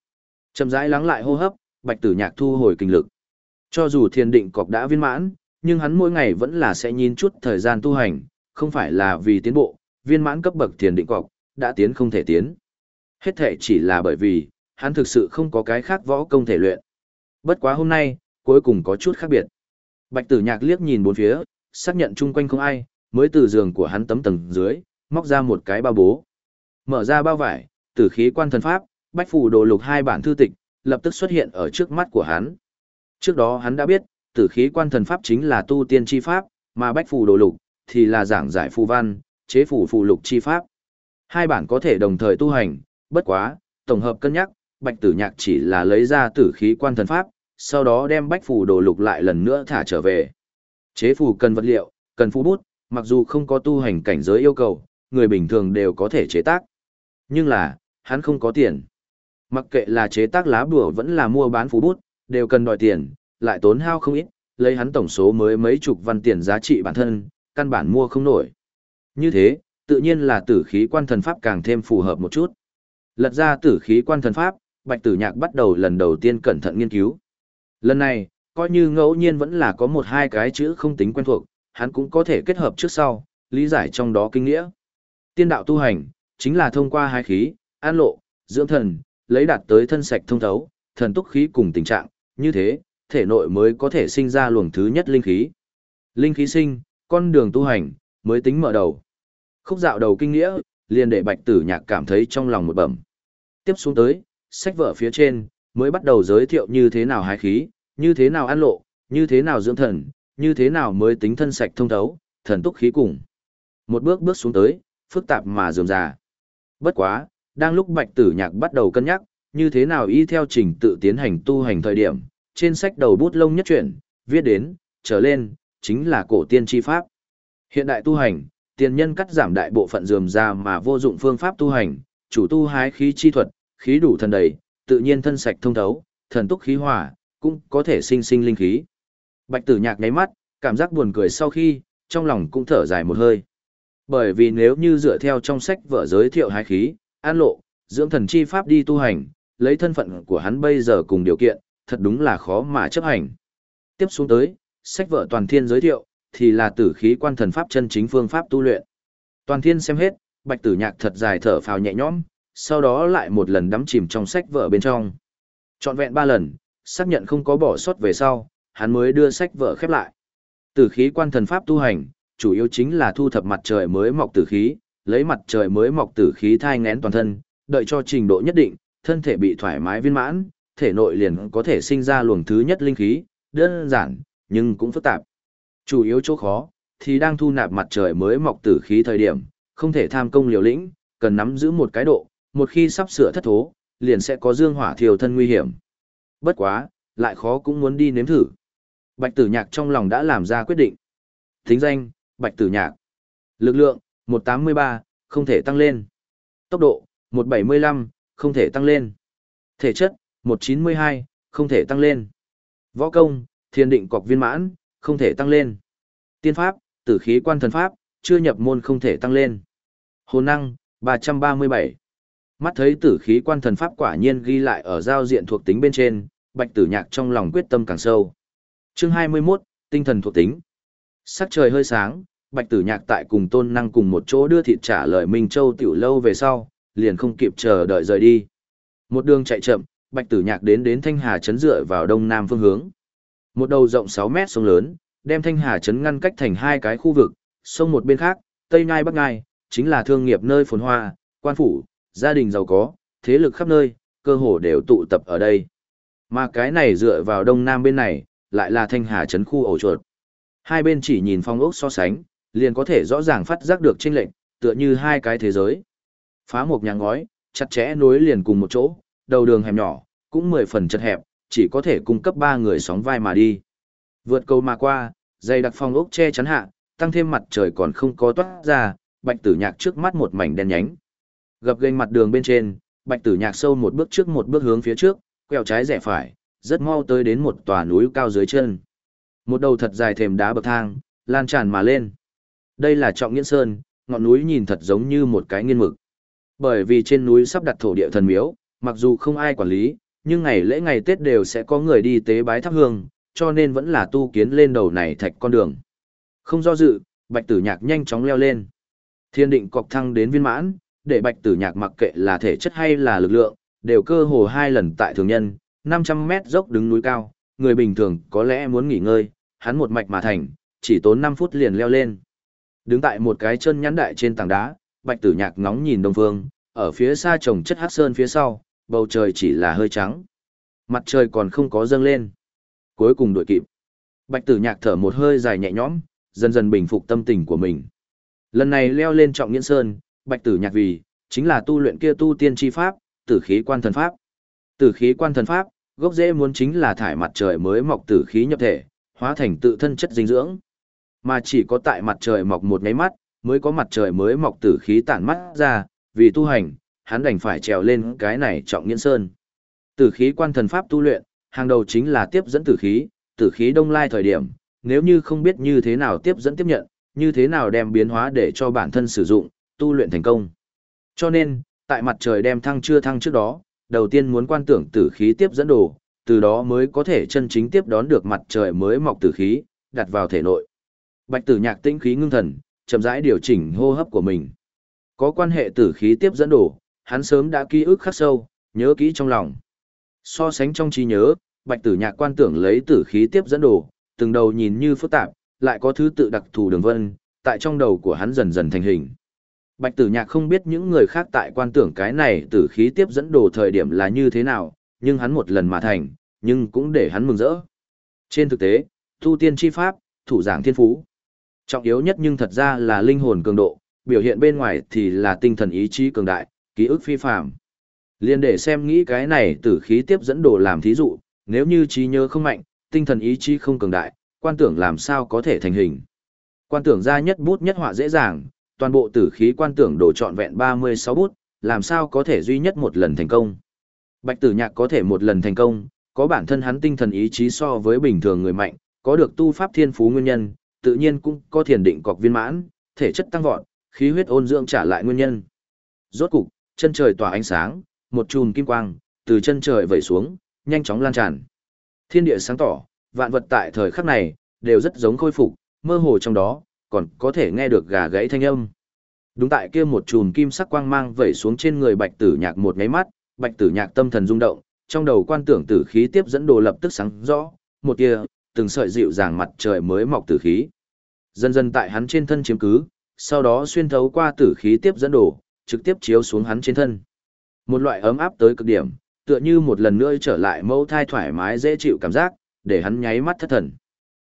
Chậm rãi lắng lại hô hấp, Bạch Tử Nhạc thu hồi kinh lực. Cho dù thiền định cọc đã viên mãn, nhưng hắn mỗi ngày vẫn là sẽ nhìn chút thời gian tu hành, không phải là vì tiến bộ, viên mãn cấp bậc thiền định cọc, đã tiến không thể tiến. Hết thể chỉ là bởi vì, hắn thực sự không có cái khác võ công thể luyện. Bất quá hôm nay, cuối cùng có chút khác biệt. Bạch tử nhạc liếc nhìn bốn phía, xác nhận chung quanh không ai, mới từ giường của hắn tấm tầng dưới, móc ra một cái bao bố. Mở ra bao vải, tử khí quan thần pháp, bách phù đồ lục hai bản thư tịch, lập tức xuất hiện ở trước mắt của hắn. Trước đó hắn đã biết, tử khí quan thần pháp chính là tu tiên chi pháp, mà bách phù đồ lục thì là giảng giải phù văn, chế phù phù lục chi pháp. Hai bản có thể đồng thời tu hành, bất quá, tổng hợp cân nhắc, bạch tử nhạc chỉ là lấy ra tử khí quan thần pháp, sau đó đem bách phù đồ lục lại lần nữa thả trở về. Chế phù cần vật liệu, cần phù bút, mặc dù không có tu hành cảnh giới yêu cầu, người bình thường đều có thể chế tác. Nhưng là, hắn không có tiền. Mặc kệ là chế tác lá bùa vẫn là mua bán phù bút, đều cần đòi tiền, lại tốn hao không ít, lấy hắn tổng số mới mấy chục văn tiền giá trị bản thân, căn bản mua không nổi. Như thế, tự nhiên là tử khí quan thần pháp càng thêm phù hợp một chút. Lật ra tử khí quan thần pháp, Bạch Tử Nhạc bắt đầu lần đầu tiên cẩn thận nghiên cứu. Lần này, coi như ngẫu nhiên vẫn là có một hai cái chữ không tính quen thuộc, hắn cũng có thể kết hợp trước sau, lý giải trong đó kinh nghĩa. Tiên đạo tu hành, chính là thông qua hai khí, an lộ, dưỡng thần, lấy đạt tới thân sạch thông thấu, thần túc khí cùng tình trạng, như thế, thể nội mới có thể sinh ra luồng thứ nhất linh khí. Linh khí sinh, con đường tu hành, mới tính mở đầu. Khúc dạo đầu kinh nghĩa, liền để bạch tử nhạc cảm thấy trong lòng một bẩm. Tiếp xuống tới, sách vở phía trên, mới bắt đầu giới thiệu như thế nào hái khí, như thế nào ăn lộ, như thế nào dưỡng thần, như thế nào mới tính thân sạch thông thấu, thần túc khí cùng. Một bước bước xuống tới, phức tạp mà dườm già. Bất quá, đang lúc bạch tử nhạc bắt đầu cân nhắc, như thế nào y theo trình tự tiến hành tu hành thời điểm, trên sách đầu bút lông nhất chuyển, viết đến, trở lên, chính là cổ tiên tri pháp. Hiện đại tu hành, tiền nhân cắt giảm đại bộ phận dườm ra mà vô dụng phương pháp tu hành, chủ tu hái khí chi thuật, khí đủ thần đầy, tự nhiên thân sạch thông thấu, thần túc khí hỏa, cũng có thể sinh sinh linh khí. Bạch tử nhạc nháy mắt, cảm giác buồn cười sau khi, trong lòng cũng thở dài một hơi. Bởi vì nếu như dựa theo trong sách vở giới thiệu hái khí, an lộ, dưỡng thần chi pháp đi tu hành, lấy thân phận của hắn bây giờ cùng điều kiện, thật đúng là khó mà chấp hành. Tiếp xuống tới, sách vở toàn thiên giới thiệu, thì là tử khí quan thần pháp chân chính phương pháp tu luyện. Toàn thiên xem hết, bạch tử nhạc thật dài thở phào nhẹ nhõm, sau đó lại một lần đắm chìm trong sách vở bên trong. Chọn vẹn ba lần, xác nhận không có bỏ sót về sau, hắn mới đưa sách vở khép lại. Tử khí quan thần pháp tu hành, chủ yếu chính là thu thập mặt trời mới mọc tử khí, lấy mặt trời mới mọc tử khí thai ngén toàn thân, đợi cho trình độ nhất định, thân thể bị thoải mái viên mãn, thể nội liền có thể sinh ra luồng thứ nhất linh khí, đơn giản, nhưng cũng phức tạp. Chủ yếu chỗ khó, thì đang thu nạp mặt trời mới mọc tử khí thời điểm, không thể tham công liều lĩnh, cần nắm giữ một cái độ, một khi sắp sửa thất thố, liền sẽ có dương hỏa thiêu thân nguy hiểm. Bất quá, lại khó cũng muốn đi nếm thử. Bạch tử nhạc trong lòng đã làm ra quyết định. Thính danh, Bạch tử nhạc. Lực lượng, 183, không thể tăng lên. Tốc độ, 175, không thể tăng lên. Thể chất, 192, không thể tăng lên. Võ công, thiên định cọc viên mãn, không thể tăng lên. Tiên pháp, tử khí quan thần pháp, chưa nhập môn không thể tăng lên. Hồn năng, 337. Mắt thấy tử khí quan thần pháp quả nhiên ghi lại ở giao diện thuộc tính bên trên, bạch tử nhạc trong lòng quyết tâm càng sâu. Chương 21, tinh thần thuộc tính. Sắc trời hơi sáng, bạch tử nhạc tại cùng tôn năng cùng một chỗ đưa thịt trả lời Minh Châu tiểu lâu về sau, liền không kịp chờ đợi rời đi. Một đường chạy chậm, bạch tử nhạc đến đến Thanh Hà Trấn dựa vào đông nam phương hướng. Một đầu rộng 6 mét sông lớn, đem Thanh Hà Trấn ngăn cách thành hai cái khu vực, sông một bên khác, Tây Ngai Bắc Ngai, chính là thương nghiệp nơi phồn hoa, quan phủ, gia đình giàu có, thế lực khắp nơi, cơ hồ đều tụ tập ở đây. Mà cái này dựa vào đông nam bên này, lại là Thanh Hà Trấn khu ổ chuột. Hai bên chỉ nhìn phong ốc so sánh, liền có thể rõ ràng phát giác được chênh lệnh, tựa như hai cái thế giới. Phá một nhà ngói, chặt chẽ nối liền cùng một chỗ, đầu đường hẹp nhỏ, cũng mười phần chật hẹp, chỉ có thể cung cấp ba người sóng vai mà đi. Vượt cầu mà qua, dây đặc phong ốc che chắn hạ, tăng thêm mặt trời còn không có toát ra, bạch tử nhạc trước mắt một mảnh đen nhánh. Gập gênh mặt đường bên trên, bạch tử nhạc sâu một bước trước một bước hướng phía trước, quẹo trái rẽ phải, rất mau tới đến một tòa núi cao dưới chân. Một đầu thật dài thềm đá bậc thang, lan tràn mà lên. Đây là trọng nghiễn sơn, ngọn núi nhìn thật giống như một cái nghiên mực. Bởi vì trên núi sắp đặt thổ địa thần miếu, mặc dù không ai quản lý, nhưng ngày lễ ngày Tết đều sẽ có người đi tế bái thắp hương, cho nên vẫn là tu kiến lên đầu này thạch con đường. Không do dự, bạch tử nhạc nhanh chóng leo lên. Thiên định cọc thăng đến viên mãn, để bạch tử nhạc mặc kệ là thể chất hay là lực lượng, đều cơ hồ hai lần tại thường nhân, 500 mét dốc đứng núi cao, người bình thường có lẽ muốn nghỉ ngơi, hắn một mạch mà thành, chỉ tốn 5 phút liền leo lên. Đứng tại một cái chân nhắn đại trên tảng đá, Bạch Tử Nhạc ngóng nhìn đông phương, ở phía xa trồng chất hắc sơn phía sau, bầu trời chỉ là hơi trắng. Mặt trời còn không có dâng lên. Cuối cùng đuổi kịp. Bạch Tử Nhạc thở một hơi dài nhẹ nhõm, dần dần bình phục tâm tình của mình. Lần này leo lên trọng nghiễn sơn, Bạch Tử Nhạc vì chính là tu luyện kia tu tiên chi pháp, Tử khí quan thần pháp. Tử khí quan thần pháp, gốc rễ muốn chính là thải mặt trời mới mọc tử khí nhập thể, hóa thành tự thân chất dinh dưỡng. Mà chỉ có tại mặt trời mọc một nháy mắt, mới có mặt trời mới mọc tử khí tản mắt ra, vì tu hành, hắn đành phải trèo lên cái này trọng nghiễn sơn. Tử khí quan thần pháp tu luyện, hàng đầu chính là tiếp dẫn tử khí, tử khí đông lai thời điểm, nếu như không biết như thế nào tiếp dẫn tiếp nhận, như thế nào đem biến hóa để cho bản thân sử dụng, tu luyện thành công. Cho nên, tại mặt trời đem thăng chưa thăng trước đó, đầu tiên muốn quan tưởng tử khí tiếp dẫn đồ, từ đó mới có thể chân chính tiếp đón được mặt trời mới mọc tử khí, đặt vào thể nội. Bạch tử nhạc tĩnh khí ngưng thần, chậm rãi điều chỉnh hô hấp của mình. Có quan hệ tử khí tiếp dẫn đồ, hắn sớm đã ký ức khắc sâu, nhớ kỹ trong lòng. So sánh trong trí nhớ, bạch tử nhạc quan tưởng lấy tử khí tiếp dẫn đồ, từng đầu nhìn như phức tạp, lại có thứ tự đặc thù đường vân, tại trong đầu của hắn dần dần thành hình. Bạch tử nhạc không biết những người khác tại quan tưởng cái này tử khí tiếp dẫn đồ thời điểm là như thế nào, nhưng hắn một lần mà thành, nhưng cũng để hắn mừng rỡ. Trên thực tế, tu tiên chi pháp, thủ giảng thiên phú. Trọng yếu nhất nhưng thật ra là linh hồn cường độ, biểu hiện bên ngoài thì là tinh thần ý chí cường đại, ký ức phi phàm. Liên để xem nghĩ cái này tử khí tiếp dẫn đồ làm thí dụ, nếu như trí nhớ không mạnh, tinh thần ý chí không cường đại, quan tưởng làm sao có thể thành hình. Quan tưởng ra nhất bút nhất họa dễ dàng, toàn bộ tử khí quan tưởng đồ trọn vẹn 36 bút, làm sao có thể duy nhất một lần thành công. Bạch tử nhạc có thể một lần thành công, có bản thân hắn tinh thần ý chí so với bình thường người mạnh, có được tu pháp thiên phú nguyên nhân, tự nhiên cũng có thiền định cọc viên mãn, thể chất tăng vọt, khí huyết ôn dưỡng trả lại nguyên nhân. Rốt cục, chân trời tỏa ánh sáng, một chùm kim quang từ chân trời vẩy xuống, nhanh chóng lan tràn. Thiên địa sáng tỏ, vạn vật tại thời khắc này đều rất giống khôi phục, mơ hồ trong đó còn có thể nghe được gà gãy thanh âm. Đúng tại kia một chùm kim sắc quang mang vẩy xuống trên người Bạch Tử Nhạc một cái mắt, Bạch Tử Nhạc tâm thần rung động, trong đầu quan tưởng tử khí tiếp dẫn đồ lập tức sáng rõ, một tia, từng sợi dịu dàng mặt trời mới mọc tử khí. Dần dần tại hắn trên thân chiếm cứ, sau đó xuyên thấu qua tử khí tiếp dẫn đồ, trực tiếp chiếu xuống hắn trên thân. Một loại ấm áp tới cực điểm, tựa như một lần nữa trở lại mẫu thai thoải mái dễ chịu cảm giác, để hắn nháy mắt thất thần.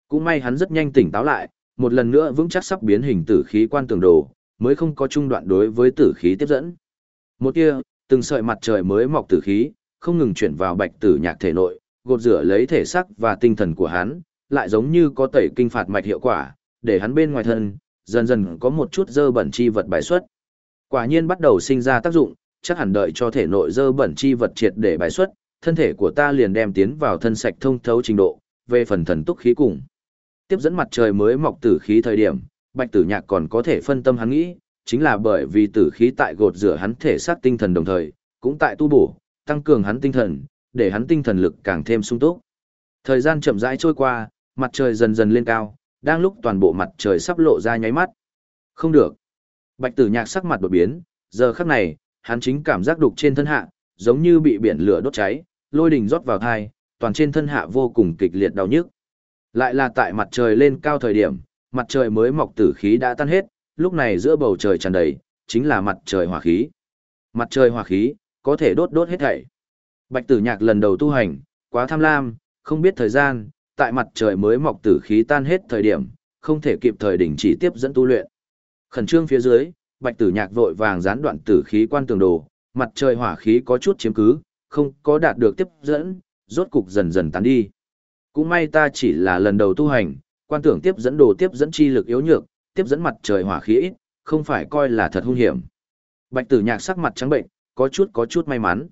Cũng may hắn rất nhanh tỉnh táo lại, một lần nữa vững chắc sắp biến hình tử khí quan tường đồ, mới không có trung đoạn đối với tử khí tiếp dẫn. Một kia, từng sợi mặt trời mới mọc tử khí, không ngừng chuyển vào bạch tử nhạc thể nội, gột rửa lấy thể sắc và tinh thần của hắn, lại giống như có tẩy kinh phạt mạch hiệu quả, để hắn bên ngoài thân, dần dần có một chút dơ bẩn chi vật bài xuất. Quả nhiên bắt đầu sinh ra tác dụng, chắc hẳn đợi cho thể nội dơ bẩn chi vật triệt để bài xuất, thân thể của ta liền đem tiến vào thân sạch thông thấu trình độ, về phần thần túc khí cùng. Tiếp dẫn mặt trời mới mọc tử khí thời điểm, Bạch Tử Nhạc còn có thể phân tâm hắn nghĩ, chính là bởi vì tử khí tại gột rửa hắn thể xác tinh thần đồng thời, cũng tại tu bổ, tăng cường hắn tinh thần, để hắn tinh thần lực càng thêm sung túc. Thời gian chậm rãi trôi qua, mặt trời dần dần lên cao, đang lúc toàn bộ mặt trời sắp lộ ra nháy mắt. Không được. Bạch Tử Nhạc sắc mặt đột biến, giờ khắc này, hắn chính cảm giác đục trên thân hạ, giống như bị biển lửa đốt cháy, lôi đình rót vào thai, toàn trên thân hạ vô cùng kịch liệt đau nhức. Lại là tại mặt trời lên cao thời điểm, mặt trời mới mọc tử khí đã tan hết, lúc này giữa bầu trời tràn đầy, chính là mặt trời hỏa khí. Mặt trời hỏa khí, có thể đốt đốt hết thảy. Bạch tử nhạc lần đầu tu hành, quá tham lam, không biết thời gian, tại mặt trời mới mọc tử khí tan hết thời điểm, không thể kịp thời đỉnh chỉ tiếp dẫn tu luyện. Khẩn trương phía dưới, bạch tử nhạc vội vàng gián đoạn tử khí quan tường đồ, mặt trời hỏa khí có chút chiếm cứ, không có đạt được tiếp dẫn, rốt cục dần dần tán đi. Cũng may ta chỉ là lần đầu tu hành, quan tưởng tiếp dẫn đồ tiếp dẫn chi lực yếu nhược, tiếp dẫn mặt trời hỏa khí ít, không phải coi là thật hung hiểm. Bạch tử nhạc sắc mặt trắng bệnh, có chút có chút may mắn.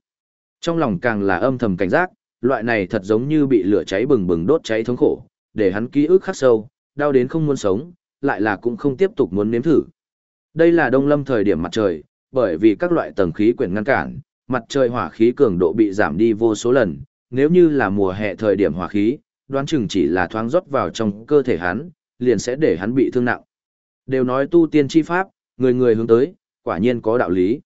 Trong lòng càng là âm thầm cảnh giác, loại này thật giống như bị lửa cháy bừng bừng đốt cháy thống khổ, để hắn ký ức khắc sâu, đau đến không muốn sống, lại là cũng không tiếp tục muốn nếm thử. Đây là đông lâm thời điểm mặt trời, bởi vì các loại tầng khí quyển ngăn cản, mặt trời hỏa khí cường độ bị giảm đi vô số lần, nếu như là mùa hè thời điểm hỏa khí, đoán chừng chỉ là thoáng rót vào trong cơ thể hắn, liền sẽ để hắn bị thương nặng. Đều nói tu tiên chi pháp, người người hướng tới, quả nhiên có đạo lý.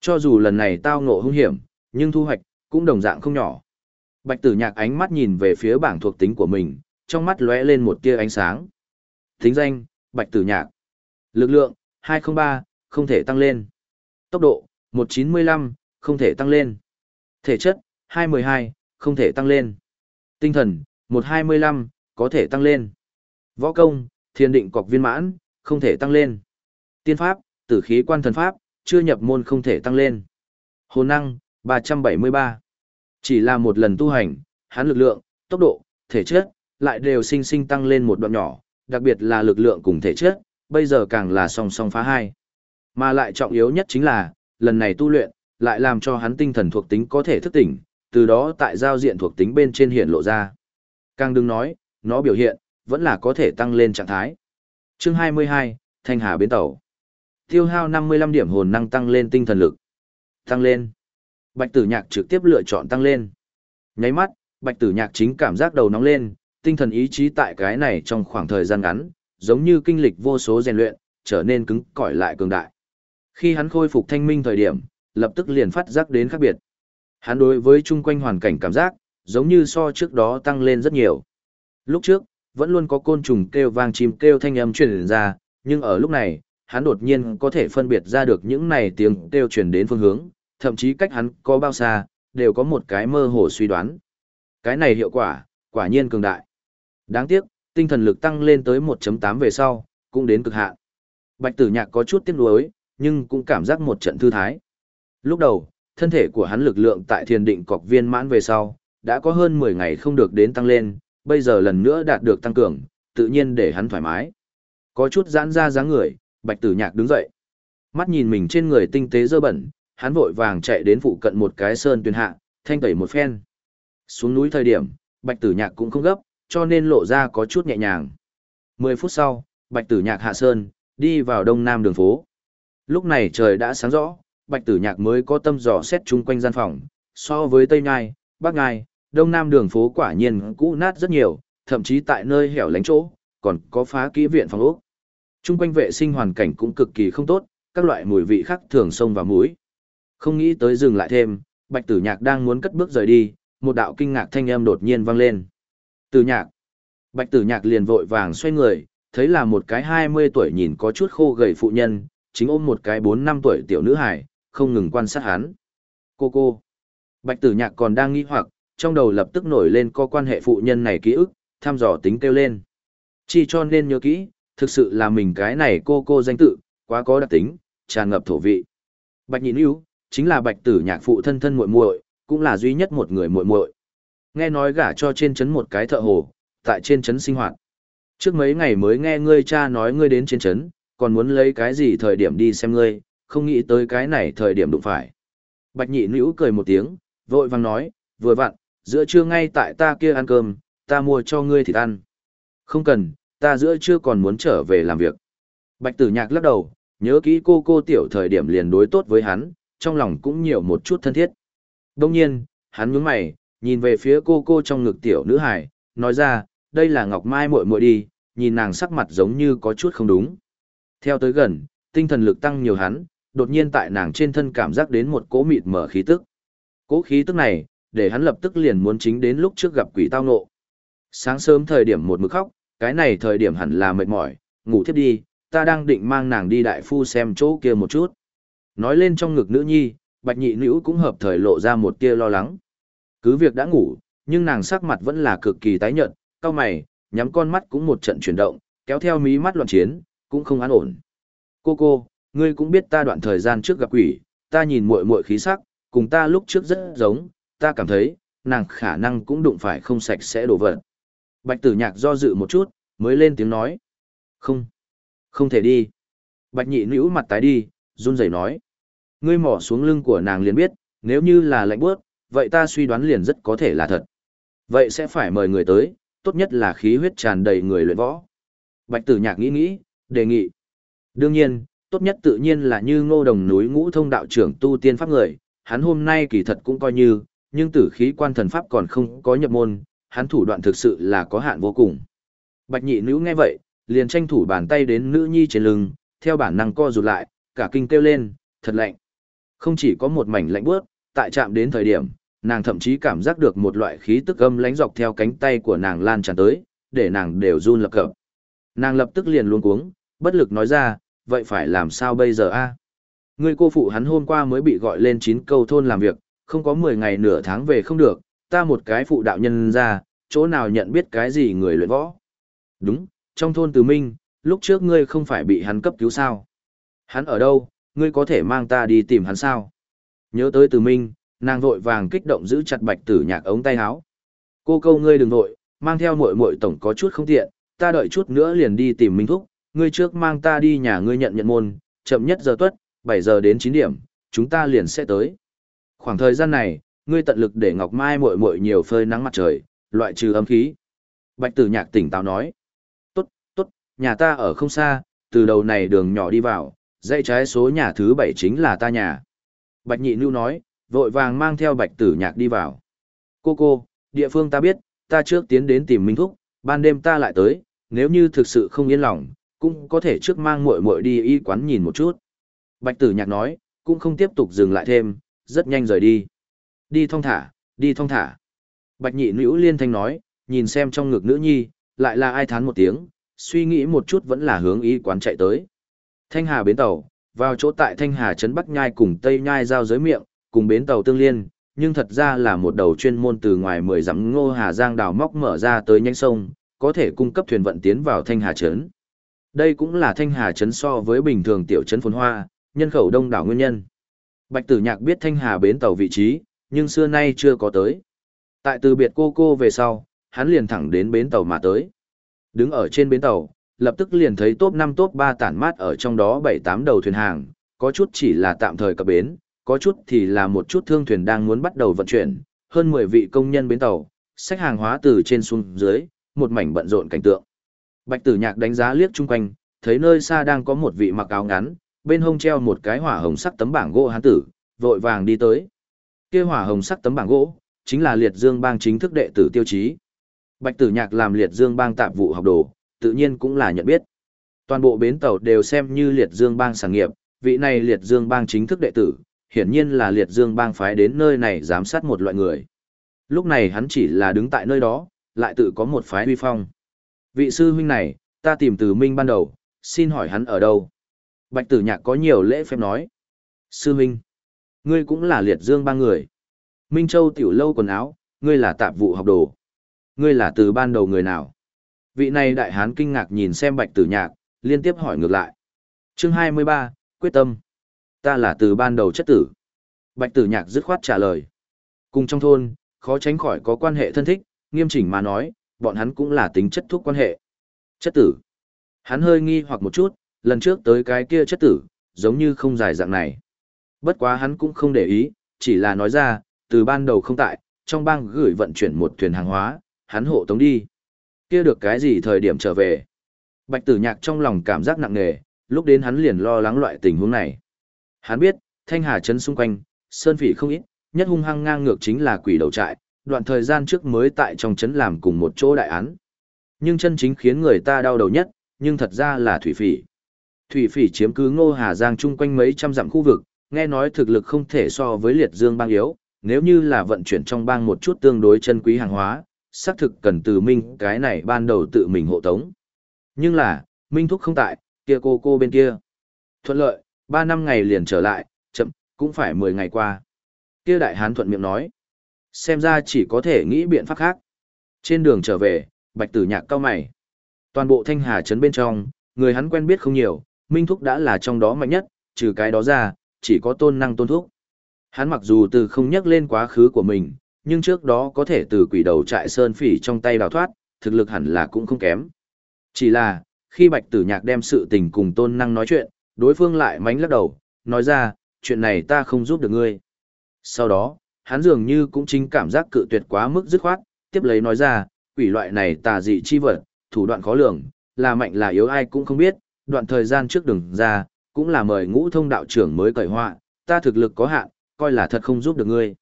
Cho dù lần này tao ngộ hung hiểm, nhưng thu hoạch, cũng đồng dạng không nhỏ. Bạch tử nhạc ánh mắt nhìn về phía bảng thuộc tính của mình, trong mắt lóe lên một tia ánh sáng. Thính danh, Bạch Tử Nhạc. Lực lượng, 203, không thể tăng lên. Tốc độ, 195, không thể tăng lên. Thể chất, 212, không thể tăng lên. Tinh thần, 125, có thể tăng lên. Võ công, thiên định cọc viên mãn, không thể tăng lên. Tiên pháp, tử khí quan thần pháp, chưa nhập môn không thể tăng lên. Hồn năng, 373. Chỉ là một lần tu hành, hắn lực lượng, tốc độ, thể chất, lại đều sinh sinh tăng lên một đoạn nhỏ, đặc biệt là lực lượng cùng thể chất, bây giờ càng là song song phá hai. Mà lại trọng yếu nhất chính là, lần này tu luyện, lại làm cho hắn tinh thần thuộc tính có thể thức tỉnh, từ đó tại giao diện thuộc tính bên trên hiện lộ ra. Càng đừng nói, nó biểu hiện, vẫn là có thể tăng lên trạng thái. Chương 22, Thanh Hà Bến Tàu. Tiêu hao 55 điểm hồn năng tăng lên tinh thần lực. Tăng lên. Bạch tử nhạc trực tiếp lựa chọn tăng lên. Nháy mắt, bạch tử nhạc chính cảm giác đầu nóng lên, tinh thần ý chí tại cái này trong khoảng thời gian ngắn, giống như kinh lịch vô số rèn luyện, trở nên cứng cỏi lại cường đại. Khi hắn khôi phục thanh minh thời điểm, lập tức liền phát giác đến khác biệt. Hắn đối với chung quanh hoàn cảnh cảm giác, giống như so trước đó tăng lên rất nhiều. Lúc trước, vẫn luôn có côn trùng kêu vang chim kêu thanh âm truyền ra, nhưng ở lúc này, hắn đột nhiên có thể phân biệt ra được những này tiếng kêu truyền đến phương hướng, thậm chí cách hắn có bao xa, đều có một cái mơ hồ suy đoán. Cái này hiệu quả, quả nhiên cường đại. Đáng tiếc, tinh thần lực tăng lên tới 1.8 về sau, cũng đến cực hạn. Bạch tử nhạc có chút tiếc nuối, nhưng cũng cảm giác một trận thư thái. Lúc đầu, thân thể của hắn lực lượng tại thiền định cọc viên mãn về sau, đã có hơn 10 ngày không được đến tăng lên, bây giờ lần nữa đạt được tăng cường, tự nhiên để hắn thoải mái. Có chút giãn ra dáng người, bạch tử nhạc đứng dậy. Mắt nhìn mình trên người tinh tế dơ bẩn, hắn vội vàng chạy đến phụ cận một cái sơn tuyền hạ, thanh tẩy một phen. Xuống núi thời điểm, bạch tử nhạc cũng không gấp, cho nên lộ ra có chút nhẹ nhàng. 10 phút sau, bạch tử nhạc hạ sơn, đi vào đông nam đường phố. Lúc này trời đã sáng rõ, bạch tử nhạc mới có tâm dò xét chung quanh gian phòng, so với tây nhai, bắc Ngai đông nam đường phố quả nhiên cũ nát rất nhiều, thậm chí tại nơi hẻo lánh chỗ, còn có phá kỹ viện phòng ốc. Trung quanh vệ sinh hoàn cảnh cũng cực kỳ không tốt, các loại mùi vị khác thường xông vào mũi. Không nghĩ tới dừng lại thêm, Bạch Tử Nhạc đang muốn cất bước rời đi, một đạo kinh ngạc thanh âm đột nhiên vang lên. Tử Nhạc. Bạch Tử Nhạc liền vội vàng xoay người, thấy là một cái 20 tuổi nhìn có chút khô gầy phụ nhân, chính ôm một cái 4 năm tuổi tiểu nữ hài, không ngừng quan sát hắn. Cô cô. Bạch Tử Nhạc còn đang nghi hoặc, trong đầu lập tức nổi lên có quan hệ phụ nhân này ký ức, thăm dò tính kêu lên. Chỉ cho nên nhớ kỹ, thực sự là mình cái này cô cô danh tự, quá có đặc tính, tràn ngập thổ vị. Bạch Nhị Nữu, chính là Bạch Tử Nhạc phụ thân thân muội muội, cũng là duy nhất một người muội muội. Nghe nói gả cho trên trấn một cái thợ hồ, tại trên trấn sinh hoạt. Trước mấy ngày mới nghe ngươi cha nói ngươi đến trên trấn, còn muốn lấy cái gì thời điểm đi xem ngươi, không nghĩ tới cái này thời điểm đụng phải. Bạch Nhị nữ cười một tiếng, vội vàng nói, vừa vặn, giữa trưa ngay tại ta kia ăn cơm, ta mua cho ngươi thịt ăn. Không cần, ta giữa trưa còn muốn trở về làm việc. Bạch tử nhạc lắc đầu, nhớ kỹ cô cô tiểu thời điểm liền đối tốt với hắn, trong lòng cũng nhiều một chút thân thiết. Đông nhiên, hắn nhướng mày, nhìn về phía cô cô trong ngực tiểu nữ hải, nói ra, đây là Ngọc Mai muội muội đi, nhìn nàng sắc mặt giống như có chút không đúng. Theo tới gần, tinh thần lực tăng nhiều hắn, đột nhiên tại nàng trên thân cảm giác đến một cỗ mịt mở khí tức cố khí tức này, để hắn lập tức liền muốn chính đến lúc trước gặp quỷ tao nộ. Sáng sớm thời điểm một mực khóc, cái này thời điểm hẳn là mệt mỏi, ngủ thiếp đi, ta đang định mang nàng đi đại phu xem chỗ kia một chút. Nói lên trong ngực nữ nhi, bạch nhị nữ cũng hợp thời lộ ra một tia lo lắng. Cứ việc đã ngủ, nhưng nàng sắc mặt vẫn là cực kỳ tái nhợt, cao mày, nhắm con mắt cũng một trận chuyển động, kéo theo mí mắt loạn chiến, cũng không an ổn. Cô cô, ngươi cũng biết ta đoạn thời gian trước gặp quỷ, ta nhìn muội muội khí sắc, cùng ta lúc trước rất giống, ta cảm thấy, nàng khả năng cũng đụng phải không sạch sẽ đổ vật. Bạch tử nhạc do dự một chút, mới lên tiếng nói. Không, không thể đi. Bạch nhị nữ mặt tái đi, run rẩy nói. Ngươi mỏ xuống lưng của nàng liền biết, nếu như là lạnh bước, vậy ta suy đoán liền rất có thể là thật. Vậy sẽ phải mời người tới, tốt nhất là khí huyết tràn đầy người luyện võ. Bạch tử nhạc nghĩ nghĩ, đề nghị. Đương nhiên, tốt nhất tự nhiên là như ngô đồng núi ngũ thông đạo trưởng tu tiên pháp người, hắn hôm nay kỳ thật cũng coi như, nhưng tử khí quan thần pháp còn không có nhập môn, hắn thủ đoạn thực sự là có hạn vô cùng. Bạch nhị nữ nghe vậy, liền tranh thủ bàn tay đến nữ nhi trên lưng, theo bản năng co rụt lại, cả kinh kêu lên, thật lạnh. Không chỉ có một mảnh lạnh bước, tại chạm đến thời điểm, nàng thậm chí cảm giác được một loại khí tức âm lánh dọc theo cánh tay của nàng lan tràn tới, để nàng đều run lập cập. Nàng lập tức liền luống cuống, bất lực nói ra, vậy phải làm sao bây giờ a? Người cô phụ hắn hôm qua mới bị gọi lên chín câu thôn làm việc, không có 10 ngày nửa tháng về không được, ta một cái phụ đạo nhân ra, chỗ nào nhận biết cái gì người luyện võ. Đúng, trong thôn Từ Minh, lúc trước ngươi không phải bị hắn cấp cứu sao? Hắn ở đâu, ngươi có thể mang ta đi tìm hắn sao? Nhớ tới Từ Minh, nàng vội vàng kích động giữ chặt bạch tử nhạc ống tay áo. Cô câu ngươi đừng vội, mang theo muội muội tổng có chút không tiện, ta đợi chút nữa liền đi tìm Minh Thúc, ngươi trước mang ta đi nhà ngươi nhận nhận môn, chậm nhất giờ tuất, 7 giờ đến 9 điểm, chúng ta liền sẽ tới. Khoảng thời gian này, ngươi tận lực để Ngọc Mai muội muội nhiều phơi nắng mặt trời, loại trừ âm khí. Bạch Tử Nhạc tỉnh táo nói, "Tốt, tốt, nhà ta ở không xa, từ đầu này đường nhỏ đi vào, dãy trái số nhà thứ 7 chính là ta nhà." Bạch Nhị Nưu nói, vội vàng mang theo Bạch Tử Nhạc đi vào. "Cô cô, địa phương ta biết, ta trước tiến đến tìm Minh Thúc, ban đêm ta lại tới, nếu như thực sự không yên lòng, cũng có thể trước mang muội muội đi y quán nhìn một chút." Bạch Tử Nhạc nói, cũng không tiếp tục dừng lại thêm, rất nhanh rời đi. Đi thong thả, đi thong thả. Bạch nhị nữ liên thanh nói, nhìn xem trong ngực nữ nhi, lại là ai thán một tiếng, suy nghĩ một chút vẫn là hướng y quán chạy tới. Thanh Hà bến tàu, vào chỗ tại Thanh Hà trấn Bắc Nhai cùng Tây Nhai giao giới miệng, cùng bến tàu tương liên, nhưng thật ra là một đầu chuyên môn từ ngoài mười dặm Ngô Hà Giang đào móc mở ra tới nhánh sông, có thể cung cấp thuyền vận tiến vào Thanh Hà trấn. Đây cũng là Thanh Hà trấn so với bình thường tiểu trấn phồn hoa, nhân khẩu đông đảo nguyên nhân. Bạch Tử Nhạc biết Thanh Hà bến tàu vị trí, nhưng xưa nay chưa có tới. Tại từ biệt cô cô về sau, hắn liền thẳng đến bến tàu mà tới. Đứng ở trên bến tàu, lập tức liền thấy top 5 top 3 tản mát ở trong đó 7-8 đầu thuyền hàng, có chút chỉ là tạm thời cập bến, có chút thì là một chút thương thuyền đang muốn bắt đầu vận chuyển, hơn 10 vị công nhân bến tàu, xách hàng hóa từ trên xuống dưới, một mảnh bận rộn cảnh tượng. Bạch Tử Nhạc đánh giá liếc chung quanh, thấy nơi xa đang có một vị mặc áo ngắn, bên hông treo một cái hỏa hồng sắc tấm bảng gỗ hán tử, vội vàng đi tới. Kia hỏa hồng sắc tấm bảng gỗ, chính là liệt dương bang chính thức đệ tử tiêu chí. Bạch tử nhạc làm liệt dương bang tạp vụ học đồ, tự nhiên cũng là nhận biết. Toàn bộ bến tàu đều xem như liệt dương bang sản nghiệp, vị này liệt dương bang chính thức đệ tử, hiển nhiên là liệt dương bang phái đến nơi này giám sát một loại người. Lúc này hắn chỉ là đứng tại nơi đó, lại tự có một phái huy phong. Vị sư huynh này, ta tìm từ minh ban đầu, xin hỏi hắn ở đâu? Bạch tử nhạc có nhiều lễ phép nói. Sư Minh, ngươi cũng là liệt dương ba người. Minh Châu tiểu lâu quần áo, ngươi là tạp vụ học đồ. Ngươi là từ ban đầu người nào? Vị này đại hán kinh ngạc nhìn xem bạch tử nhạc, liên tiếp hỏi ngược lại. Chương 23, quyết tâm. Ta là từ ban đầu chất tử. Bạch tử nhạc dứt khoát trả lời. Cùng trong thôn, khó tránh khỏi có quan hệ thân thích, nghiêm chỉnh mà nói, bọn hắn cũng là tính chất thuốc quan hệ. Chất tử. Hắn hơi nghi hoặc một chút, lần trước tới cái kia chất tử, giống như không dài dạng này. Bất quá hắn cũng không để ý, chỉ là nói ra, từ ban đầu không tại, trong bang gửi vận chuyển một thuyền hàng hóa, hắn hộ tống đi. Kia được cái gì thời điểm trở về. Bạch tử nhạc trong lòng cảm giác nặng nề, lúc đến hắn liền lo lắng loại tình huống này. Hắn biết, thanh hà trấn xung quanh, sơn phỉ không ít, nhất hung hăng ngang ngược chính là quỷ đầu trại, đoạn thời gian trước mới tại trong trấn làm cùng một chỗ đại án. Nhưng chân chính khiến người ta đau đầu nhất, nhưng thật ra là thủy phỉ. Thủy phỉ chiếm cứ Ngô Hà Giang chung quanh mấy trăm dặm khu vực, nghe nói thực lực không thể so với liệt dương bang yếu, nếu như là vận chuyển trong bang một chút tương đối chân quý hàng hóa, xác thực cần từ Minh cái này ban đầu tự mình hộ tống. Nhưng là, Minh Thúc không tại, kia cô cô bên kia. Thuận lợi, ba năm ngày liền trở lại, chậm, cũng phải mười ngày qua. Kia đại hán thuận miệng nói. Xem ra chỉ có thể nghĩ biện pháp khác. Trên đường trở về, bạch tử nhạc cao mày. Toàn bộ thanh hà trấn bên trong, người hắn quen biết không nhiều, Minh Thúc đã là trong đó mạnh nhất, trừ cái đó ra, chỉ có tôn năng tôn thúc. Hắn mặc dù từ không nhắc lên quá khứ của mình, nhưng trước đó có thể từ quỷ đầu trại sơn phỉ trong tay đào thoát, thực lực hẳn là cũng không kém. Chỉ là, khi Bạch Tử Nhạc đem sự tình cùng tôn năng nói chuyện, đối phương lại mánh lắc đầu, nói ra, chuyện này ta không giúp được ngươi. Sau đó, hắn dường như cũng chính cảm giác cự tuyệt quá mức dứt khoát, tiếp lấy nói ra, quỷ loại này tà dị chi vật, thủ đoạn khó lường, là mạnh là yếu ai cũng không biết, đoạn thời gian trước đừng ra, cũng là mời ngũ thông đạo trưởng mới cởi họa, ta thực lực có hạn, coi là thật không giúp được ngươi.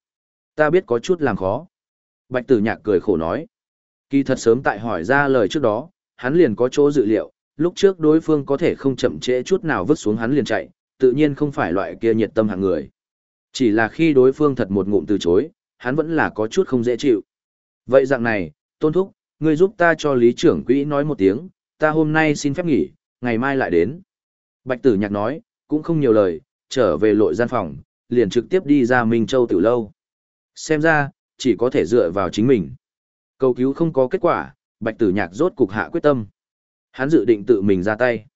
Ta biết có chút làm khó. Bạch tử nhạc cười khổ nói. Kỳ thật sớm tại hỏi ra lời trước đó, hắn liền có chỗ dự liệu, lúc trước đối phương có thể không chậm trễ chút nào vứt xuống hắn liền chạy, tự nhiên không phải loại kia nhiệt tâm hạng người. Chỉ là khi đối phương thật một ngụm từ chối, hắn vẫn là có chút không dễ chịu. Vậy dạng này, tôn thúc, ngươi giúp ta cho lý trưởng quỹ nói một tiếng, ta hôm nay xin phép nghỉ, ngày mai lại đến. Bạch tử nhạc nói, cũng không nhiều lời, trở về lội gian phòng, liền trực tiếp đi ra Minh Châu tiểu lâu. Xem ra, chỉ có thể dựa vào chính mình. Cầu cứu không có kết quả, bạch tử nhạc rốt cục hạ quyết tâm. Hắn dự định tự mình ra tay.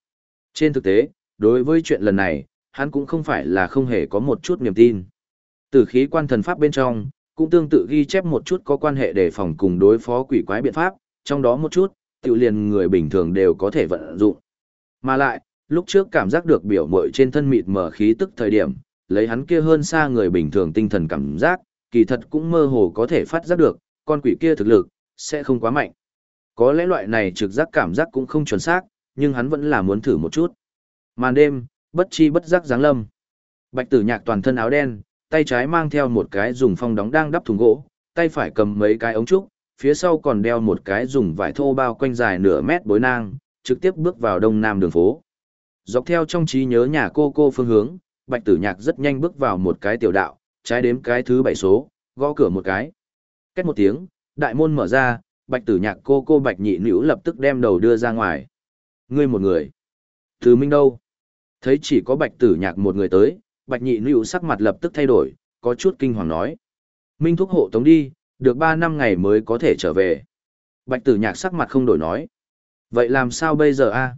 Trên thực tế, đối với chuyện lần này, hắn cũng không phải là không hề có một chút niềm tin. Tử khí quan thần pháp bên trong, cũng tương tự ghi chép một chút có quan hệ đề phòng cùng đối phó quỷ quái biện pháp, trong đó một chút, tự liền người bình thường đều có thể vận dụng. Mà lại, lúc trước cảm giác được biểu mội trên thân mịt mở khí tức thời điểm, lấy hắn kia hơn xa người bình thường tinh thần cảm giác, kỳ thật cũng mơ hồ có thể phát giác được, con quỷ kia thực lực, sẽ không quá mạnh. Có lẽ loại này trực giác cảm giác cũng không chuẩn xác, nhưng hắn vẫn là muốn thử một chút. Màn đêm, bất chi bất giác giáng lâm. Bạch tử nhạc toàn thân áo đen, tay trái mang theo một cái dùng phong đóng đang đắp thùng gỗ, tay phải cầm mấy cái ống trúc, phía sau còn đeo một cái dùng vải thô bao quanh dài nửa mét bối nang, trực tiếp bước vào đông nam đường phố. Dọc theo trong trí nhớ nhà cô cô phương hướng, bạch tử nhạc rất nhanh bước vào một cái tiểu đạo, trái đếm cái thứ bảy số, gõ cửa một cái. Cách một tiếng, đại môn mở ra, bạch tử nhạc cô cô bạch nhị Nữu lập tức đem đầu đưa ra ngoài. Ngươi một người. từ minh đâu? Thấy chỉ có bạch tử nhạc một người tới, bạch nhị Nữu sắc mặt lập tức thay đổi, có chút kinh hoàng nói. Minh thúc hộ tống đi, được ba năm ngày mới có thể trở về. Bạch tử nhạc sắc mặt không đổi nói. Vậy làm sao bây giờ a?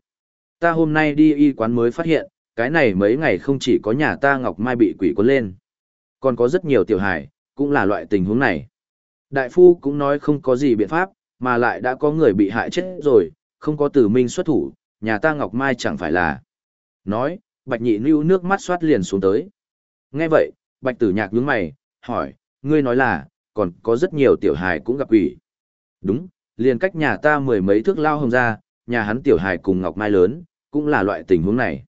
Ta hôm nay đi y quán mới phát hiện, cái này mấy ngày không chỉ có nhà ta Ngọc Mai bị quỷ cuốn lên. Còn có rất nhiều tiểu hải, cũng là loại tình huống này. Đại phu cũng nói không có gì biện pháp, mà lại đã có người bị hại chết rồi, không có tử minh xuất thủ, nhà ta Ngọc Mai chẳng phải là. Nói, Bạch Nhị Nưu nước mắt xoát liền xuống tới. Nghe vậy, Bạch Tử Nhạc nhướng mày, hỏi, ngươi nói là, còn có rất nhiều tiểu hài cũng gặp quỷ. Đúng, liền cách nhà ta mười mấy thước lao hồng ra, nhà hắn tiểu hài cùng Ngọc Mai lớn, cũng là loại tình huống này.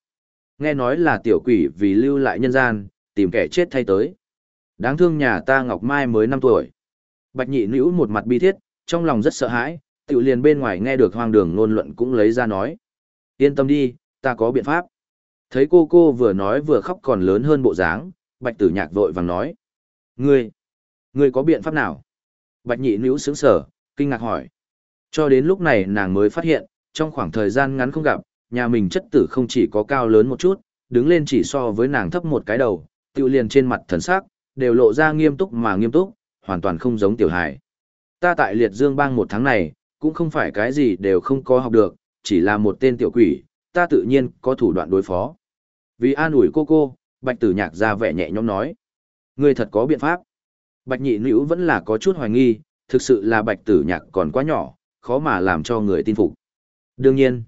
Nghe nói là tiểu quỷ vì lưu lại nhân gian, tìm kẻ chết thay tới. Đáng thương nhà ta Ngọc Mai mới 5 tuổi. Bạch nhị nữ một mặt bi thiết, trong lòng rất sợ hãi, tiểu liền bên ngoài nghe được hoang đường ngôn luận cũng lấy ra nói. Yên tâm đi, ta có biện pháp. Thấy cô cô vừa nói vừa khóc còn lớn hơn bộ dáng, bạch tử nhạc vội vàng nói. Ngươi, ngươi có biện pháp nào? Bạch nhị nữ sướng sở, kinh ngạc hỏi. Cho đến lúc này nàng mới phát hiện, trong khoảng thời gian ngắn không gặp, nhà mình chất tử không chỉ có cao lớn một chút, đứng lên chỉ so với nàng thấp một cái đầu, tiêu liền trên mặt thần sắc, đều lộ ra nghiêm túc mà nghiêm túc, hoàn toàn không giống tiểu hài. Ta tại liệt dương bang một tháng này, cũng không phải cái gì đều không có học được, chỉ là một tên tiểu quỷ, ta tự nhiên có thủ đoạn đối phó. Vì an ủi cô cô, bạch tử nhạc ra vẻ nhẹ nhõm nói. Ngươi thật có biện pháp. Bạch nhị nữ vẫn là có chút hoài nghi, thực sự là bạch tử nhạc còn quá nhỏ, khó mà làm cho người tin phục. Đương nhiên,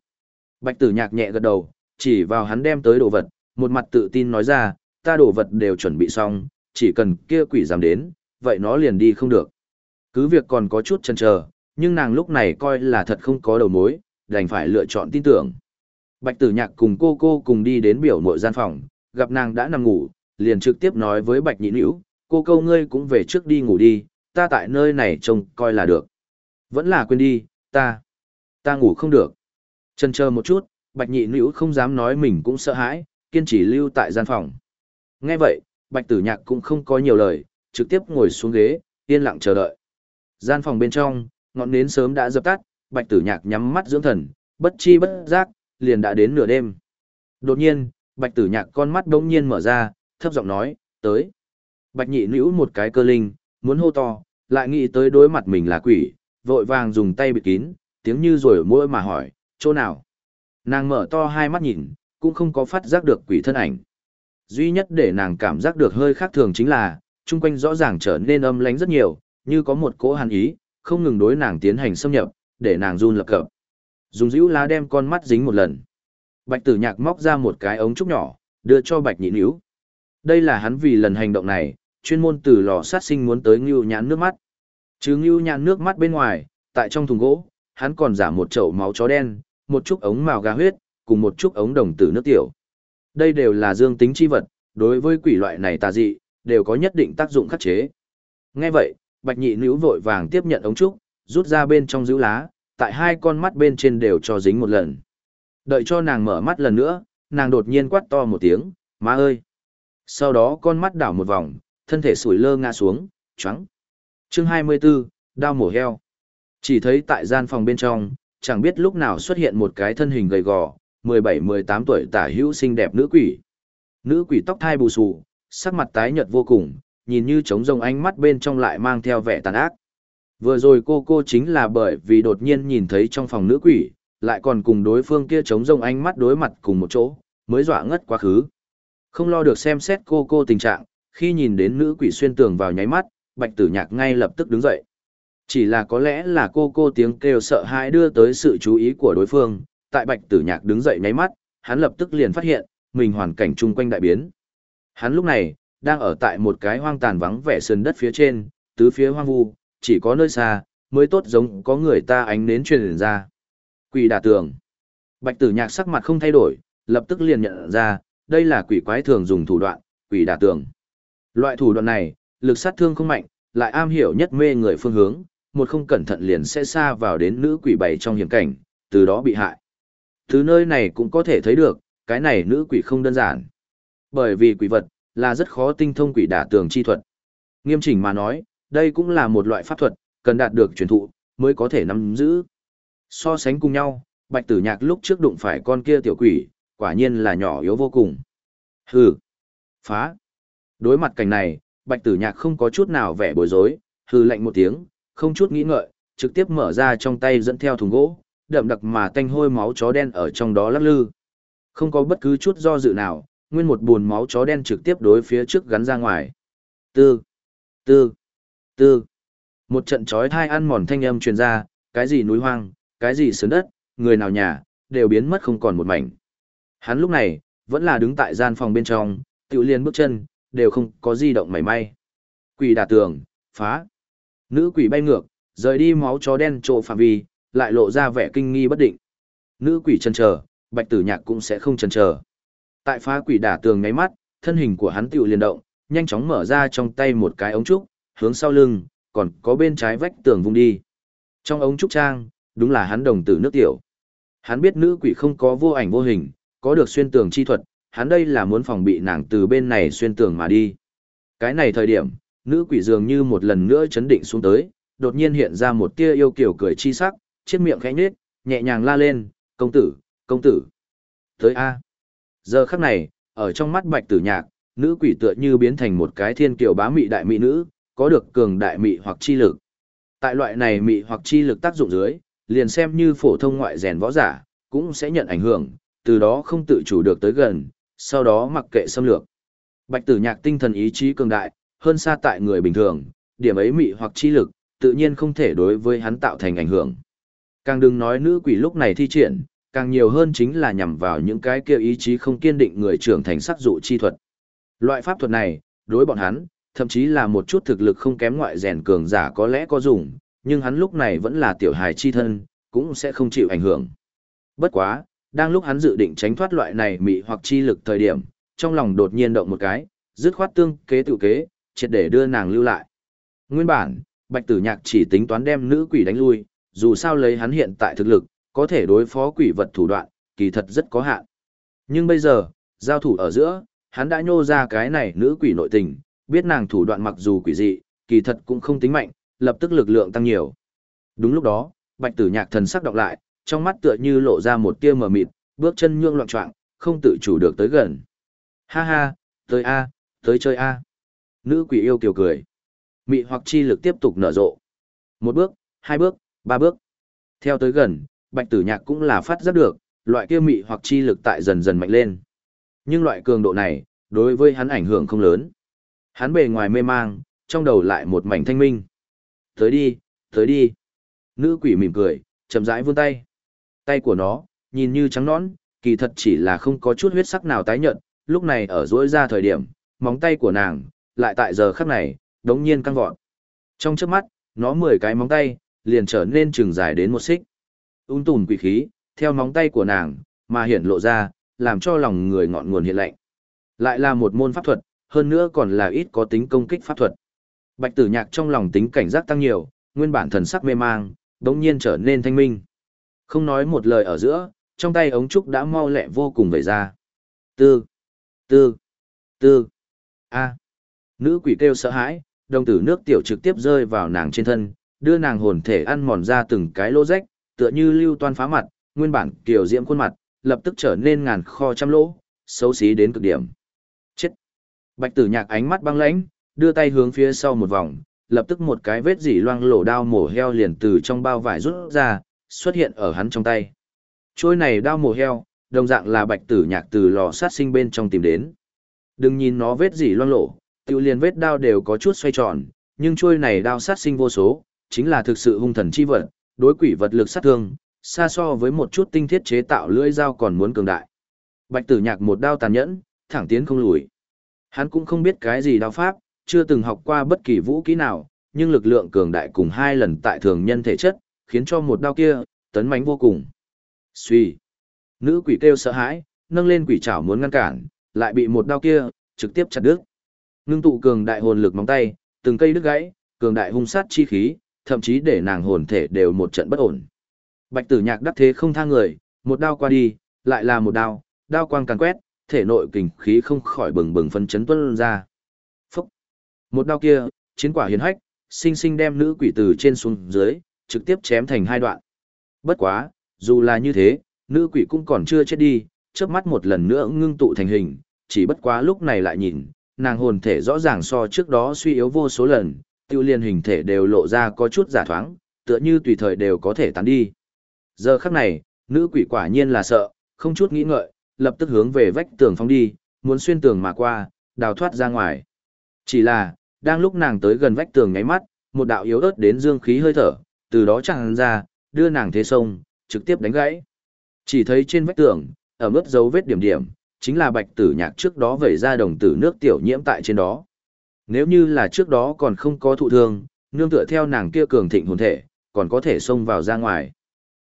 bạch tử nhạc nhẹ gật đầu, chỉ vào hắn đem tới đồ vật, một mặt tự tin nói ra, ta đồ vật đều chuẩn bị xong, chỉ cần kia quỷ dám đến, vậy nó liền đi không được. Cứ việc còn có chút chần chờ, nhưng nàng lúc này coi là thật không có đầu mối, đành phải lựa chọn tin tưởng. Bạch tử nhạc cùng cô cô cùng đi đến biểu mội gian phòng, gặp nàng đã nằm ngủ, liền trực tiếp nói với bạch nhị nữ, cô câu ngươi cũng về trước đi ngủ đi, ta tại nơi này trông coi là được. Vẫn là quên đi, ta, ta ngủ không được. Chân chờ một chút, bạch nhị nữ không dám nói mình cũng sợ hãi, kiên trì lưu tại gian phòng. Nghe vậy, bạch tử nhạc cũng không có nhiều lời, trực tiếp ngồi xuống ghế, yên lặng chờ đợi. Gian phòng bên trong, ngọn nến sớm đã dập tắt, bạch tử nhạc nhắm mắt dưỡng thần, bất chi bất giác, liền đã đến nửa đêm. Đột nhiên, bạch tử nhạc con mắt đống nhiên mở ra, thấp giọng nói, tới. Bạch nhị nữ một cái cơ linh, muốn hô to, lại nghĩ tới đối mặt mình là quỷ, vội vàng dùng tay bịt kín, tiếng như rồi mũi mà hỏi, chỗ nào? Nàng mở to hai mắt nhìn, cũng không có phát giác được quỷ thân ảnh. Duy nhất để nàng cảm giác được hơi khác thường chính là, chung quanh rõ ràng trở nên âm lánh rất nhiều, như có một cỗ hàn ý, không ngừng đối nàng tiến hành xâm nhập, để nàng run lập cập. Dùng dĩu lá đem con mắt dính một lần. Bạch tử nhạc móc ra một cái ống trúc nhỏ, đưa cho bạch nhị níu. Đây là hắn vì lần hành động này, chuyên môn từ lò sát sinh muốn tới ngưu nhãn nước mắt. Chứ ngưu nhãn nước mắt bên ngoài, tại trong thùng gỗ, hắn còn giả một chậu máu chó đen, một chút ống màu gà huyết, cùng một chút ống đồng tử nước tiểu. Đây đều là dương tính chi vật, đối với quỷ loại này tà dị, đều có nhất định tác dụng khắc chế. Nghe vậy, bạch nhị nữ vội vàng tiếp nhận ống trúc, rút ra bên trong giữ lá, tại hai con mắt bên trên đều cho dính một lần. Đợi cho nàng mở mắt lần nữa, nàng đột nhiên quát to một tiếng, má ơi. Sau đó con mắt đảo một vòng, thân thể sủi lơ ngã xuống, choáng. Chương 24, đao mổ heo. Chỉ thấy tại gian phòng bên trong, chẳng biết lúc nào xuất hiện một cái thân hình gầy gò, 17-18 tuổi tả hữu xinh đẹp nữ quỷ. Nữ quỷ tóc thai bù xù, sắc mặt tái nhợt vô cùng, nhìn như trống rông ánh mắt bên trong lại mang theo vẻ tàn ác. Vừa rồi cô cô chính là bởi vì đột nhiên nhìn thấy trong phòng nữ quỷ, lại còn cùng đối phương kia trống rông ánh mắt đối mặt cùng một chỗ, mới dọa ngất quá khứ. Không lo được xem xét cô cô tình trạng, khi nhìn đến nữ quỷ xuyên tường vào nháy mắt, bạch tử nhạc ngay lập tức đứng dậy. Chỉ là có lẽ là cô cô tiếng kêu sợ hãi đưa tới sự chú ý của đối phương, tại bạch tử nhạc đứng dậy nháy mắt, hắn lập tức liền phát hiện, mình hoàn cảnh chung quanh đại biến. Hắn lúc này, đang ở tại một cái hoang tàn vắng vẻ sườn đất phía trên, tứ phía hoang vu, chỉ có nơi xa, mới tốt giống có người ta ánh nến truyền ra. Quỷ đả tường. Bạch tử nhạc sắc mặt không thay đổi, lập tức liền nhận ra, đây là quỷ quái thường dùng thủ đoạn, quỷ đả tường. Loại thủ đoạn này, lực sát thương không mạnh, lại am hiểu nhất mê người phương hướng, một không cẩn thận liền sẽ xa vào đến nữ quỷ bảy trong hiểm cảnh, từ đó bị hại. Thứ nơi này cũng có thể thấy được, cái này nữ quỷ không đơn giản. Bởi vì quỷ vật, là rất khó tinh thông quỷ đả tường chi thuật. Nghiêm chỉnh mà nói, đây cũng là một loại pháp thuật, cần đạt được truyền thụ, mới có thể nắm giữ. So sánh cùng nhau, bạch tử nhạc lúc trước đụng phải con kia tiểu quỷ, quả nhiên là nhỏ yếu vô cùng. Hừ, phá. Đối mặt cảnh này, bạch tử nhạc không có chút nào vẻ bối rối, hừ lạnh một tiếng, không chút nghĩ ngợi, trực tiếp mở ra trong tay dẫn theo thùng gỗ, đậm đặc mà tanh hôi máu chó đen ở trong đó lắc lư. Không có bất cứ chút do dự nào, nguyên một buồn máu chó đen trực tiếp đối phía trước gắn ra ngoài. Tư, tư, tư. Một trận chói thai ăn mòn thanh âm truyền ra, cái gì núi hoang, cái gì sớn đất, người nào nhà, đều biến mất không còn một mảnh. Hắn lúc này, vẫn là đứng tại gian phòng bên trong, tiểu liền bước chân, đều không có di động mảy may. Quỷ đả tường, phá. Nữ quỷ bay ngược, rời đi máu chó đen trộ phạm vi, lại lộ ra vẻ kinh nghi bất định. Nữ quỷ chần chờ, bạch tử nhạc cũng sẽ không chần chờ. Tại phá quỷ đả tường ngáy mắt, thân hình của hắn tiểu liền động, nhanh chóng mở ra trong tay một cái ống trúc, hướng sau lưng, còn có bên trái vách tường vung đi. Trong ống trúc trang, đúng là hắn đồng tử nước tiểu. Hắn biết nữ quỷ không có vô ảnh vô hình, có được xuyên tường chi thuật, hắn đây là muốn phòng bị nàng từ bên này xuyên tường mà đi. Cái này thời điểm, nữ quỷ dường như một lần nữa chấn định xuống tới, đột nhiên hiện ra một tia yêu kiểu cười chi sắc, chiếc miệng khẽ nhếch, nhẹ nhàng la lên, công tử, công tử. Tới A. Giờ khắc này, ở trong mắt bạch tử nhạc, nữ quỷ tựa như biến thành một cái thiên kiều bá mị đại mị nữ, có được cường đại mị hoặc chi lực. Tại loại này mị hoặc chi lực tác dụng dưới, liền xem như phổ thông ngoại rèn võ giả, cũng sẽ nhận ảnh hưởng, từ đó không tự chủ được tới gần, sau đó mặc kệ xâm lược. Bạch tử nhạc tinh thần ý chí cường đại, hơn xa tại người bình thường, điểm ấy mị hoặc chi lực, tự nhiên không thể đối với hắn tạo thành ảnh hưởng. Càng đừng nói nữ quỷ lúc này thi triển, càng nhiều hơn chính là nhằm vào những cái kia ý chí không kiên định người trưởng thành sắc dụ chi thuật. Loại pháp thuật này, đối bọn hắn, thậm chí là một chút thực lực không kém ngoại rèn cường giả có lẽ có dùng, nhưng hắn lúc này vẫn là tiểu hài chi thân, cũng sẽ không chịu ảnh hưởng. Bất quá, đang lúc hắn dự định tránh thoát loại này mị hoặc chi lực thời điểm, trong lòng đột nhiên động một cái, dứt khoát tương kế tự kế, triệt để đưa nàng lưu lại. Nguyên bản, Bạch Tử Nhạc chỉ tính toán đem nữ quỷ đánh lui, dù sao lấy hắn hiện tại thực lực, có thể đối phó quỷ vật thủ đoạn, kỳ thật rất có hạn. Nhưng bây giờ, giao thủ ở giữa, hắn đã nhô ra cái này nữ quỷ nội tình, biết nàng thủ đoạn mặc dù quỷ dị, kỳ thật cũng không tính mạnh, lập tức lực lượng tăng nhiều. Đúng lúc đó, Bạch Tử Nhạc thần sắc đọc lại, trong mắt tựa như lộ ra một tia mờ mịt, bước chân nhương loạn choạng, không tự chủ được tới gần. Ha ha, tới a, tới chơi a. Nữ quỷ yêu kiều cười. Mị hoặc chi lực tiếp tục nở rộ. Một bước, hai bước, ba bước. Theo tới gần, Bạch Tử Nhạc cũng là phát giác được, loại kia mị hoặc chi lực tại dần dần mạnh lên. Nhưng loại cường độ này, đối với hắn ảnh hưởng không lớn. Hắn bề ngoài mê mang, trong đầu lại một mảnh thanh minh. Tới đi, tới đi. Nữ quỷ mỉm cười, chậm rãi vươn tay. Tay của nó, nhìn như trắng nõn, kỳ thật chỉ là không có chút huyết sắc nào tái nhợt, lúc này ở rỗi ra thời điểm, móng tay của nàng, lại tại giờ khắc này, đống nhiên căng vọt. Trong chớp mắt, nó mười cái móng tay, liền trở nên trường dài đến một xích. Ung tùn quỷ khí, theo móng tay của nàng, mà hiện lộ ra, làm cho lòng người ngọn nguồn hiện lạnh. Lại là một môn pháp thuật, hơn nữa còn là ít có tính công kích pháp thuật. Bạch tử nhạc trong lòng tính cảnh giác tăng nhiều, nguyên bản thần sắc mê mang, đống nhiên trở nên thanh minh. Không nói một lời ở giữa, trong tay ống trúc đã mau lẹ vô cùng vẩy ra. Tư, tư, tư, a. Nữ quỷ kêu sợ hãi, đồng tử nước tiểu trực tiếp rơi vào nàng trên thân, đưa nàng hồn thể ăn mòn ra từng cái lỗ rách, tựa như lưu toan phá mặt, nguyên bản kiều diễm khuôn mặt, lập tức trở nên ngàn kho trăm lỗ, xấu xí đến cực điểm. Chết! Bạch tử nhạc ánh mắt băng lãnh, đưa tay hướng phía sau một vòng, lập tức một cái vết dỉ loang lổ đao mổ heo liền từ trong bao vải rút ra, xuất hiện ở hắn trong tay. Trôi này đao mổ heo, đồng dạng là bạch tử nhạc từ lò sát sinh bên trong tìm đến. Đừng nhìn nó vết gì loang lổ, tiêu liền vết đao đều có chút xoay tròn, nhưng trôi này đao sát sinh vô số, chính là thực sự hung thần chi vật, đối quỷ vật lực sát thương, xa so với một chút tinh thiết chế tạo lưỡi dao còn muốn cường đại. Bạch tử nhạc một đao tàn nhẫn, thẳng tiến không lùi. Hắn cũng không biết cái gì đao pháp, chưa từng học qua bất kỳ vũ kỹ nào, nhưng lực lượng cường đại cùng hai lần tại thường nhân thể chất, khiến cho một đao kia, tấn mãnh vô cùng. Suy. Nữ quỷ kêu sợ hãi, nâng lên quỷ chảo muốn ngăn cản, lại bị một đao kia, trực tiếp chặt đứt. Ngưng tụ cường đại hồn lực móng tay, từng cây đứt gãy, cường đại hung sát chi khí, thậm chí để nàng hồn thể đều một trận bất ổn. Bạch tử nhạc đắc thế không tha người, một đao qua đi, lại là một đao, đao quang càng quét, thể nội kình khí không khỏi bừng bừng phân chấn tuôn ra. Phúc! Một đao kia, chiến quả hiển hách, sinh sinh đem nữ quỷ từ trên xuống dưới, trực tiếp chém thành hai đoạn. Bất quá, dù là như thế, nữ quỷ cũng còn chưa chết đi, chớp mắt một lần nữa ngưng tụ thành hình, chỉ bất quá lúc này lại nhìn, nàng hồn thể rõ ràng so trước đó suy yếu vô số lần, tiêu liên hình thể đều lộ ra có chút giả thoáng, tựa như tùy thời đều có thể tán đi. Giờ khắc này, nữ quỷ quả nhiên là sợ, không chút nghĩ ngợi, lập tức hướng về vách tường phóng đi, muốn xuyên tường mà qua, đào thoát ra ngoài. Chỉ là, đang lúc nàng tới gần vách tường nháy mắt, một đạo yếu ớt đến dương khí hơi thở, từ đó chẳng ra, đưa nàng thế sông, trực tiếp đánh gãy. Chỉ thấy trên vách tường, ở mức dấu vết điểm điểm, chính là bạch tử nhạc trước đó vẩy ra đồng tử nước tiểu nhiễm tại trên đó. Nếu như là trước đó còn không có thụ thương, nương tựa theo nàng kia cường thịnh hồn thể, còn có thể xông vào ra ngoài.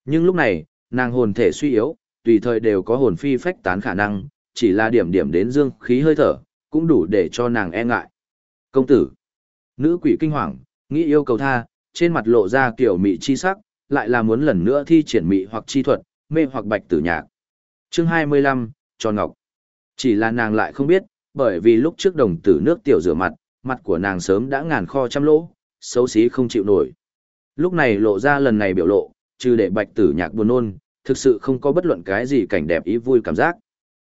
Nhưng lúc này, nàng hồn thể suy yếu, tùy thời đều có hồn phi phách tán khả năng, chỉ là điểm điểm đến dương khí hơi thở, cũng đủ để cho nàng e ngại. Công tử, nữ quỷ kinh hoàng, nghĩ yêu cầu tha, trên mặt lộ ra kiểu mị chi sắc, lại là muốn lần nữa thi triển mị hoặc chi thuật, mê hoặc bạch tử nhạc. Chương 25, Tròn Ngọc. Chỉ là nàng lại không biết, bởi vì lúc trước đồng tử nước tiểu rửa mặt, mặt của nàng sớm đã ngàn kho trăm lỗ, xấu xí không chịu nổi. Lúc này lộ ra lần này biểu lộ, trừ để bạch tử nhạc buồn nôn, thực sự không có bất luận cái gì cảnh đẹp ý vui cảm giác.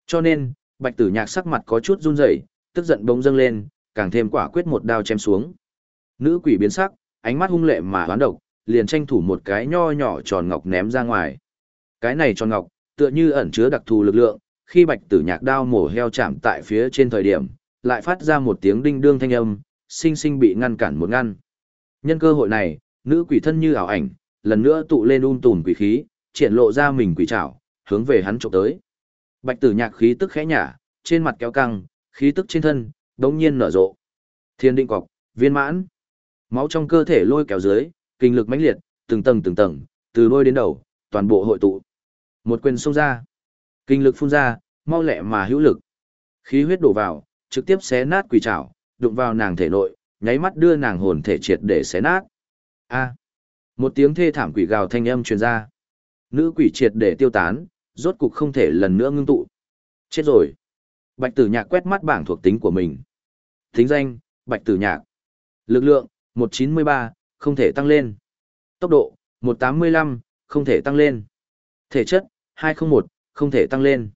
Cho nên, bạch tử nhạc sắc mặt có chút run rẩy, tức giận bỗng dâng lên, càng thêm quả quyết một đao chém xuống. Nữ quỷ biến sắc, ánh mắt hung lệ mà hoán độc, liền tranh thủ một cái nho nhỏ tròn ngọc ném ra ngoài. Cái này tròn ngọc, tựa như ẩn chứa đặc thù lực lượng, khi bạch tử nhạc đao mổ heo chạm tại phía trên thời điểm, lại phát ra một tiếng đinh đương thanh âm, sinh sinh bị ngăn cản một ngăn. Nhân cơ hội này, nữ quỷ thân như ảo ảnh, lần nữa tụ lên um tùm quỷ khí, triển lộ ra mình quỷ trảo, hướng về hắn chụp tới. Bạch tử nhạc khí tức khẽ nhả, trên mặt kéo căng, khí tức trên thân, đống nhiên nở rộ. Thiên định cọc, viên mãn. Máu trong cơ thể lôi kéo dưới, kinh lực mãnh liệt, từng tầng từng tầng, từ đôi đến đầu, toàn bộ hội tụ. Một quyền xông ra. Kinh lực phun ra, mau lẹ mà hữu lực. Khí huyết đổ vào, trực tiếp xé nát quỷ trảo, đụng vào nàng thể nội, nháy mắt đưa nàng hồn thể triệt để xé nát. A. Một tiếng thê thảm quỷ gào thanh âm truyền ra. Nữ quỷ triệt để tiêu tán, rốt cục không thể lần nữa ngưng tụ. Chết rồi. Bạch Tử Nhạc quét mắt bảng thuộc tính của mình. Tính danh: Bạch Tử Nhạc. Lực lượng: 193, không thể tăng lên. Tốc độ: 185, không thể tăng lên. Thể chất: 201, không thể tăng lên.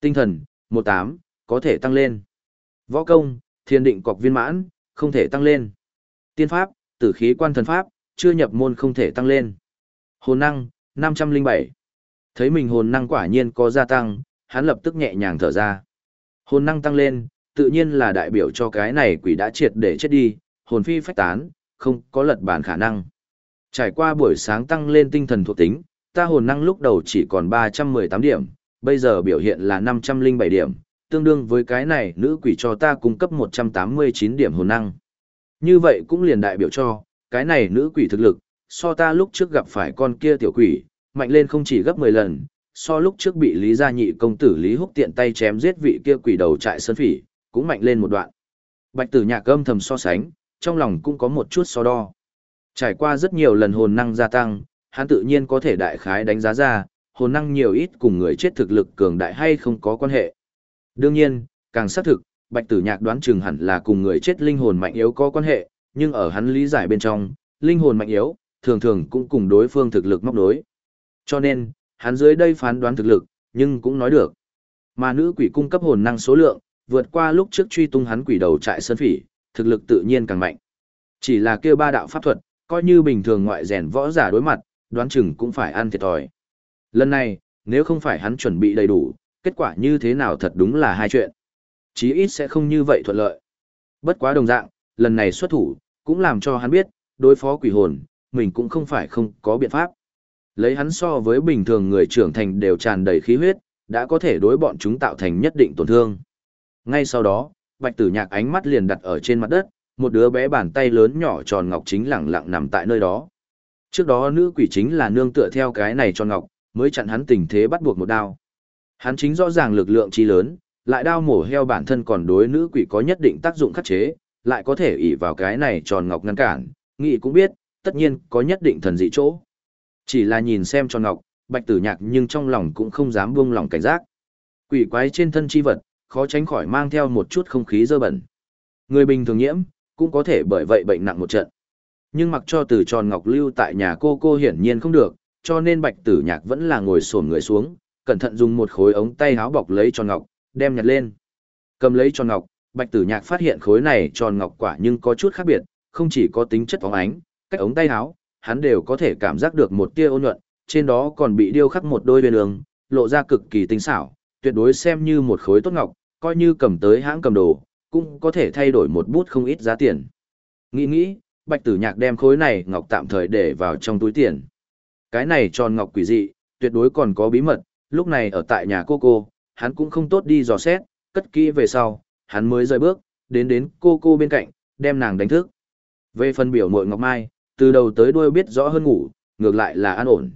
Tinh thần: 18, có thể tăng lên. Võ công: Thiên định cọc viên mãn, không thể tăng lên. Tiên pháp: Tử khí quan thần pháp, chưa nhập môn không thể tăng lên. Hồn năng, 507. Thấy mình hồn năng quả nhiên có gia tăng, hắn lập tức nhẹ nhàng thở ra. Hồn năng tăng lên, tự nhiên là đại biểu cho cái này quỷ đã triệt để chết đi, hồn phi phách tán, không có lật bản khả năng. Trải qua buổi sáng tăng lên tinh thần thuộc tính, ta hồn năng lúc đầu chỉ còn 318 điểm, bây giờ biểu hiện là 507 điểm, tương đương với cái này nữ quỷ cho ta cung cấp 189 điểm hồn năng. Như vậy cũng liền đại biểu cho, cái này nữ quỷ thực lực, so ta lúc trước gặp phải con kia tiểu quỷ, mạnh lên không chỉ gấp 10 lần, so lúc trước bị Lý Gia Nhị công tử Lý Húc tiện tay chém giết vị kia quỷ đầu trại sơn phỉ, cũng mạnh lên một đoạn. Bạch tử nhạc âm thầm so sánh, trong lòng cũng có một chút so đo. Trải qua rất nhiều lần hồn năng gia tăng, hắn tự nhiên có thể đại khái đánh giá ra, hồn năng nhiều ít cùng người chết thực lực cường đại hay không có quan hệ. Đương nhiên, càng xác thực, Bạch Tử Nhạc đoán chừng hẳn là cùng người chết linh hồn mạnh yếu có quan hệ, nhưng ở hắn lý giải bên trong, linh hồn mạnh yếu, thường thường cũng cùng đối phương thực lực móc đối. Cho nên, hắn dưới đây phán đoán thực lực, nhưng cũng nói được. Mà nữ quỷ cung cấp hồn năng số lượng, vượt qua lúc trước truy tung hắn quỷ đầu trại sơn phỉ, thực lực tự nhiên càng mạnh. Chỉ là kêu ba đạo pháp thuật, coi như bình thường ngoại rèn võ giả đối mặt, đoán chừng cũng phải ăn thiệt thòi. Lần này, nếu không phải hắn chuẩn bị đầy đủ, kết quả như thế nào thật đúng là hai chuyện. Chí ít sẽ không như vậy thuận lợi. Bất quá đồng dạng, lần này xuất thủ, cũng làm cho hắn biết, đối phó quỷ hồn, mình cũng không phải không có biện pháp. Lấy hắn so với bình thường người trưởng thành đều tràn đầy khí huyết, đã có thể đối bọn chúng tạo thành nhất định tổn thương. Ngay sau đó, bạch tử nhạc ánh mắt liền đặt ở trên mặt đất, một đứa bé bàn tay lớn nhỏ tròn ngọc chính lẳng lặng nằm tại nơi đó. Trước đó nữ quỷ chính là nương tựa theo cái này tròn ngọc, mới chặn hắn tình thế bắt buộc một đao. Hắn chính rõ ràng lực lượng chi lớn, lại đao mổ heo bản thân còn đối nữ quỷ có nhất định tác dụng khắc chế, lại có thể ỷ vào cái này tròn ngọc ngăn cản, nghĩ cũng biết, tất nhiên có nhất định thần dị chỗ. Chỉ là nhìn xem tròn ngọc, bạch tử nhạc nhưng trong lòng cũng không dám buông lòng cảnh giác. Quỷ quái trên thân chi vật, khó tránh khỏi mang theo một chút không khí dơ bẩn. Người bình thường nhiễm, cũng có thể bởi vậy bệnh nặng một trận. Nhưng mặc cho từ tròn ngọc lưu tại nhà cô cô hiển nhiên không được, cho nên bạch tử nhạc vẫn là ngồi xổm người xuống, cẩn thận dùng một khối ống tay áo bọc lấy tròn ngọc, đem nhặt lên. Cầm lấy tròn ngọc, bạch tử nhạc phát hiện khối này tròn ngọc quả nhưng có chút khác biệt, không chỉ có tính chất phóng ánh, cách ống tay áo, hắn đều có thể cảm giác được một tia ôn nhuận, trên đó còn bị điêu khắc một đôi bên đường, lộ ra cực kỳ tinh xảo, tuyệt đối xem như một khối tốt ngọc, coi như cầm tới hãng cầm đồ, cũng có thể thay đổi một bút không ít giá tiền. Nghĩ nghĩ, bạch tử nhạc đem khối này ngọc tạm thời để vào trong túi tiền. Cái này tròn ngọc quỷ dị, tuyệt đối còn có bí mật, lúc này ở tại nhà cô cô, hắn cũng không tốt đi dò xét, cất kỹ về sau, hắn mới rời bước, đến đến cô cô bên cạnh, đem nàng đánh thức. Về phần biểu mội Ngọc Mai, từ đầu tới đuôi biết rõ hơn ngủ, ngược lại là an ổn.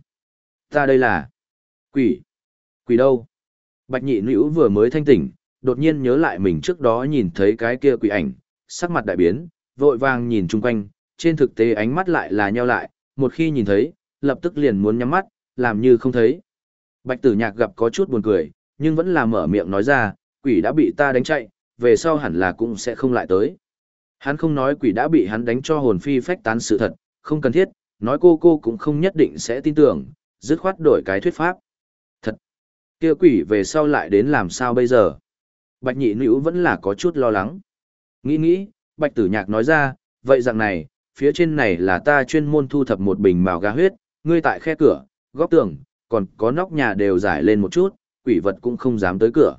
Ta đây là quỷ. Quỷ đâu? Bạch nhị nữ vừa mới thanh tỉnh, đột nhiên nhớ lại mình trước đó nhìn thấy cái kia quỷ ảnh, sắc mặt đại biến, vội vàng nhìn chung quanh, trên thực tế ánh mắt lại là nheo lại, một khi nhìn thấy, lập tức liền muốn nhắm mắt, làm như không thấy. Bạch tử nhạc gặp có chút buồn cười, nhưng vẫn là mở miệng nói ra, quỷ đã bị ta đánh chạy, về sau hẳn là cũng sẽ không lại tới. Hắn không nói quỷ đã bị hắn đánh cho hồn phi phách tán sự thật, không cần thiết, nói cô cô cũng không nhất định sẽ tin tưởng, dứt khoát đổi cái thuyết pháp. Thật! kia quỷ về sau lại đến làm sao bây giờ? Bạch nhị nữ vẫn là có chút lo lắng. Nghĩ nghĩ, bạch tử nhạc nói ra, vậy dạng này, phía trên này là ta chuyên môn thu thập một bình màu gà huyết, ngươi tại khe cửa, góc tường, còn có nóc nhà đều giải lên một chút, quỷ vật cũng không dám tới cửa.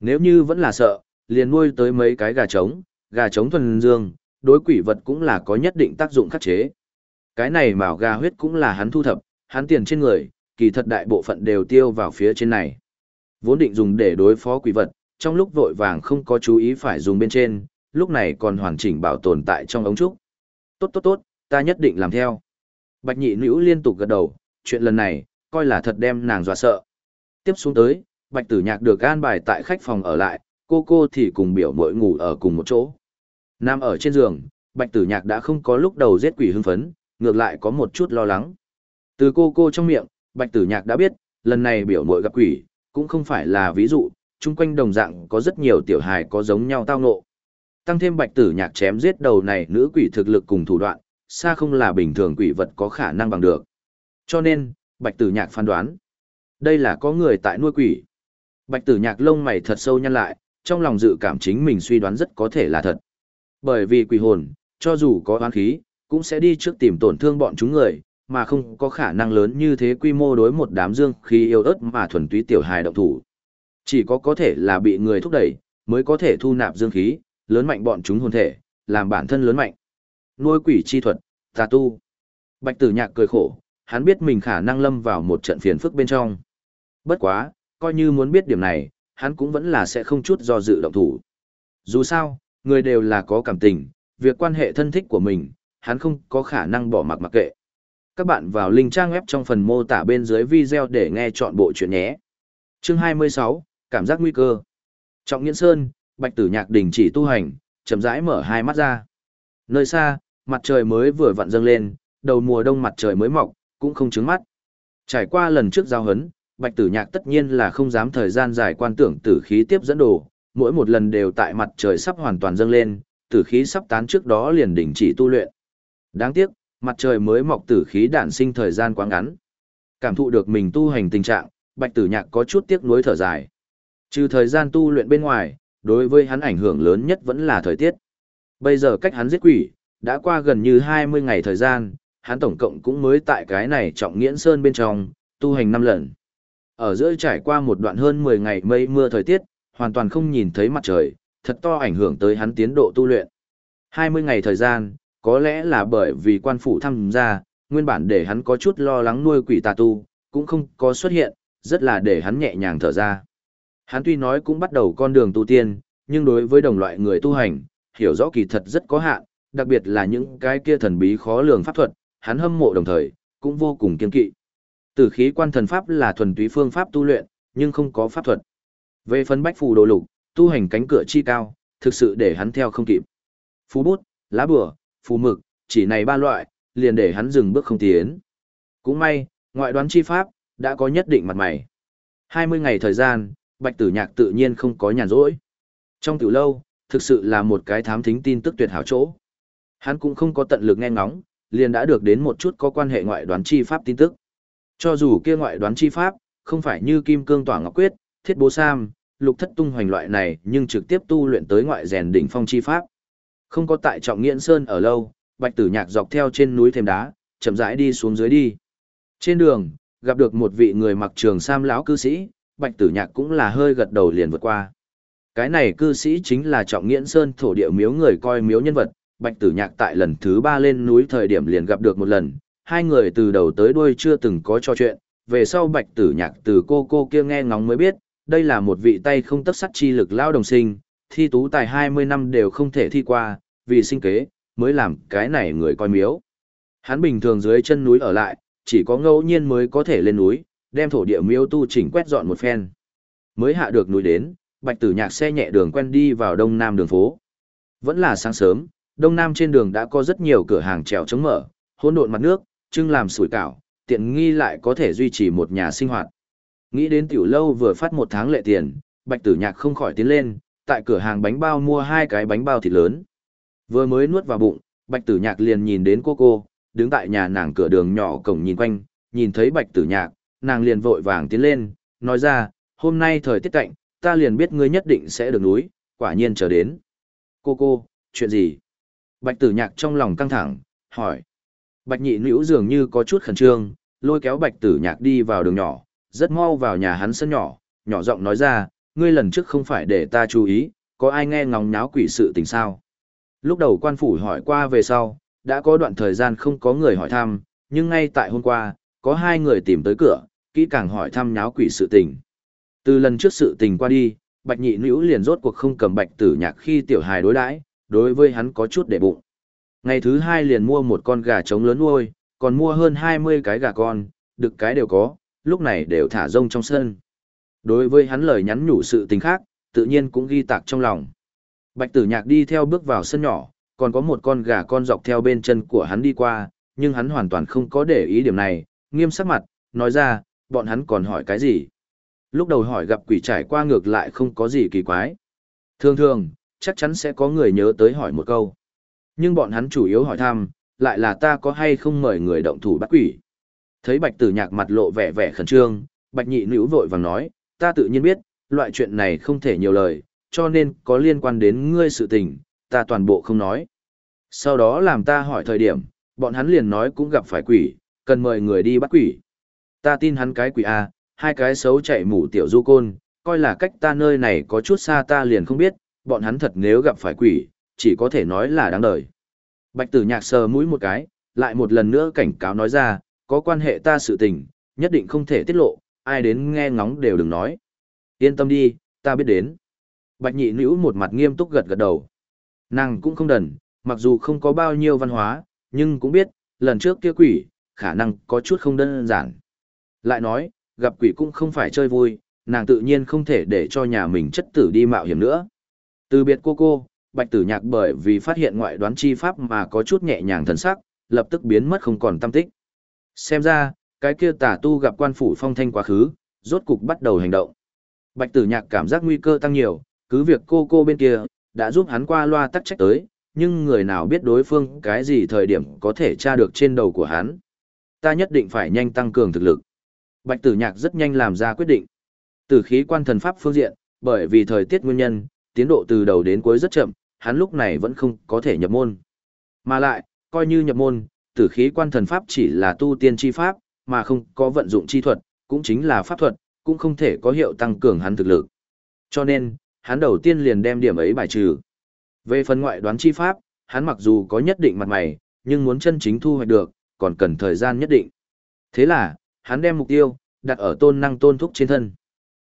Nếu như vẫn là sợ, liền nuôi tới mấy cái gà trống, gà trống thuần dương, đối quỷ vật cũng là có nhất định tác dụng khắc chế. Cái này màu gà huyết cũng là hắn thu thập, hắn tiền trên người, kỳ thật đại bộ phận đều tiêu vào phía trên này. Vốn định dùng để đối phó quỷ vật, trong lúc vội vàng không có chú ý phải dùng bên trên, lúc này còn hoàn chỉnh bảo tồn tại trong ống trúc. Tốt tốt tốt, ta nhất định làm theo. Bạch nhị nữ liên tục gật đầu, chuyện lần này, coi là thật đem nàng dọa sợ. Tiếp xuống tới, bạch tử nhạc được an bài tại khách phòng ở lại, cô cô thì cùng biểu mội ngủ ở cùng một chỗ. Nam ở trên giường, bạch tử nhạc đã không có lúc đầu giết quỷ hưng phấn, ngược lại có một chút lo lắng. Từ cô cô trong miệng, bạch tử nhạc đã biết, lần này biểu mội gặp quỷ, cũng không phải là ví dụ, chung quanh đồng dạng có rất nhiều tiểu hài có giống nhau tao ngộ. Tăng thêm bạch tử nhạc chém giết đầu này nữ quỷ thực lực cùng thủ đoạn, xa không là bình thường quỷ vật có khả năng bằng được. Cho nên, bạch tử nhạc phán đoán. Đây là có người tại nuôi quỷ. Bạch tử nhạc lông mày thật sâu nhăn lại, trong lòng dự cảm chính mình suy đoán rất có thể là thật. Bởi vì quỷ hồn, cho dù có oán khí, cũng sẽ đi trước tìm tổn thương bọn chúng người, mà không có khả năng lớn như thế quy mô đối một đám dương khí yêu ớt mà thuần túy tiểu hài động thủ. Chỉ có có thể là bị người thúc đẩy, mới có thể thu nạp dương khí, lớn mạnh bọn chúng hồn thể, làm bản thân lớn mạnh. Nuôi quỷ chi thuật, tà tu. Bạch tử nhạc cười khổ, hắn biết mình khả năng lâm vào một trận phiền phức bên trong. Bất quá, coi như muốn biết điểm này, hắn cũng vẫn là sẽ không chút do dự động thủ. Dù sao, người đều là có cảm tình, việc quan hệ thân thích của mình, hắn không có khả năng bỏ mặc mặc kệ. Các bạn vào link trang web trong phần mô tả bên dưới video để nghe chọn bộ chuyện nhé. Chương 26, Cảm giác nguy cơ. Trọng Nghiễn Sơn, Bạch Tử Nhạc đình chỉ tu hành, chậm rãi mở hai mắt ra. Nơi xa, mặt trời mới vừa vặn dâng lên, đầu mùa đông mặt trời mới mọc, cũng không chướng mắt. Trải qua lần trước giao hấn, Bạch Tử Nhạc tất nhiên là không dám thời gian dài quan tưởng tử khí tiếp dẫn đồ, mỗi một lần đều tại mặt trời sắp hoàn toàn dâng lên, tử khí sắp tán trước đó liền đình chỉ tu luyện. Đáng tiếc, mặt trời mới mọc tử khí đản sinh thời gian quá ngắn. Cảm thụ được mình tu hành tình trạng, Bạch Tử Nhạc có chút tiếc nuối thở dài. Trừ thời gian tu luyện bên ngoài, đối với hắn ảnh hưởng lớn nhất vẫn là thời tiết. Bây giờ cách hắn giết quỷ, đã qua gần như 20 ngày thời gian, hắn tổng cộng cũng mới tại cái này trọng nghiễn sơn bên trong, tu hành 5 lần. Ở giữa trải qua một đoạn hơn 10 ngày mây mưa thời tiết, hoàn toàn không nhìn thấy mặt trời, thật to ảnh hưởng tới hắn tiến độ tu luyện. 20 ngày thời gian, có lẽ là bởi vì quan phủ tham gia, nguyên bản để hắn có chút lo lắng nuôi quỷ tà tu, cũng không có xuất hiện, rất là để hắn nhẹ nhàng thở ra. Hắn tuy nói cũng bắt đầu con đường tu tiên, nhưng đối với đồng loại người tu hành, hiểu rõ kỳ thật rất có hạn, đặc biệt là những cái kia thần bí khó lường pháp thuật, hắn hâm mộ đồng thời, cũng vô cùng kiên kỵ. Tử khí quan thần pháp là thuần túy phương pháp tu luyện, nhưng không có pháp thuật. Về phân bách phù đồ lục, tu hành cánh cửa chi cao, thực sự để hắn theo không kịp. Phú bút, lá bùa, phù mực, chỉ này ba loại, liền để hắn dừng bước không tiến. Cũng may, ngoại đoán chi pháp, đã có nhất định mặt mày. 20 ngày thời gian, bạch tử nhạc tự nhiên không có nhàn rỗi. Trong tiểu lâu, thực sự là một cái thám thính tin tức tuyệt hảo chỗ. Hắn cũng không có tận lực nghe ngóng, liền đã được đến một chút có quan hệ ngoại đoán chi pháp tin tức. Cho dù kia ngoại đoán chi pháp, không phải như kim cương tỏa ngọc quyết, thiết bố sam, lục thất tung hoành loại này, nhưng trực tiếp tu luyện tới ngoại rèn đỉnh phong chi pháp. Không có tại trọng nghiễn sơn ở lâu, bạch tử nhạc dọc theo trên núi thêm đá, chậm rãi đi xuống dưới đi. Trên đường, gặp được một vị người mặc trường sam lão cư sĩ, bạch tử nhạc cũng là hơi gật đầu liền vượt qua. Cái này cư sĩ chính là trọng nghiễn sơn thổ địa miếu người coi miếu nhân vật, bạch tử nhạc tại lần thứ ba lên núi thời điểm liền gặp được một lần, hai người từ đầu tới đuôi chưa từng có trò chuyện, về sau bạch tử nhạc từ cô cô kia nghe ngóng mới biết, đây là một vị tay không tất sắt chi lực lao đồng sinh, thi tú tài 20 năm đều không thể thi qua, vì sinh kế, mới làm cái này người coi miếu. Hắn bình thường dưới chân núi ở lại, chỉ có ngẫu nhiên mới có thể lên núi, đem thổ địa miêu tu chỉnh quét dọn một phen. Mới hạ được núi đến, bạch tử nhạc xe nhẹ đường quen đi vào đông nam đường phố. Vẫn là sáng sớm, đông nam trên đường đã có rất nhiều cửa hàng trèo chống mở, hỗn độn mặt nước, trưng làm sủi cảo, tiện nghi lại có thể duy trì một nhà sinh hoạt. Nghĩ đến tiểu lâu vừa phát một tháng lệ tiền, bạch tử nhạc không khỏi tiến lên, tại cửa hàng bánh bao mua hai cái bánh bao thịt lớn. Vừa mới nuốt vào bụng, bạch tử nhạc liền nhìn đến cô cô, đứng tại nhà nàng cửa đường nhỏ cổng nhìn quanh, nhìn thấy bạch tử nhạc, nàng liền vội vàng tiến lên, nói ra, hôm nay thời tiết cạnh, ta liền biết ngươi nhất định sẽ được núi, quả nhiên chờ đến. Cô cô, chuyện gì? Bạch tử nhạc trong lòng căng thẳng, hỏi. Bạch nhị nữ dường như có chút khẩn trương, lôi kéo bạch tử nhạc đi vào đường nhỏ, rất mau vào nhà hắn sân nhỏ, nhỏ giọng nói ra, ngươi lần trước không phải để ta chú ý, có ai nghe ngóng nháo quỷ sự tình sao? Lúc đầu quan phủ hỏi qua về sau, đã có đoạn thời gian không có người hỏi thăm, nhưng ngay tại hôm qua, có hai người tìm tới cửa, kỹ càng hỏi thăm nháo quỷ sự tình. Từ lần trước sự tình qua đi, bạch nhị nữ liền rốt cuộc không cầm bạch tử nhạc khi tiểu hài đối đãi, đối với hắn có chút để bụng. Ngày thứ hai liền mua một con gà trống lớn nuôi, còn mua hơn 20 cái gà con, được cái đều có, lúc này đều thả rông trong sân. Đối với hắn lời nhắn nhủ sự tình khác, tự nhiên cũng ghi tạc trong lòng. Bạch tử nhạc đi theo bước vào sân nhỏ, còn có một con gà con dọc theo bên chân của hắn đi qua, nhưng hắn hoàn toàn không có để ý điểm này, nghiêm sắc mặt, nói ra, bọn hắn còn hỏi cái gì. Lúc đầu hỏi gặp quỷ trải qua ngược lại không có gì kỳ quái. Thường thường, chắc chắn sẽ có người nhớ tới hỏi một câu. Nhưng bọn hắn chủ yếu hỏi thăm, lại là ta có hay không mời người động thủ bắt quỷ. Thấy bạch tử nhạc mặt lộ vẻ vẻ khẩn trương, bạch nhị nữ vội vàng nói, ta tự nhiên biết, loại chuyện này không thể nhiều lời, cho nên có liên quan đến ngươi sự tình, ta toàn bộ không nói. Sau đó làm ta hỏi thời điểm, bọn hắn liền nói cũng gặp phải quỷ, cần mời người đi bắt quỷ. Ta tin hắn cái quỷ A, hai cái xấu chạy mù tiểu du côn, coi là cách ta nơi này có chút xa ta liền không biết, bọn hắn thật nếu gặp phải quỷ, chỉ có thể nói là đáng đời. Bạch tử nhạc sờ mũi một cái, lại một lần nữa cảnh cáo nói ra, có quan hệ ta sự tình, nhất định không thể tiết lộ, ai đến nghe ngóng đều đừng nói. Yên tâm đi, ta biết đến. Bạch nhị nữ một mặt nghiêm túc gật gật đầu. Nàng cũng không đần, mặc dù không có bao nhiêu văn hóa, nhưng cũng biết, lần trước kia quỷ, khả năng có chút không đơn giản. Lại nói, gặp quỷ cũng không phải chơi vui, nàng tự nhiên không thể để cho nhà mình chất tử đi mạo hiểm nữa. Từ biệt cô cô, bạch tử nhạc bởi vì phát hiện ngoại đoán chi pháp mà có chút nhẹ nhàng thần sắc, lập tức biến mất không còn tâm tích. Xem ra, cái kia tà tu gặp quan phủ phong thanh quá khứ, rốt cục bắt đầu hành động. Bạch tử nhạc cảm giác nguy cơ tăng nhiều, cứ việc cô cô bên kia, đã giúp hắn qua loa tắc trách tới, nhưng người nào biết đối phương cái gì thời điểm có thể tra được trên đầu của hắn. Ta nhất định phải nhanh tăng cường thực lực. Bạch tử nhạc rất nhanh làm ra quyết định. Tử khí quan thần pháp phương diện, bởi vì thời tiết nguyên nhân, tiến độ từ đầu đến cuối rất chậm, hắn lúc này vẫn không có thể nhập môn. Mà lại, coi như nhập môn, tử khí quan thần pháp chỉ là tu tiên chi pháp, mà không có vận dụng chi thuật, cũng chính là pháp thuật, cũng không thể có hiệu tăng cường hắn thực lực. Cho nên, hắn đầu tiên liền đem điểm ấy bài trừ. Về phần ngoại đoán chi pháp, hắn mặc dù có nhất định mặt mày, nhưng muốn chân chính thu hoạch được, còn cần thời gian nhất định. Thế là, hắn đem mục tiêu, đặt ở tôn năng tôn thúc trên thân.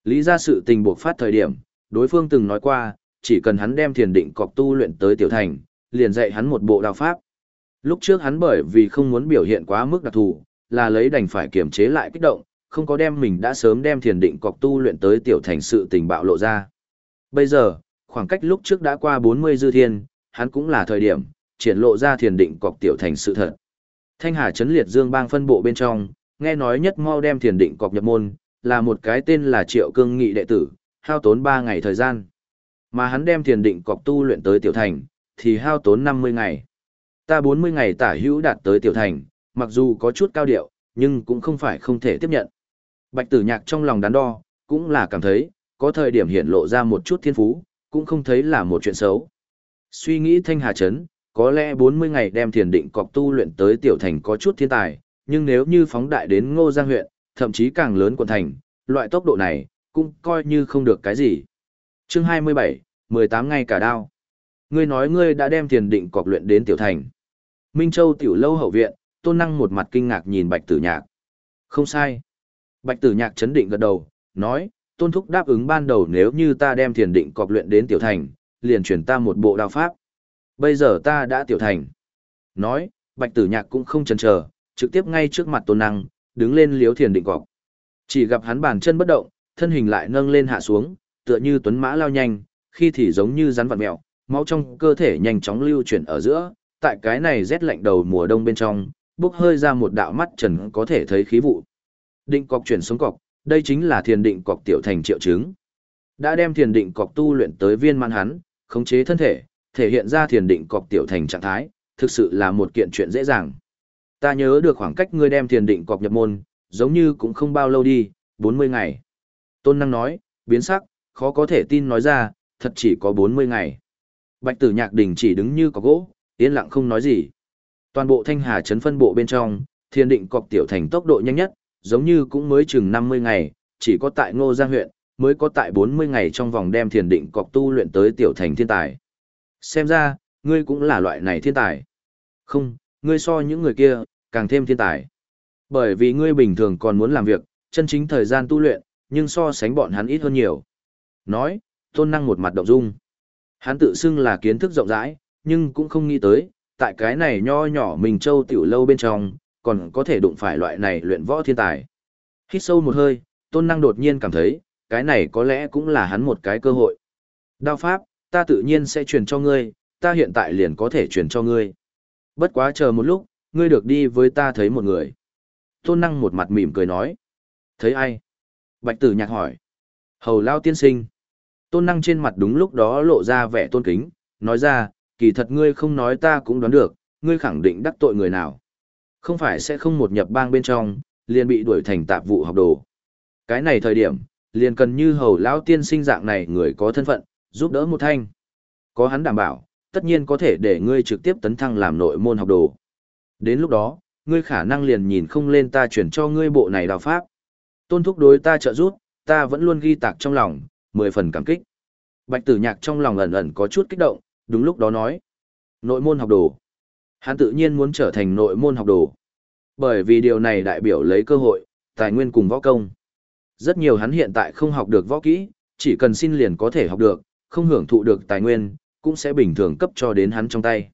Lý ra sự tình buộc phát thời điểm, đối phương từng nói qua, chỉ cần hắn đem thiền định cọc tu luyện tới tiểu thành, liền dạy hắn một bộ đạo pháp. Lúc trước hắn bởi vì không muốn biểu hiện quá mức đặc thù, là lấy đành phải kiềm chế lại kích động, không có đem mình đã sớm đem thiền định cọc tu luyện tới tiểu thành sự tình bạo lộ ra. Bây giờ, khoảng cách lúc trước đã qua 40 dư thiên, hắn cũng là thời điểm, triển lộ ra thiền định cọc tiểu thành sự thật. Thanh Hà chấn liệt dương bang phân bộ bên trong, nghe nói nhất mau đem thiền định cọc nhập môn, là một cái tên là Triệu Cương Nghị đệ tử, hao tốn 3 ngày thời gian. Mà hắn đem thiền định cọc tu luyện tới tiểu thành, thì hao tốn 50 ngày. Ta 40 ngày tả hữu đạt tới tiểu thành, mặc dù có chút cao điệu, nhưng cũng không phải không thể tiếp nhận. Bạch tử nhạc trong lòng đắn đo, cũng là cảm thấy, có thời điểm hiện lộ ra một chút thiên phú, cũng không thấy là một chuyện xấu. Suy nghĩ thanh hà chấn, có lẽ 40 ngày đem thiền định cọc tu luyện tới tiểu thành có chút thiên tài, nhưng nếu như phóng đại đến ngô giang huyện, thậm chí càng lớn quận thành, loại tốc độ này, cũng coi như không được cái gì. Chương 27, 18 ngày cả đao. Ngươi nói ngươi đã đem tiền định cọc luyện đến tiểu thành. Minh Châu tiểu lâu hậu viện, tôn năng một mặt kinh ngạc nhìn bạch tử nhạc. Không sai. Bạch tử nhạc chấn định gật đầu, nói, tôn thúc đáp ứng ban đầu nếu như ta đem thiền định cọc luyện đến tiểu thành, liền chuyển ta một bộ đao pháp. Bây giờ ta đã tiểu thành. Nói, bạch tử nhạc cũng không chần chờ, trực tiếp ngay trước mặt tôn năng, đứng lên liếu thiền định cọc. Chỉ gặp hắn bàn chân bất động, thân hình lại nâng lên hạ xuống, tựa như tuấn mã lao nhanh, khi thì giống như rắn vặn mèo, máu trong cơ thể nhanh chóng lưu chuyển ở giữa, tại cái này rét lạnh đầu mùa đông bên trong, bốc hơi ra một đạo mắt trần có thể thấy khí vụ. Định cọc chuyển xuống cọc, đây chính là thiền định cọc tiểu thành triệu chứng. Đã đem thiền định cọc tu luyện tới viên man hắn, khống chế thân thể, thể hiện ra thiền định cọc tiểu thành trạng thái, thực sự là một kiện chuyện dễ dàng. Ta nhớ được khoảng cách ngươi đem thiền định cọc nhập môn, giống như cũng không bao lâu đi, 40 ngày. Tôn năng nói, biến sắc, khó có thể tin nói ra, thật chỉ có 40 ngày. Bạch tử nhạc đình chỉ đứng như có gỗ, yên lặng không nói gì. Toàn bộ thanh hà chấn phân bộ bên trong, thiền định cọc tiểu thành tốc độ nhanh nhất, giống như cũng mới chừng 50 ngày, chỉ có tại ngô giang huyện, mới có tại 40 ngày trong vòng đem thiền định cọc tu luyện tới tiểu thành thiên tài. Xem ra, ngươi cũng là loại này thiên tài. Không, ngươi so những người kia, càng thêm thiên tài. Bởi vì ngươi bình thường còn muốn làm việc, chân chính thời gian tu luyện, nhưng so sánh bọn hắn ít hơn nhiều. Nói, tôn năng một mặt động dung. Hắn tự xưng là kiến thức rộng rãi, nhưng cũng không nghĩ tới, tại cái này nho nhỏ mình châu tiểu lâu bên trong, còn có thể đụng phải loại này luyện võ thiên tài. Hít sâu một hơi, tôn năng đột nhiên cảm thấy, cái này có lẽ cũng là hắn một cái cơ hội. Đao pháp, ta tự nhiên sẽ truyền cho ngươi, ta hiện tại liền có thể truyền cho ngươi. Bất quá chờ một lúc, ngươi được đi với ta thấy một người. Tôn năng một mặt mỉm cười nói. Thấy ai? Bạch tử nhạc hỏi. Hầu lao tiên sinh. Tôn năng trên mặt đúng lúc đó lộ ra vẻ tôn kính, nói ra, kỳ thật ngươi không nói ta cũng đoán được, ngươi khẳng định đắc tội người nào. Không phải sẽ không một nhập bang bên trong, liền bị đuổi thành tạp vụ học đồ. Cái này thời điểm, liền cần như hầu lão tiên sinh dạng này người có thân phận, giúp đỡ một thanh. Có hắn đảm bảo, tất nhiên có thể để ngươi trực tiếp tấn thăng làm nội môn học đồ. Đến lúc đó, ngươi khả năng liền nhìn không lên ta chuyển cho ngươi bộ này đào pháp. Tôn thúc đối ta trợ giúp, ta vẫn luôn ghi tạc trong lòng, mười phần cảm kích. Bạch tử nhạc trong lòng ẩn ẩn có chút kích động, đúng lúc đó nói. Nội môn học đồ. Hắn tự nhiên muốn trở thành nội môn học đồ. Bởi vì điều này đại biểu lấy cơ hội, tài nguyên cùng võ công. Rất nhiều hắn hiện tại không học được võ kỹ, chỉ cần xin liền có thể học được, không hưởng thụ được tài nguyên, cũng sẽ bình thường cấp cho đến hắn trong tay.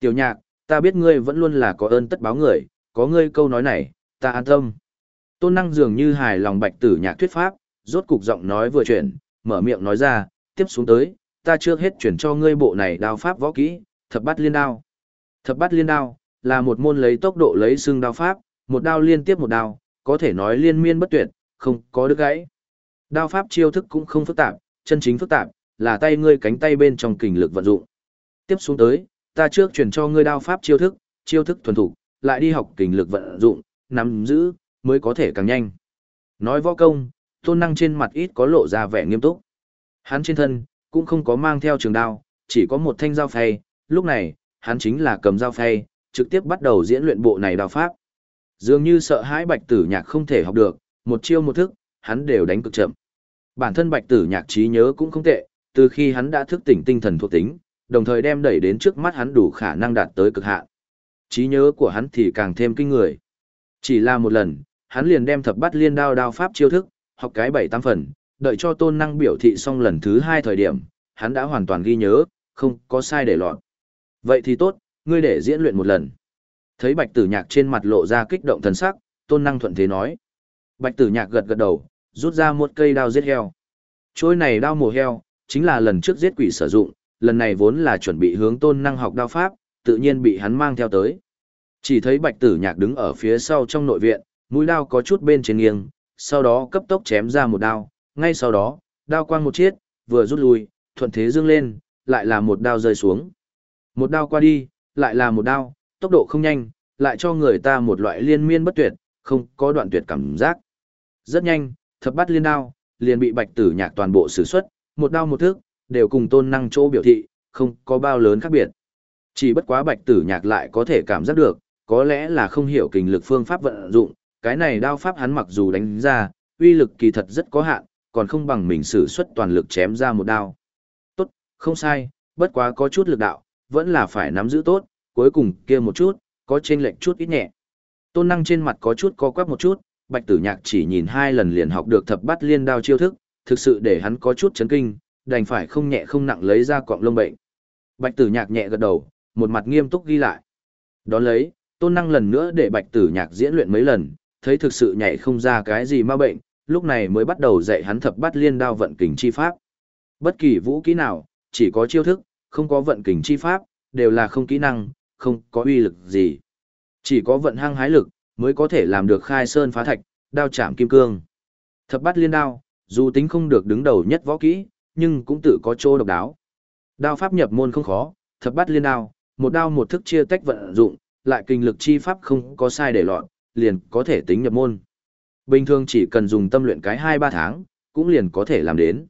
Tiểu nhạc, ta biết ngươi vẫn luôn là có ơn tất báo người, có ngươi câu nói này, ta an tâm. Tôn năng dường như hài lòng bạch tử nhạc thuyết pháp, rốt cục giọng nói vừa chuyển, mở miệng nói ra, tiếp xuống tới, ta trước hết chuyển cho ngươi bộ này đao pháp võ kỹ, thập bát liên đao. Thập bát liên đao, là một môn lấy tốc độ lấy xương đao pháp, một đao liên tiếp một đao, có thể nói liên miên bất tuyệt, không có đứt gãy. Đao pháp chiêu thức cũng không phức tạp, chân chính phức tạp, là tay ngươi cánh tay bên trong kình lực vận dụng. Tiếp xuống tới, ta trước chuyển cho ngươi đao pháp chiêu thức, chiêu thức thuần thủ, lại đi học kình lực vận dụng, nắm giữ, mới có thể càng nhanh. Nói võ công, tôn năng trên mặt ít có lộ ra vẻ nghiêm túc. Hắn trên thân, cũng không có mang theo trường đao, chỉ có một thanh dao phay, lúc này, hắn chính là cầm dao phay, trực tiếp bắt đầu diễn luyện bộ này đao pháp. Dường như sợ hãi bạch tử nhạc không thể học được, một chiêu một thức, hắn đều đánh cực chậm. Bản thân bạch tử nhạc trí nhớ cũng không tệ, từ khi hắn đã thức tỉnh tinh thần thuộc tính, đồng thời đem đẩy đến trước mắt hắn đủ khả năng đạt tới cực hạn. Trí nhớ của hắn thì càng thêm kinh người. Chỉ là một lần, hắn liền đem thập bát liên đao đao pháp chiêu thức, học cái bảy tám phần, đợi cho tôn năng biểu thị xong lần thứ hai thời điểm, hắn đã hoàn toàn ghi nhớ, không có sai để lọt. Vậy thì tốt, ngươi để diễn luyện một lần. Thấy bạch tử nhạc trên mặt lộ ra kích động thần sắc, tôn năng thuận thế nói. Bạch tử nhạc gật gật đầu, rút ra một cây đao giết heo. Chối này đao mổ heo, chính là lần trước giết quỷ sử dụng, lần này vốn là chuẩn bị hướng tôn năng học đao pháp, tự nhiên bị hắn mang theo tới. Chỉ thấy bạch tử nhạc đứng ở phía sau trong nội viện, mũi đao có chút bên trên nghiêng, sau đó cấp tốc chém ra một đao, ngay sau đó, đao quang một chiết, vừa rút lui, thuận thế dương lên, lại là một đao rơi xuống. Một đao qua đi, lại là một đao, tốc độ không nhanh, lại cho người ta một loại liên miên bất tuyệt, không có đoạn tuyệt cảm giác. Rất nhanh, thập bắt liên đao, liền bị bạch tử nhạc toàn bộ sử xuất, một đao một thước, đều cùng tôn năng chỗ biểu thị, không có bao lớn khác biệt. Chỉ bất quá bạch tử nhạc lại có thể cảm giác được, có lẽ là không hiểu kinh lực phương pháp vận dụng, cái này đao pháp hắn mặc dù đánh ra, uy lực kỳ thật rất có hạn, còn không bằng mình sử xuất toàn lực chém ra một đao. Tốt, không sai, bất quá có chút lực đạo, vẫn là phải nắm giữ tốt, cuối cùng kia một chút, có chênh lệch chút ít nhẹ. Tôn năng trên mặt có chút co quắp một chút, bạch tử nhạc chỉ nhìn hai lần liền học được thập bắt liên đao chiêu thức, thực sự để hắn có chút chấn kinh, đành phải không nhẹ không nặng lấy ra cọng lông bệnh. Bạch tử nhạc nhẹ gật đầu, một mặt nghiêm túc ghi lại. Đón lấy, tôn năng lần nữa để bạch tử nhạc diễn luyện mấy lần, thấy thực sự nhảy không ra cái gì ma bệnh, lúc này mới bắt đầu dạy hắn thập bắt liên đao vận kình chi pháp. Bất kỳ vũ kỹ nào, chỉ có chiêu thức, không có vận kình chi pháp, đều là không kỹ năng, không có uy lực gì. Chỉ có vận hăng hái lực, mới có thể làm được khai sơn phá thạch, đao chạm kim cương. Thập bắt liên đao, dù tính không được đứng đầu nhất võ kỹ, nhưng cũng tự có chỗ độc đáo. Đao pháp nhập môn không khó, thập bắt liên đao, một đao một thức chia tách vận dụng, lại kinh lực chi pháp không có sai để lọt, liền có thể tính nhập môn. Bình thường chỉ cần dùng tâm luyện cái 2-3 tháng, cũng liền có thể làm đến.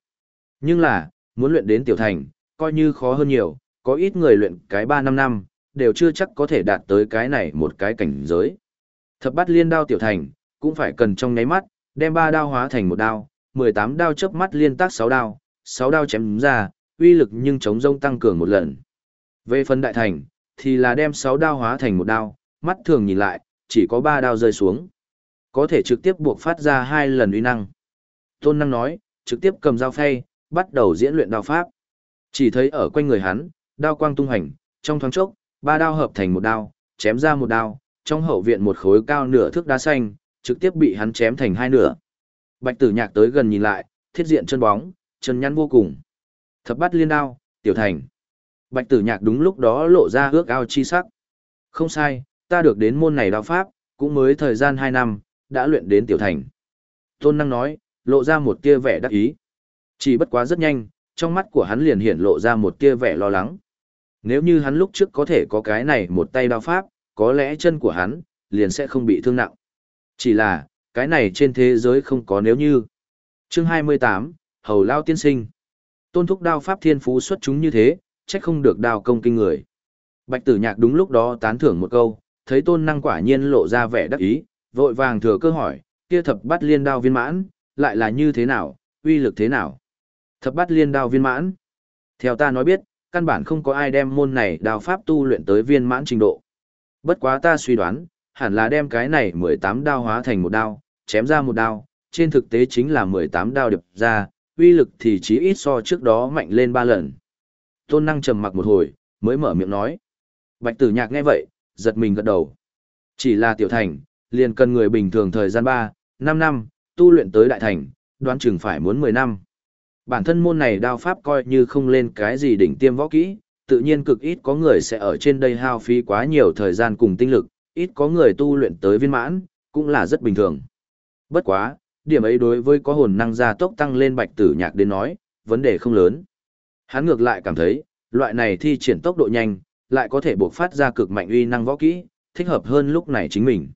Nhưng là, muốn luyện đến tiểu thành, coi như khó hơn nhiều, có ít người luyện cái 3-5 năm, đều chưa chắc có thể đạt tới cái này một cái cảnh giới. Thập bắt liên đao tiểu thành, cũng phải cần trong nháy mắt, đem ba đao hóa thành một đao, 18 đao chớp mắt liên tác 6 đao, 6 đao chém ra, uy lực nhưng chống rông tăng cường một lần. Về phần đại thành, thì là đem 6 đao hóa thành một đao, mắt thường nhìn lại, chỉ có 3 đao rơi xuống. Có thể trực tiếp buộc phát ra hai lần uy năng. Tôn năng nói, trực tiếp cầm dao phay, bắt đầu diễn luyện đao pháp. Chỉ thấy ở quanh người hắn, đao quang tung hành, trong thoáng chốc, ba đao hợp thành một đao, chém ra một đao, trong hậu viện một khối cao nửa thước đá xanh, trực tiếp bị hắn chém thành hai nửa. Bạch Tử Nhạc tới gần nhìn lại, thiết diện chân bóng, chân nhăn vô cùng. Thập bắt liên đao, tiểu thành. Bạch Tử Nhạc đúng lúc đó lộ ra ước ao chi sắc. Không sai, ta được đến môn này đao pháp, cũng mới thời gian 2 năm, đã luyện đến tiểu thành. Tôn Năng nói, lộ ra một tia vẻ đắc ý. Chỉ bất quá rất nhanh, trong mắt của hắn liền hiện lộ ra một tia vẻ lo lắng. Nếu như hắn lúc trước có thể có cái này một tay đao pháp, có lẽ chân của hắn liền sẽ không bị thương nặng. Chỉ là, cái này trên thế giới không có nếu như. Chương 28, Hầu Lao Tiên Sinh. Tôn thúc đao pháp thiên phú xuất chúng như thế, trách không được đao công kinh người. Bạch tử nhạc đúng lúc đó tán thưởng một câu, thấy tôn năng quả nhiên lộ ra vẻ đắc ý, vội vàng thừa cơ hỏi, kia thập bắt liên đao viên mãn, lại là như thế nào, uy lực thế nào? Thập bắt liên đao viên mãn. Theo ta nói biết, căn bản không có ai đem môn này đao pháp tu luyện tới viên mãn trình độ. Bất quá ta suy đoán, hẳn là đem cái này 18 đao hóa thành một đao, chém ra một đao, trên thực tế chính là 18 đao điệp ra, uy lực thì chỉ ít so trước đó mạnh lên 3 lần. Tôn năng trầm mặc một hồi, mới mở miệng nói. Bạch tử nhạc nghe vậy, giật mình gật đầu. Chỉ là tiểu thành, liền cần người bình thường thời gian 3, 5 năm, tu luyện tới đại thành, đoán chừng phải muốn 10 năm. Bản thân môn này đao pháp coi như không lên cái gì đỉnh tiêm võ kỹ, tự nhiên cực ít có người sẽ ở trên đây hao phí quá nhiều thời gian cùng tinh lực, ít có người tu luyện tới viên mãn, cũng là rất bình thường. Bất quá, điểm ấy đối với có hồn năng gia tốc tăng lên bạch tử nhạc đến nói, vấn đề không lớn. Hắn ngược lại cảm thấy, loại này thi triển tốc độ nhanh, lại có thể buộc phát ra cực mạnh uy năng võ kỹ, thích hợp hơn lúc này chính mình.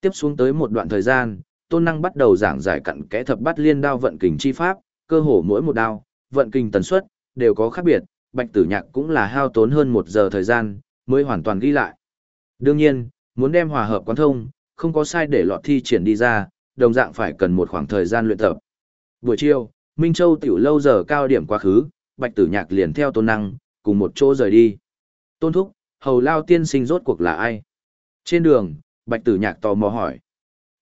Tiếp xuống tới một đoạn thời gian, tôn năng bắt đầu giảng giải cặn kẽ thập bắt liên đao vận kình chi pháp, cơ hồ mỗi một đao, vận kình tần suất, đều có khác biệt, bạch tử nhạc cũng là hao tốn hơn một giờ thời gian, mới hoàn toàn ghi lại. Đương nhiên, muốn đem hòa hợp quán thông, không có sai để lọt thi triển đi ra, đồng dạng phải cần một khoảng thời gian luyện tập. Buổi chiều, Minh Châu tiểu lâu giờ cao điểm quá khứ, bạch tử nhạc liền theo tôn năng, cùng một chỗ rời đi. Tôn thúc, hầu lao tiên sinh rốt cuộc là ai? Trên đường, bạch tử nhạc tò mò hỏi.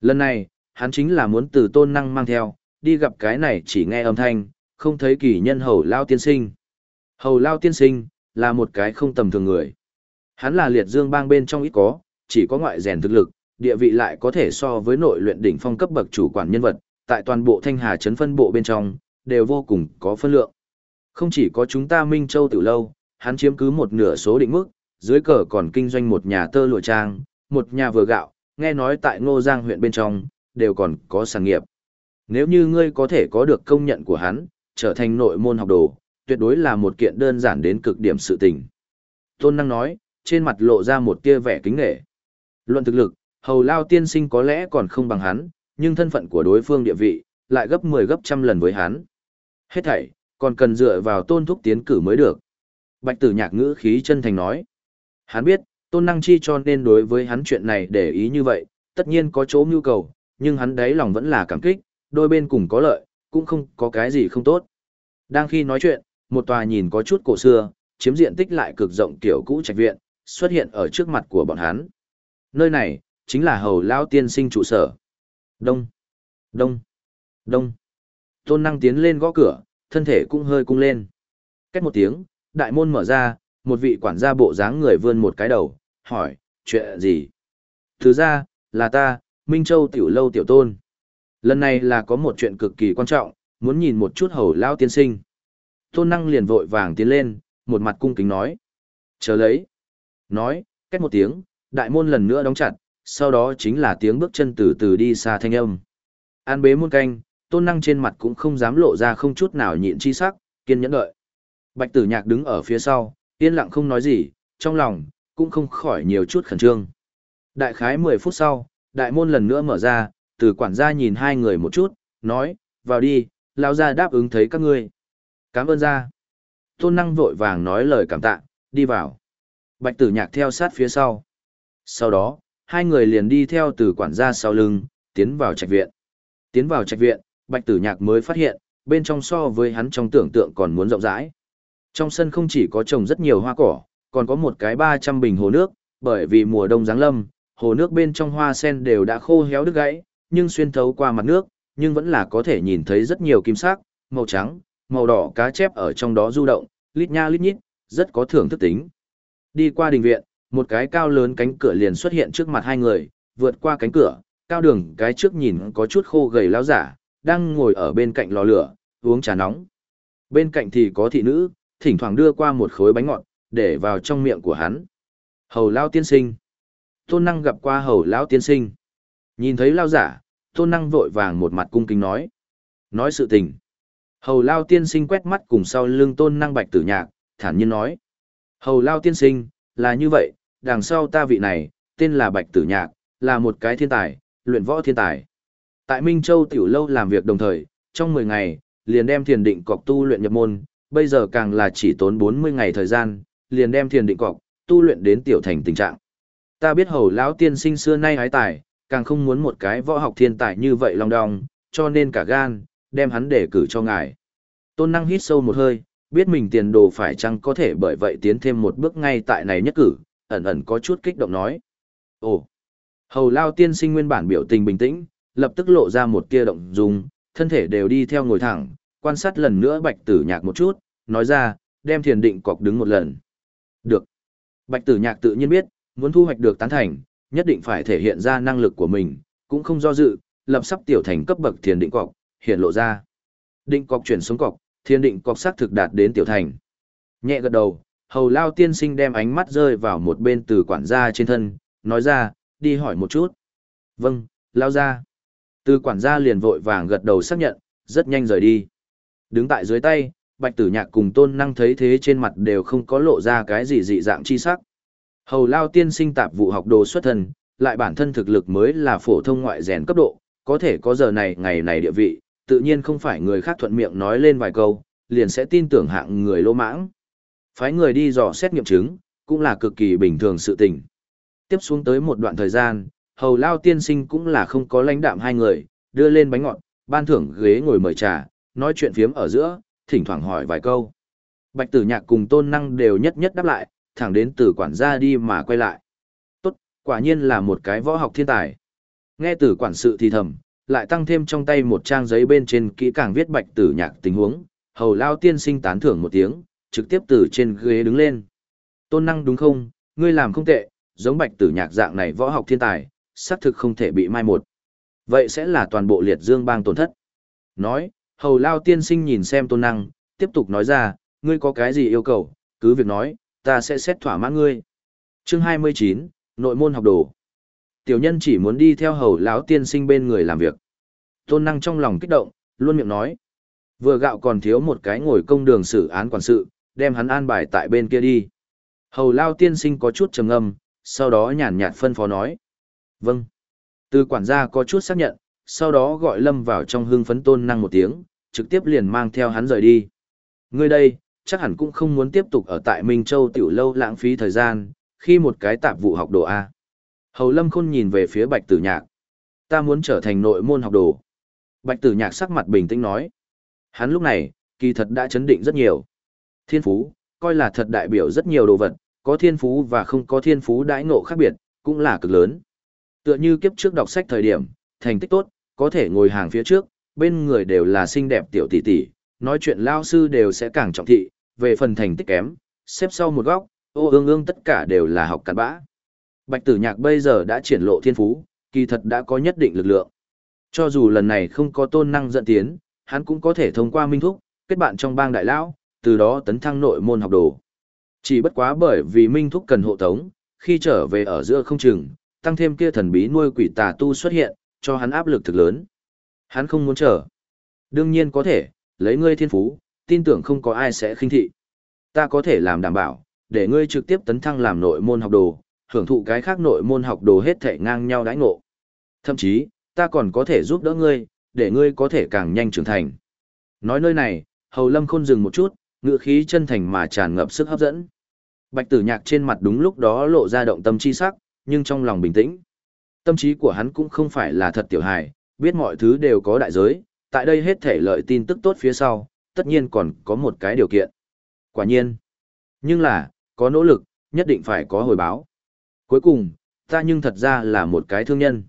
Lần này, hắn chính là muốn từ tôn năng mang theo, đi gặp cái này chỉ nghe âm thanh, không thấy kỳ nhân hầu lao tiên sinh. Hầu lao tiên sinh, là một cái không tầm thường người. Hắn là liệt dương bang bên trong ít có, chỉ có ngoại rèn thực lực, địa vị lại có thể so với nội luyện đỉnh phong cấp bậc chủ quản nhân vật, tại toàn bộ thanh hà trấn phân bộ bên trong, đều vô cùng có phân lượng. Không chỉ có chúng ta Minh Châu tử lâu, hắn chiếm cứ một nửa số định mức, dưới cờ còn kinh doanh một nhà tơ lụa trang, một nhà vừa gạo, nghe nói tại Ngô Giang huyện bên trong, đều còn có sản nghiệp. Nếu như ngươi có thể có được công nhận của hắn, trở thành nội môn học đồ, tuyệt đối là một kiện đơn giản đến cực điểm sự tình. Tôn Năng nói, trên mặt lộ ra một tia vẻ kính nghệ. Luận thực lực, hầu lao tiên sinh có lẽ còn không bằng hắn, nhưng thân phận của đối phương địa vị, lại gấp 10 gấp trăm lần với hắn. Hết thảy, còn cần dựa vào tôn thúc tiến cử mới được. Bạch tử nhạc ngữ khí chân thành nói. Hắn biết, tôn năng chi cho nên đối với hắn chuyện này để ý như vậy, tất nhiên có chỗ nhu cầu, nhưng hắn đáy lòng vẫn là cảm kích, đôi bên cùng có lợi, cũng không có cái gì không tốt. Đang khi nói chuyện, một tòa nhìn có chút cổ xưa, chiếm diện tích lại cực rộng kiểu cũ trạch viện, xuất hiện ở trước mặt của bọn hắn. Nơi này, chính là hầu lao tiên sinh trụ sở. Đông, đông, đông. Tôn năng tiến lên gõ cửa, thân thể cũng hơi cung lên. Cách một tiếng, đại môn mở ra, một vị quản gia bộ dáng người vươn một cái đầu, hỏi, chuyện gì? Thứ ra, là ta, Minh Châu tiểu lâu tiểu tôn. Lần này là có một chuyện cực kỳ quan trọng, muốn nhìn một chút hầu lao tiên sinh. Tôn năng liền vội vàng tiến lên, một mặt cung kính nói. Chờ lấy. Nói, cách một tiếng, đại môn lần nữa đóng chặt, sau đó chính là tiếng bước chân từ từ đi xa thanh âm. An bế muôn canh, tôn năng trên mặt cũng không dám lộ ra không chút nào nhịn chi sắc, kiên nhẫn đợi. Bạch tử nhạc đứng ở phía sau, yên lặng không nói gì, trong lòng, cũng không khỏi nhiều chút khẩn trương. Đại khái 10 phút sau, đại môn lần nữa mở ra, từ quản gia nhìn hai người một chút, nói, vào đi, lao ra đáp ứng thấy các ngươi. Cảm ơn ra. Tôn năng vội vàng nói lời cảm tạ, đi vào. Bạch tử nhạc theo sát phía sau. Sau đó, hai người liền đi theo từ quản gia sau lưng, tiến vào trạch viện. Tiến vào trạch viện, bạch tử nhạc mới phát hiện, bên trong so với hắn trong tưởng tượng còn muốn rộng rãi. Trong sân không chỉ có trồng rất nhiều hoa cỏ, còn có một cái 300 bình hồ nước, bởi vì mùa đông giáng lâm, hồ nước bên trong hoa sen đều đã khô héo đứt gãy, nhưng xuyên thấu qua mặt nước, nhưng vẫn là có thể nhìn thấy rất nhiều kim sắc, màu trắng, màu đỏ cá chép ở trong đó du động, lít nha lít nhít, rất có thưởng thức tính. Đi qua đình viện, một cái cao lớn cánh cửa liền xuất hiện trước mặt hai người, vượt qua cánh cửa, cao đường cái trước nhìn có chút khô gầy lão giả, đang ngồi ở bên cạnh lò lửa, uống trà nóng. Bên cạnh thì có thị nữ, thỉnh thoảng đưa qua một khối bánh ngọt, để vào trong miệng của hắn. Hầu lao tiên sinh. Tôn năng gặp qua hầu lão tiên sinh. Nhìn thấy lao giả, tôn năng vội vàng một mặt cung kính nói. Nói sự tình. Hầu lao tiên sinh quét mắt cùng sau lưng tôn năng bạch tử nhạc, thản nhiên nói. Hầu lao tiên sinh, là như vậy, đằng sau ta vị này, tên là bạch tử nhạc, là một cái thiên tài, luyện võ thiên tài. Tại Minh Châu tiểu lâu làm việc đồng thời, trong 10 ngày, liền đem thiền định cọc tu luyện nhập môn, bây giờ càng là chỉ tốn 40 ngày thời gian, liền đem thiền định cọc, tu luyện đến tiểu thành tình trạng. Ta biết hầu lão tiên sinh xưa nay hái tài, càng không muốn một cái võ học thiên tài như vậy long đong, cho nên cả gan, đem hắn để cử cho ngài. Tôn năng hít sâu một hơi, biết mình tiền đồ phải chăng có thể bởi vậy tiến thêm một bước ngay tại này nhất cử, ẩn ẩn có chút kích động nói. Ồ, hầu lao tiên sinh nguyên bản biểu tình bình tĩnh, lập tức lộ ra một tia động dung, thân thể đều đi theo ngồi thẳng, quan sát lần nữa bạch tử nhạc một chút, nói ra, đem thiền định cọc đứng một lần. Được. Bạch tử nhạc tự nhiên biết, muốn thu hoạch được tán thành, nhất định phải thể hiện ra năng lực của mình, cũng không do dự, lập sắp tiểu thành cấp bậc thiền định cọc, hiện lộ ra. Định cọc chuyển xuống cọc, thiền định cọc xác thực đạt đến tiểu thành. Nhẹ gật đầu, hầu lao tiên sinh đem ánh mắt rơi vào một bên từ quản gia trên thân, nói ra, đi hỏi một chút. Vâng, lao ra. Từ quản gia liền vội vàng gật đầu xác nhận, rất nhanh rời đi. Đứng tại dưới tay, bạch tử nhạc cùng tôn năng thấy thế trên mặt đều không có lộ ra cái gì dị dạng chi sắc. Hầu lao tiên sinh tạp vụ học đồ xuất thân, lại bản thân thực lực mới là phổ thông ngoại rèn cấp độ, có thể có giờ này ngày này địa vị, tự nhiên không phải người khác thuận miệng nói lên vài câu, liền sẽ tin tưởng hạng người lô mãng. Phái người đi dò xét nghiệm chứng, cũng là cực kỳ bình thường sự tình. Tiếp xuống tới một đoạn thời gian, hầu lao tiên sinh cũng là không có lãnh đạm hai người, đưa lên bánh ngọt, ban thưởng ghế ngồi mời trà, nói chuyện phiếm ở giữa, thỉnh thoảng hỏi vài câu. Bạch tử nhạc cùng tôn năng đều nhất nhất đáp lại, thẳng đến từ quản gia đi mà quay lại. Tốt, quả nhiên là một cái võ học thiên tài. Nghe từ quản sự thì thầm, lại tăng thêm trong tay một trang giấy bên trên kỹ càng viết bạch tử nhạc tình huống, hầu lao tiên sinh tán thưởng một tiếng, trực tiếp từ trên ghế đứng lên. Tôn năng đúng không, ngươi làm không tệ, giống bạch tử nhạc dạng này võ học thiên tài, xác thực không thể bị mai một. Vậy sẽ là toàn bộ liệt dương bang tổn thất. Nói, hầu lao tiên sinh nhìn xem tôn năng, tiếp tục nói ra, ngươi có cái gì yêu cầu, cứ việc nói, ta sẽ xét thỏa mãn ngươi. Chương 29, Nội môn học đồ. Tiểu nhân chỉ muốn đi theo hầu lão tiên sinh bên người làm việc. Tôn năng trong lòng kích động, luôn miệng nói. Vừa gạo còn thiếu một cái ngồi công đường xử án quản sự, đem hắn an bài tại bên kia đi. Hầu lao tiên sinh có chút trầm ngâm, sau đó nhàn nhạt phân phó nói. Vâng. Từ quản gia có chút xác nhận, sau đó gọi Lâm vào trong hương phấn tôn năng một tiếng, trực tiếp liền mang theo hắn rời đi. Ngươi đây, chắc hẳn cũng không muốn tiếp tục ở tại Minh Châu tiểu lâu lãng phí thời gian, khi một cái tạp vụ học đồ A. Hầu Lâm Khôn nhìn về phía Bạch Tử Nhạc. Ta muốn trở thành nội môn học đồ. Bạch Tử Nhạc sắc mặt bình tĩnh nói. Hắn lúc này, kỳ thật đã chấn định rất nhiều. Thiên phú, coi là thật đại biểu rất nhiều đồ vật, có thiên phú và không có thiên phú đãi ngộ khác biệt, cũng là cực lớn. Tựa như kiếp trước đọc sách thời điểm, thành tích tốt, có thể ngồi hàng phía trước, bên người đều là xinh đẹp tiểu tỷ tỷ, nói chuyện lao sư đều sẽ càng trọng thị, về phần thành tích kém, xếp sau một góc, ô ương ương tất cả đều là học cặn bã. Bạch tử nhạc bây giờ đã triển lộ thiên phú, kỳ thật đã có nhất định lực lượng. Cho dù lần này không có tôn năng dẫn tiến, hắn cũng có thể thông qua minh thúc, kết bạn trong bang đại lão, từ đó tấn thăng nội môn học đồ. Chỉ bất quá bởi vì minh thúc cần hộ tống, khi trở về ở giữa không chừng, tăng thêm kia thần bí nuôi quỷ tà tu xuất hiện, cho hắn áp lực thực lớn. Hắn không muốn chờ. Đương nhiên có thể, lấy ngươi thiên phú, tin tưởng không có ai sẽ khinh thị. Ta có thể làm đảm bảo, để ngươi trực tiếp tấn thăng làm nội môn học đồ, hưởng thụ cái khác nội môn học đồ hết thể ngang nhau đãi ngộ. Thậm chí, ta còn có thể giúp đỡ ngươi, để ngươi có thể càng nhanh trưởng thành. Nói nơi này, Hầu Lâm Khôn dừng một chút, ngựa khí chân thành mà tràn ngập sức hấp dẫn. Bạch Tử Nhạc trên mặt đúng lúc đó lộ ra động tâm chi sắc, nhưng trong lòng bình tĩnh. Tâm trí của hắn cũng không phải là thật tiểu hài, biết mọi thứ đều có đại giới, tại đây hết thể lợi tin tức tốt phía sau, tất nhiên còn có một cái điều kiện. Quả nhiên. Nhưng là, có nỗ lực, nhất định phải có hồi báo. Cuối cùng, ta nhưng thật ra là một cái thương nhân.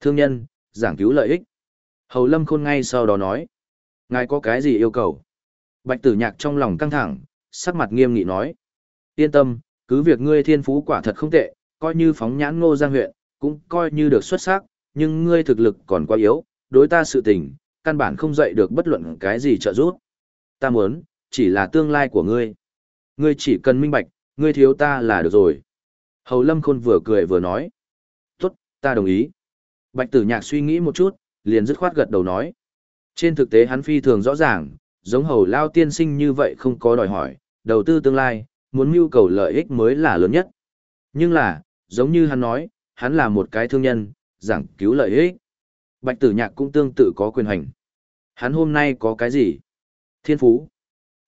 Thương nhân, giảng cứu lợi ích. Hầu Lâm Khôn ngay sau đó nói. Ngài có cái gì yêu cầu? Bạch tử nhạc trong lòng căng thẳng, sắc mặt nghiêm nghị nói. Yên tâm, cứ việc ngươi thiên phú quả thật không tệ, coi như phóng nhãn ngô giang huyện, cũng coi như được xuất sắc, nhưng ngươi thực lực còn quá yếu, đối ta sự tình, căn bản không dậy được bất luận cái gì trợ giúp. Ta muốn, chỉ là tương lai của ngươi. Ngươi chỉ cần minh bạch, ngươi thiếu ta là được rồi. Hầu Lâm Khôn vừa cười vừa nói. Tốt, ta đồng ý. Bạch tử nhạc suy nghĩ một chút, liền dứt khoát gật đầu nói. Trên thực tế hắn phi thường rõ ràng, giống hầu lao tiên sinh như vậy không có đòi hỏi, đầu tư tương lai, muốn mưu cầu lợi ích mới là lớn nhất. Nhưng là, giống như hắn nói, hắn là một cái thương nhân, giảng cứu lợi ích. Bạch tử nhạc cũng tương tự có quyền hành. Hắn hôm nay có cái gì? Thiên phú.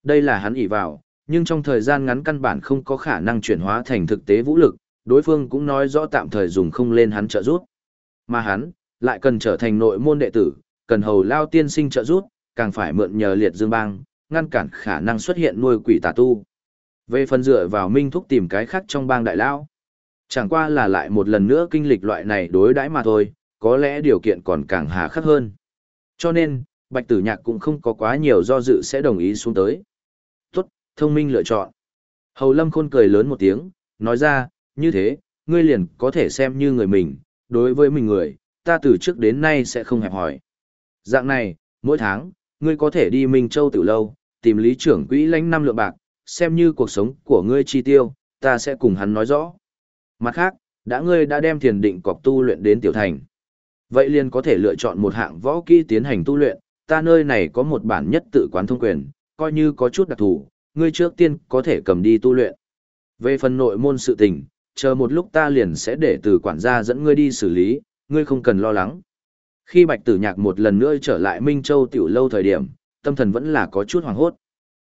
Đây là hắn ỷ vào, nhưng trong thời gian ngắn căn bản không có khả năng chuyển hóa thành thực tế vũ lực, đối phương cũng nói rõ tạm thời dùng không lên hắn trợ giúp. Mà hắn, lại cần trở thành nội môn đệ tử, cần hầu lao tiên sinh trợ giúp, càng phải mượn nhờ liệt dương bang, ngăn cản khả năng xuất hiện nuôi quỷ tà tu. Về phần dựa vào minh thúc tìm cái khác trong bang đại lão Chẳng qua là lại một lần nữa kinh lịch loại này đối đãi mà thôi, có lẽ điều kiện còn càng hà khắc hơn. Cho nên, Bạch Tử Nhạc cũng không có quá nhiều do dự sẽ đồng ý xuống tới. Tốt, thông minh lựa chọn. Hầu Lâm Khôn cười lớn một tiếng, nói ra, như thế, ngươi liền có thể xem như người mình, đối với mình người, ta từ trước đến nay sẽ không hẹp hỏi. Dạng này, mỗi tháng, ngươi có thể đi Minh Châu Tiểu Lâu, tìm lý trưởng quỹ lãnh năm lượng bạc, xem như cuộc sống của ngươi chi tiêu, ta sẽ cùng hắn nói rõ. Mặt khác, đã ngươi đã đem thiền định cọc tu luyện đến tiểu thành. Vậy liền có thể lựa chọn một hạng võ kỹ tiến hành tu luyện, ta nơi này có một bản nhất tự quán thông quyền, coi như có chút đặc thù, ngươi trước tiên có thể cầm đi tu luyện. Về phần nội môn sự tình, chờ một lúc ta liền sẽ để từ quản gia dẫn ngươi đi xử lý, ngươi không cần lo lắng. Khi Bạch Tử Nhạc một lần nữa trở lại Minh Châu tiểu lâu thời điểm, tâm thần vẫn là có chút hoảng hốt.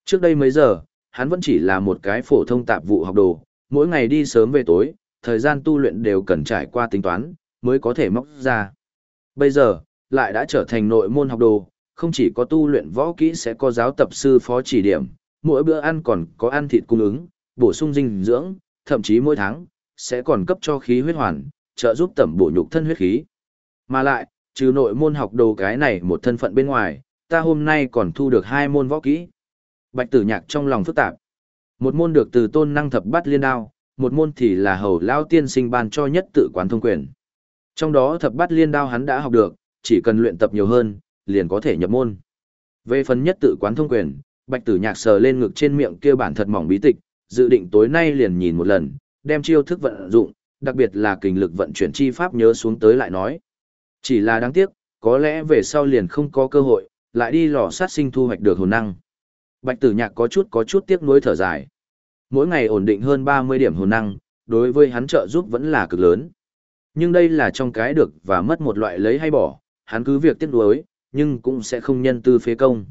Trước đây mấy giờ, hắn vẫn chỉ là một cái phổ thông tạp vụ học đồ, mỗi ngày đi sớm về tối, thời gian tu luyện đều cần trải qua tính toán, mới có thể móc ra. Bây giờ, lại đã trở thành nội môn học đồ, không chỉ có tu luyện võ kỹ sẽ có giáo tập sư phó chỉ điểm, mỗi bữa ăn còn có ăn thịt cung ứng, bổ sung dinh dưỡng, thậm chí mỗi tháng, sẽ còn cấp cho khí huyết hoàn, trợ giúp tẩm bổ nhục thân huyết khí. Mà lại, trừ nội môn học đồ cái này một thân phận bên ngoài, ta hôm nay còn thu được hai môn võ kỹ. Bạch tử nhạc trong lòng phức tạp. Một môn được từ tôn năng thập bát liên đao, một môn thì là hầu lao tiên sinh ban cho nhất tự quán thông quyền. Trong đó thập bát liên đao hắn đã học được, chỉ cần luyện tập nhiều hơn, liền có thể nhập môn. Về phần nhất tự quán thông quyền, bạch tử nhạc sờ lên ngực trên miệng kia bản thật mỏng bí tịch, dự định tối nay liền nhìn một lần, đem chiêu thức vận dụng, đặc biệt là kình lực vận chuyển chi pháp nhớ xuống tới lại nói. Chỉ là đáng tiếc, có lẽ về sau liền không có cơ hội, lại đi lò sát sinh thu hoạch được hồn năng. Bạch tử nhạc có chút có chút tiếc nuối thở dài. Mỗi ngày ổn định hơn 30 điểm hồn năng, đối với hắn trợ giúp vẫn là cực lớn. Nhưng đây là trong cái được và mất một loại lấy hay bỏ, hắn cứ việc tiếc nuối, nhưng cũng sẽ không nhân tư phế công.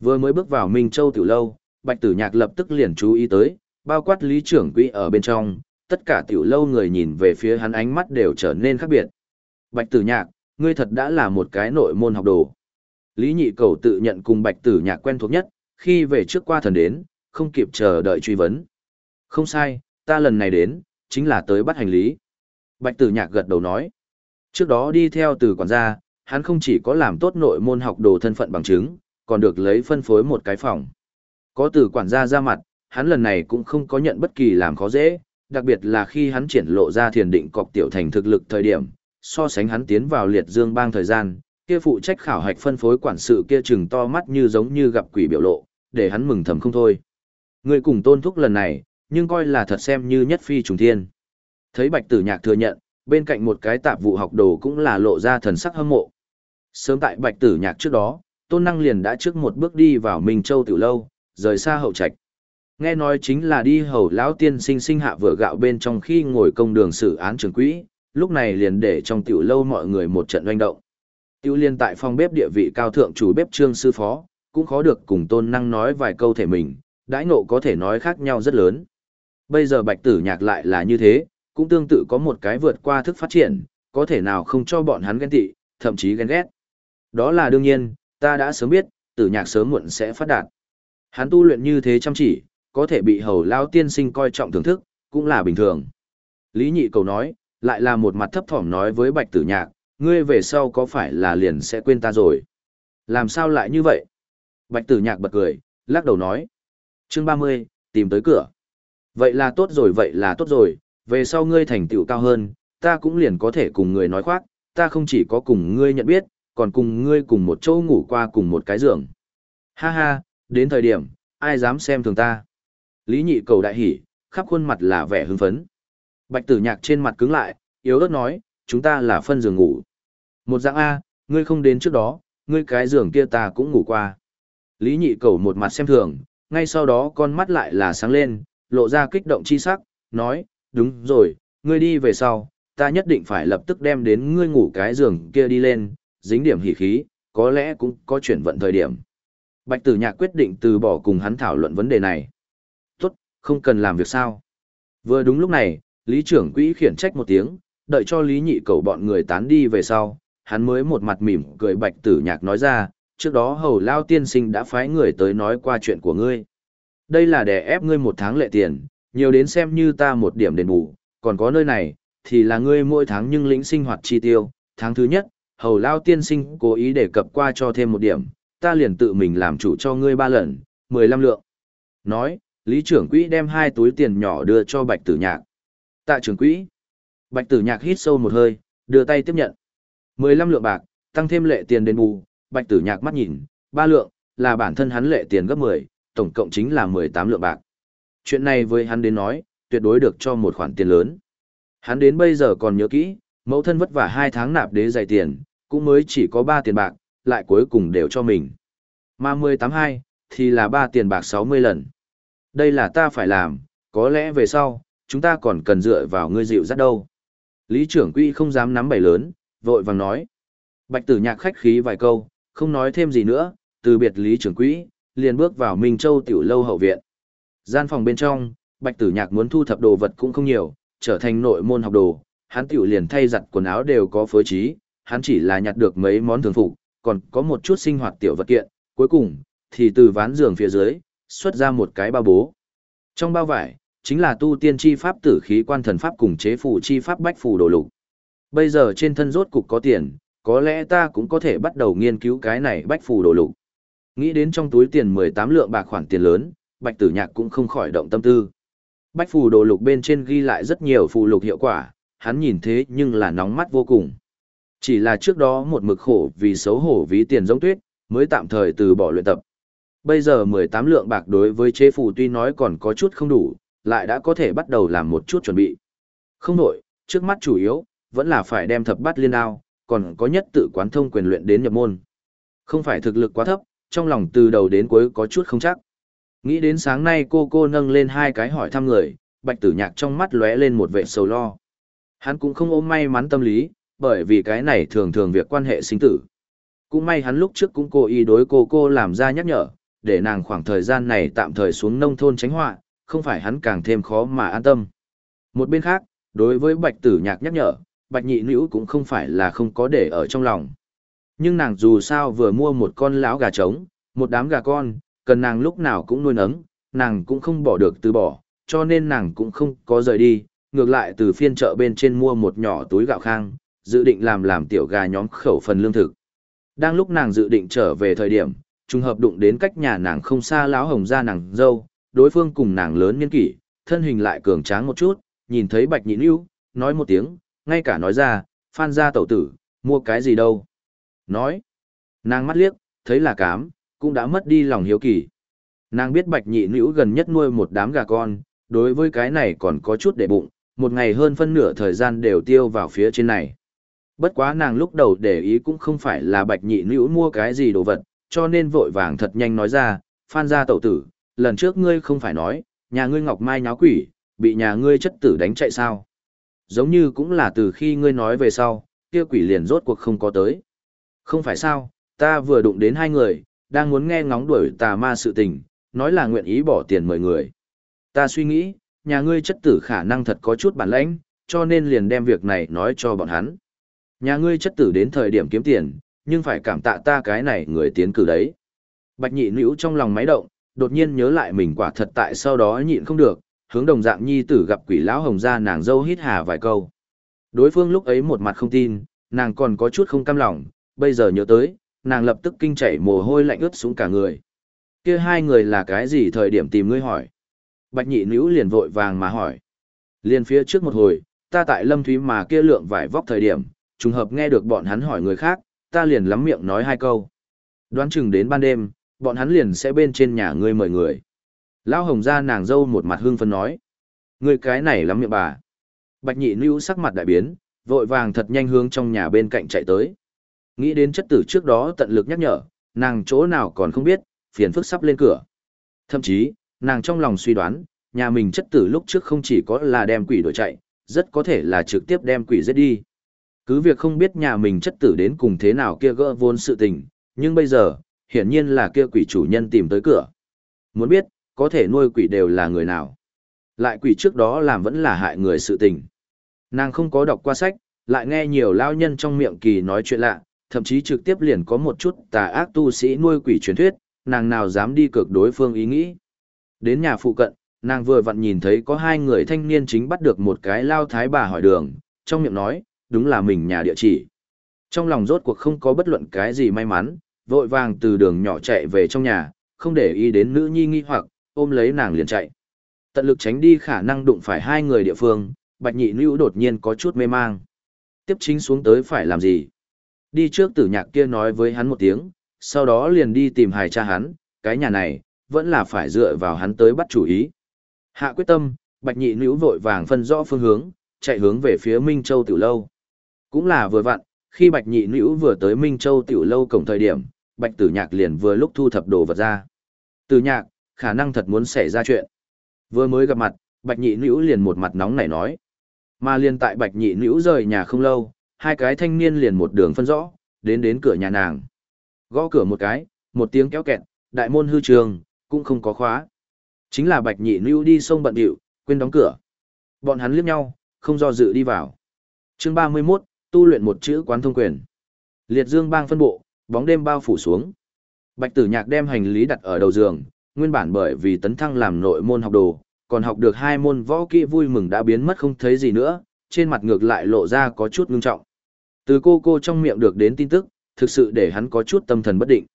Vừa mới bước vào Minh Châu tiểu lâu, Bạch Tử Nhạc lập tức liền chú ý tới, bao quát lý trưởng quỹ ở bên trong, tất cả tiểu lâu người nhìn về phía hắn ánh mắt đều trở nên khác biệt. Bạch Tử Nhạc, ngươi thật đã là một cái nội môn học đồ. Lý Nhị Cầu tự nhận cùng Bạch Tử Nhạc quen thuộc nhất, khi về trước qua thần đến, không kịp chờ đợi truy vấn. Không sai, ta lần này đến, chính là tới bắt hành lý. Bạch Tử Nhạc gật đầu nói. Trước đó đi theo từ quản gia, hắn không chỉ có làm tốt nội môn học đồ thân phận bằng chứng, còn được lấy phân phối một cái phòng. Có từ quản gia ra mặt, hắn lần này cũng không có nhận bất kỳ làm khó dễ, đặc biệt là khi hắn triển lộ ra thiền định cọc tiểu thành thực lực thời điểm, so sánh hắn tiến vào liệt dương bang thời gian, kia phụ trách khảo hạch phân phối quản sự kia chừng to mắt như giống như gặp quỷ biểu lộ, để hắn mừng thầm không thôi. Người cùng tôn thúc lần này, nhưng coi là thật xem như nhất phi trùng thiên. Thấy bạch tử nhạc thừa nhận, bên cạnh một cái tạp vụ học đồ cũng là lộ ra thần sắc hâm mộ. Sớm tại bạch tử nhạc trước đó, tôn năng liền đã trước một bước đi vào Minh Châu tiểu lâu, rời xa hậu trạch. Nghe nói chính là đi hầu lão tiên sinh sinh hạ vừa gạo bên trong khi ngồi công đường xử án trường quỹ, lúc này liền để trong tiểu lâu mọi người một trận doanh động. Tiểu liên tại phòng bếp địa vị cao thượng chủ bếp trương sư phó, cũng khó được cùng tôn năng nói vài câu thể mình, đãi nộ có thể nói khác nhau rất lớn. Bây giờ bạch tử nhạc lại là như thế, cũng tương tự có một cái vượt qua thức phát triển, có thể nào không cho bọn hắn ghen tị, thậm chí ghen ghét. Đó là đương nhiên, ta đã sớm biết, tử nhạc sớm muộn sẽ phát đạt. Hắn tu luyện như thế chăm chỉ, có thể bị hầu lao tiên sinh coi trọng thưởng thức, cũng là bình thường. Lý nhị cầu nói, lại là một mặt thấp thỏm nói với bạch tử nhạc, ngươi về sau có phải là liền sẽ quên ta rồi? Làm sao lại như vậy? Bạch tử nhạc bật cười, lắc đầu nói. Chương 30, tìm tới cửa. Vậy là tốt rồi vậy là tốt rồi, về sau ngươi thành tựu cao hơn, ta cũng liền có thể cùng người nói khoác, ta không chỉ có cùng ngươi nhận biết, còn cùng ngươi cùng một chỗ ngủ qua cùng một cái giường. Ha ha, đến thời điểm, ai dám xem thường ta. Lý nhị cầu đại hỉ, khắp khuôn mặt là vẻ hưng phấn. Bạch tử nhạc trên mặt cứng lại, yếu ớt nói, chúng ta là phân giường ngủ. Một dạng A, ngươi không đến trước đó, ngươi cái giường kia ta cũng ngủ qua. Lý nhị cầu một mặt xem thường, ngay sau đó con mắt lại là sáng lên, lộ ra kích động chi sắc, nói, đúng rồi, ngươi đi về sau, ta nhất định phải lập tức đem đến ngươi ngủ cái giường kia đi lên, dính điểm hỉ khí, có lẽ cũng có chuyển vận thời điểm. Bạch tử nhạc quyết định từ bỏ cùng hắn thảo luận vấn đề này. Tốt, không cần làm việc sao. Vừa đúng lúc này, lý trưởng quỹ khiển trách một tiếng, đợi cho lý nhị cầu bọn người tán đi về sau, hắn mới một mặt mỉm cười bạch tử nhạc nói ra, trước đó hầu lao tiên sinh đã phái người tới nói qua chuyện của ngươi. Đây là để ép ngươi một tháng lệ tiền, nhiều đến xem như ta một điểm đền bù, còn có nơi này, thì là ngươi mỗi tháng nhưng lĩnh sinh hoạt chi tiêu, tháng thứ nhất, hầu lao tiên sinh cố ý đề cập qua cho thêm một điểm, ta liền tự mình làm chủ cho ngươi ba lần, mười lăm lượng. Nói, lý trưởng quỹ đem hai túi tiền nhỏ đưa cho bạch tử nhạc. Tạ trưởng quỹ. Bạch tử nhạc hít sâu một hơi, đưa tay tiếp nhận. mười lăm lượng bạc, tăng thêm lệ tiền đền bù, bạch tử nhạc mắt nhìn, ba lượng, là bản thân hắn lệ tiền gấp mười, tổng cộng chính là mười tám lượng bạc. Chuyện này với hắn đến nói, tuyệt đối được cho một khoản tiền lớn. Hắn đến bây giờ còn nhớ kỹ, mẫu thân vất vả hai tháng nạp đế dày tiền, cũng mới chỉ có ba tiền bạc, lại cuối cùng đều cho mình. Mà 182, thì là ba tiền bạc 60 lần. Đây là ta phải làm, có lẽ về sau, chúng ta còn cần dựa vào ngươi dịu dắt đâu. Lý trưởng quỹ không dám nắm bày lớn, vội vàng nói. Bạch tử nhạc khách khí vài câu, không nói thêm gì nữa, từ biệt lý trưởng quỹ, liền bước vào Minh Châu tiểu lâu hậu viện. Gian phòng bên trong, Bạch tử nhạc muốn thu thập đồ vật cũng không nhiều, trở thành nội môn học đồ, hắn tiểu liền thay giặt quần áo đều có phối trí, hắn chỉ là nhặt được mấy món thường phục, còn có một chút sinh hoạt tiểu vật kiện, cuối cùng, thì từ ván giường phía dưới, xuất ra một cái bao bố. Trong bao vải, chính là tu tiên chi pháp tử khí quan thần pháp cùng chế phù chi pháp bách phù đồ lục. Bây giờ trên thân rốt cục có tiền, có lẽ ta cũng có thể bắt đầu nghiên cứu cái này bách phù đồ lục. Nghĩ đến trong túi tiền 18 lượng bạc khoản tiền lớn, bạch tử nhạc cũng không khỏi động tâm tư. Bách phù đồ lục bên trên ghi lại rất nhiều phù lục hiệu quả, hắn nhìn thế nhưng là nóng mắt vô cùng. Chỉ là trước đó một mực khổ vì xấu hổ ví tiền giống tuyết, mới tạm thời từ bỏ luyện tập. Bây giờ 18 lượng bạc đối với chế phù tuy nói còn có chút không đủ, lại đã có thể bắt đầu làm một chút chuẩn bị. Không nổi, trước mắt chủ yếu, vẫn là phải đem thập bát liên đao, còn có nhất tự quán thông quyền luyện đến nhập môn. Không phải thực lực quá thấp, trong lòng từ đầu đến cuối có chút không chắc. Nghĩ đến sáng nay cô cô nâng lên hai cái hỏi thăm người, bạch tử nhạc trong mắt lóe lên một vệ sầu lo. Hắn cũng không ôm may mắn tâm lý, bởi vì cái này thường thường việc quan hệ sinh tử. Cũng may hắn lúc trước cũng cố ý đối cô cô làm ra nhắc nhở, để nàng khoảng thời gian này tạm thời xuống nông thôn tránh họa, không phải hắn càng thêm khó mà an tâm. Một bên khác, đối với bạch tử nhạc nhắc nhở, bạch nhị nữ cũng không phải là không có để ở trong lòng. Nhưng nàng dù sao vừa mua một con lão gà trống, một đám gà con, cần nàng lúc nào cũng nuôi nấng, nàng cũng không bỏ được từ bỏ, cho nên nàng cũng không có rời đi, ngược lại từ phiên chợ bên trên mua một nhỏ túi gạo khang, dự định làm làm tiểu gà nhóm khẩu phần lương thực. Đang lúc nàng dự định trở về thời điểm, trùng hợp đụng đến cách nhà nàng không xa lão hồng gia nàng dâu, đối phương cùng nàng lớn niên kỷ, thân hình lại cường tráng một chút, nhìn thấy bạch nhị Nưu, nói một tiếng, ngay cả nói ra, phan gia tẩu tử, mua cái gì đâu. Nói, nàng mắt liếc, thấy là cám, cũng đã mất đi lòng hiếu kỳ. Nàng biết bạch nhị Nữu gần nhất nuôi một đám gà con, đối với cái này còn có chút để bụng, một ngày hơn phân nửa thời gian đều tiêu vào phía trên này. Bất quá nàng lúc đầu để ý cũng không phải là bạch nhị Nữu mua cái gì đồ vật, cho nên vội vàng thật nhanh nói ra, phan gia tẩu tử, lần trước ngươi không phải nói, nhà ngươi ngọc mai nháo quỷ, bị nhà ngươi chất tử đánh chạy sao. Giống như cũng là từ khi ngươi nói về sau, kia quỷ liền rốt cuộc không có tới. Không phải sao, ta vừa đụng đến hai người, đang muốn nghe ngóng đuổi tà ma sự tình, nói là nguyện ý bỏ tiền mời người. Ta suy nghĩ, nhà ngươi chất tử khả năng thật có chút bản lãnh, cho nên liền đem việc này nói cho bọn hắn. Nhà ngươi chất tử đến thời điểm kiếm tiền, nhưng phải cảm tạ ta cái này người tiến cử đấy. Bạch nhị nữ trong lòng máy động, đột nhiên nhớ lại mình quả thật tại sau đó nhịn không được, hướng đồng dạng nhi tử gặp quỷ lão hồng ra nàng dâu hít hà vài câu. Đối phương lúc ấy một mặt không tin, nàng còn có chút không cam lòng, bây giờ nhớ tới, nàng lập tức kinh chảy mồ hôi lạnh ướt xuống cả người. Kia hai người là cái gì thời điểm tìm ngươi hỏi? Bạch nhị nữ liền vội vàng mà hỏi. Liền phía trước một hồi, ta tại lâm thúy mà kia lượng vải vóc thời điểm, trùng hợp nghe được bọn hắn hỏi người khác, ta liền lắm miệng nói hai câu. Đoán chừng đến ban đêm, bọn hắn liền sẽ bên trên nhà ngươi mời người. Lão hồng ra nàng dâu một mặt hương phân nói. Ngươi cái này lắm miệng bà. Bạch nhị nữ sắc mặt đại biến, vội vàng thật nhanh hướng trong nhà bên cạnh chạy tới. Nghĩ đến chất tử trước đó tận lực nhắc nhở, nàng chỗ nào còn không biết, phiền phức sắp lên cửa. Thậm chí, nàng trong lòng suy đoán, nhà mình chất tử lúc trước không chỉ có là đem quỷ đổi chạy, rất có thể là trực tiếp đem quỷ giết đi. Cứ việc không biết nhà mình chất tử đến cùng thế nào kia gỡ vốn sự tình, nhưng bây giờ, hiển nhiên là kia quỷ chủ nhân tìm tới cửa. Muốn biết, có thể nuôi quỷ đều là người nào. Lại quỷ trước đó làm vẫn là hại người sự tình. Nàng không có đọc qua sách, lại nghe nhiều lao nhân trong miệng kỳ nói chuyện lạ, thậm chí trực tiếp liền có một chút tà ác tu sĩ nuôi quỷ truyền thuyết, nàng nào dám đi cực đối phương ý nghĩ. Đến nhà phụ cận, nàng vừa vặn nhìn thấy có hai người thanh niên chính bắt được một cái lao thái bà hỏi đường, trong miệng nói, đúng là mình nhà địa chỉ. Trong lòng rốt cuộc không có bất luận cái gì may mắn, vội vàng từ đường nhỏ chạy về trong nhà, không để ý đến nữ nhi nghi hoặc, ôm lấy nàng liền chạy. Tận lực tránh đi khả năng đụng phải hai người địa phương, bạch nhị nữ đột nhiên có chút mê mang. Tiếp chính xuống tới phải làm gì? Đi trước tử nhạc kia nói với hắn một tiếng, sau đó liền đi tìm hài cha hắn, cái nhà này, vẫn là phải dựa vào hắn tới bắt chủ ý. Hạ quyết tâm, bạch nhị nữ vội vàng phân rõ phương hướng, chạy hướng về phía Minh Châu Tiểu Lâu. Cũng là vừa vặn, khi bạch nhị nữ vừa tới Minh Châu Tiểu Lâu cổng thời điểm, bạch tử nhạc liền vừa lúc thu thập đồ vật ra. Tử nhạc, khả năng thật muốn xảy ra chuyện. Vừa mới gặp mặt, bạch nhị nữ liền một mặt nóng nảy nói. Mà liền tại bạch nhị nữ rời nhà không lâu, hai cái thanh niên liền một đường phân rõ, đến đến cửa nhà nàng. Gõ cửa một cái, một tiếng kéo kẹt, đại môn hư trường, cũng không có khóa. Chính là Bạch Nhị Nưu đi sông bận điệu, quên đóng cửa. Bọn hắn liếc nhau, không do dự đi vào. Chương 31, tu luyện một chữ quán thông quyền. Liệt Dương bang phân bộ, bóng đêm bao phủ xuống. Bạch Tử Nhạc đem hành lý đặt ở đầu giường, nguyên bản bởi vì tấn thăng làm nội môn học đồ, còn học được hai môn võ kỹ vui mừng đã biến mất không thấy gì nữa, trên mặt ngược lại lộ ra có chút ngưng trọng. Từ cô cô trong miệng được đến tin tức, thực sự để hắn có chút tâm thần bất định.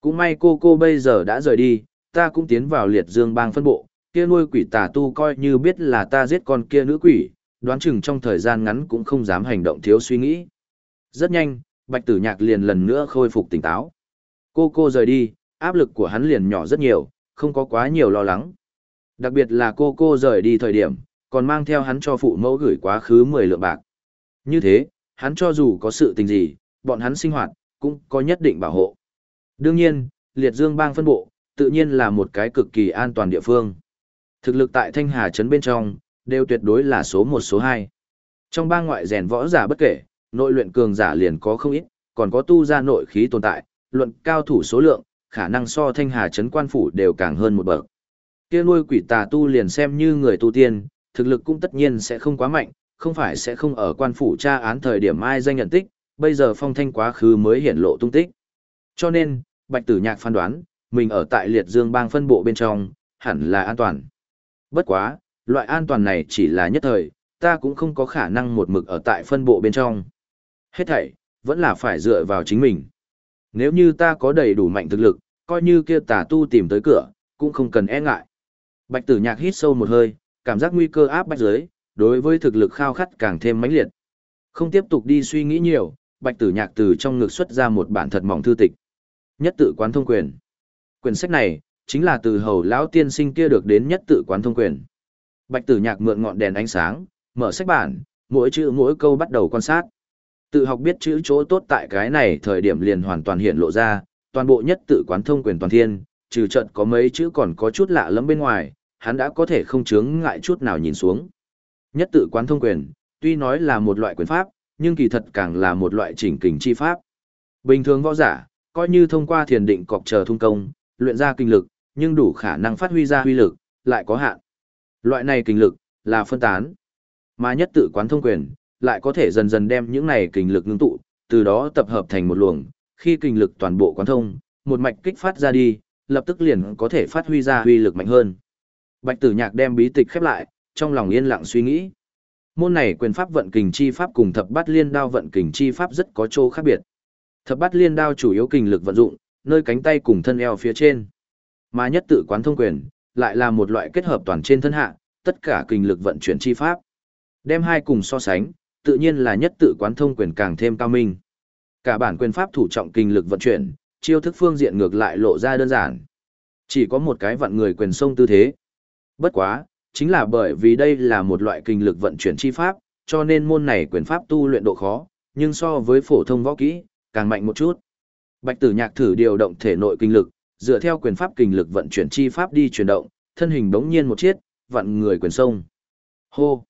Cũng may cô cô bây giờ đã rời đi, ta cũng tiến vào liệt dương bang phân bộ, kia nuôi quỷ tà tu coi như biết là ta giết con kia nữ quỷ, đoán chừng trong thời gian ngắn cũng không dám hành động thiếu suy nghĩ. Rất nhanh, bạch tử nhạc liền lần nữa khôi phục tỉnh táo. Cô cô rời đi, áp lực của hắn liền nhỏ rất nhiều, không có quá nhiều lo lắng. Đặc biệt là cô cô rời đi thời điểm, còn mang theo hắn cho phụ mẫu gửi quá khứ 10 lượng bạc. Như thế, hắn cho dù có sự tình gì, bọn hắn sinh hoạt, cũng có nhất định bảo hộ. Đương nhiên, liệt dương bang phân bộ, tự nhiên là một cái cực kỳ an toàn địa phương. Thực lực tại Thanh Hà Trấn bên trong, đều tuyệt đối là số 1 số 2. Trong bang ngoại rèn võ giả bất kể, nội luyện cường giả liền có không ít, còn có tu ra nội khí tồn tại, luận cao thủ số lượng, khả năng so Thanh Hà Trấn quan phủ đều càng hơn một bậc. Kia nuôi quỷ tà tu liền xem như người tu tiên, thực lực cũng tất nhiên sẽ không quá mạnh, không phải sẽ không ở quan phủ tra án thời điểm ai danh nhận tích, bây giờ phong thanh quá khứ mới hiển lộ tung tích. Cho nên, Bạch Tử Nhạc phán đoán, mình ở tại liệt dương bang phân bộ bên trong, hẳn là an toàn. Bất quá, loại an toàn này chỉ là nhất thời, ta cũng không có khả năng một mực ở tại phân bộ bên trong. Hết thảy, vẫn là phải dựa vào chính mình. Nếu như ta có đầy đủ mạnh thực lực, coi như kia tà tu tìm tới cửa, cũng không cần e ngại. Bạch tử nhạc hít sâu một hơi, cảm giác nguy cơ áp bách giới, đối với thực lực khao khát càng thêm mãnh liệt. Không tiếp tục đi suy nghĩ nhiều, bạch tử nhạc từ trong ngực xuất ra một bản thật mỏng thư tịch. Nhất tự quán thông quyền. Quyển sách này, chính là từ hầu lão tiên sinh kia được đến nhất tự quán thông quyền. Bạch tử nhạc mượn ngọn đèn ánh sáng, mở sách bản, mỗi chữ mỗi câu bắt đầu quan sát. Tự học biết chữ chỗ tốt tại cái này thời điểm liền hoàn toàn hiện lộ ra, toàn bộ nhất tự quán thông quyền toàn thiên, trừ trận có mấy chữ còn có chút lạ lẫm bên ngoài, hắn đã có thể không chướng ngại chút nào nhìn xuống. Nhất tự quán thông quyền, tuy nói là một loại quyền pháp, nhưng kỳ thật càng là một loại chỉnh kình chi pháp. Bình thường võ giả, coi như thông qua thiền định cọc chờ thung công, luyện ra kinh lực, nhưng đủ khả năng phát huy ra huy lực, lại có hạn. Loại này kinh lực, là phân tán. Mà nhất tự quán thông quyền, lại có thể dần dần đem những này kinh lực ngưng tụ, từ đó tập hợp thành một luồng, khi kinh lực toàn bộ quán thông, một mạch kích phát ra đi, lập tức liền có thể phát huy ra huy lực mạnh hơn. Bạch Tử Nhạc đem bí tịch khép lại, trong lòng yên lặng suy nghĩ. Môn này quyền pháp vận kình chi pháp cùng thập bát liên đao vận kình chi pháp rất có chỗ khác biệt. Thập bát liên đao chủ yếu kình lực vận dụng, nơi cánh tay cùng thân eo phía trên. Mà nhất tự quán thông quyền, lại là một loại kết hợp toàn trên thân hạ, tất cả kinh lực vận chuyển chi pháp. Đem hai cùng so sánh, tự nhiên là nhất tự quán thông quyền càng thêm cao minh. Cả bản quyền pháp thủ trọng kinh lực vận chuyển, chiêu thức phương diện ngược lại lộ ra đơn giản. Chỉ có một cái vận người quyền sông tư thế. Bất quá, chính là bởi vì đây là một loại kinh lực vận chuyển chi pháp, cho nên môn này quyền pháp tu luyện độ khó, nhưng so với phổ thông võ kỹ, càng mạnh một chút. Bạch Tử Nhạc thử điều động thể nội kinh lực, dựa theo quyền pháp kinh lực vận chuyển chi pháp đi chuyển động, thân hình đống nhiên một chiết, vặn người quyền sông. Hô!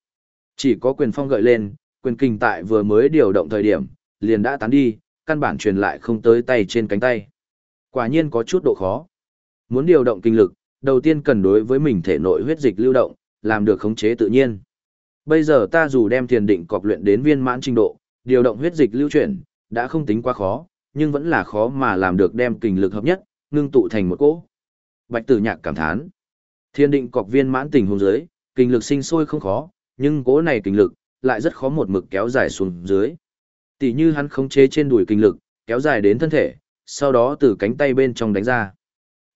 Chỉ có quyền phong gợi lên, quyền kinh tại vừa mới điều động thời điểm, liền đã tán đi, căn bản truyền lại không tới tay trên cánh tay. Quả nhiên có chút độ khó. Muốn điều động kinh lực, đầu tiên cần đối với mình thể nội huyết dịch lưu động, làm được khống chế tự nhiên. Bây giờ ta dù đem thiền định cọc luyện đến viên mãn trình độ, điều động huyết dịch lưu chuyển, đã không tính quá khó, nhưng vẫn là khó mà làm được đem kinh lực hợp nhất, ngưng tụ thành một cỗ. Bạch Tử Nhạc cảm thán. Thiên định cọc viên mãn tình huống dưới, kinh lực sinh sôi không khó, nhưng cỗ này kinh lực lại rất khó một mực kéo dài xuống dưới. Tỷ như hắn khống chế trên đùi kinh lực, kéo dài đến thân thể, sau đó từ cánh tay bên trong đánh ra.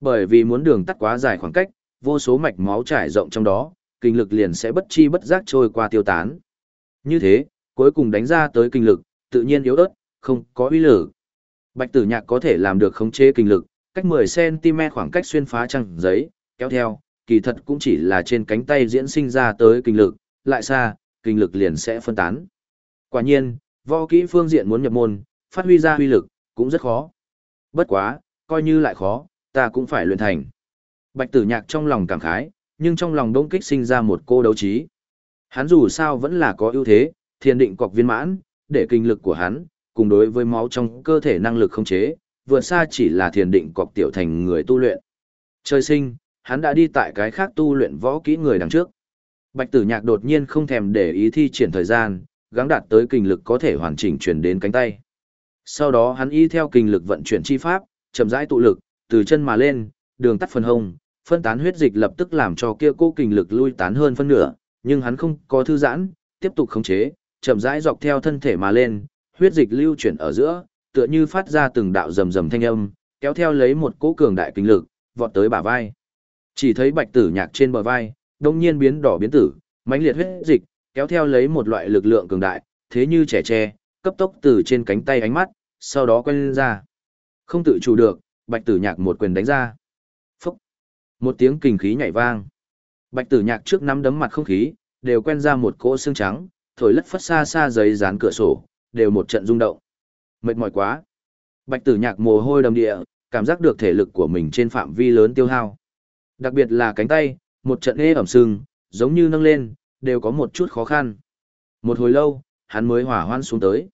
Bởi vì muốn đường tắt quá dài khoảng cách, vô số mạch máu trải rộng trong đó, kinh lực liền sẽ bất chi bất giác trôi qua tiêu tán. Như thế, cuối cùng đánh ra tới kinh lực, tự nhiên yếu ớt, không có uy lực. Bạch Tử Nhạc có thể làm được khống chế kinh lực, cách 10cm khoảng cách xuyên phá trăng giấy, kéo theo, kỳ thật cũng chỉ là trên cánh tay diễn sinh ra tới kinh lực, lại xa, kinh lực liền sẽ phân tán. Quả nhiên, võ kỹ phương diện muốn nhập môn, phát huy ra huy lực, cũng rất khó. Bất quá, coi như lại khó, ta cũng phải luyện thành. Bạch tử nhạc trong lòng cảm khái, nhưng trong lòng đông kích sinh ra một cô đấu trí. Hắn dù sao vẫn là có ưu thế, thiền định cọc viên mãn, để kinh lực của hắn, cùng đối với máu trong cơ thể năng lực không chế, vượt xa chỉ là thiền định cọc tiểu thành người tu luyện. Trời sinh, hắn đã đi tại cái khác tu luyện võ kỹ người đằng trước. Bạch tử nhạc đột nhiên không thèm để ý thi triển thời gian, gắng đạt tới kinh lực có thể hoàn chỉnh truyền đến cánh tay. Sau đó hắn y theo kinh lực vận chuyển chi pháp, chậm rãi tụ lực, từ chân mà lên, đường tắt phần hông, phân tán huyết dịch lập tức làm cho kia cô kinh lực lui tán hơn phân nửa, nhưng hắn không có thư giãn, tiếp tục khống chế, chậm rãi dọc theo thân thể mà lên, huyết dịch lưu chuyển ở giữa, tựa như phát ra từng đạo rầm rầm thanh âm, kéo theo lấy một cỗ cường đại kinh lực, vọt tới bả vai. Chỉ thấy bạch tử nhạc trên bờ vai, đông nhiên biến đỏ biến tử, mãnh liệt huyết dịch, kéo theo lấy một loại lực lượng cường đại, thế như trẻ tre, cấp tốc từ trên cánh tay ánh mắt, sau đó quay lên ra. Không tự chủ được, bạch tử nhạc một quyền đánh ra. Phúc! Một tiếng kình khí nhảy vang. Bạch tử nhạc trước nắm đấm mặt không khí, đều quen ra một cỗ xương trắng, thổi lất phất xa xa giấy dán cửa sổ, đều một trận rung động. Mệt mỏi quá. Bạch tử nhạc mồ hôi đầm địa, cảm giác được thể lực của mình trên phạm vi lớn tiêu hao. Đặc biệt là cánh tay, một trận ê ẩm sưng, giống như nâng lên, đều có một chút khó khăn. Một hồi lâu, hắn mới hỏa hoan xuống tới.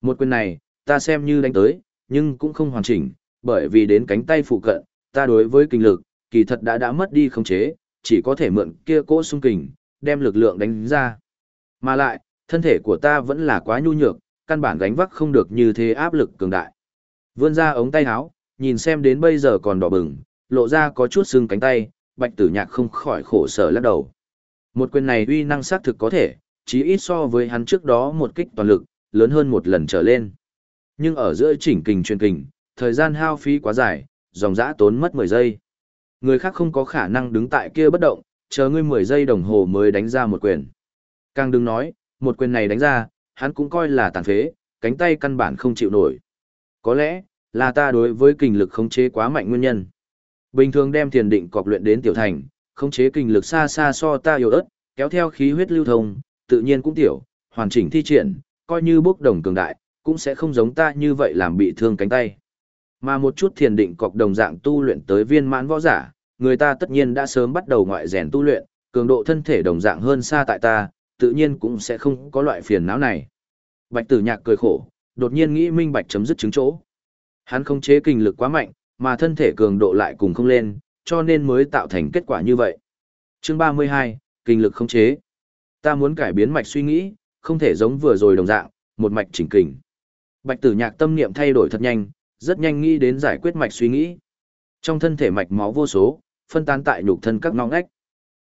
Một quyền này, ta xem như đánh tới, nhưng cũng không hoàn chỉnh, bởi vì đến cánh tay phụ cận, ta đối với kinh lực, kỳ thật đã đã mất đi khống chế, chỉ có thể mượn kia cỗ xung kình, đem lực lượng đánh ra. Mà lại, thân thể của ta vẫn là quá nhu nhược, căn bản gánh vác không được như thế áp lực cường đại. Vươn ra ống tay áo, nhìn xem đến bây giờ còn đỏ bừng, lộ ra có chút xương cánh tay, bạch tử nhạc không khỏi khổ sở lắc đầu. Một quyền này uy năng xác thực có thể, chí ít so với hắn trước đó một kích toàn lực, lớn hơn một lần trở lên. Nhưng ở giữa chỉnh kình truyền kình, thời gian hao phí quá dài, dòng dã tốn mất 10 giây. Người khác không có khả năng đứng tại kia bất động, chờ ngươi 10 giây đồng hồ mới đánh ra một quyền. Càng đừng nói, một quyền này đánh ra, hắn cũng coi là tàn phế, cánh tay căn bản không chịu nổi. Có lẽ, là ta đối với kinh lực khống chế quá mạnh nguyên nhân. Bình thường đem thiền định cọc luyện đến tiểu thành, khống chế kinh lực xa xa so ta yếu ớt, kéo theo khí huyết lưu thông, tự nhiên cũng tiểu, hoàn chỉnh thi triển, coi như bốc đồng cường đại, cũng sẽ không giống ta như vậy làm bị thương cánh tay. Mà một chút thiền định cọc đồng dạng tu luyện tới viên mãn võ giả, người ta tất nhiên đã sớm bắt đầu ngoại rèn tu luyện, cường độ thân thể đồng dạng hơn xa tại ta, tự nhiên cũng sẽ không có loại phiền não này. Bạch tử nhạc cười khổ, đột nhiên nghĩ minh bạch chấm dứt chứng chỗ. Hắn không chế kinh lực quá mạnh, mà thân thể cường độ lại cùng không lên, cho nên mới tạo thành kết quả như vậy. Chương 32, kinh lực không chế. Ta muốn cải biến mạch suy nghĩ, không thể giống vừa rồi đồng dạng, một mạch chỉnh kình. Bạch tử nhạc tâm niệm thay đổi thật nhanh, rất nhanh nghĩ đến giải quyết mạch suy nghĩ. Trong thân thể mạch máu vô số, phân tán tại nhục thân các ngõ ngách.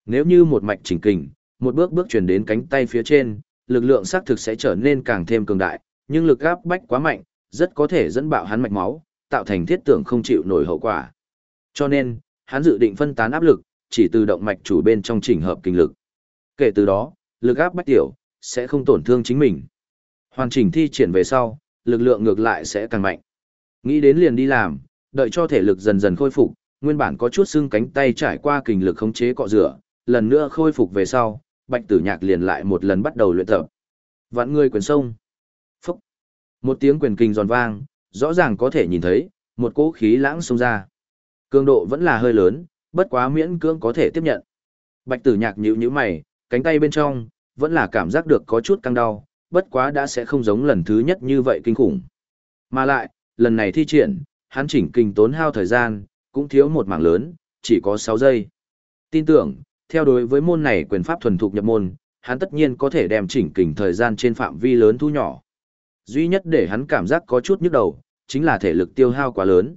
Nếu như một mạch chỉnh kình, một bước bước chuyển đến cánh tay phía trên, lực lượng xác thực sẽ trở nên càng thêm cường đại, nhưng lực áp bách quá mạnh, rất có thể dẫn bạo hắn mạch máu, tạo thành thiết tưởng không chịu nổi hậu quả. Cho nên, hắn dự định phân tán áp lực, chỉ từ động mạch chủ bên trong chỉnh hợp kinh lực. Kể từ đó, lực áp bách tiểu, sẽ không tổn thương chính mình. Hoàn chỉnh thi triển về sau, lực lượng ngược lại sẽ càng mạnh. Nghĩ đến liền đi làm, đợi cho thể lực dần dần khôi phục, nguyên bản có chút xương cánh tay trải qua kinh lực khống chế cọ rửa, lần nữa khôi phục về sau, Bạch Tử Nhạc liền lại một lần bắt đầu luyện tập. Vạn người quyền sông. Phúc. Một tiếng quyền kinh giòn vang, rõ ràng có thể nhìn thấy, một cỗ khí lãng xông ra. Cường độ vẫn là hơi lớn, bất quá miễn cưỡng có thể tiếp nhận. Bạch Tử Nhạc nhíu nhíu mày, cánh tay bên trong vẫn là cảm giác được có chút căng đau, bất quá đã sẽ không giống lần thứ nhất như vậy kinh khủng. Mà lại, lần này thi triển, hắn chỉnh kinh tốn hao thời gian, cũng thiếu một mảng lớn, chỉ có 6 giây. Tin tưởng, theo đối với môn này quyền pháp thuần thục nhập môn, hắn tất nhiên có thể đem chỉnh kình thời gian trên phạm vi lớn thu nhỏ. Duy nhất để hắn cảm giác có chút nhức đầu, chính là thể lực tiêu hao quá lớn.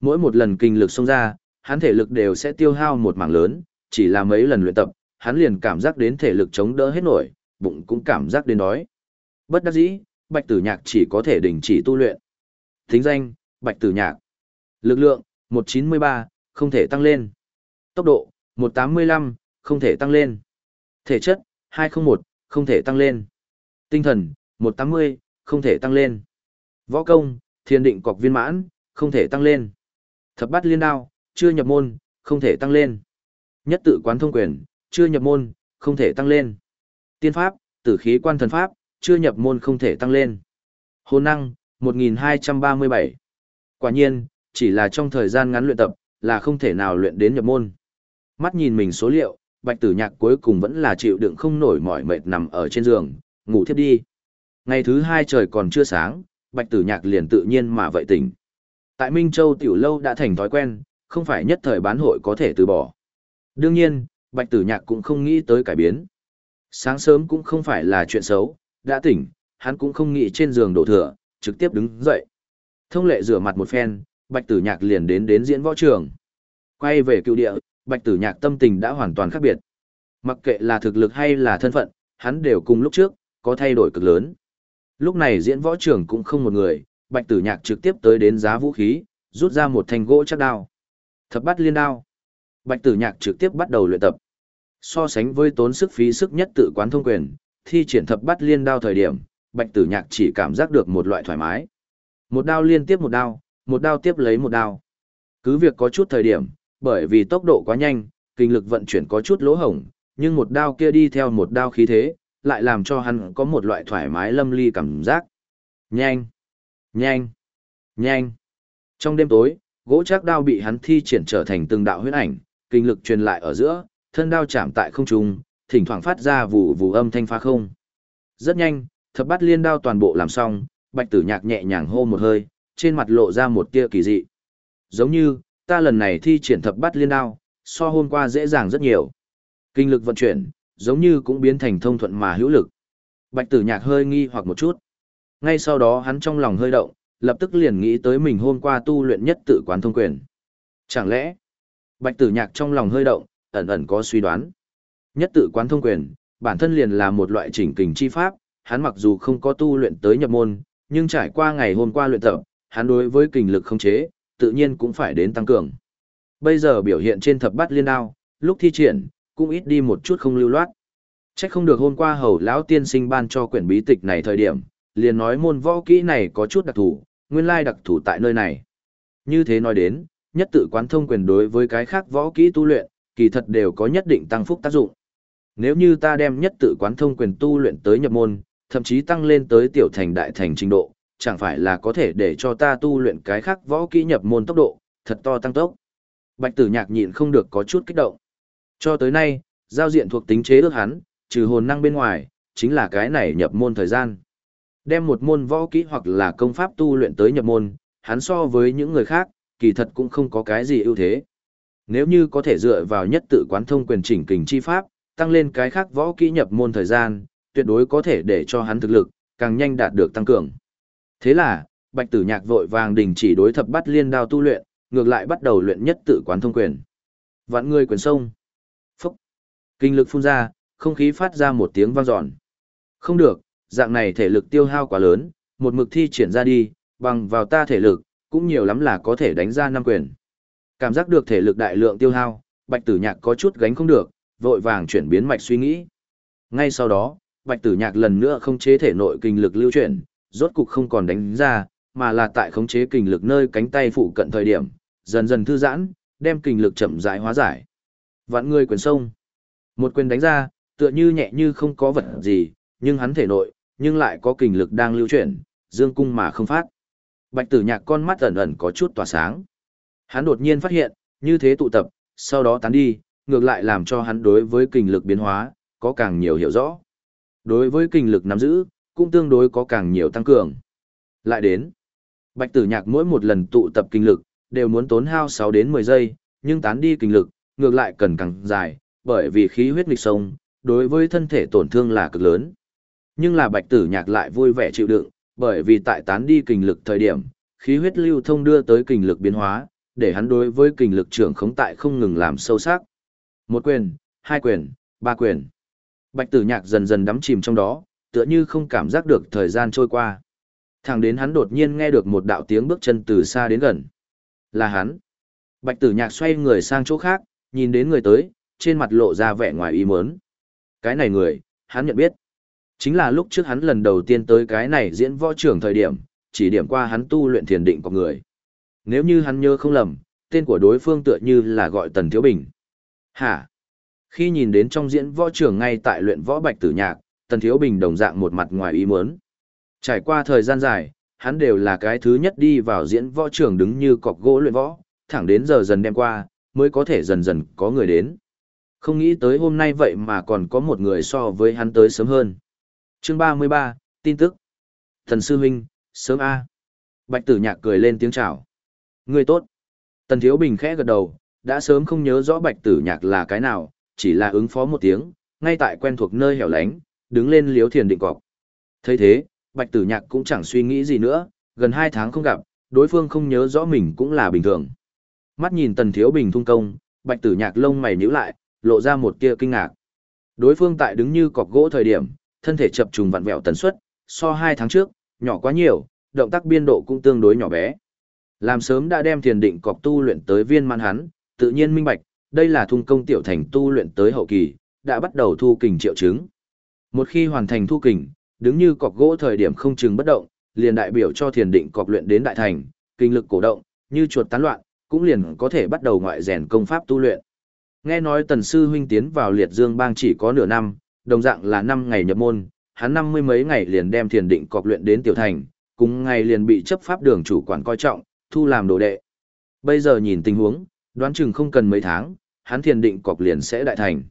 Mỗi một lần kinh lực xông ra, hắn thể lực đều sẽ tiêu hao một mảng lớn, chỉ là mấy lần luyện tập, hắn liền cảm giác đến thể lực chống đỡ hết nổi, bụng cũng cảm giác đến đói. Bất đắc dĩ, Bạch Tử Nhạc chỉ có thể đình chỉ tu luyện. Thính danh, Bạch Tử Nhạc. Lực lượng, 193, không thể tăng lên. Tốc độ, 185, không thể tăng lên. Thể chất, 201, không thể tăng lên. Tinh thần, 180, không thể tăng lên. Võ công, thiên định cọc viên mãn, không thể tăng lên. Thập bát liên đao, chưa nhập môn, không thể tăng lên. Nhất tự quán thông quyền, chưa nhập môn, không thể tăng lên. Tiên pháp, tử khí quan thần pháp, chưa nhập môn không thể tăng lên. Hồn năng, 1237. Quả nhiên, chỉ là trong thời gian ngắn luyện tập, là không thể nào luyện đến nhập môn. Mắt nhìn mình số liệu, bạch tử nhạc cuối cùng vẫn là chịu đựng không nổi mỏi mệt nằm ở trên giường, ngủ thiếp đi. Ngày thứ hai trời còn chưa sáng, Bạch Tử Nhạc liền tự nhiên mà vậy tỉnh. Tại Minh Châu tiểu lâu đã thành thói quen, không phải nhất thời bán hội có thể từ bỏ. Đương nhiên, Bạch Tử Nhạc cũng không nghĩ tới cải biến. Sáng sớm cũng không phải là chuyện xấu, đã tỉnh, hắn cũng không nghĩ trên giường đổ thừa, trực tiếp đứng dậy. Thông lệ rửa mặt một phen, Bạch Tử Nhạc liền đến đến diễn võ trường. Quay về cựu địa, Bạch Tử Nhạc tâm tình đã hoàn toàn khác biệt. Mặc kệ là thực lực hay là thân phận, hắn đều cùng lúc trước, có thay đổi cực lớn. Lúc này diễn võ trưởng cũng không một người, Bạch Tử Nhạc trực tiếp tới đến giá vũ khí, rút ra một thanh gỗ chắc đao. Thập bắt liên đao. Bạch Tử Nhạc trực tiếp bắt đầu luyện tập. So sánh với tốn sức phí sức nhất tự quán thông quyền, thi triển thập bắt liên đao thời điểm, Bạch Tử Nhạc chỉ cảm giác được một loại thoải mái. Một đao liên tiếp một đao, một đao tiếp lấy một đao. Cứ việc có chút thời điểm, bởi vì tốc độ quá nhanh, kinh lực vận chuyển có chút lỗ hổng, nhưng một đao kia đi theo một đao khí thế, lại làm cho hắn có một loại thoải mái lâm ly cảm giác. Nhanh, nhanh, nhanh. Trong đêm tối, gỗ chắc đao bị hắn thi triển trở thành từng đạo huyết ảnh, kinh lực truyền lại ở giữa, thân đao chạm tại không trung, thỉnh thoảng phát ra vụ vụ âm thanh phá không. Rất nhanh, thập bát liên đao toàn bộ làm xong, bạch tử nhạc nhẹ nhàng hô một hơi, trên mặt lộ ra một tia kỳ dị. Giống như, ta lần này thi triển thập bát liên đao, so hôm qua dễ dàng rất nhiều. Kinh lực vận chuyển, giống như cũng biến thành thông thuận mà hữu lực. Bạch tử nhạc hơi nghi hoặc một chút. Ngay sau đó hắn trong lòng hơi động, lập tức liền nghĩ tới mình hôm qua tu luyện nhất tự quán thông quyền. Chẳng lẽ, bạch tử nhạc trong lòng hơi động, ẩn ẩn có suy đoán. Nhất tự quán thông quyền, bản thân liền là một loại chỉnh kình chi pháp, hắn mặc dù không có tu luyện tới nhập môn, nhưng trải qua ngày hôm qua luyện tập, hắn đối với kình lực không chế, tự nhiên cũng phải đến tăng cường. Bây giờ biểu hiện trên thập bát liên đao, lúc thi triển, cũng ít đi một chút không lưu loát. Chắc không được hôm qua hầu lão tiên sinh ban cho quyển bí tịch này thời điểm, liền nói môn võ kỹ này có chút đặc thù, nguyên lai đặc thù tại nơi này. Như thế nói đến, nhất tự quán thông quyền đối với cái khác võ kỹ tu luyện, kỳ thật đều có nhất định tăng phúc tác dụng. Nếu như ta đem nhất tự quán thông quyền tu luyện tới nhập môn, thậm chí tăng lên tới tiểu thành đại thành trình độ, chẳng phải là có thể để cho ta tu luyện cái khác võ kỹ nhập môn tốc độ, thật to tăng tốc. Bạch tử nhạc nhịn không được có chút kích động. Cho tới nay, giao diện thuộc tính chế ước hắn, trừ hồn năng bên ngoài, chính là cái này nhập môn thời gian. Đem một môn võ kỹ hoặc là công pháp tu luyện tới nhập môn, hắn so với những người khác, kỳ thật cũng không có cái gì ưu thế. Nếu như có thể dựa vào nhất tự quán thông quyền chỉnh kình chi pháp, tăng lên cái khác võ kỹ nhập môn thời gian, tuyệt đối có thể để cho hắn thực lực càng nhanh đạt được tăng cường. Thế là, Bạch Tử Nhạc vội vàng đình chỉ đối thập bắt liên đao tu luyện, ngược lại bắt đầu luyện nhất tự quán thông quyền. Vạn người quyền sông. Phúc. Kinh lực phun ra, không khí phát ra một tiếng vang dọn. Không được, dạng này thể lực tiêu hao quá lớn, một mực thi triển ra đi, bằng vào ta thể lực, cũng nhiều lắm là có thể đánh ra năm quyền. Cảm giác được thể lực đại lượng tiêu hao, Bạch Tử Nhạc có chút gánh không được, vội vàng chuyển biến mạch suy nghĩ. Ngay sau đó, Bạch Tử Nhạc lần nữa không chế thể nội kinh lực lưu chuyển, rốt cục không còn đánh ra, mà là tại khống chế kinh lực nơi cánh tay phụ cận thời điểm, dần dần thư giãn, đem kinh lực chậm rãi hóa giải. Vạn người quyền sông. Một quyền đánh ra, tựa như nhẹ như không có vật gì, nhưng hắn thể nội, nhưng lại có kinh lực đang lưu chuyển, dương cung mà không phát. Bạch tử nhạc con mắt ẩn ẩn có chút tỏa sáng. Hắn đột nhiên phát hiện, như thế tụ tập, sau đó tán đi, ngược lại làm cho hắn đối với kinh lực biến hóa, có càng nhiều hiểu rõ. Đối với kinh lực nắm giữ, cũng tương đối có càng nhiều tăng cường. Lại đến, bạch tử nhạc mỗi một lần tụ tập kinh lực, đều muốn tốn hao 6 đến 10 giây, nhưng tán đi kinh lực, ngược lại cần càng dài, bởi vì khí huyết nghịch sông, đối với thân thể tổn thương là cực lớn. Nhưng là bạch tử nhạc lại vui vẻ chịu đựng, bởi vì tại tán đi kinh lực thời điểm, khí huyết lưu thông đưa tới kinh lực biến hóa, để hắn đối với kinh lực trưởng khống tại không ngừng làm sâu sắc. Một quyền, hai quyền, ba quyền. Bạch tử nhạc dần dần đắm chìm trong đó, tựa như không cảm giác được thời gian trôi qua. Thẳng đến hắn đột nhiên nghe được một đạo tiếng bước chân từ xa đến gần. Là hắn. Bạch tử nhạc xoay người sang chỗ khác, nhìn đến người tới, trên mặt lộ ra vẻ ngoài ý muốn. Cái này người, hắn nhận biết. Chính là lúc trước hắn lần đầu tiên tới cái này diễn võ trưởng thời điểm, chỉ điểm qua hắn tu luyện thiền định của người. Nếu như hắn nhớ không lầm, tên của đối phương tựa như là gọi Tần Thiếu Bình. Hả? Khi nhìn đến trong diễn võ trưởng ngay tại luyện võ bạch tử nhạc, Tần Thiếu Bình đồng dạng một mặt ngoài ý muốn. Trải qua thời gian dài, hắn đều là cái thứ nhất đi vào diễn võ trường đứng như cọc gỗ luyện võ, thẳng đến giờ dần đem qua, mới có thể dần dần có người đến. Không nghĩ tới hôm nay vậy mà còn có một người so với hắn tới sớm hơn. Chương 33, tin tức. Thần sư huynh, sớm A. Bạch tử nhạc cười lên tiếng chào. Ngươi tốt. Tần Thiếu Bình khẽ gật đầu, đã sớm không nhớ rõ bạch tử nhạc là cái nào, chỉ là ứng phó một tiếng, ngay tại quen thuộc nơi hẻo lánh, đứng lên liếu thiền định cọc. thấy thế, bạch tử nhạc cũng chẳng suy nghĩ gì nữa, gần hai tháng không gặp, đối phương không nhớ rõ mình cũng là bình thường. Mắt nhìn tần thiếu bình thung công, bạch tử nhạc lông mày nhíu lại, lộ ra một kia kinh ngạc. Đối phương tại đứng như cọc gỗ thời điểm, thân thể chập trùng vặn vẹo tần suất, so hai tháng trước, nhỏ quá nhiều, động tác biên độ cũng tương đối nhỏ bé. Làm sớm đã đem thiền định cọc tu luyện tới viên man hắn, tự nhiên minh bạch, đây là thung công tiểu thành tu luyện tới hậu kỳ, đã bắt đầu thu kình triệu chứng. Một khi hoàn thành thu kình, đứng như cọc gỗ thời điểm không chừng bất động, liền đại biểu cho thiền định cọc luyện đến đại thành, kinh lực cổ động, như chuột tán loạn, cũng liền có thể bắt đầu ngoại rèn công pháp tu luyện. Nghe nói tần sư huynh tiến vào liệt dương bang chỉ có nửa năm, đồng dạng là năm ngày nhập môn, hắn năm mươi mấy ngày liền đem thiền định cọc luyện đến tiểu thành, cùng ngày liền bị chấp pháp đường chủ quản coi trọng, thu làm đồ đệ. Bây giờ nhìn tình huống, đoán chừng không cần mấy tháng, hắn thiền định cọc liền sẽ đại thành.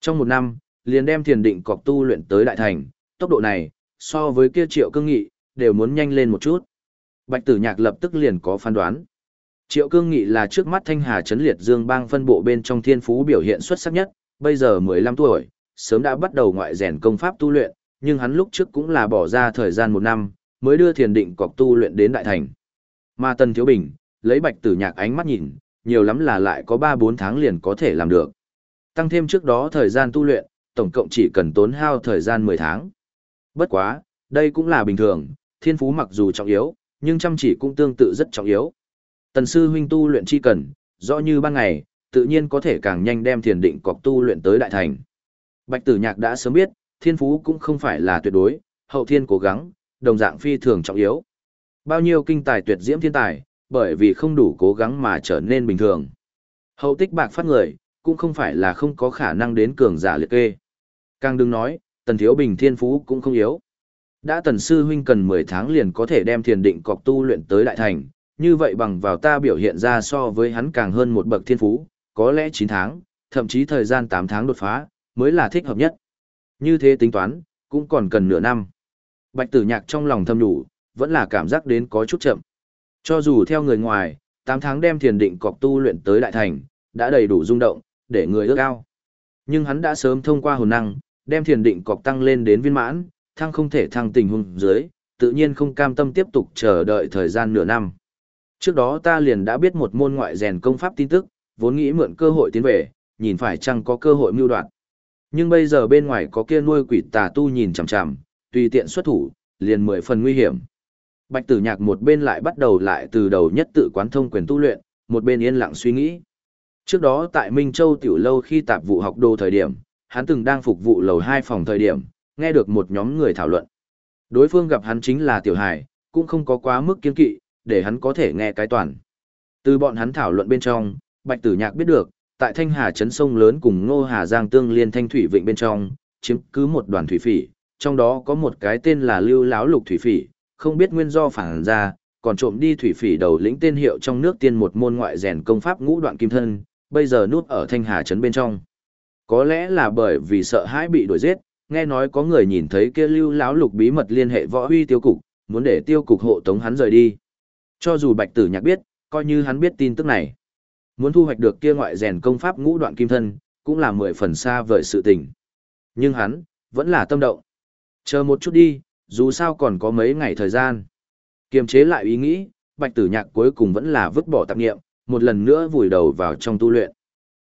Trong một năm, liền đem thiền định cọc tu luyện tới đại thành, tốc độ này, so với kia triệu cương nghị, đều muốn nhanh lên một chút. Bạch tử nhạc lập tức liền có phán đoán. Triệu cương nghị là trước mắt thanh hà chấn liệt dương bang phân bộ bên trong thiên phú biểu hiện xuất sắc nhất, bây giờ 15 tuổi, sớm đã bắt đầu ngoại rèn công pháp tu luyện, nhưng hắn lúc trước cũng là bỏ ra thời gian một năm, mới đưa thiền định cọc tu luyện đến đại thành. Mà Tần Thiếu Bình, lấy bạch tử nhạc ánh mắt nhìn, nhiều lắm là lại có 3-4 tháng liền có thể làm được. Tăng thêm trước đó thời gian tu luyện, tổng cộng chỉ cần tốn hao thời gian 10 tháng. Bất quá, đây cũng là bình thường, thiên phú mặc dù trọng yếu, nhưng chăm chỉ cũng tương tự rất trọng yếu. Tần sư huynh tu luyện chi cần, rõ như ban ngày, tự nhiên có thể càng nhanh đem thiền định cọc tu luyện tới đại thành. Bạch tử nhạc đã sớm biết, thiên phú cũng không phải là tuyệt đối, hậu thiên cố gắng, đồng dạng phi thường trọng yếu. Bao nhiêu kinh tài tuyệt diễm thiên tài, bởi vì không đủ cố gắng mà trở nên bình thường. Hậu tích bạc phát người, cũng không phải là không có khả năng đến cường giả liệt kê. Càng đừng nói, tần thiếu bình thiên phú cũng không yếu. Đã tần sư huynh cần 10 tháng liền có thể đem thiền định cọc tu luyện tới đại thành, như vậy bằng vào ta biểu hiện ra so với hắn càng hơn một bậc thiên phú, có lẽ 9 tháng, thậm chí thời gian 8 tháng đột phá, mới là thích hợp nhất. Như thế tính toán, cũng còn cần nửa năm. Bạch tử nhạc trong lòng thâm đủ, vẫn là cảm giác đến có chút chậm. Cho dù theo người ngoài, 8 tháng đem thiền định cọc tu luyện tới đại thành, đã đầy đủ rung động, để người ước ao. Nhưng hắn đã sớm thông qua hồn năng, đem thiền định cọc tăng lên đến viên mãn, thăng không thể thăng tình huống dưới, tự nhiên không cam tâm tiếp tục chờ đợi thời gian nửa năm. Trước đó ta liền đã biết một môn ngoại rèn công pháp tin tức, vốn nghĩ mượn cơ hội tiến về, nhìn phải chăng có cơ hội mưu đoạt. Nhưng bây giờ bên ngoài có kia nuôi quỷ tà tu nhìn chằm chằm, tùy tiện xuất thủ, liền mười phần nguy hiểm. Bạch tử nhạc một bên lại bắt đầu lại từ đầu nhất tự quán thông quyền tu luyện, một bên yên lặng suy nghĩ. Trước đó tại Minh Châu tiểu lâu khi tạp vụ học đồ thời điểm, hắn từng đang phục vụ lầu hai phòng thời điểm, nghe được một nhóm người thảo luận. Đối phương gặp hắn chính là tiểu hải, cũng không có quá mức kiên kỵ, để hắn có thể nghe cái toàn. Từ bọn hắn thảo luận bên trong, Bạch Tử Nhạc biết được, tại Thanh Hà trấn sông lớn cùng Ngô Hà Giang tương liên thanh thủy vịnh bên trong, chiếm cứ một đoàn thủy phỉ, trong đó có một cái tên là Lưu Láo Lục thủy phỉ, không biết nguyên do phản ra, còn trộm đi thủy phỉ đầu lĩnh tên hiệu trong nước tiên một môn ngoại rèn công pháp ngũ đoạn kim thân, bây giờ núp ở Thanh Hà trấn bên trong. Có lẽ là bởi vì sợ hãi bị đuổi giết, nghe nói có người nhìn thấy kia Lưu lão Lục bí mật liên hệ võ huy tiêu cục, muốn để tiêu cục hộ tống hắn rời đi. Cho dù Bạch Tử Nhạc biết, coi như hắn biết tin tức này, muốn thu hoạch được kia ngoại rèn công pháp ngũ đoạn kim thân, cũng là mười phần xa vời sự tình. Nhưng hắn, vẫn là tâm động. Chờ một chút đi, dù sao còn có mấy ngày thời gian. Kiềm chế lại ý nghĩ, Bạch Tử Nhạc cuối cùng vẫn là vứt bỏ tạp niệm, một lần nữa vùi đầu vào trong tu luyện.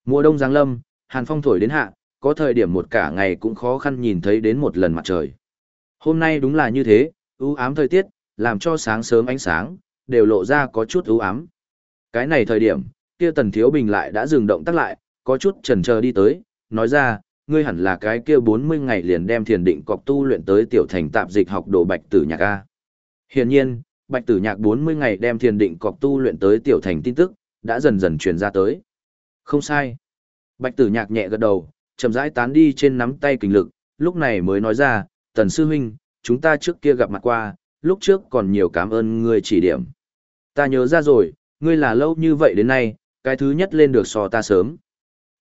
Mùa đông giáng lâm, hàn phong thổi đến hạ, có thời điểm một cả ngày cũng khó khăn nhìn thấy đến một lần mặt trời. Hôm nay đúng là như thế, ưu ám thời tiết, làm cho sáng sớm ánh sáng, đều lộ ra có chút ưu ám. Cái này thời điểm, kia Tần Thiếu Bình lại đã dừng động tác lại, có chút chần chờ đi tới, nói ra, ngươi hẳn là cái kia 40 ngày liền đem thiền định cọc tu luyện tới tiểu thành tạp dịch học đồ Bạch Tử Nhạc A. Hiển nhiên, Bạch Tử Nhạc 40 ngày đem thiền định cọc tu luyện tới tiểu thành tin tức, đã dần dần truyền ra tới. Không sai. Bạch Tử Nhạc nhẹ gật đầu, chậm rãi tán đi trên nắm tay kình lực, lúc này mới nói ra, Tần Sư Huynh, chúng ta trước kia gặp mặt qua, lúc trước còn nhiều cảm ơn ngươi chỉ điểm. Ta nhớ ra rồi, ngươi là lâu như vậy đến nay, cái thứ nhất lên được so ta sớm.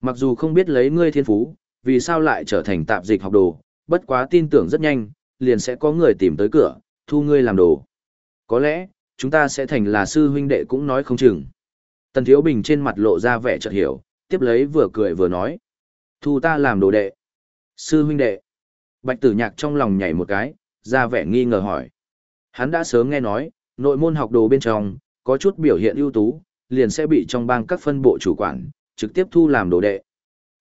Mặc dù không biết lấy ngươi thiên phú, vì sao lại trở thành tạp dịch học đồ, bất quá tin tưởng rất nhanh, liền sẽ có người tìm tới cửa, thu ngươi làm đồ. Có lẽ, chúng ta sẽ thành là sư huynh đệ cũng nói không chừng. Tần Thiếu Bình trên mặt lộ ra vẻ chợt hiểu, tiếp lấy vừa cười vừa nói. Thu ta làm đồ đệ. Sư huynh đệ. Bạch tử nhạc trong lòng nhảy một cái, ra vẻ nghi ngờ hỏi. Hắn đã sớm nghe nói, nội môn học đồ bên trong, có chút biểu hiện ưu tú, liền sẽ bị trong bang các phân bộ chủ quản, trực tiếp thu làm đồ đệ.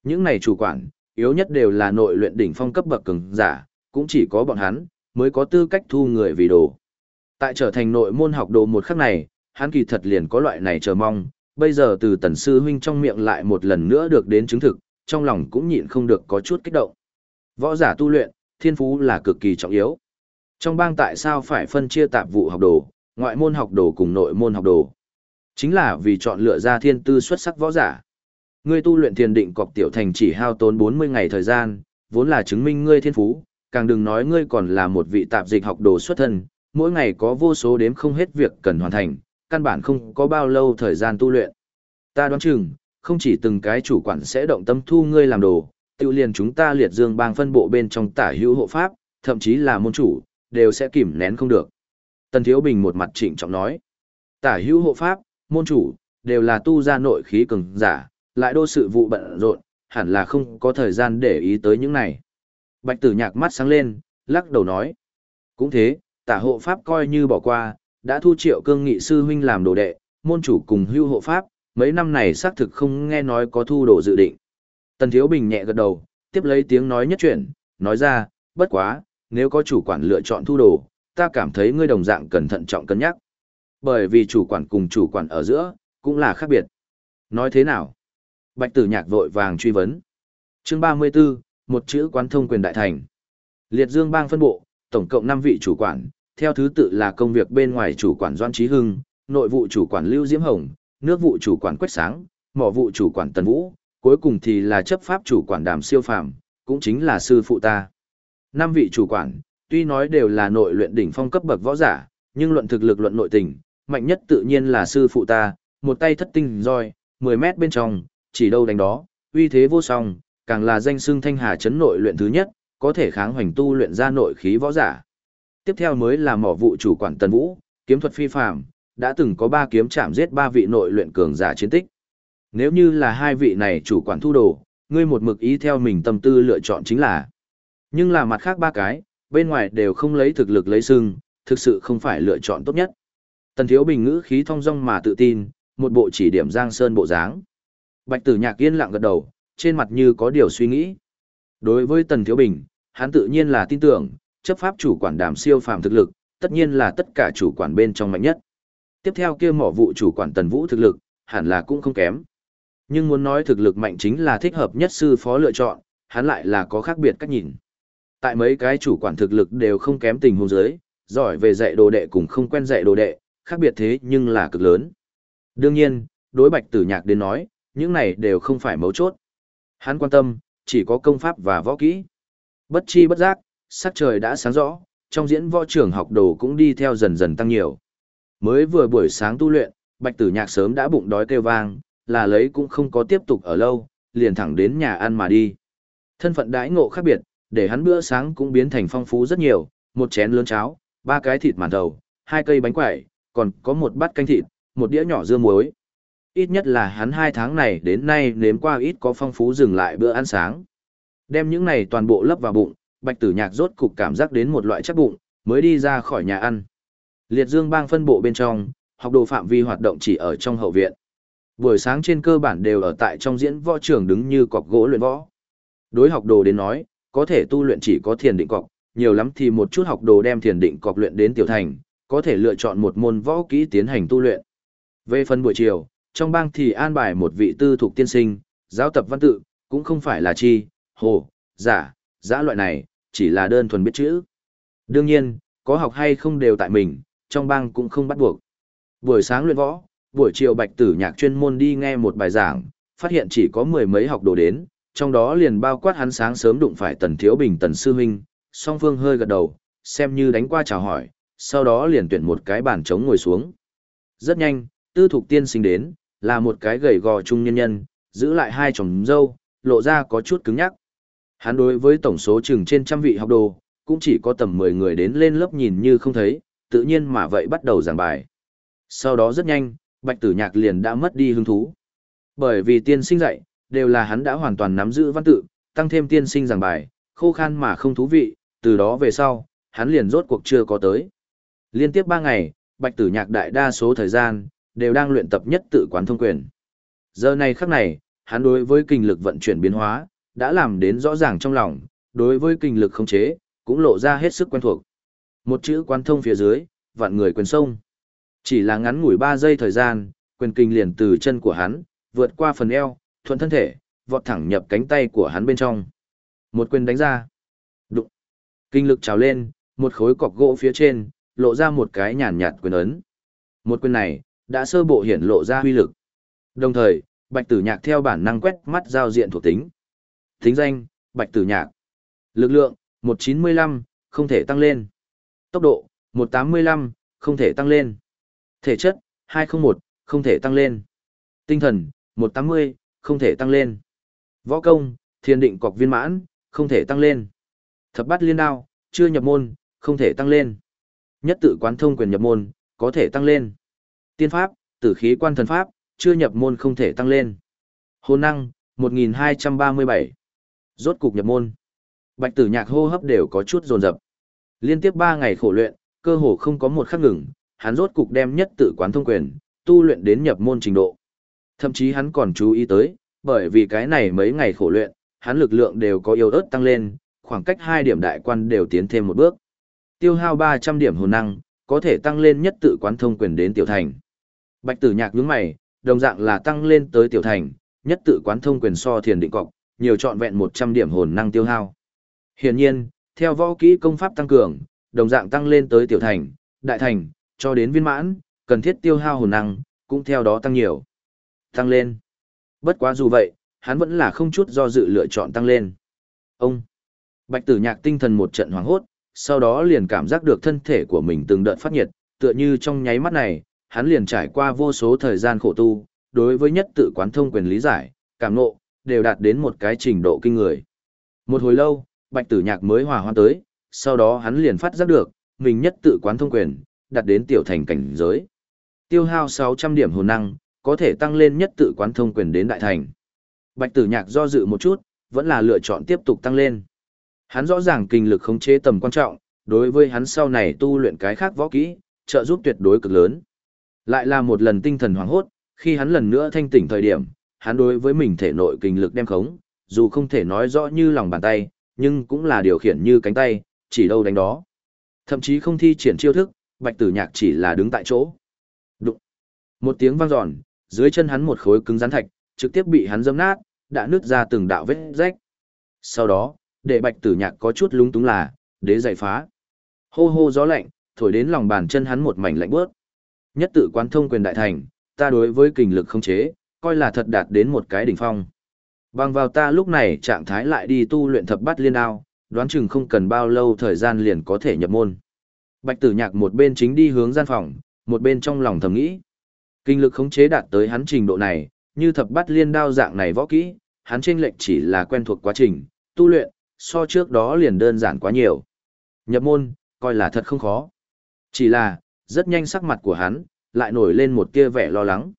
Những này chủ quản, yếu nhất đều là nội luyện đỉnh phong cấp bậc cường giả, cũng chỉ có bọn hắn, mới có tư cách thu người vì đồ. Tại trở thành nội môn học đồ một khắc này, hắn kỳ thật liền có loại này chờ mong, bây giờ từ tần sư huynh trong miệng lại một lần nữa được đến chứng thực, trong lòng cũng nhịn không được có chút kích động. Võ giả tu luyện, thiên phú là cực kỳ trọng yếu. Trong bang tại sao phải phân chia tạp vụ học đồ, ngoại môn học đồ cùng nội môn học đồ? Chính là vì chọn lựa ra thiên tư xuất sắc võ giả. Ngươi tu luyện thiền định cọc tiểu thành chỉ hao tốn 40 ngày thời gian, vốn là chứng minh ngươi thiên phú, càng đừng nói ngươi còn là một vị tạp dịch học đồ xuất thân, mỗi ngày có vô số đếm không hết việc cần hoàn thành, căn bản không có bao lâu thời gian tu luyện. Ta đoán chừng, không chỉ từng cái chủ quản sẽ động tâm thu ngươi làm đồ, tự liền chúng ta liệt dương bang phân bộ bên trong tả hữu hộ pháp, thậm chí là môn chủ, đều sẽ kìm nén không được. Tần Thiếu Bình một mặt trịnh trọng nói, tả hữu hộ pháp, môn chủ, đều là tu ra nội khí cường giả, lại đô sự vụ bận rộn, hẳn là không có thời gian để ý tới những này. Bạch tử nhạc mắt sáng lên, lắc đầu nói, cũng thế, tả hộ pháp coi như bỏ qua, đã thu triệu cương nghị sư huynh làm đồ đệ, môn chủ cùng hưu hộ pháp, mấy năm này xác thực không nghe nói có thu đồ dự định. Tần Thiếu Bình nhẹ gật đầu, tiếp lấy tiếng nói nhất chuyển, nói ra, bất quá, nếu có chủ quản lựa chọn thu đồ, ta cảm thấy ngươi đồng dạng cẩn thận trọng cân nhắc. Bởi vì chủ quản cùng chủ quản ở giữa, cũng là khác biệt. Nói thế nào? Bạch tử nhạc vội vàng truy vấn. Chương 34, một chữ quán thông quyền đại thành. Liệt Dương bang phân bộ, tổng cộng 5 vị chủ quản, theo thứ tự là công việc bên ngoài chủ quản Doan Trí Hưng, nội vụ chủ quản Lưu Diễm Hồng, nước vụ chủ quản Quách Sáng, mỏ vụ chủ quản Tần Vũ, cuối cùng thì là chấp pháp chủ quản Đàm Siêu Phàm, cũng chính là sư phụ ta. Năm vị chủ quản, tuy nói đều là nội luyện đỉnh phong cấp bậc võ giả, nhưng luận thực lực luận nội tình, mạnh nhất tự nhiên là sư phụ ta, một tay thất tinh roi, 10 mét bên trong, chỉ đâu đánh đó, uy thế vô song, càng là danh xưng thanh hà chấn nội luyện thứ nhất, có thể kháng hoành tu luyện ra nội khí võ giả. Tiếp theo mới là mỏ vụ chủ quản Tần Vũ, kiếm thuật phi phàm, đã từng có ba kiếm chạm giết ba vị nội luyện cường giả chiến tích. Nếu như là hai vị này chủ quản thu đồ, ngươi một mực ý theo mình tâm tư lựa chọn chính là. Nhưng là mặt khác ba cái, bên ngoài đều không lấy thực lực lấy sưng, thực sự không phải lựa chọn tốt nhất. Tần Thiếu Bình ngữ khí thong dong mà tự tin, một bộ chỉ điểm Giang Sơn bộ dáng. Bạch Tử Nhạc yên lặng gật đầu, trên mặt như có điều suy nghĩ. Đối với Tần Thiếu Bình, hắn tự nhiên là tin tưởng, chấp pháp chủ quản đàm siêu phàm thực lực, tất nhiên là tất cả chủ quản bên trong mạnh nhất. Tiếp theo kia mỏ vụ chủ quản Tần Vũ thực lực, hẳn là cũng không kém. Nhưng muốn nói thực lực mạnh chính là thích hợp nhất sư phó lựa chọn, hắn lại là có khác biệt cách nhìn. Tại mấy cái chủ quản thực lực đều không kém tình huống giới, giỏi về dạy đồ đệ cùng không quen dạy đồ đệ, khác biệt thế nhưng là cực lớn. Đương nhiên, đối bạch tử nhạc đến nói, những này đều không phải mấu chốt. Hắn quan tâm, chỉ có công pháp và võ kỹ. Bất chi bất giác, sắc trời đã sáng rõ, trong diễn võ trường học đồ cũng đi theo dần dần tăng nhiều. Mới vừa buổi sáng tu luyện, bạch tử nhạc sớm đã bụng đói kêu vang, là lấy cũng không có tiếp tục ở lâu, liền thẳng đến nhà ăn mà đi. Thân phận đãi ngộ khác biệt, để hắn bữa sáng cũng biến thành phong phú rất nhiều, một chén lớn cháo, ba cái thịt màn đầu, hai cây bánh quẩy, còn có một bát canh thịt, một đĩa nhỏ dưa muối. Ít nhất là hắn hai tháng này đến nay nếm qua ít có phong phú dừng lại bữa ăn sáng. Đem những này toàn bộ lấp vào bụng, bạch tử nhạc rốt cục cảm giác đến một loại chắc bụng, mới đi ra khỏi nhà ăn. Liệt dương bang phân bộ bên trong, học đồ phạm vi hoạt động chỉ ở trong hậu viện. Buổi sáng trên cơ bản đều ở tại trong diễn võ trường đứng như cọc gỗ luyện võ. Đối học đồ đến nói, có thể tu luyện chỉ có thiền định cọc, nhiều lắm thì một chút học đồ đem thiền định cọc luyện đến tiểu thành, có thể lựa chọn một môn võ kỹ tiến hành tu luyện. Về phần buổi chiều, trong bang thì an bài một vị tư thuộc tiên sinh, giáo tập văn tự, cũng không phải là chi, hồ, giả, giã loại này, chỉ là đơn thuần biết chữ. Đương nhiên, có học hay không đều tại mình, trong bang cũng không bắt buộc. Buổi sáng luyện võ, buổi chiều bạch tử nhạc chuyên môn đi nghe một bài giảng, phát hiện chỉ có mười mấy học đồ đến, trong đó liền bao quát hắn sáng sớm đụng phải tần thiếu bình tần sư huynh, song phương hơi gật đầu, xem như đánh qua chào hỏi, sau đó liền tuyển một cái bàn trống ngồi xuống. Rất nhanh, tư thục tiên sinh đến, là một cái gầy gò trung nhân nhân, giữ lại hai chồng dâu, lộ ra có chút cứng nhắc. Hắn đối với tổng số chừng trên trăm vị học đồ, cũng chỉ có tầm 10 người đến lên lớp nhìn như không thấy, tự nhiên mà vậy bắt đầu giảng bài. Sau đó rất nhanh, Bạch Tử Nhạc liền đã mất đi hứng thú. Bởi vì tiên sinh dạy, đều là hắn đã hoàn toàn nắm giữ văn tự, tăng thêm tiên sinh giảng bài, khô khan mà không thú vị, từ đó về sau, hắn liền rốt cuộc chưa có tới. Liên tiếp 3 ngày, Bạch Tử Nhạc đại đa số thời gian, đều đang luyện tập nhất tự quán thông quyền. Giờ này khắc này, hắn đối với kinh lực vận chuyển biến hóa, đã làm đến rõ ràng trong lòng, đối với kinh lực khống chế, cũng lộ ra hết sức quen thuộc. Một chữ quán thông phía dưới, vạn người quyền sông. Chỉ là ngắn ngủi 3 giây thời gian, quyền kinh liền từ chân của hắn, vượt qua phần eo, thuận thân thể, vọt thẳng nhập cánh tay của hắn bên trong. Một quyền đánh ra. Đụng. Kinh lực trào lên, một khối cọc gỗ phía trên, lộ ra một cái nhàn nhạt quyền ấn. Một quyền này, đã sơ bộ hiển lộ ra huy lực. Đồng thời, Bạch Tử Nhạc theo bản năng quét mắt giao diện thuộc tính. Tính danh, Bạch Tử Nhạc. Lực lượng, 195, không thể tăng lên. Tốc độ, 185, không thể tăng lên. Thể chất, 201, không thể tăng lên. Tinh thần, 180, không thể tăng lên. Võ công, thiên định cọc viên mãn, không thể tăng lên. Thập bát liên đao, chưa nhập môn, không thể tăng lên. Nhất tự quán thông quyền nhập môn, có thể tăng lên. Tiên pháp, tử khí quan thần pháp, chưa nhập môn không thể tăng lên. Hồn năng, 1237. Rốt cục nhập môn. Bạch tử nhạc hô hấp đều có chút dồn dập. Liên tiếp 3 ngày khổ luyện, cơ hồ không có một khắc ngừng, hắn rốt cục đem nhất tự quán thông quyền, tu luyện đến nhập môn trình độ. Thậm chí hắn còn chú ý tới, bởi vì cái này mấy ngày khổ luyện, hắn lực lượng đều có yếu ớt tăng lên, khoảng cách hai điểm đại quan đều tiến thêm một bước. Tiêu hao 300 điểm hồn năng, có thể tăng lên nhất tự quán thông quyền đến tiểu thành. Bạch tử nhạc nhướng mày, đồng dạng là tăng lên tới tiểu thành, nhất tự quán thông quyền so thiền định cọc, nhiều trọn vẹn 100 điểm hồn năng tiêu hao. Hiển nhiên, theo võ kỹ công pháp tăng cường, đồng dạng tăng lên tới tiểu thành, đại thành, cho đến viên mãn, cần thiết tiêu hao hồn năng, cũng theo đó tăng nhiều. Tăng lên. Bất quá dù vậy, hắn vẫn là không chút do dự lựa chọn tăng lên. Ông. Bạch tử nhạc tinh thần một trận hoảng hốt, sau đó liền cảm giác được thân thể của mình từng đợt phát nhiệt, tựa như trong nháy mắt này, hắn liền trải qua vô số thời gian khổ tu, đối với nhất tự quán thông quyền lý giải, cảm ngộ, đều đạt đến một cái trình độ kinh người. Một hồi lâu, bạch tử nhạc mới hòa hoa tới, sau đó hắn liền phát giác được, mình nhất tự quán thông quyền, đạt đến tiểu thành cảnh giới. Tiêu hao 600 điểm hồn năng, có thể tăng lên nhất tự quán thông quyền đến đại thành. Bạch tử nhạc do dự một chút, vẫn là lựa chọn tiếp tục tăng lên. Hắn rõ ràng kinh lực khống chế tầm quan trọng, đối với hắn sau này tu luyện cái khác võ kỹ, trợ giúp tuyệt đối cực lớn. Lại là một lần tinh thần hoảng hốt, khi hắn lần nữa thanh tỉnh thời điểm, hắn đối với mình thể nội kinh lực đem khống, dù không thể nói rõ như lòng bàn tay, nhưng cũng là điều khiển như cánh tay, chỉ đâu đánh đó. Thậm chí không thi triển chiêu thức, bạch tử nhạc chỉ là đứng tại chỗ. Đụng. Một tiếng vang dọn, dưới chân hắn một khối cứng rắn thạch, trực tiếp bị hắn dâm nát, đã nứt ra từng đạo vết rách. Sau đó, để bạch tử nhạc có chút lúng túng là, đế giải phá. Hô hô gió lạnh, thổi đến lòng bàn chân hắn một mảnh lạnh bớt. Nhất tự quán thông quyền đại thành, ta đối với kình lực không chế, coi là thật đạt đến một cái đỉnh phong. Bằng vào ta lúc này trạng thái lại đi tu luyện thập bát liên đao, đoán chừng không cần bao lâu thời gian liền có thể nhập môn. Bạch tử nhạc một bên chính đi hướng gian phòng, một bên trong lòng thầm nghĩ. Kinh lực khống chế đạt tới hắn trình độ này, như thập bát liên đao dạng này võ kỹ, hắn trên lệnh chỉ là quen thuộc quá trình, tu luyện, so trước đó liền đơn giản quá nhiều. Nhập môn, coi là thật không khó. Chỉ là, rất nhanh sắc mặt của hắn, lại nổi lên một tia vẻ lo lắng.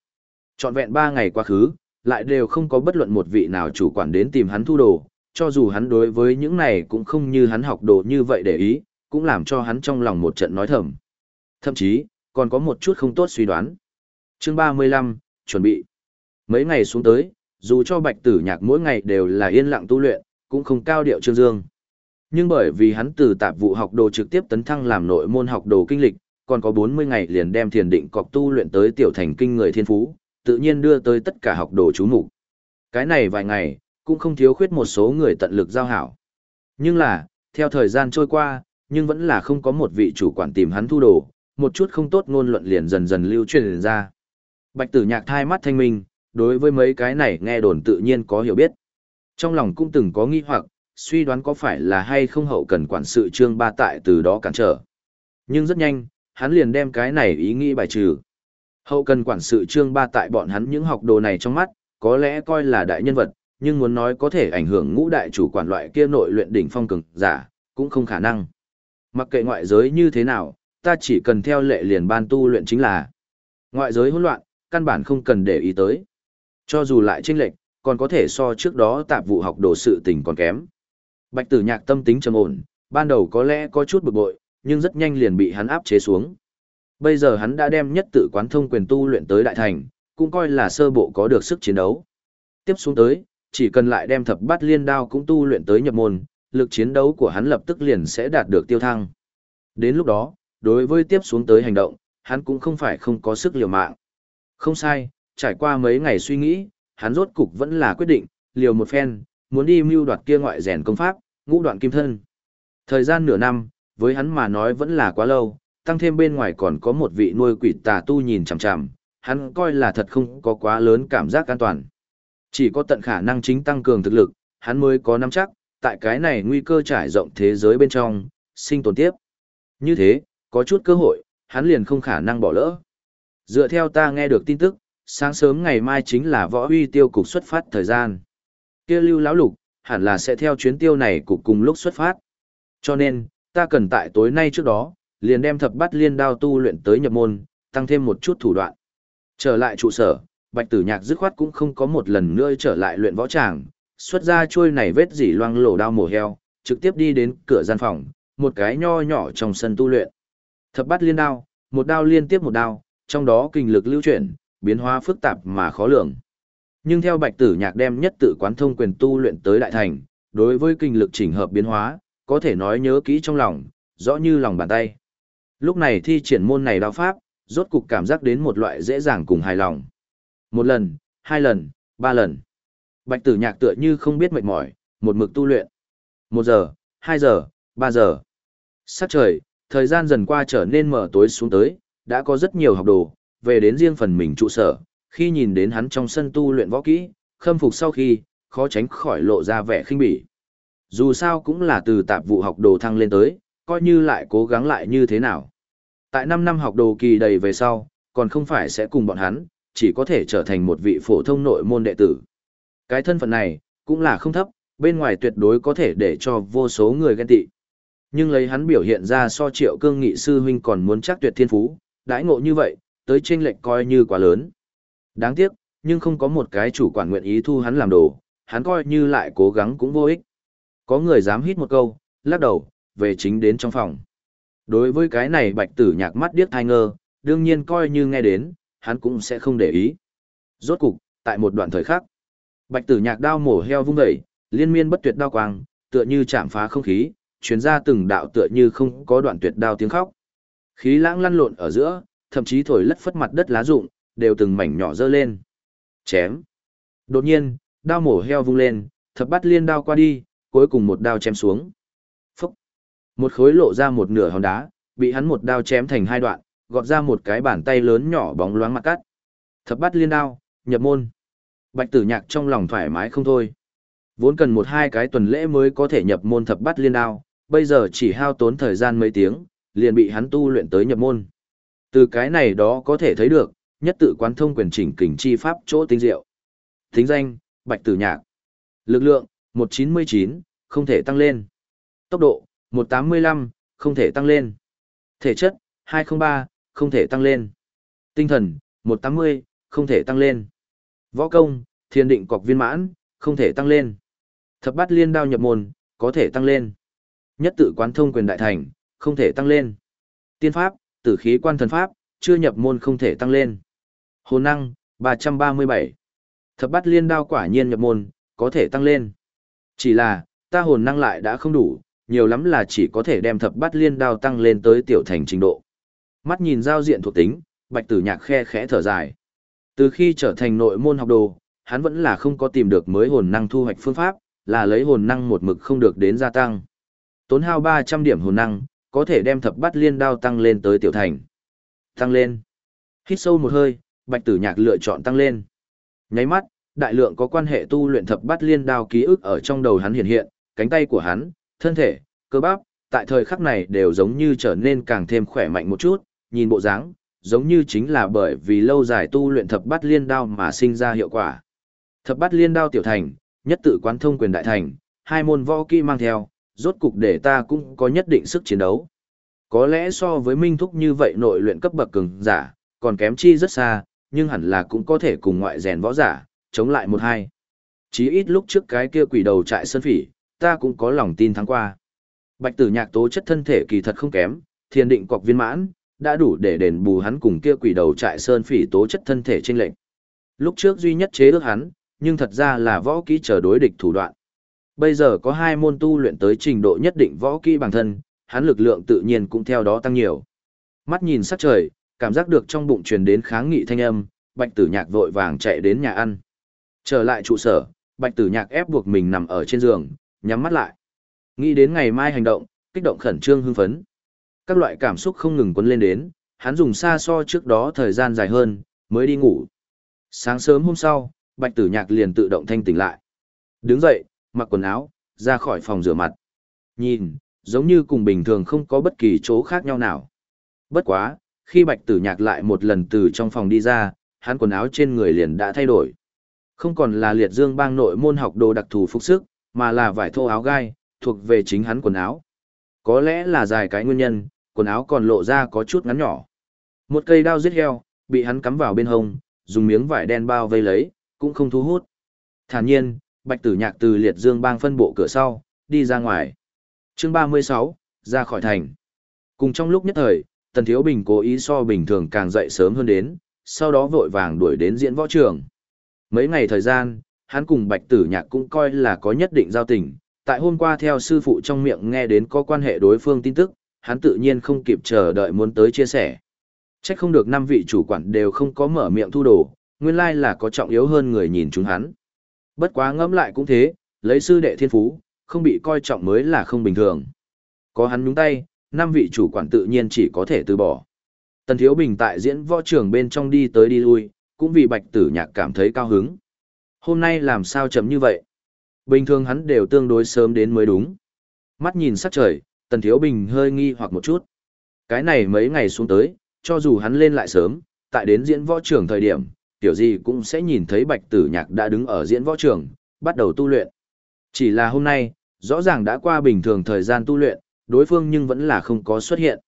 Trọn vẹn ba ngày quá khứ, lại đều không có bất luận một vị nào chủ quản đến tìm hắn thu đồ, cho dù hắn đối với những này cũng không như hắn học đồ như vậy để ý, cũng làm cho hắn trong lòng một trận nói thầm. Thậm chí, còn có một chút không tốt suy đoán. Chương 35, chuẩn bị. Mấy ngày xuống tới, dù cho bạch tử nhạc mỗi ngày đều là yên lặng tu luyện, cũng không cao điệu trương dương. Nhưng bởi vì hắn từ tạp vụ học đồ trực tiếp tấn thăng làm nội môn học đồ kinh lịch, còn có 40 ngày liền đem thiền định cọc tu luyện tới tiểu thành kinh người thiên phú, tự nhiên đưa tới tất cả học đồ chú mục. Cái này vài ngày, cũng không thiếu khuyết một số người tận lực giao hảo. Nhưng là, theo thời gian trôi qua, nhưng vẫn là không có một vị chủ quản tìm hắn thu đồ, một chút không tốt ngôn luận liền dần dần lưu truyền ra. Bạch tử nhạc thai mắt thanh minh, đối với mấy cái này nghe đồn tự nhiên có hiểu biết. Trong lòng cũng từng có nghi hoặc, suy đoán có phải là hay không hậu cần quản sự trương ba tại từ đó cản trở. Nhưng rất nhanh, hắn liền đem cái này ý nghĩ bài trừ. Hậu cần quản sự trương ba tại bọn hắn những học đồ này trong mắt, có lẽ coi là đại nhân vật, nhưng muốn nói có thể ảnh hưởng ngũ đại chủ quản loại kia nội luyện đỉnh phong cường giả, cũng không khả năng. Mặc kệ ngoại giới như thế nào, ta chỉ cần theo lệ liền ban tu luyện chính là. Ngoại giới hỗn loạn, căn bản không cần để ý tới. Cho dù lại chênh lệch, còn có thể so trước đó tạp vụ học đồ sự tình còn kém. Bạch tử nhạc tâm tính trầm ổn, ban đầu có lẽ có chút bực bội, nhưng rất nhanh liền bị hắn áp chế xuống. Bây giờ hắn đã đem nhất tự quán thông quyền tu luyện tới đại thành, cũng coi là sơ bộ có được sức chiến đấu. Tiếp xuống tới, chỉ cần lại đem thập bát liên đao cũng tu luyện tới nhập môn, lực chiến đấu của hắn lập tức liền sẽ đạt được tiêu thăng. Đến lúc đó, đối với tiếp xuống tới hành động, hắn cũng không phải không có sức liều mạng. Không sai, trải qua mấy ngày suy nghĩ, hắn rốt cục vẫn là quyết định, liều một phen, muốn đi mưu đoạt kia ngoại rèn công pháp, ngũ đoạn kim thân. Thời gian nửa năm, với hắn mà nói vẫn là quá lâu, tăng thêm bên ngoài còn có một vị nuôi quỷ tà tu nhìn chằm chằm, hắn coi là thật không có quá lớn cảm giác an toàn. Chỉ có tận khả năng chính tăng cường thực lực, hắn mới có nắm chắc, tại cái này nguy cơ trải rộng thế giới bên trong, sinh tồn tiếp. Như thế, có chút cơ hội, hắn liền không khả năng bỏ lỡ. Dựa theo ta nghe được tin tức, sáng sớm ngày mai chính là võ huy tiêu cục xuất phát thời gian. Kia lưu lão lục, hẳn là sẽ theo chuyến tiêu này cục cùng lúc xuất phát. Cho nên, ta cần tại tối nay trước đó, liền đem thập bắt liên đao tu luyện tới nhập môn, tăng thêm một chút thủ đoạn. Trở lại trụ sở, bạch tử nhạc dứt khoát cũng không có một lần nữa trở lại luyện võ tràng, xuất ra chuôi này vết dỉ loang lổ đao mổ heo, trực tiếp đi đến cửa gian phòng, một cái nho nhỏ trong sân tu luyện. Thập bắt liên đao, một đao liên tiếp một đao, trong đó kinh lực lưu chuyển, biến hóa phức tạp mà khó lường. Nhưng theo Bạch Tử Nhạc đem nhất tự quán thông quyền tu luyện tới đại thành, đối với kinh lực chỉnh hợp biến hóa, có thể nói nhớ kỹ trong lòng, rõ như lòng bàn tay. Lúc này thi triển môn này đao pháp, rốt cục cảm giác đến một loại dễ dàng cùng hài lòng. Một lần, hai lần, ba lần. Bạch Tử Nhạc tựa như không biết mệt mỏi, một mực tu luyện. Một giờ, hai giờ, ba giờ. Sát trời, thời gian dần qua trở nên mở tối xuống tới, đã có rất nhiều học đồ, về đến riêng phần mình trụ sở, khi nhìn đến hắn trong sân tu luyện võ kỹ, khâm phục sau khi, khó tránh khỏi lộ ra vẻ khinh bỉ. Dù sao cũng là từ tạp vụ học đồ thăng lên tới, coi như lại cố gắng lại như thế nào. Tại 5 năm học đồ kỳ đầy về sau, còn không phải sẽ cùng bọn hắn, chỉ có thể trở thành một vị phổ thông nội môn đệ tử. Cái thân phận này, cũng là không thấp, bên ngoài tuyệt đối có thể để cho vô số người ghen tị. Nhưng lấy hắn biểu hiện ra so triệu cương nghị sư huynh còn muốn chắc tuyệt thiên phú, đãi ngộ như vậy, tới tranh lệch coi như quá lớn. Đáng tiếc, nhưng không có một cái chủ quản nguyện ý thu hắn làm đồ, hắn coi như lại cố gắng cũng vô ích. Có người dám hít một câu, lắc đầu, về chính đến trong phòng. Đối với cái này bạch tử nhạc mắt điếc thai ngơ, đương nhiên coi như nghe đến, hắn cũng sẽ không để ý. Rốt cục, tại một đoạn thời khắc, bạch tử nhạc đao mổ heo vung dậy, liên miên bất tuyệt đao quang, tựa như chạm phá không khí, chuyến ra từng đạo tựa như không có đoạn tuyệt đao tiếng khóc. Khí lãng lăn lộn ở giữa, thậm chí thổi lất phất mặt đất lá rụng, đều từng mảnh nhỏ dơ lên. Chém. Đột nhiên, đao mổ heo vung lên, thập bắt liên đao qua đi, cuối cùng một đao chém xuống. Một khối lộ ra một nửa hòn đá, bị hắn một đao chém thành hai đoạn, gọt ra một cái bàn tay lớn nhỏ bóng loáng mặt cắt. Thập bắt liên đao, nhập môn. Bạch tử nhạc trong lòng thoải mái không thôi. Vốn cần một hai cái tuần lễ mới có thể nhập môn thập bắt liên đao, bây giờ chỉ hao tốn thời gian mấy tiếng, liền bị hắn tu luyện tới nhập môn. Từ cái này đó có thể thấy được, nhất tự quán thông quyền chỉnh kình chi pháp chỗ tinh diệu. Thính danh, Bạch Tử Nhạc. Lực lượng, 199, không thể tăng lên. Tốc độ, 185, không thể tăng lên. Thể chất, 203, không thể tăng lên. Tinh thần, 180, không thể tăng lên. Võ công, thiên định cọc viên mãn, không thể tăng lên. Thập bát liên đao nhập môn, có thể tăng lên. Nhất tự quán thông quyền đại thành, không thể tăng lên. Tiên pháp, tử khí quan thần pháp, chưa nhập môn không thể tăng lên. Hồn năng, 337. Thập bát liên đao quả nhiên nhập môn, có thể tăng lên. Chỉ là, ta hồn năng lại đã không đủ, nhiều lắm là chỉ có thể đem thập bát liên đao tăng lên tới tiểu thành trình độ. Mắt nhìn giao diện thuộc tính, bạch tử nhạc khe khẽ thở dài. Từ khi trở thành nội môn học đồ, hắn vẫn là không có tìm được mới hồn năng thu hoạch phương pháp, là lấy hồn năng một mực không được đến gia tăng. Tốn hao 300 điểm hồn năng, có thể đem thập bát liên đao tăng lên tới tiểu thành. Tăng lên. Hít sâu một hơi, bạch tử nhạc lựa chọn tăng lên. Nháy mắt, đại lượng có quan hệ tu luyện thập bát liên đao ký ức ở trong đầu hắn hiện hiện, cánh tay của hắn, thân thể, cơ bắp, tại thời khắc này đều giống như trở nên càng thêm khỏe mạnh một chút, nhìn bộ dáng, giống như chính là bởi vì lâu dài tu luyện thập bát liên đao mà sinh ra hiệu quả. Thập bát liên đao tiểu thành, nhất tự quán thông quyền đại thành, hai môn võ kỹ mang theo, rốt cục để ta cũng có nhất định sức chiến đấu. Có lẽ so với Minh Thúc như vậy nội luyện cấp bậc cường giả, còn kém chi rất xa, nhưng hẳn là cũng có thể cùng ngoại rèn võ giả, chống lại một hai. Chí ít lúc trước cái kia quỷ đầu trại sơn phỉ, ta cũng có lòng tin thắng qua. Bạch tử nhạc tố chất thân thể kỳ thật không kém, thiền định cọc viên mãn, đã đủ để đền bù hắn cùng kia quỷ đầu trại sơn phỉ tố chất thân thể trên lệnh. Lúc trước duy nhất chế ước hắn, nhưng thật ra là võ kỹ chờ đối địch thủ đoạn. Bây giờ có hai môn tu luyện tới trình độ nhất định võ kỹ bản thân, hắn lực lượng tự nhiên cũng theo đó tăng nhiều. Mắt nhìn sắc trời, cảm giác được trong bụng truyền đến kháng nghị thanh âm, Bạch Tử Nhạc vội vàng chạy đến nhà ăn. Trở lại trụ sở, Bạch Tử Nhạc ép buộc mình nằm ở trên giường, nhắm mắt lại. Nghĩ đến ngày mai hành động, kích động khẩn trương hưng phấn. Các loại cảm xúc không ngừng quấn lên đến, hắn dùng xa so trước đó thời gian dài hơn, mới đi ngủ. Sáng sớm hôm sau, Bạch Tử Nhạc liền tự động thanh tỉnh lại. Đứng dậy, mặc quần áo, ra khỏi phòng rửa mặt. Nhìn, giống như cùng bình thường không có bất kỳ chỗ khác nhau nào. Bất quá, khi Bạch Tử Nhạc lại một lần từ trong phòng đi ra, hắn quần áo trên người liền đã thay đổi. Không còn là liệt dương bang nội môn học đồ đặc thù phục sức, mà là vải thô áo gai, thuộc về chính hắn quần áo. Có lẽ là dài cái nguyên nhân, quần áo còn lộ ra có chút ngắn nhỏ. Một cây đao giết heo, bị hắn cắm vào bên hông, dùng miếng vải đen bao vây lấy, cũng không thu hút. Thản nhiên, Bạch Tử Nhạc từ liệt dương bang phân bộ cửa sau, đi ra ngoài. Chương 36, ra khỏi thành. Cùng trong lúc nhất thời, Tần Thiếu Bình cố ý so bình thường càng dậy sớm hơn đến, sau đó vội vàng đuổi đến diễn võ trường. Mấy ngày thời gian, hắn cùng Bạch Tử Nhạc cũng coi là có nhất định giao tình, tại hôm qua theo sư phụ trong miệng nghe đến có quan hệ đối phương tin tức, hắn tự nhiên không kịp chờ đợi muốn tới chia sẻ. Chắc không được năm vị chủ quản đều không có mở miệng thu đồ, nguyên lai là có trọng yếu hơn người nhìn chúng hắn. Bất quá ngẫm lại cũng thế, lấy sư đệ thiên phú, không bị coi trọng mới là không bình thường. Có hắn nhúng tay, năm vị chủ quản tự nhiên chỉ có thể từ bỏ. Tần Thiếu Bình tại diễn võ trường bên trong đi tới đi lui, cũng vì bạch tử nhạc cảm thấy cao hứng. Hôm nay làm sao chậm như vậy? Bình thường hắn đều tương đối sớm đến mới đúng. Mắt nhìn sắc trời, Tần Thiếu Bình hơi nghi hoặc một chút. Cái này mấy ngày xuống tới, cho dù hắn lên lại sớm, tại đến diễn võ trường thời điểm, tiểu gì cũng sẽ nhìn thấy bạch tử nhạc đã đứng ở diễn võ trường, bắt đầu tu luyện. Chỉ là hôm nay, rõ ràng đã qua bình thường thời gian tu luyện, đối phương nhưng vẫn là không có xuất hiện.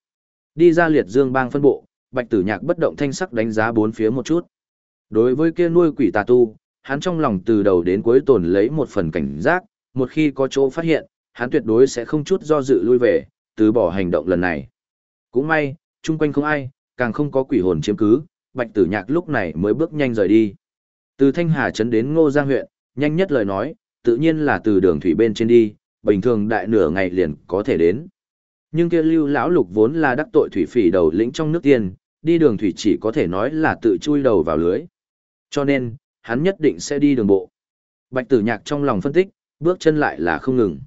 Đi ra liệt dương bang phân bộ, bạch tử nhạc bất động thanh sắc đánh giá bốn phía một chút. Đối với kia nuôi quỷ tà tu, hắn trong lòng từ đầu đến cuối tồn lấy một phần cảnh giác, một khi có chỗ phát hiện, hắn tuyệt đối sẽ không chút do dự lui về, từ bỏ hành động lần này. Cũng may, chung quanh không ai, càng không có quỷ hồn chiếm cứ, bạch tử nhạc lúc này mới bước nhanh rời đi. Từ Thanh Hà Trấn đến Ngô Giang huyện, nhanh nhất lời nói, tự nhiên là từ đường thủy bên trên đi, bình thường đại nửa ngày liền có thể đến. Nhưng kia lưu lão lục vốn là đắc tội thủy phỉ đầu lĩnh trong nước tiền, đi đường thủy chỉ có thể nói là tự chui đầu vào lưới. Cho nên, hắn nhất định sẽ đi đường bộ. Bạch tử nhạc trong lòng phân tích, bước chân lại là không ngừng.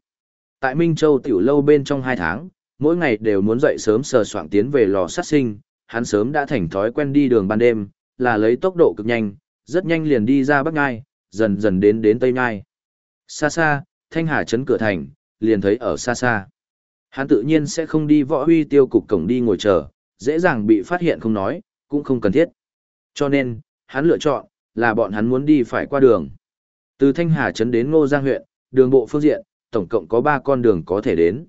Tại Minh Châu tiểu lâu bên trong hai tháng, mỗi ngày đều muốn dậy sớm sờ soạn tiến về lò sát sinh, hắn sớm đã thành thói quen đi đường ban đêm, là lấy tốc độ cực nhanh, rất nhanh liền đi ra Bắc Ngai, dần dần đến đến Tây Ngai. Xa xa, Thanh Hà chấn cửa thành, liền thấy ở xa xa. Hắn tự nhiên sẽ không đi võ huy tiêu cục cổng đi ngồi chờ, dễ dàng bị phát hiện không nói, cũng không cần thiết. Cho nên, hắn lựa chọn, là bọn hắn muốn đi phải qua đường. Từ Thanh Hà Trấn đến Ngô Giang huyện, đường bộ phương diện, tổng cộng có 3 con đường có thể đến.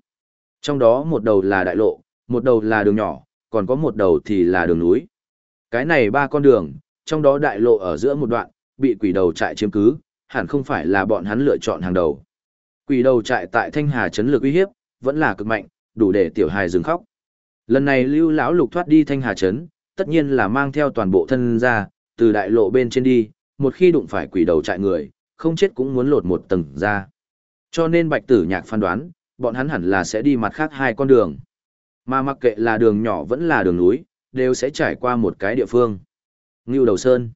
Trong đó một đầu là đại lộ, một đầu là đường nhỏ, còn có một đầu thì là đường núi. Cái này ba con đường, trong đó đại lộ ở giữa một đoạn, bị quỷ đầu trại chiếm cứ, hẳn không phải là bọn hắn lựa chọn hàng đầu. Quỷ đầu trại tại Thanh Hà Trấn lực uy hiếp, vẫn là cực mạnh, đủ để tiểu hài dừng khóc. Lần này lưu lão lục thoát đi Thanh Hà Trấn, tất nhiên là mang theo toàn bộ thân ra, từ đại lộ bên trên đi, một khi đụng phải quỷ đầu trại người, không chết cũng muốn lột một tầng ra. Cho nên bạch tử nhạc phán đoán, bọn hắn hẳn là sẽ đi mặt khác hai con đường. Mà mặc kệ là đường nhỏ vẫn là đường núi, đều sẽ trải qua một cái địa phương. Ngưu Đầu Sơn.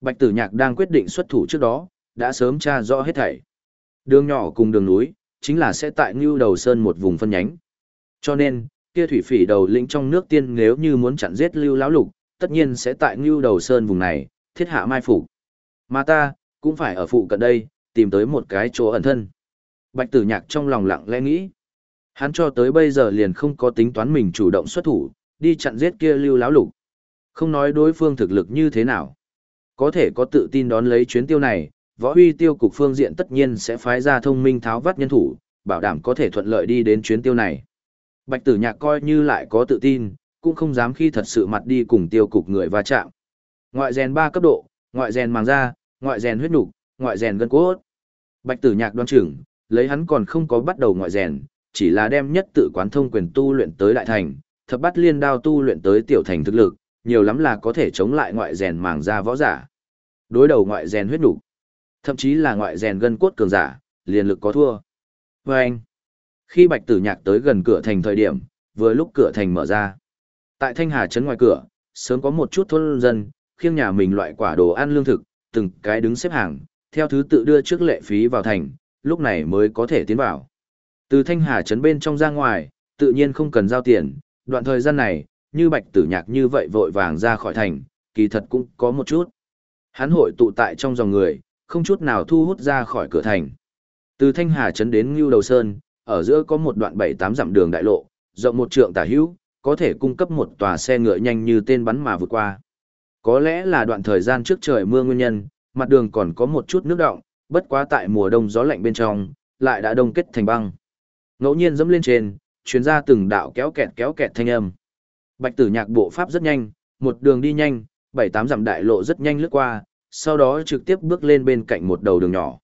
Bạch Tử Nhạc đang quyết định xuất thủ trước đó, đã sớm tra rõ hết thảy. Đường nhỏ cùng đường núi, chính là sẽ tại Ngưu Đầu Sơn một vùng phân nhánh. Cho nên, kia thủy phỉ đầu lĩnh trong nước tiên nếu như muốn chặn giết Lưu lão lục, tất nhiên sẽ tại Ngưu Đầu Sơn vùng này, thiết hạ mai phục. Mà ta, cũng phải ở phụ cận đây, tìm tới một cái chỗ ẩn thân. Bạch Tử Nhạc trong lòng lặng lẽ nghĩ. Hắn cho tới bây giờ liền không có tính toán mình chủ động xuất thủ, đi chặn giết kia lưu láo lục. Không nói đối phương thực lực như thế nào. Có thể có tự tin đón lấy chuyến tiêu này, võ huy tiêu cục phương diện tất nhiên sẽ phái ra thông minh tháo vắt nhân thủ, bảo đảm có thể thuận lợi đi đến chuyến tiêu này. Bạch tử nhạc coi như lại có tự tin, cũng không dám khi thật sự mặt đi cùng tiêu cục người va chạm. Ngoại rèn ba cấp độ, ngoại rèn màng da, ngoại rèn huyết nục, ngoại rèn gân cốt. Bạch tử nhạc đoan chừng, lấy hắn còn không có bắt đầu ngoại rèn, chỉ là đem nhất tự quán thông quyền tu luyện tới đại thành, thập bắt liên đao tu luyện tới tiểu thành thực lực, nhiều lắm là có thể chống lại ngoại rèn màng da võ giả. Đối đầu ngoại rèn huyết nục, thậm chí là ngoại rèn gân cốt cường giả, liền lực có thua. Và anh, khi Bạch Tử Nhạc tới gần cửa thành thời điểm, vừa lúc cửa thành mở ra. Tại Thanh Hà trấn ngoài cửa, sớm có một chút thôn dân, khiêng nhà mình loại quả đồ ăn lương thực, từng cái đứng xếp hàng, theo thứ tự đưa trước lệ phí vào thành, lúc này mới có thể tiến vào. Từ Thanh Hà trấn bên trong ra ngoài, tự nhiên không cần giao tiền, đoạn thời gian này, như Bạch Tử Nhạc như vậy vội vàng ra khỏi thành, kỳ thật cũng có một chút. Hắn hội tụ tại trong dòng người, không chút nào thu hút ra khỏi cửa thành. Từ Thanh Hà trấn đến Ngưu Đầu Sơn, ở giữa có một đoạn 7-8 dặm đường đại lộ, rộng một trượng tả hữu, có thể cung cấp một tòa xe ngựa nhanh như tên bắn mà vượt qua. Có lẽ là đoạn thời gian trước trời mưa nguyên nhân, mặt đường còn có một chút nước động, bất quá tại mùa đông gió lạnh bên trong, lại đã đông kết thành băng. Ngẫu nhiên dẫm lên trên, chuyến ra từng đạo kéo kẹt kéo kẹt thanh âm. Bạch tử nhạc bộ pháp rất nhanh, một đường đi nhanh, 7-8 dặm đại lộ rất nhanh lướt qua, sau đó trực tiếp bước lên bên cạnh một đầu đường nhỏ.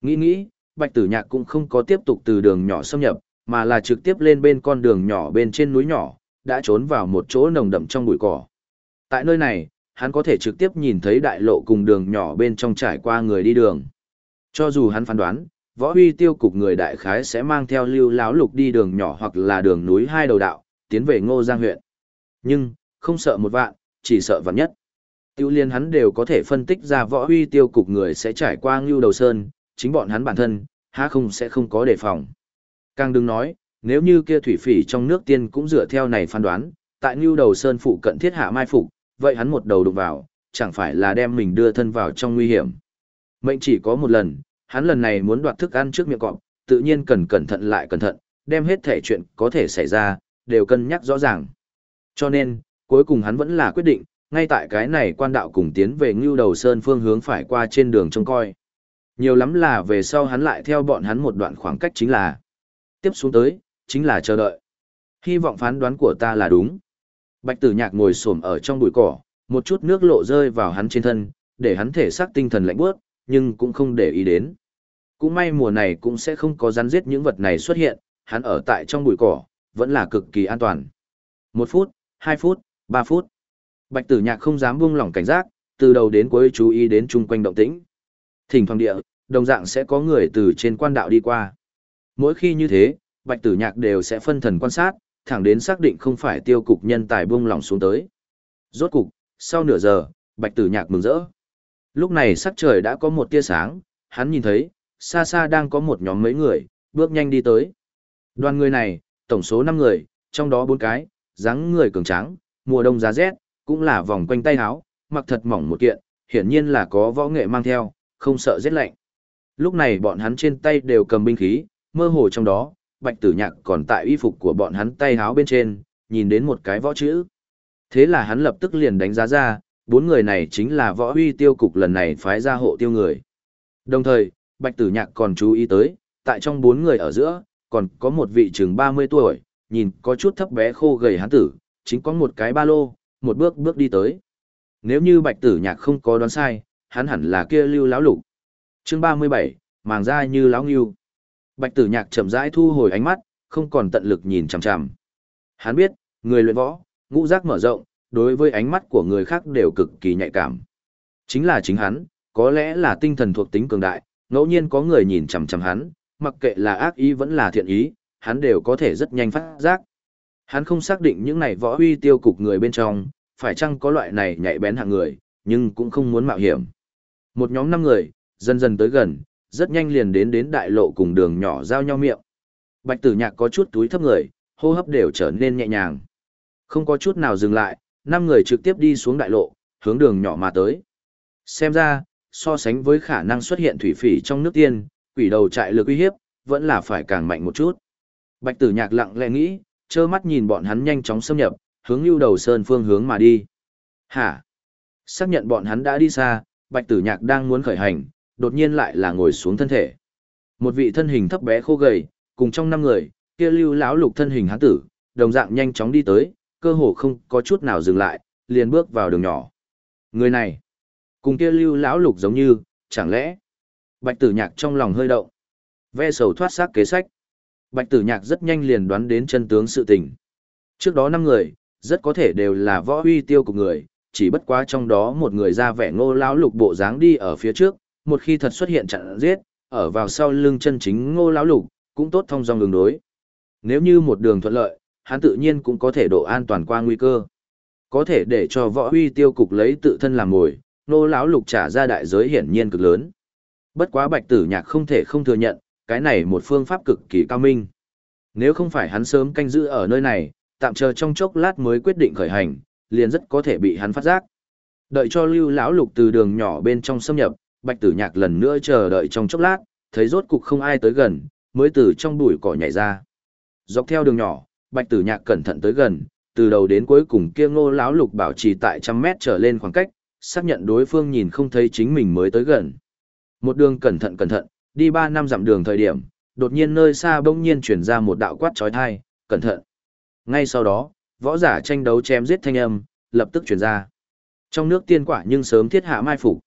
Nghĩ nghĩ, Bạch Tử Nhạc cũng không có tiếp tục từ đường nhỏ xâm nhập, mà là trực tiếp lên bên con đường nhỏ bên trên núi nhỏ, đã trốn vào một chỗ nồng đậm trong bụi cỏ. Tại nơi này, hắn có thể trực tiếp nhìn thấy đại lộ cùng đường nhỏ bên trong trải qua người đi đường. Cho dù hắn phán đoán, võ huy tiêu cục người đại khái sẽ mang theo lưu láo lục đi đường nhỏ hoặc là đường núi hai đầu đạo, tiến về ngô giang huyện. Nhưng, không sợ một vạn, chỉ sợ vạn nhất. Tiêu liên hắn đều có thể phân tích ra võ huy tiêu cục người sẽ trải qua ngưu đầu sơn, chính bọn hắn bản thân, há không sẽ không có đề phòng. Càng đừng nói, nếu như kia thủy phỉ trong nước tiên cũng dựa theo này phán đoán, tại Nưu Đầu Sơn phụ cận thiết hạ mai phục, vậy hắn một đầu đụng vào, chẳng phải là đem mình đưa thân vào trong nguy hiểm. Mệnh chỉ có một lần, hắn lần này muốn đoạt thức ăn trước miệng cọp, tự nhiên cần cẩn thận lại cẩn thận, đem hết thể chuyện có thể xảy ra, đều cân nhắc rõ ràng. Cho nên, cuối cùng hắn vẫn là quyết định, ngay tại cái này quan đạo cùng tiến về Ngưu Đầu Sơn phương hướng phải qua trên đường trông coi. Nhiều lắm là về sau hắn lại theo bọn hắn một đoạn khoảng cách chính là. Tiếp xuống tới, chính là chờ đợi. Hy vọng phán đoán của ta là đúng. Bạch tử nhạc ngồi xổm ở trong bụi cỏ, một chút nước lộ rơi vào hắn trên thân, để hắn thể xác tinh thần lạnh bước, nhưng cũng không để ý đến. Cũng may mùa này cũng sẽ không có rắn giết những vật này xuất hiện, hắn ở tại trong bụi cỏ, vẫn là cực kỳ an toàn. Một phút, hai phút, ba phút. Bạch tử nhạc không dám buông lỏng cảnh giác, từ đầu đến cuối chú ý đến chung quanh động tĩnh. Thỉnh thoảng địa, đồng dạng sẽ có người từ trên quan đạo đi qua. Mỗi khi như thế, bạch tử nhạc đều sẽ phân thần quan sát, thẳng đến xác định không phải tiêu cục nhân tài buông lỏng xuống tới. Rốt cục, sau nửa giờ, bạch tử nhạc mừng rỡ. Lúc này sắc trời đã có một tia sáng, hắn nhìn thấy, xa xa đang có một nhóm mấy người, bước nhanh đi tới. Đoàn người này, tổng số 5 người, trong đó 4 cái, dáng người cường tráng, mùa đông giá rét, cũng là vòng quanh tay áo, mặc thật mỏng một kiện, hiển nhiên là có võ nghệ mang theo, không sợ rét lạnh. Lúc này bọn hắn trên tay đều cầm binh khí, mơ hồ trong đó, bạch tử nhạc còn tại y phục của bọn hắn tay háo bên trên, nhìn đến một cái võ chữ. Thế là hắn lập tức liền đánh giá ra, bốn người này chính là võ huy tiêu cục lần này phái ra hộ tiêu người. Đồng thời, bạch tử nhạc còn chú ý tới, tại trong bốn người ở giữa, còn có một vị chừng 30 tuổi, nhìn có chút thấp bé khô gầy hắn tử, chính có một cái ba lô, một bước bước đi tới. Nếu như bạch tử nhạc không có đoán sai, hắn hẳn là kia lưu lão lục. Chương 37, màng ra như lão nghiêu. Bạch Tử Nhạc chậm rãi thu hồi ánh mắt, không còn tận lực nhìn chằm chằm. Hắn biết, người luyện võ, ngũ giác mở rộng, đối với ánh mắt của người khác đều cực kỳ nhạy cảm. Chính là chính hắn, có lẽ là tinh thần thuộc tính cường đại, ngẫu nhiên có người nhìn chằm chằm hắn, mặc kệ là ác ý vẫn là thiện ý, hắn đều có thể rất nhanh phát giác. Hắn không xác định những này võ huy tiêu cục người bên trong, phải chăng có loại này nhạy bén hạng người, nhưng cũng không muốn mạo hiểm. Một nhóm năm người, dần dần tới gần, rất nhanh liền đến đến đại lộ cùng đường nhỏ giao nhau miệng. Bạch tử nhạc có chút túi thấp người, hô hấp đều trở nên nhẹ nhàng. Không có chút nào dừng lại, năm người trực tiếp đi xuống đại lộ, hướng đường nhỏ mà tới. Xem ra, so sánh với khả năng xuất hiện thủy phỉ trong nước tiên, quỷ đầu trại lực uy hiếp, vẫn là phải càng mạnh một chút. Bạch tử nhạc lặng lẽ nghĩ, trơ mắt nhìn bọn hắn nhanh chóng xâm nhập, hướng lưu đầu sơn phương hướng mà đi. Hả? Xác nhận bọn hắn đã đi xa, bạch tử nhạc đang muốn khởi hành, đột nhiên lại là ngồi xuống thân thể. Một vị thân hình thấp bé khô gầy, cùng trong năm người, kia lưu lão lục thân hình hán tử, đồng dạng nhanh chóng đi tới, cơ hồ không có chút nào dừng lại, liền bước vào đường nhỏ. Người này, cùng kia lưu lão lục giống như, chẳng lẽ? Bạch tử nhạc trong lòng hơi động. Ve sầu thoát xác kế sách. Bạch tử nhạc rất nhanh liền đoán đến chân tướng sự tình. Trước đó năm người, rất có thể đều là võ uy tiêu của người, chỉ bất quá trong đó một người ra vẻ ngô lão lục bộ dáng đi ở phía trước, một khi thật xuất hiện chặn giết, ở vào sau lưng chân chính ngô lão lục, cũng tốt thông dòng đường đối. Nếu như một đường thuận lợi, hắn tự nhiên cũng có thể độ an toàn qua nguy cơ. Có thể để cho võ huy tiêu cục lấy tự thân làm mồi, ngô lão lục trả ra đại giới hiển nhiên cực lớn. Bất quá bạch tử nhạc không thể không thừa nhận, cái này một phương pháp cực kỳ cao minh. Nếu không phải hắn sớm canh giữ ở nơi này, tạm chờ trong chốc lát mới quyết định khởi hành, liền rất có thể bị hắn phát giác. Đợi cho Lưu lão lục từ đường nhỏ bên trong xâm nhập, Bạch Tử Nhạc lần nữa chờ đợi trong chốc lát, thấy rốt cục không ai tới gần, mới từ trong bụi cỏ nhảy ra. Dọc theo đường nhỏ, Bạch Tử Nhạc cẩn thận tới gần, từ đầu đến cuối cùng kia Ngô lão lục bảo trì tại trăm mét trở lên khoảng cách, xác nhận đối phương nhìn không thấy chính mình mới tới gần. Một đường cẩn thận cẩn thận, đi ba năm dặm đường thời điểm, đột nhiên nơi xa bỗng nhiên chuyển ra một đạo quát chói thai, cẩn thận. Ngay sau đó, võ giả tranh đấu chém giết thanh âm, lập tức chuyển ra. Trong nước tiên quả nhưng sớm thiết hạ mai phục.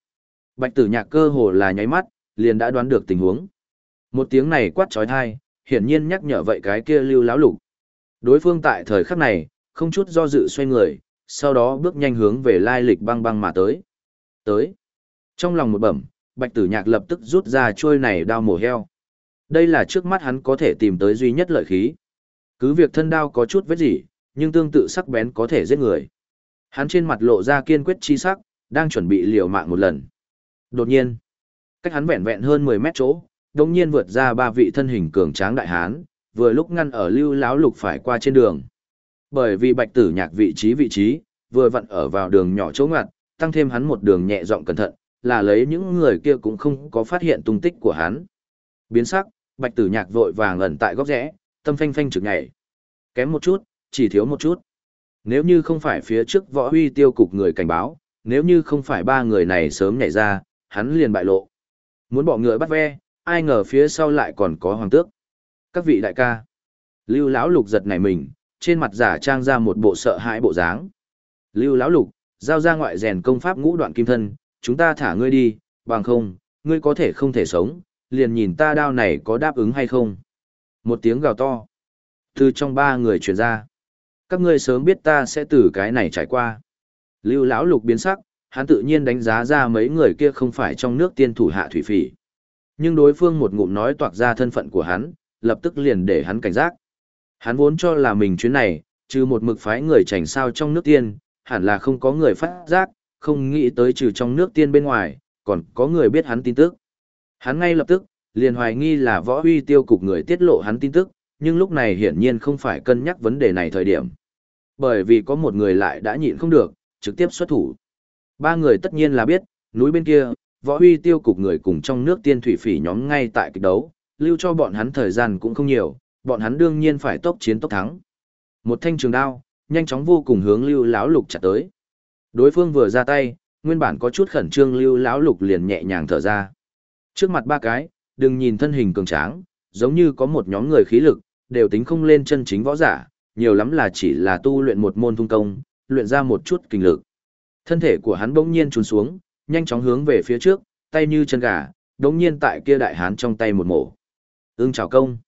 Bạch tử nhạc cơ hồ là nháy mắt, liền đã đoán được tình huống. Một tiếng này quát chói tai, hiển nhiên nhắc nhở vậy cái kia lưu lão lục. Đối phương tại thời khắc này, không chút do dự xoay người, sau đó bước nhanh hướng về lai lịch băng băng mà tới. Tới. Trong lòng một bẩm, bạch tử nhạc lập tức rút ra trôi này đao mổ heo. Đây là trước mắt hắn có thể tìm tới duy nhất lợi khí. Cứ việc thân đao có chút vết gì, nhưng tương tự sắc bén có thể giết người. Hắn trên mặt lộ ra kiên quyết chi sắc, đang chuẩn bị liều mạng một lần. Đột nhiên, cách hắn vẹn vẹn hơn 10 mét chỗ, đột nhiên vượt ra ba vị thân hình cường tráng đại hán, vừa lúc ngăn ở lưu láo lục phải qua trên đường. Bởi vì bạch tử nhạc vị trí vị trí, vừa vặn ở vào đường nhỏ chỗ ngoặt, tăng thêm hắn một đường nhẹ giọng cẩn thận, là lấy những người kia cũng không có phát hiện tung tích của hắn. Biến sắc, bạch tử nhạc vội vàng ẩn tại góc rẽ, tâm phanh phanh trực nhảy. Kém một chút, chỉ thiếu một chút. Nếu như không phải phía trước võ huy tiêu cục người cảnh báo, nếu như không phải ba người này sớm nhảy ra, hắn liền bại lộ. Muốn bỏ ngựa bắt ve, ai ngờ phía sau lại còn có hoàng tước. Các vị đại ca. Lưu lão lục giật nảy mình, trên mặt giả trang ra một bộ sợ hãi bộ dáng. Lưu lão lục, giao ra ngoại rèn công pháp ngũ đoạn kim thân, chúng ta thả ngươi đi, bằng không, ngươi có thể không thể sống, liền nhìn ta đao này có đáp ứng hay không. Một tiếng gào to. Từ trong ba người truyền ra. Các ngươi sớm biết ta sẽ từ cái này trải qua. Lưu lão lục biến sắc, hắn tự nhiên đánh giá ra mấy người kia không phải trong nước tiên thủ hạ thủy phỉ. Nhưng đối phương một ngụm nói toạc ra thân phận của hắn, lập tức liền để hắn cảnh giác. Hắn vốn cho là mình chuyến này, trừ một mực phái người chảnh sao trong nước tiên, hẳn là không có người phát giác, không nghĩ tới trừ trong nước tiên bên ngoài, còn có người biết hắn tin tức. Hắn ngay lập tức, liền hoài nghi là võ huy tiêu cục người tiết lộ hắn tin tức, nhưng lúc này hiển nhiên không phải cân nhắc vấn đề này thời điểm. Bởi vì có một người lại đã nhịn không được, trực tiếp xuất thủ. Ba người tất nhiên là biết, núi bên kia, võ huy tiêu cục người cùng trong nước tiên thủy phỉ nhóm ngay tại kịch đấu, lưu cho bọn hắn thời gian cũng không nhiều, bọn hắn đương nhiên phải tốc chiến tốc thắng. Một thanh trường đao, nhanh chóng vô cùng hướng lưu lão lục chặt tới. Đối phương vừa ra tay, nguyên bản có chút khẩn trương lưu lão lục liền nhẹ nhàng thở ra. Trước mặt ba cái, đừng nhìn thân hình cường tráng, giống như có một nhóm người khí lực, đều tính không lên chân chính võ giả, nhiều lắm là chỉ là tu luyện một môn thung công, luyện ra một chút kinh lực. Thân thể của hắn bỗng nhiên trùn xuống, nhanh chóng hướng về phía trước, tay như chân gà, bỗng nhiên tại kia đại hán trong tay một mổ. Ưng chào công.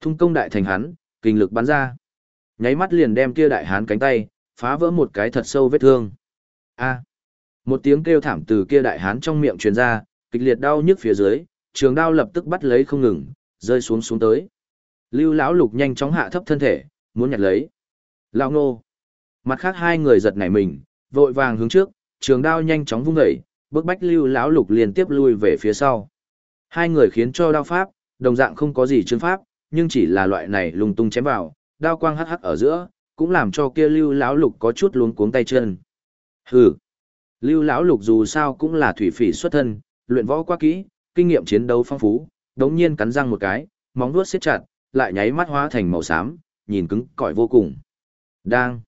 Thung công đại thành hắn, kinh lực bắn ra. Nháy mắt liền đem kia đại hán cánh tay, phá vỡ một cái thật sâu vết thương. A. Một tiếng kêu thảm từ kia đại hán trong miệng truyền ra, kịch liệt đau nhức phía dưới, trường đao lập tức bắt lấy không ngừng, rơi xuống xuống tới. Lưu lão lục nhanh chóng hạ thấp thân thể, muốn nhặt lấy. Lão nô. Mặt khác hai người giật nảy mình, vội vàng hướng trước, trường đao nhanh chóng vung dậy, bước bách lưu lão lục liên tiếp lui về phía sau. Hai người khiến cho đao pháp, đồng dạng không có gì chương pháp, nhưng chỉ là loại này lung tung chém vào, đao quang hắc hắc ở giữa, cũng làm cho kia lưu lão lục có chút luống cuống tay chân. Hừ. Lưu lão lục dù sao cũng là thủy phỉ xuất thân, luyện võ quá kỹ, kinh nghiệm chiến đấu phong phú, đống nhiên cắn răng một cái, móng vuốt siết chặt, lại nháy mắt hóa thành màu xám, nhìn cứng cỏi vô cùng. Đang.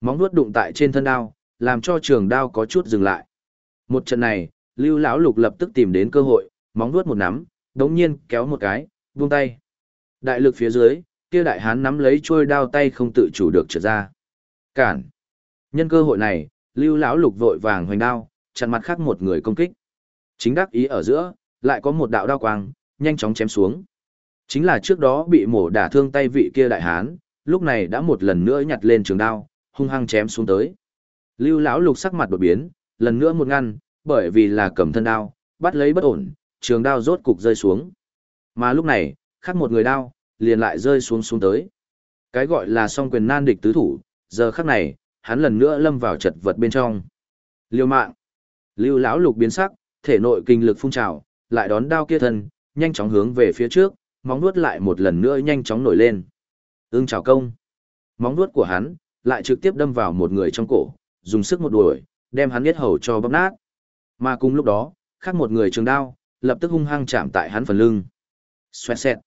Móng vuốt đụng tại trên thân đao, làm cho trường đao có chút dừng lại. Một trận này, Lưu lão lục lập tức tìm đến cơ hội, móng vuốt một nắm, đống nhiên kéo một cái, buông tay. Đại lực phía dưới, kia đại hán nắm lấy trôi đao tay không tự chủ được trượt ra. Cản. Nhân cơ hội này, lưu lão lục vội vàng hoành đao, chặn mặt khác một người công kích. Chính đắc ý ở giữa, lại có một đạo đao quang, nhanh chóng chém xuống. Chính là trước đó bị mổ đả thương tay vị kia đại hán, lúc này đã một lần nữa nhặt lên trường đao, hung hăng chém xuống tới. Lưu lão lục sắc mặt đột biến, lần nữa một ngăn, bởi vì là cầm thân đao, bắt lấy bất ổn, trường đao rốt cục rơi xuống. Mà lúc này, khác một người đao, liền lại rơi xuống xuống tới. Cái gọi là song quyền nan địch tứ thủ, giờ khắc này, hắn lần nữa lâm vào chật vật bên trong. Liêu mạng. Lưu lão lục biến sắc, thể nội kinh lực phun trào, lại đón đao kia thân, nhanh chóng hướng về phía trước, móng nuốt lại một lần nữa nhanh chóng nổi lên. Ưng chào công. Móng nuốt của hắn lại trực tiếp đâm vào một người trong cổ, dùng sức một đuổi, đem hắn giết hầu cho bóp nát. Mà cùng lúc đó, khác một người trường đao, lập tức hung hăng chạm tại hắn phần lưng. Xoẹt xẹt.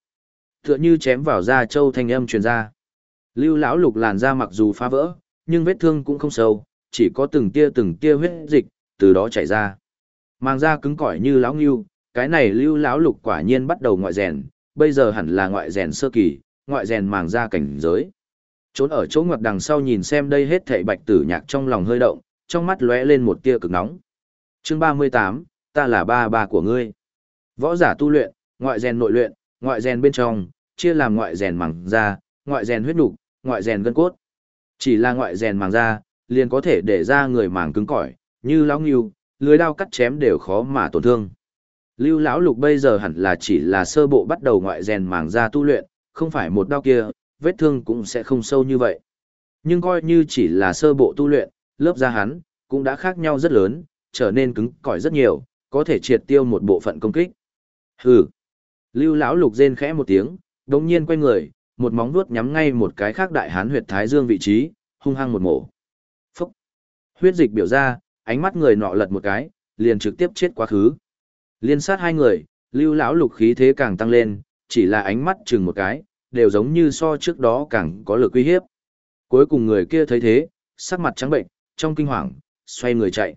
Tựa như chém vào da châu thanh âm truyền ra. Lưu lão lục làn da mặc dù phá vỡ, nhưng vết thương cũng không sâu, chỉ có từng tia từng tia huyết dịch từ đó chảy ra. Mang da cứng cỏi như lão ngưu, cái này lưu lão lục quả nhiên bắt đầu ngoại rèn, bây giờ hẳn là ngoại rèn sơ kỳ, ngoại rèn màng da cảnh giới. Trốn ở chỗ ngoặt đằng sau nhìn xem đây hết thảy bạch tử nhạc trong lòng hơi động, trong mắt lóe lên một tia cực nóng. Chương 38, ta là ba ba của ngươi. Võ giả tu luyện, ngoại rèn nội luyện, ngoại rèn bên trong, chia làm ngoại rèn màng da, ngoại rèn huyết nục, ngoại rèn gân cốt. Chỉ là ngoại rèn màng da, liền có thể để ra người màng cứng cỏi, như lão ngưu, lưới đao cắt chém đều khó mà tổn thương. Lưu lão lục bây giờ hẳn là chỉ là sơ bộ bắt đầu ngoại rèn màng da tu luyện, không phải một đao kia, vết thương cũng sẽ không sâu như vậy. Nhưng coi như chỉ là sơ bộ tu luyện, lớp da hắn cũng đã khác nhau rất lớn, trở nên cứng cỏi rất nhiều, có thể triệt tiêu một bộ phận công kích. Hừ. Lưu lão lục rên khẽ một tiếng, đống nhiên quay người, một móng vuốt nhắm ngay một cái khác đại hán huyệt thái dương vị trí, hung hăng một mổ. Phúc. Huyết dịch biểu ra, ánh mắt người nọ lật một cái, liền trực tiếp chết quá khứ. Liên sát hai người, lưu lão lục khí thế càng tăng lên, chỉ là ánh mắt chừng một cái, đều giống như so trước đó càng có lực uy hiếp. Cuối cùng người kia thấy thế, sắc mặt trắng bệnh, trong kinh hoàng, xoay người chạy.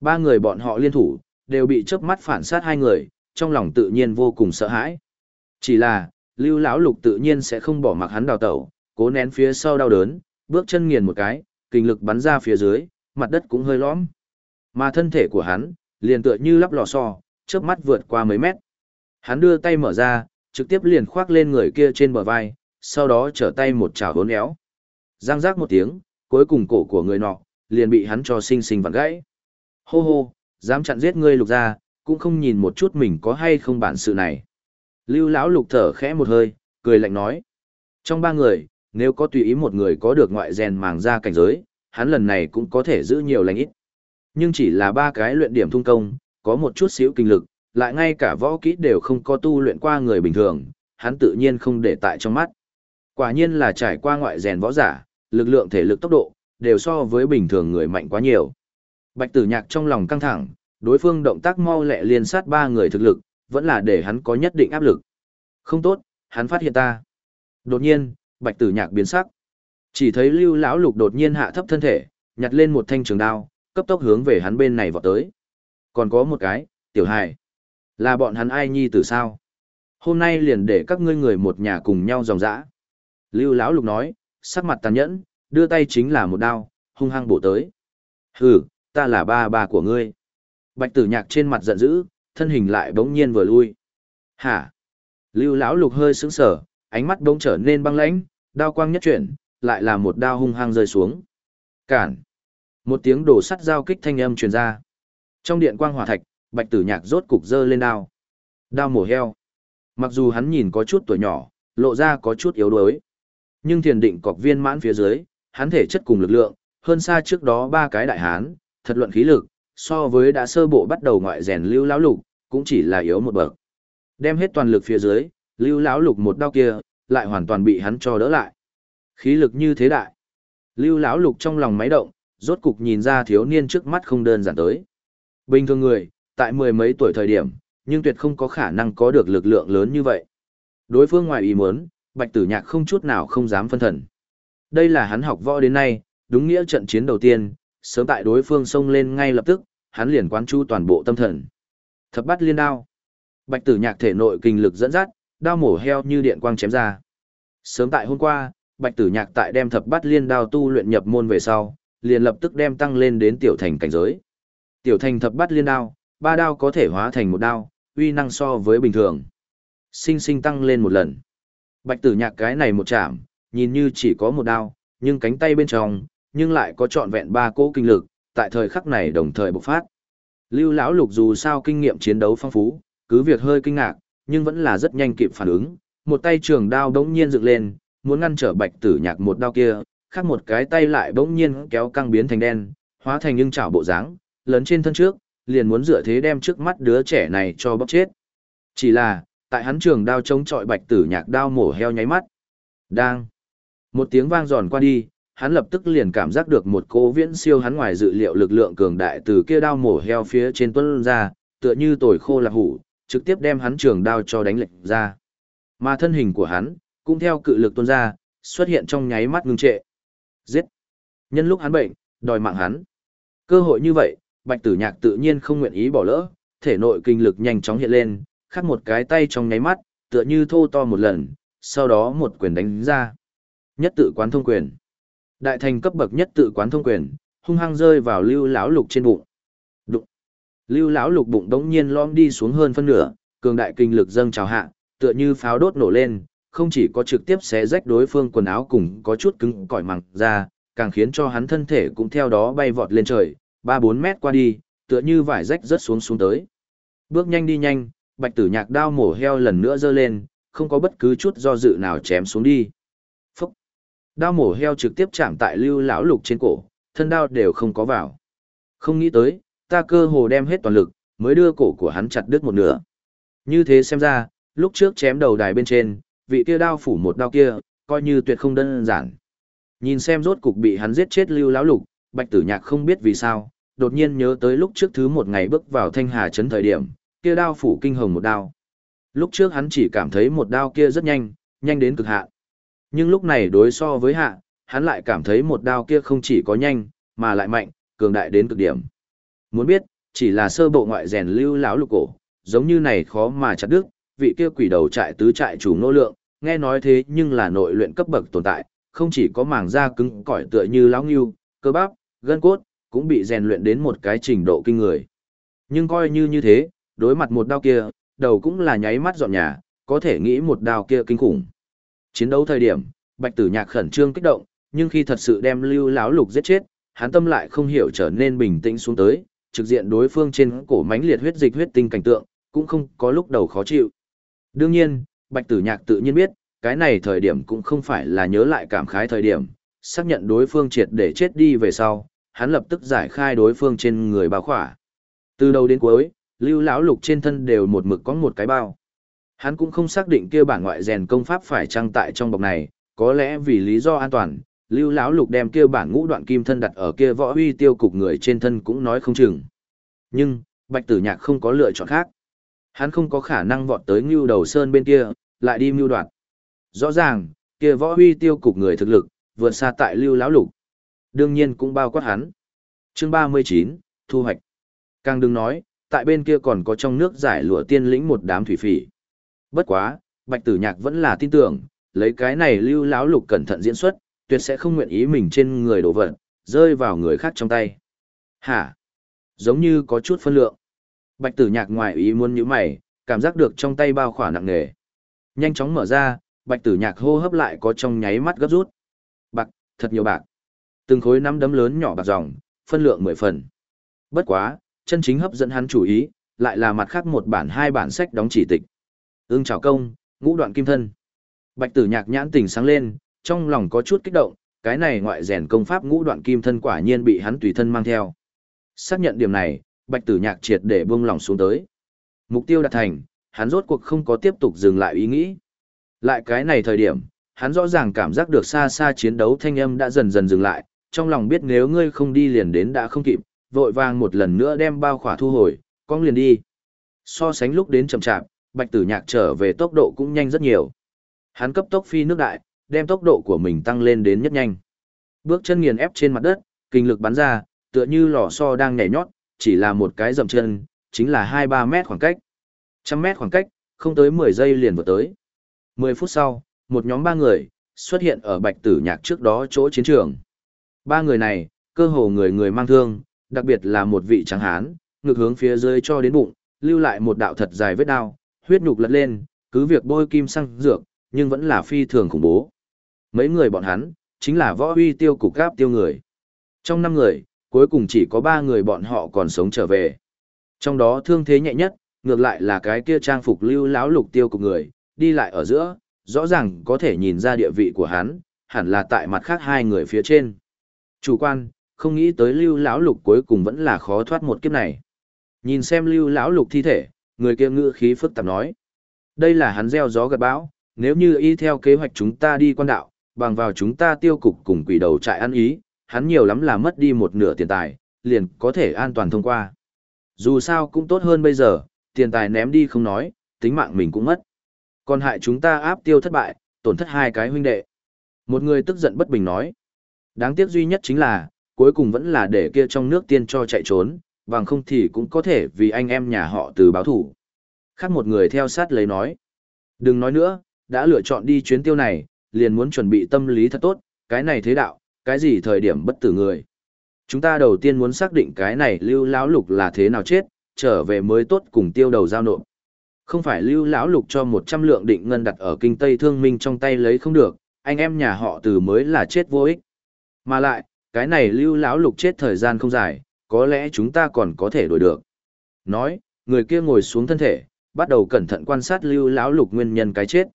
Ba người bọn họ liên thủ, đều bị chớp mắt phản sát hai người, trong lòng tự nhiên vô cùng sợ hãi. Chỉ là, lưu lão lục tự nhiên sẽ không bỏ mặc hắn đào tẩu, cố nén phía sau đau đớn, bước chân nghiền một cái, kinh lực bắn ra phía dưới, mặt đất cũng hơi lõm. Mà thân thể của hắn, liền tựa như lắp lò xo, chớp mắt vượt qua mấy mét. Hắn đưa tay mở ra, trực tiếp liền khoác lên người kia trên bờ vai, sau đó trở tay một chảo hốn éo. Giang giác một tiếng, cuối cùng cổ của người nọ, liền bị hắn cho sinh sinh vặn gãy. Hô hô, dám chặn giết ngươi lục ra, cũng không nhìn một chút mình có hay không bản sự này. Lưu lão lục thở khẽ một hơi, cười lạnh nói. Trong ba người, nếu có tùy ý một người có được ngoại rèn màng ra cảnh giới, hắn lần này cũng có thể giữ nhiều lành ít. Nhưng chỉ là ba cái luyện điểm thung công, có một chút xíu kinh lực, lại ngay cả võ kỹ đều không có tu luyện qua người bình thường, hắn tự nhiên không để tại trong mắt. Quả nhiên là trải qua ngoại rèn võ giả, lực lượng thể lực tốc độ, đều so với bình thường người mạnh quá nhiều. Bạch tử nhạc trong lòng căng thẳng, đối phương động tác mau lẹ liên sát ba người thực lực, vẫn là để hắn có nhất định áp lực. Không tốt, hắn phát hiện ta. Đột nhiên, bạch tử nhạc biến sắc. Chỉ thấy lưu lão lục đột nhiên hạ thấp thân thể, nhặt lên một thanh trường đao, cấp tốc hướng về hắn bên này vọt tới. Còn có một cái, tiểu hài. Là bọn hắn ai nhi từ sao? Hôm nay liền để các ngươi người một nhà cùng nhau dòng dã. Lưu lão lục nói, sắc mặt tàn nhẫn, đưa tay chính là một đao, hung hăng bổ tới. Hừ, ta là ba ba của ngươi. Bạch tử nhạc trên mặt giận dữ, thân hình lại bỗng nhiên vừa lui. Hả? Lưu lão lục hơi sững sờ, ánh mắt bỗng trở nên băng lãnh, đao quang nhất chuyển, lại là một đao hung hăng rơi xuống. Cản. Một tiếng đổ sắt giao kích thanh âm truyền ra. Trong điện quang hỏa thạch, bạch tử nhạc rốt cục dơ lên đao. Đao mổ heo. Mặc dù hắn nhìn có chút tuổi nhỏ, lộ ra có chút yếu đuối. Nhưng thiền định cọc viên mãn phía dưới, hắn thể chất cùng lực lượng, hơn xa trước đó ba cái đại hán, thật luận khí lực, so với đã sơ bộ bắt đầu ngoại rèn lưu lão lục, cũng chỉ là yếu một bậc. Đem hết toàn lực phía dưới, lưu lão lục một đao kia, lại hoàn toàn bị hắn cho đỡ lại. Khí lực như thế đại. Lưu lão lục trong lòng máy động, rốt cục nhìn ra thiếu niên trước mắt không đơn giản tới. Bình thường người, tại mười mấy tuổi thời điểm, nhưng tuyệt không có khả năng có được lực lượng lớn như vậy. Đối phương ngoài ý muốn, Bạch Tử Nhạc không chút nào không dám phân thần. Đây là hắn học võ đến nay, đúng nghĩa trận chiến đầu tiên, sớm tại đối phương xông lên ngay lập tức, hắn liền quán chu toàn bộ tâm thần. Thập bắt liên đao. Bạch Tử Nhạc thể nội kinh lực dẫn dắt, đao mổ heo như điện quang chém ra. Sớm tại hôm qua, Bạch Tử Nhạc tại đem thập bát liên đao tu luyện nhập môn về sau, liền lập tức đem tăng lên đến tiểu thành cảnh giới. Tiểu thành thập bát liên đao, ba đao có thể hóa thành một đao, uy năng so với bình thường. Sinh sinh tăng lên một lần. Bạch Tử Nhạc cái này một chạm, nhìn như chỉ có một đao, nhưng cánh tay bên trong, nhưng lại có trọn vẹn ba cỗ kinh lực, tại thời khắc này đồng thời bộc phát. Lưu lão lục dù sao kinh nghiệm chiến đấu phong phú, cứ việc hơi kinh ngạc, nhưng vẫn là rất nhanh kịp phản ứng, một tay trường đao đống nhiên dựng lên, muốn ngăn trở bạch tử nhạc một đao kia, khác một cái tay lại bỗng nhiên kéo căng biến thành đen, hóa thành những chảo bộ dáng, lớn trên thân trước, liền muốn dựa thế đem trước mắt đứa trẻ này cho bóc chết. Chỉ là, tại hắn trường đao chống chọi bạch tử nhạc đao mổ heo nháy mắt. Đang. Một tiếng vang giòn qua đi, hắn lập tức liền cảm giác được một cố viễn siêu hắn ngoài dự liệu lực lượng cường đại từ kia đao mổ heo phía trên tuân ra, tựa như tồi khô lạc hủ, trực tiếp đem hắn trường đao cho đánh lệch ra. Mà thân hình của hắn, cũng theo cự lực tuôn ra, xuất hiện trong nháy mắt ngưng trệ. Giết! Nhân lúc hắn bệnh, đòi mạng hắn. Cơ hội như vậy, bạch tử nhạc tự nhiên không nguyện ý bỏ lỡ, thể nội kinh lực nhanh chóng hiện lên, khắc một cái tay trong nháy mắt, tựa như thô to một lần, sau đó một quyền đánh ra. Nhất tự quán thông quyền. Đại thành cấp bậc nhất tự quán thông quyền, hung hăng rơi vào lưu lão lục trên bụng. Đụng. Lưu lão lục bụng đống nhiên lom đi xuống hơn phân nửa, cường đại kinh lực dâng trào hạ, tựa như pháo đốt nổ lên, không chỉ có trực tiếp xé rách đối phương quần áo cùng có chút cứng cỏi màng ra, càng khiến cho hắn thân thể cũng theo đó bay vọt lên trời, 3-4 mét qua đi, tựa như vải rách rớt xuống xuống tới. Bước nhanh đi nhanh, bạch tử nhạc đao mổ heo lần nữa giơ lên, không có bất cứ chút do dự nào chém xuống đi. Phúc! Đao mổ heo trực tiếp chạm tại lưu lão lục trên cổ, thân đao đều không có vào. Không nghĩ tới, ta cơ hồ đem hết toàn lực, mới đưa cổ của hắn chặt đứt một nửa. Như thế xem ra, lúc trước chém đầu đài bên trên, vị kia đao phủ một đao kia, coi như tuyệt không đơn giản. Nhìn xem rốt cục bị hắn giết chết lưu lão lục, bạch tử nhạc không biết vì sao, đột nhiên nhớ tới lúc trước thứ một ngày bước vào thanh hà trấn thời điểm, kia đao phủ kinh hồng một đao. Lúc trước hắn chỉ cảm thấy một đao kia rất nhanh, nhanh đến cực hạn. Nhưng lúc này đối so với hạ, hắn lại cảm thấy một đao kia không chỉ có nhanh, mà lại mạnh, cường đại đến cực điểm. Muốn biết, chỉ là sơ bộ ngoại rèn lưu lão lục cổ, giống như này khó mà chặt đứt, vị kia quỷ đầu trại tứ trại chủ nô lượng, nghe nói thế nhưng là nội luyện cấp bậc tồn tại, không chỉ có màng da cứng cỏi tựa như lão ngưu, cơ bắp, gân cốt, cũng bị rèn luyện đến một cái trình độ kinh người. Nhưng coi như như thế, đối mặt một đao kia, đầu cũng là nháy mắt dọn nhà, có thể nghĩ một đao kia kinh khủng. Chiến đấu thời điểm, Bạch Tử Nhạc khẩn trương kích động, nhưng khi thật sự đem Lưu lão lục giết chết, hắn tâm lại không hiểu trở nên bình tĩnh xuống tới, trực diện đối phương trên cổ mãnh liệt huyết dịch huyết tinh cảnh tượng, cũng không có lúc đầu khó chịu. Đương nhiên, Bạch Tử Nhạc tự nhiên biết, cái này thời điểm cũng không phải là nhớ lại cảm khái thời điểm, xác nhận đối phương triệt để chết đi về sau, hắn lập tức giải khai đối phương trên người bao khỏa. Từ đầu đến cuối, Lưu lão lục trên thân đều một mực có một cái bao. Hắn cũng không xác định kia bản ngoại rèn công pháp phải trang tại trong bọc này, có lẽ vì lý do an toàn, Lưu lão lục đem kia bản ngũ đoạn kim thân đặt ở kia võ uy tiêu cục người trên thân cũng nói không chừng. Nhưng, Bạch Tử Nhạc không có lựa chọn khác. Hắn không có khả năng vọt tới Ngưu Đầu Sơn bên kia, lại đi mưu đoạt. Rõ ràng, kia võ uy tiêu cục người thực lực, vượt xa tại Lưu lão lục. Đương nhiên cũng bao quát hắn. Chương 39, thu hoạch. Càng đừng nói, tại bên kia còn có trong nước giải lụa tiên lĩnh một đám thủy phỉ. Bất quá, Bạch Tử Nhạc vẫn là tin tưởng, lấy cái này Lưu lão lục cẩn thận diễn xuất, tuyệt sẽ không nguyện ý mình trên người đổ vật, rơi vào người khác trong tay. Hả? Giống như có chút phân lượng. Bạch tử nhạc ngoài ý muốn như mày, cảm giác được trong tay bao khỏa nặng nề. Nhanh chóng mở ra, bạch tử nhạc hô hấp lại có trong nháy mắt gấp rút. Bạc, thật nhiều bạc. Từng khối nắm đấm lớn nhỏ bạc dòng, phân lượng mười phần. Bất quá, chân chính hấp dẫn hắn chủ ý, lại là mặt khác một bản hai bản sách đóng chỉ tịch. Ưng chào công, ngũ đoạn kim thân. Bạch tử nhạc nhãn tỉnh sáng lên, trong lòng có chút kích động, cái này ngoại rèn công pháp ngũ đoạn kim thân quả nhiên bị hắn tùy thân mang theo. Xác nhận điểm này, bạch tử nhạc triệt để buông lòng xuống tới. Mục tiêu đạt thành, hắn rốt cuộc không có tiếp tục dừng lại ý nghĩ. Lại cái này thời điểm, hắn rõ ràng cảm giác được xa xa chiến đấu thanh âm đã dần dần dừng lại, trong lòng biết nếu ngươi không đi liền đến đã không kịp, vội vàng một lần nữa đem bao khỏa thu hồi, con liền đi. So sánh lúc đến chậm chạp, bạch tử nhạc trở về tốc độ cũng nhanh rất nhiều. Hắn cấp tốc phi nước đại, đem tốc độ của mình tăng lên đến nhất nhanh. Bước chân nghiền ép trên mặt đất, kinh lực bắn ra, tựa như lò xo đang nhảy nhót, chỉ là một cái dầm chân, chính là 2-3 mét khoảng cách. Trăm mét khoảng cách, không tới 10 giây liền vừa tới. 10 phút sau, một nhóm ba người, xuất hiện ở bạch tử nhạc trước đó chỗ chiến trường. Ba người này, cơ hồ người người mang thương, đặc biệt là một vị trắng hán, ngược hướng phía dưới cho đến bụng, lưu lại một đạo thật dài vết đao, huyết nhục lật lên, cứ việc bôi kim xăng dược, nhưng vẫn là phi thường khủng bố. Mấy người bọn hắn, chính là võ uy tiêu cục gáp tiêu người. Trong năm người, cuối cùng chỉ có ba người bọn họ còn sống trở về. Trong đó thương thế nhẹ nhất, ngược lại là cái kia trang phục lưu lão lục tiêu của người, đi lại ở giữa, rõ ràng có thể nhìn ra địa vị của hắn, hẳn là tại mặt khác hai người phía trên. Chủ quan, không nghĩ tới lưu lão lục cuối cùng vẫn là khó thoát một kiếp này. Nhìn xem lưu lão lục thi thể, người kia ngữ khí phức tạp nói. Đây là hắn gieo gió gật bão, nếu như y theo kế hoạch chúng ta đi quan đạo, bằng vào chúng ta tiêu cục cùng quỷ đầu trại ăn ý, hắn nhiều lắm là mất đi một nửa tiền tài, liền có thể an toàn thông qua. Dù sao cũng tốt hơn bây giờ, tiền tài ném đi không nói, tính mạng mình cũng mất. Còn hại chúng ta áp tiêu thất bại, tổn thất hai cái huynh đệ. Một người tức giận bất bình nói. Đáng tiếc duy nhất chính là, cuối cùng vẫn là để kia trong nước tiên cho chạy trốn, bằng không thì cũng có thể vì anh em nhà họ từ báo thủ. Khác một người theo sát lấy nói. Đừng nói nữa, đã lựa chọn đi chuyến tiêu này, liền muốn chuẩn bị tâm lý thật tốt, cái này thế đạo, cái gì thời điểm bất tử người. Chúng ta đầu tiên muốn xác định cái này lưu lão lục là thế nào chết, trở về mới tốt cùng tiêu đầu giao nộp. Không phải lưu lão lục cho 100 lượng định ngân đặt ở kinh Tây Thương Minh trong tay lấy không được, anh em nhà họ từ mới là chết vô ích. Mà lại, cái này lưu lão lục chết thời gian không dài, có lẽ chúng ta còn có thể đổi được. Nói, người kia ngồi xuống thân thể, bắt đầu cẩn thận quan sát lưu lão lục nguyên nhân cái chết.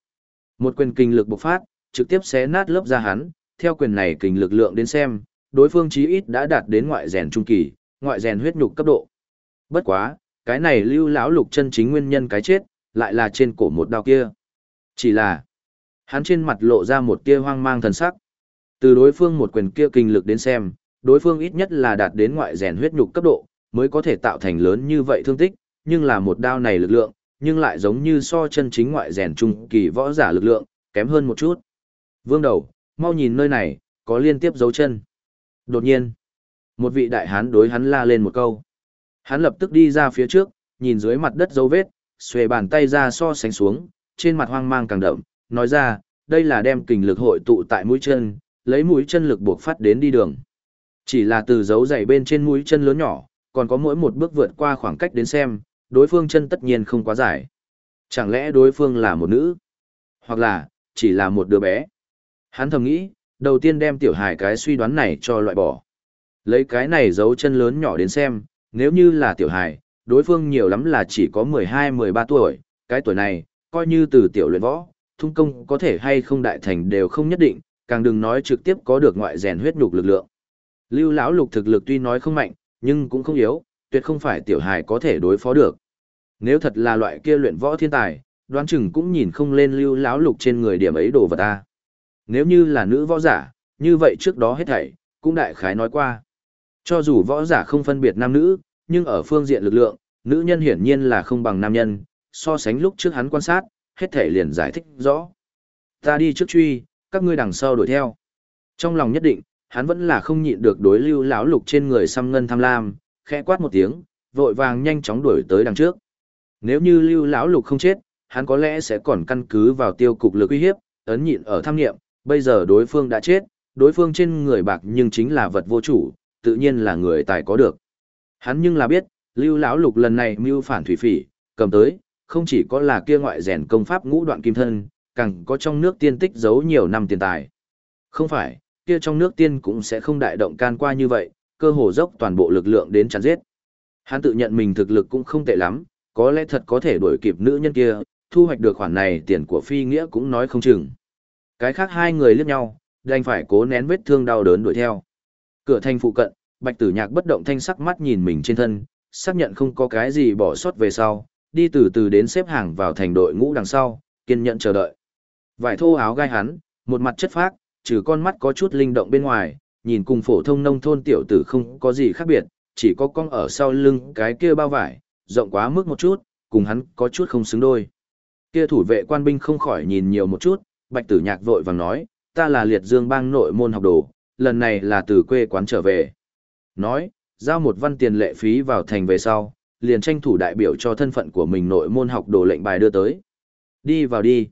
Một quyền kinh lực bộc phát, trực tiếp xé nát lớp da hắn, theo quyền này kinh lực lượng đến xem, đối phương chí ít đã đạt đến ngoại rèn trung kỳ, ngoại rèn huyết nhục cấp độ. Bất quá, cái này lưu lão lục chân chính nguyên nhân cái chết, lại là trên cổ một đao kia. Chỉ là, hắn trên mặt lộ ra một tia hoang mang thần sắc. Từ đối phương một quyền kia kinh lực đến xem, đối phương ít nhất là đạt đến ngoại rèn huyết nhục cấp độ, mới có thể tạo thành lớn như vậy thương tích, nhưng là một đao này lực lượng, nhưng lại giống như so chân chính ngoại rèn trung kỳ võ giả lực lượng, kém hơn một chút. Vương đầu, mau nhìn nơi này, có liên tiếp dấu chân. Đột nhiên, một vị đại hán đối hắn la lên một câu. Hắn lập tức đi ra phía trước, nhìn dưới mặt đất dấu vết, xuề bàn tay ra so sánh xuống, trên mặt hoang mang càng đậm, nói ra, đây là đem kình lực hội tụ tại mũi chân, lấy mũi chân lực buộc phát đến đi đường. Chỉ là từ dấu dày bên trên mũi chân lớn nhỏ, còn có mỗi một bước vượt qua khoảng cách đến xem, đối phương chân tất nhiên không quá dài. Chẳng lẽ đối phương là một nữ? Hoặc là, chỉ là một đứa bé? Hắn thầm nghĩ, đầu tiên đem tiểu hài cái suy đoán này cho loại bỏ. Lấy cái này dấu chân lớn nhỏ đến xem, nếu như là tiểu hài, đối phương nhiều lắm là chỉ có 12-13 tuổi, cái tuổi này, coi như từ tiểu luyện võ, thung công có thể hay không đại thành đều không nhất định, càng đừng nói trực tiếp có được ngoại rèn huyết nhục lực lượng. Lưu lão lục thực lực tuy nói không mạnh, nhưng cũng không yếu, tuyệt không phải tiểu hài có thể đối phó được. Nếu thật là loại kia luyện võ thiên tài, đoán chừng cũng nhìn không lên lưu lão lục trên người điểm ấy đồ vật ta. Nếu như là nữ võ giả, như vậy trước đó hết thảy, cũng đại khái nói qua. Cho dù võ giả không phân biệt nam nữ, nhưng ở phương diện lực lượng, nữ nhân hiển nhiên là không bằng nam nhân, so sánh lúc trước hắn quan sát, hết thảy liền giải thích rõ. Ta đi trước truy, các ngươi đằng sau đuổi theo. Trong lòng nhất định, hắn vẫn là không nhịn được đối lưu lão lục trên người xăm ngân tham lam, khẽ quát một tiếng, vội vàng nhanh chóng đuổi tới đằng trước. Nếu như lưu lão lục không chết, hắn có lẽ sẽ còn căn cứ vào tiêu cục lực uy hiếp, ấn nhịn ở tham nghiệm, bây giờ đối phương đã chết, đối phương trên người bạc nhưng chính là vật vô chủ, tự nhiên là người tài có được. Hắn nhưng là biết, lưu lão lục lần này mưu phản thủy phỉ, cầm tới, không chỉ có là kia ngoại rèn công pháp ngũ đoạn kim thân, càng có trong nước tiên tích giấu nhiều năm tiền tài. Không phải, kia trong nước tiên cũng sẽ không đại động can qua như vậy, cơ hồ dốc toàn bộ lực lượng đến chắn giết. Hắn tự nhận mình thực lực cũng không tệ lắm, có lẽ thật có thể đuổi kịp nữ nhân kia, thu hoạch được khoản này tiền của phi nghĩa cũng nói không chừng. Cái khác hai người liếc nhau, đành phải cố nén vết thương đau đớn đuổi theo. Cửa thành phụ cận, Bạch Tử Nhạc bất động thanh sắc mắt nhìn mình trên thân, xác nhận không có cái gì bỏ sót về sau, đi từ từ đến xếp hàng vào thành đội ngũ đằng sau, kiên nhẫn chờ đợi. Vải thô áo gai hắn, một mặt chất phác, trừ con mắt có chút linh động bên ngoài, nhìn cùng phổ thông nông thôn tiểu tử không có gì khác biệt, chỉ có con ở sau lưng cái kia bao vải, rộng quá mức một chút, cùng hắn có chút không xứng đôi. Kia thủ vệ quan binh không khỏi nhìn nhiều một chút, bạch tử nhạc vội vàng nói, ta là liệt dương bang nội môn học đồ, lần này là từ quê quán trở về. Nói, giao một văn tiền lệ phí vào thành về sau, liền tranh thủ đại biểu cho thân phận của mình nội môn học đồ lệnh bài đưa tới. Đi vào đi.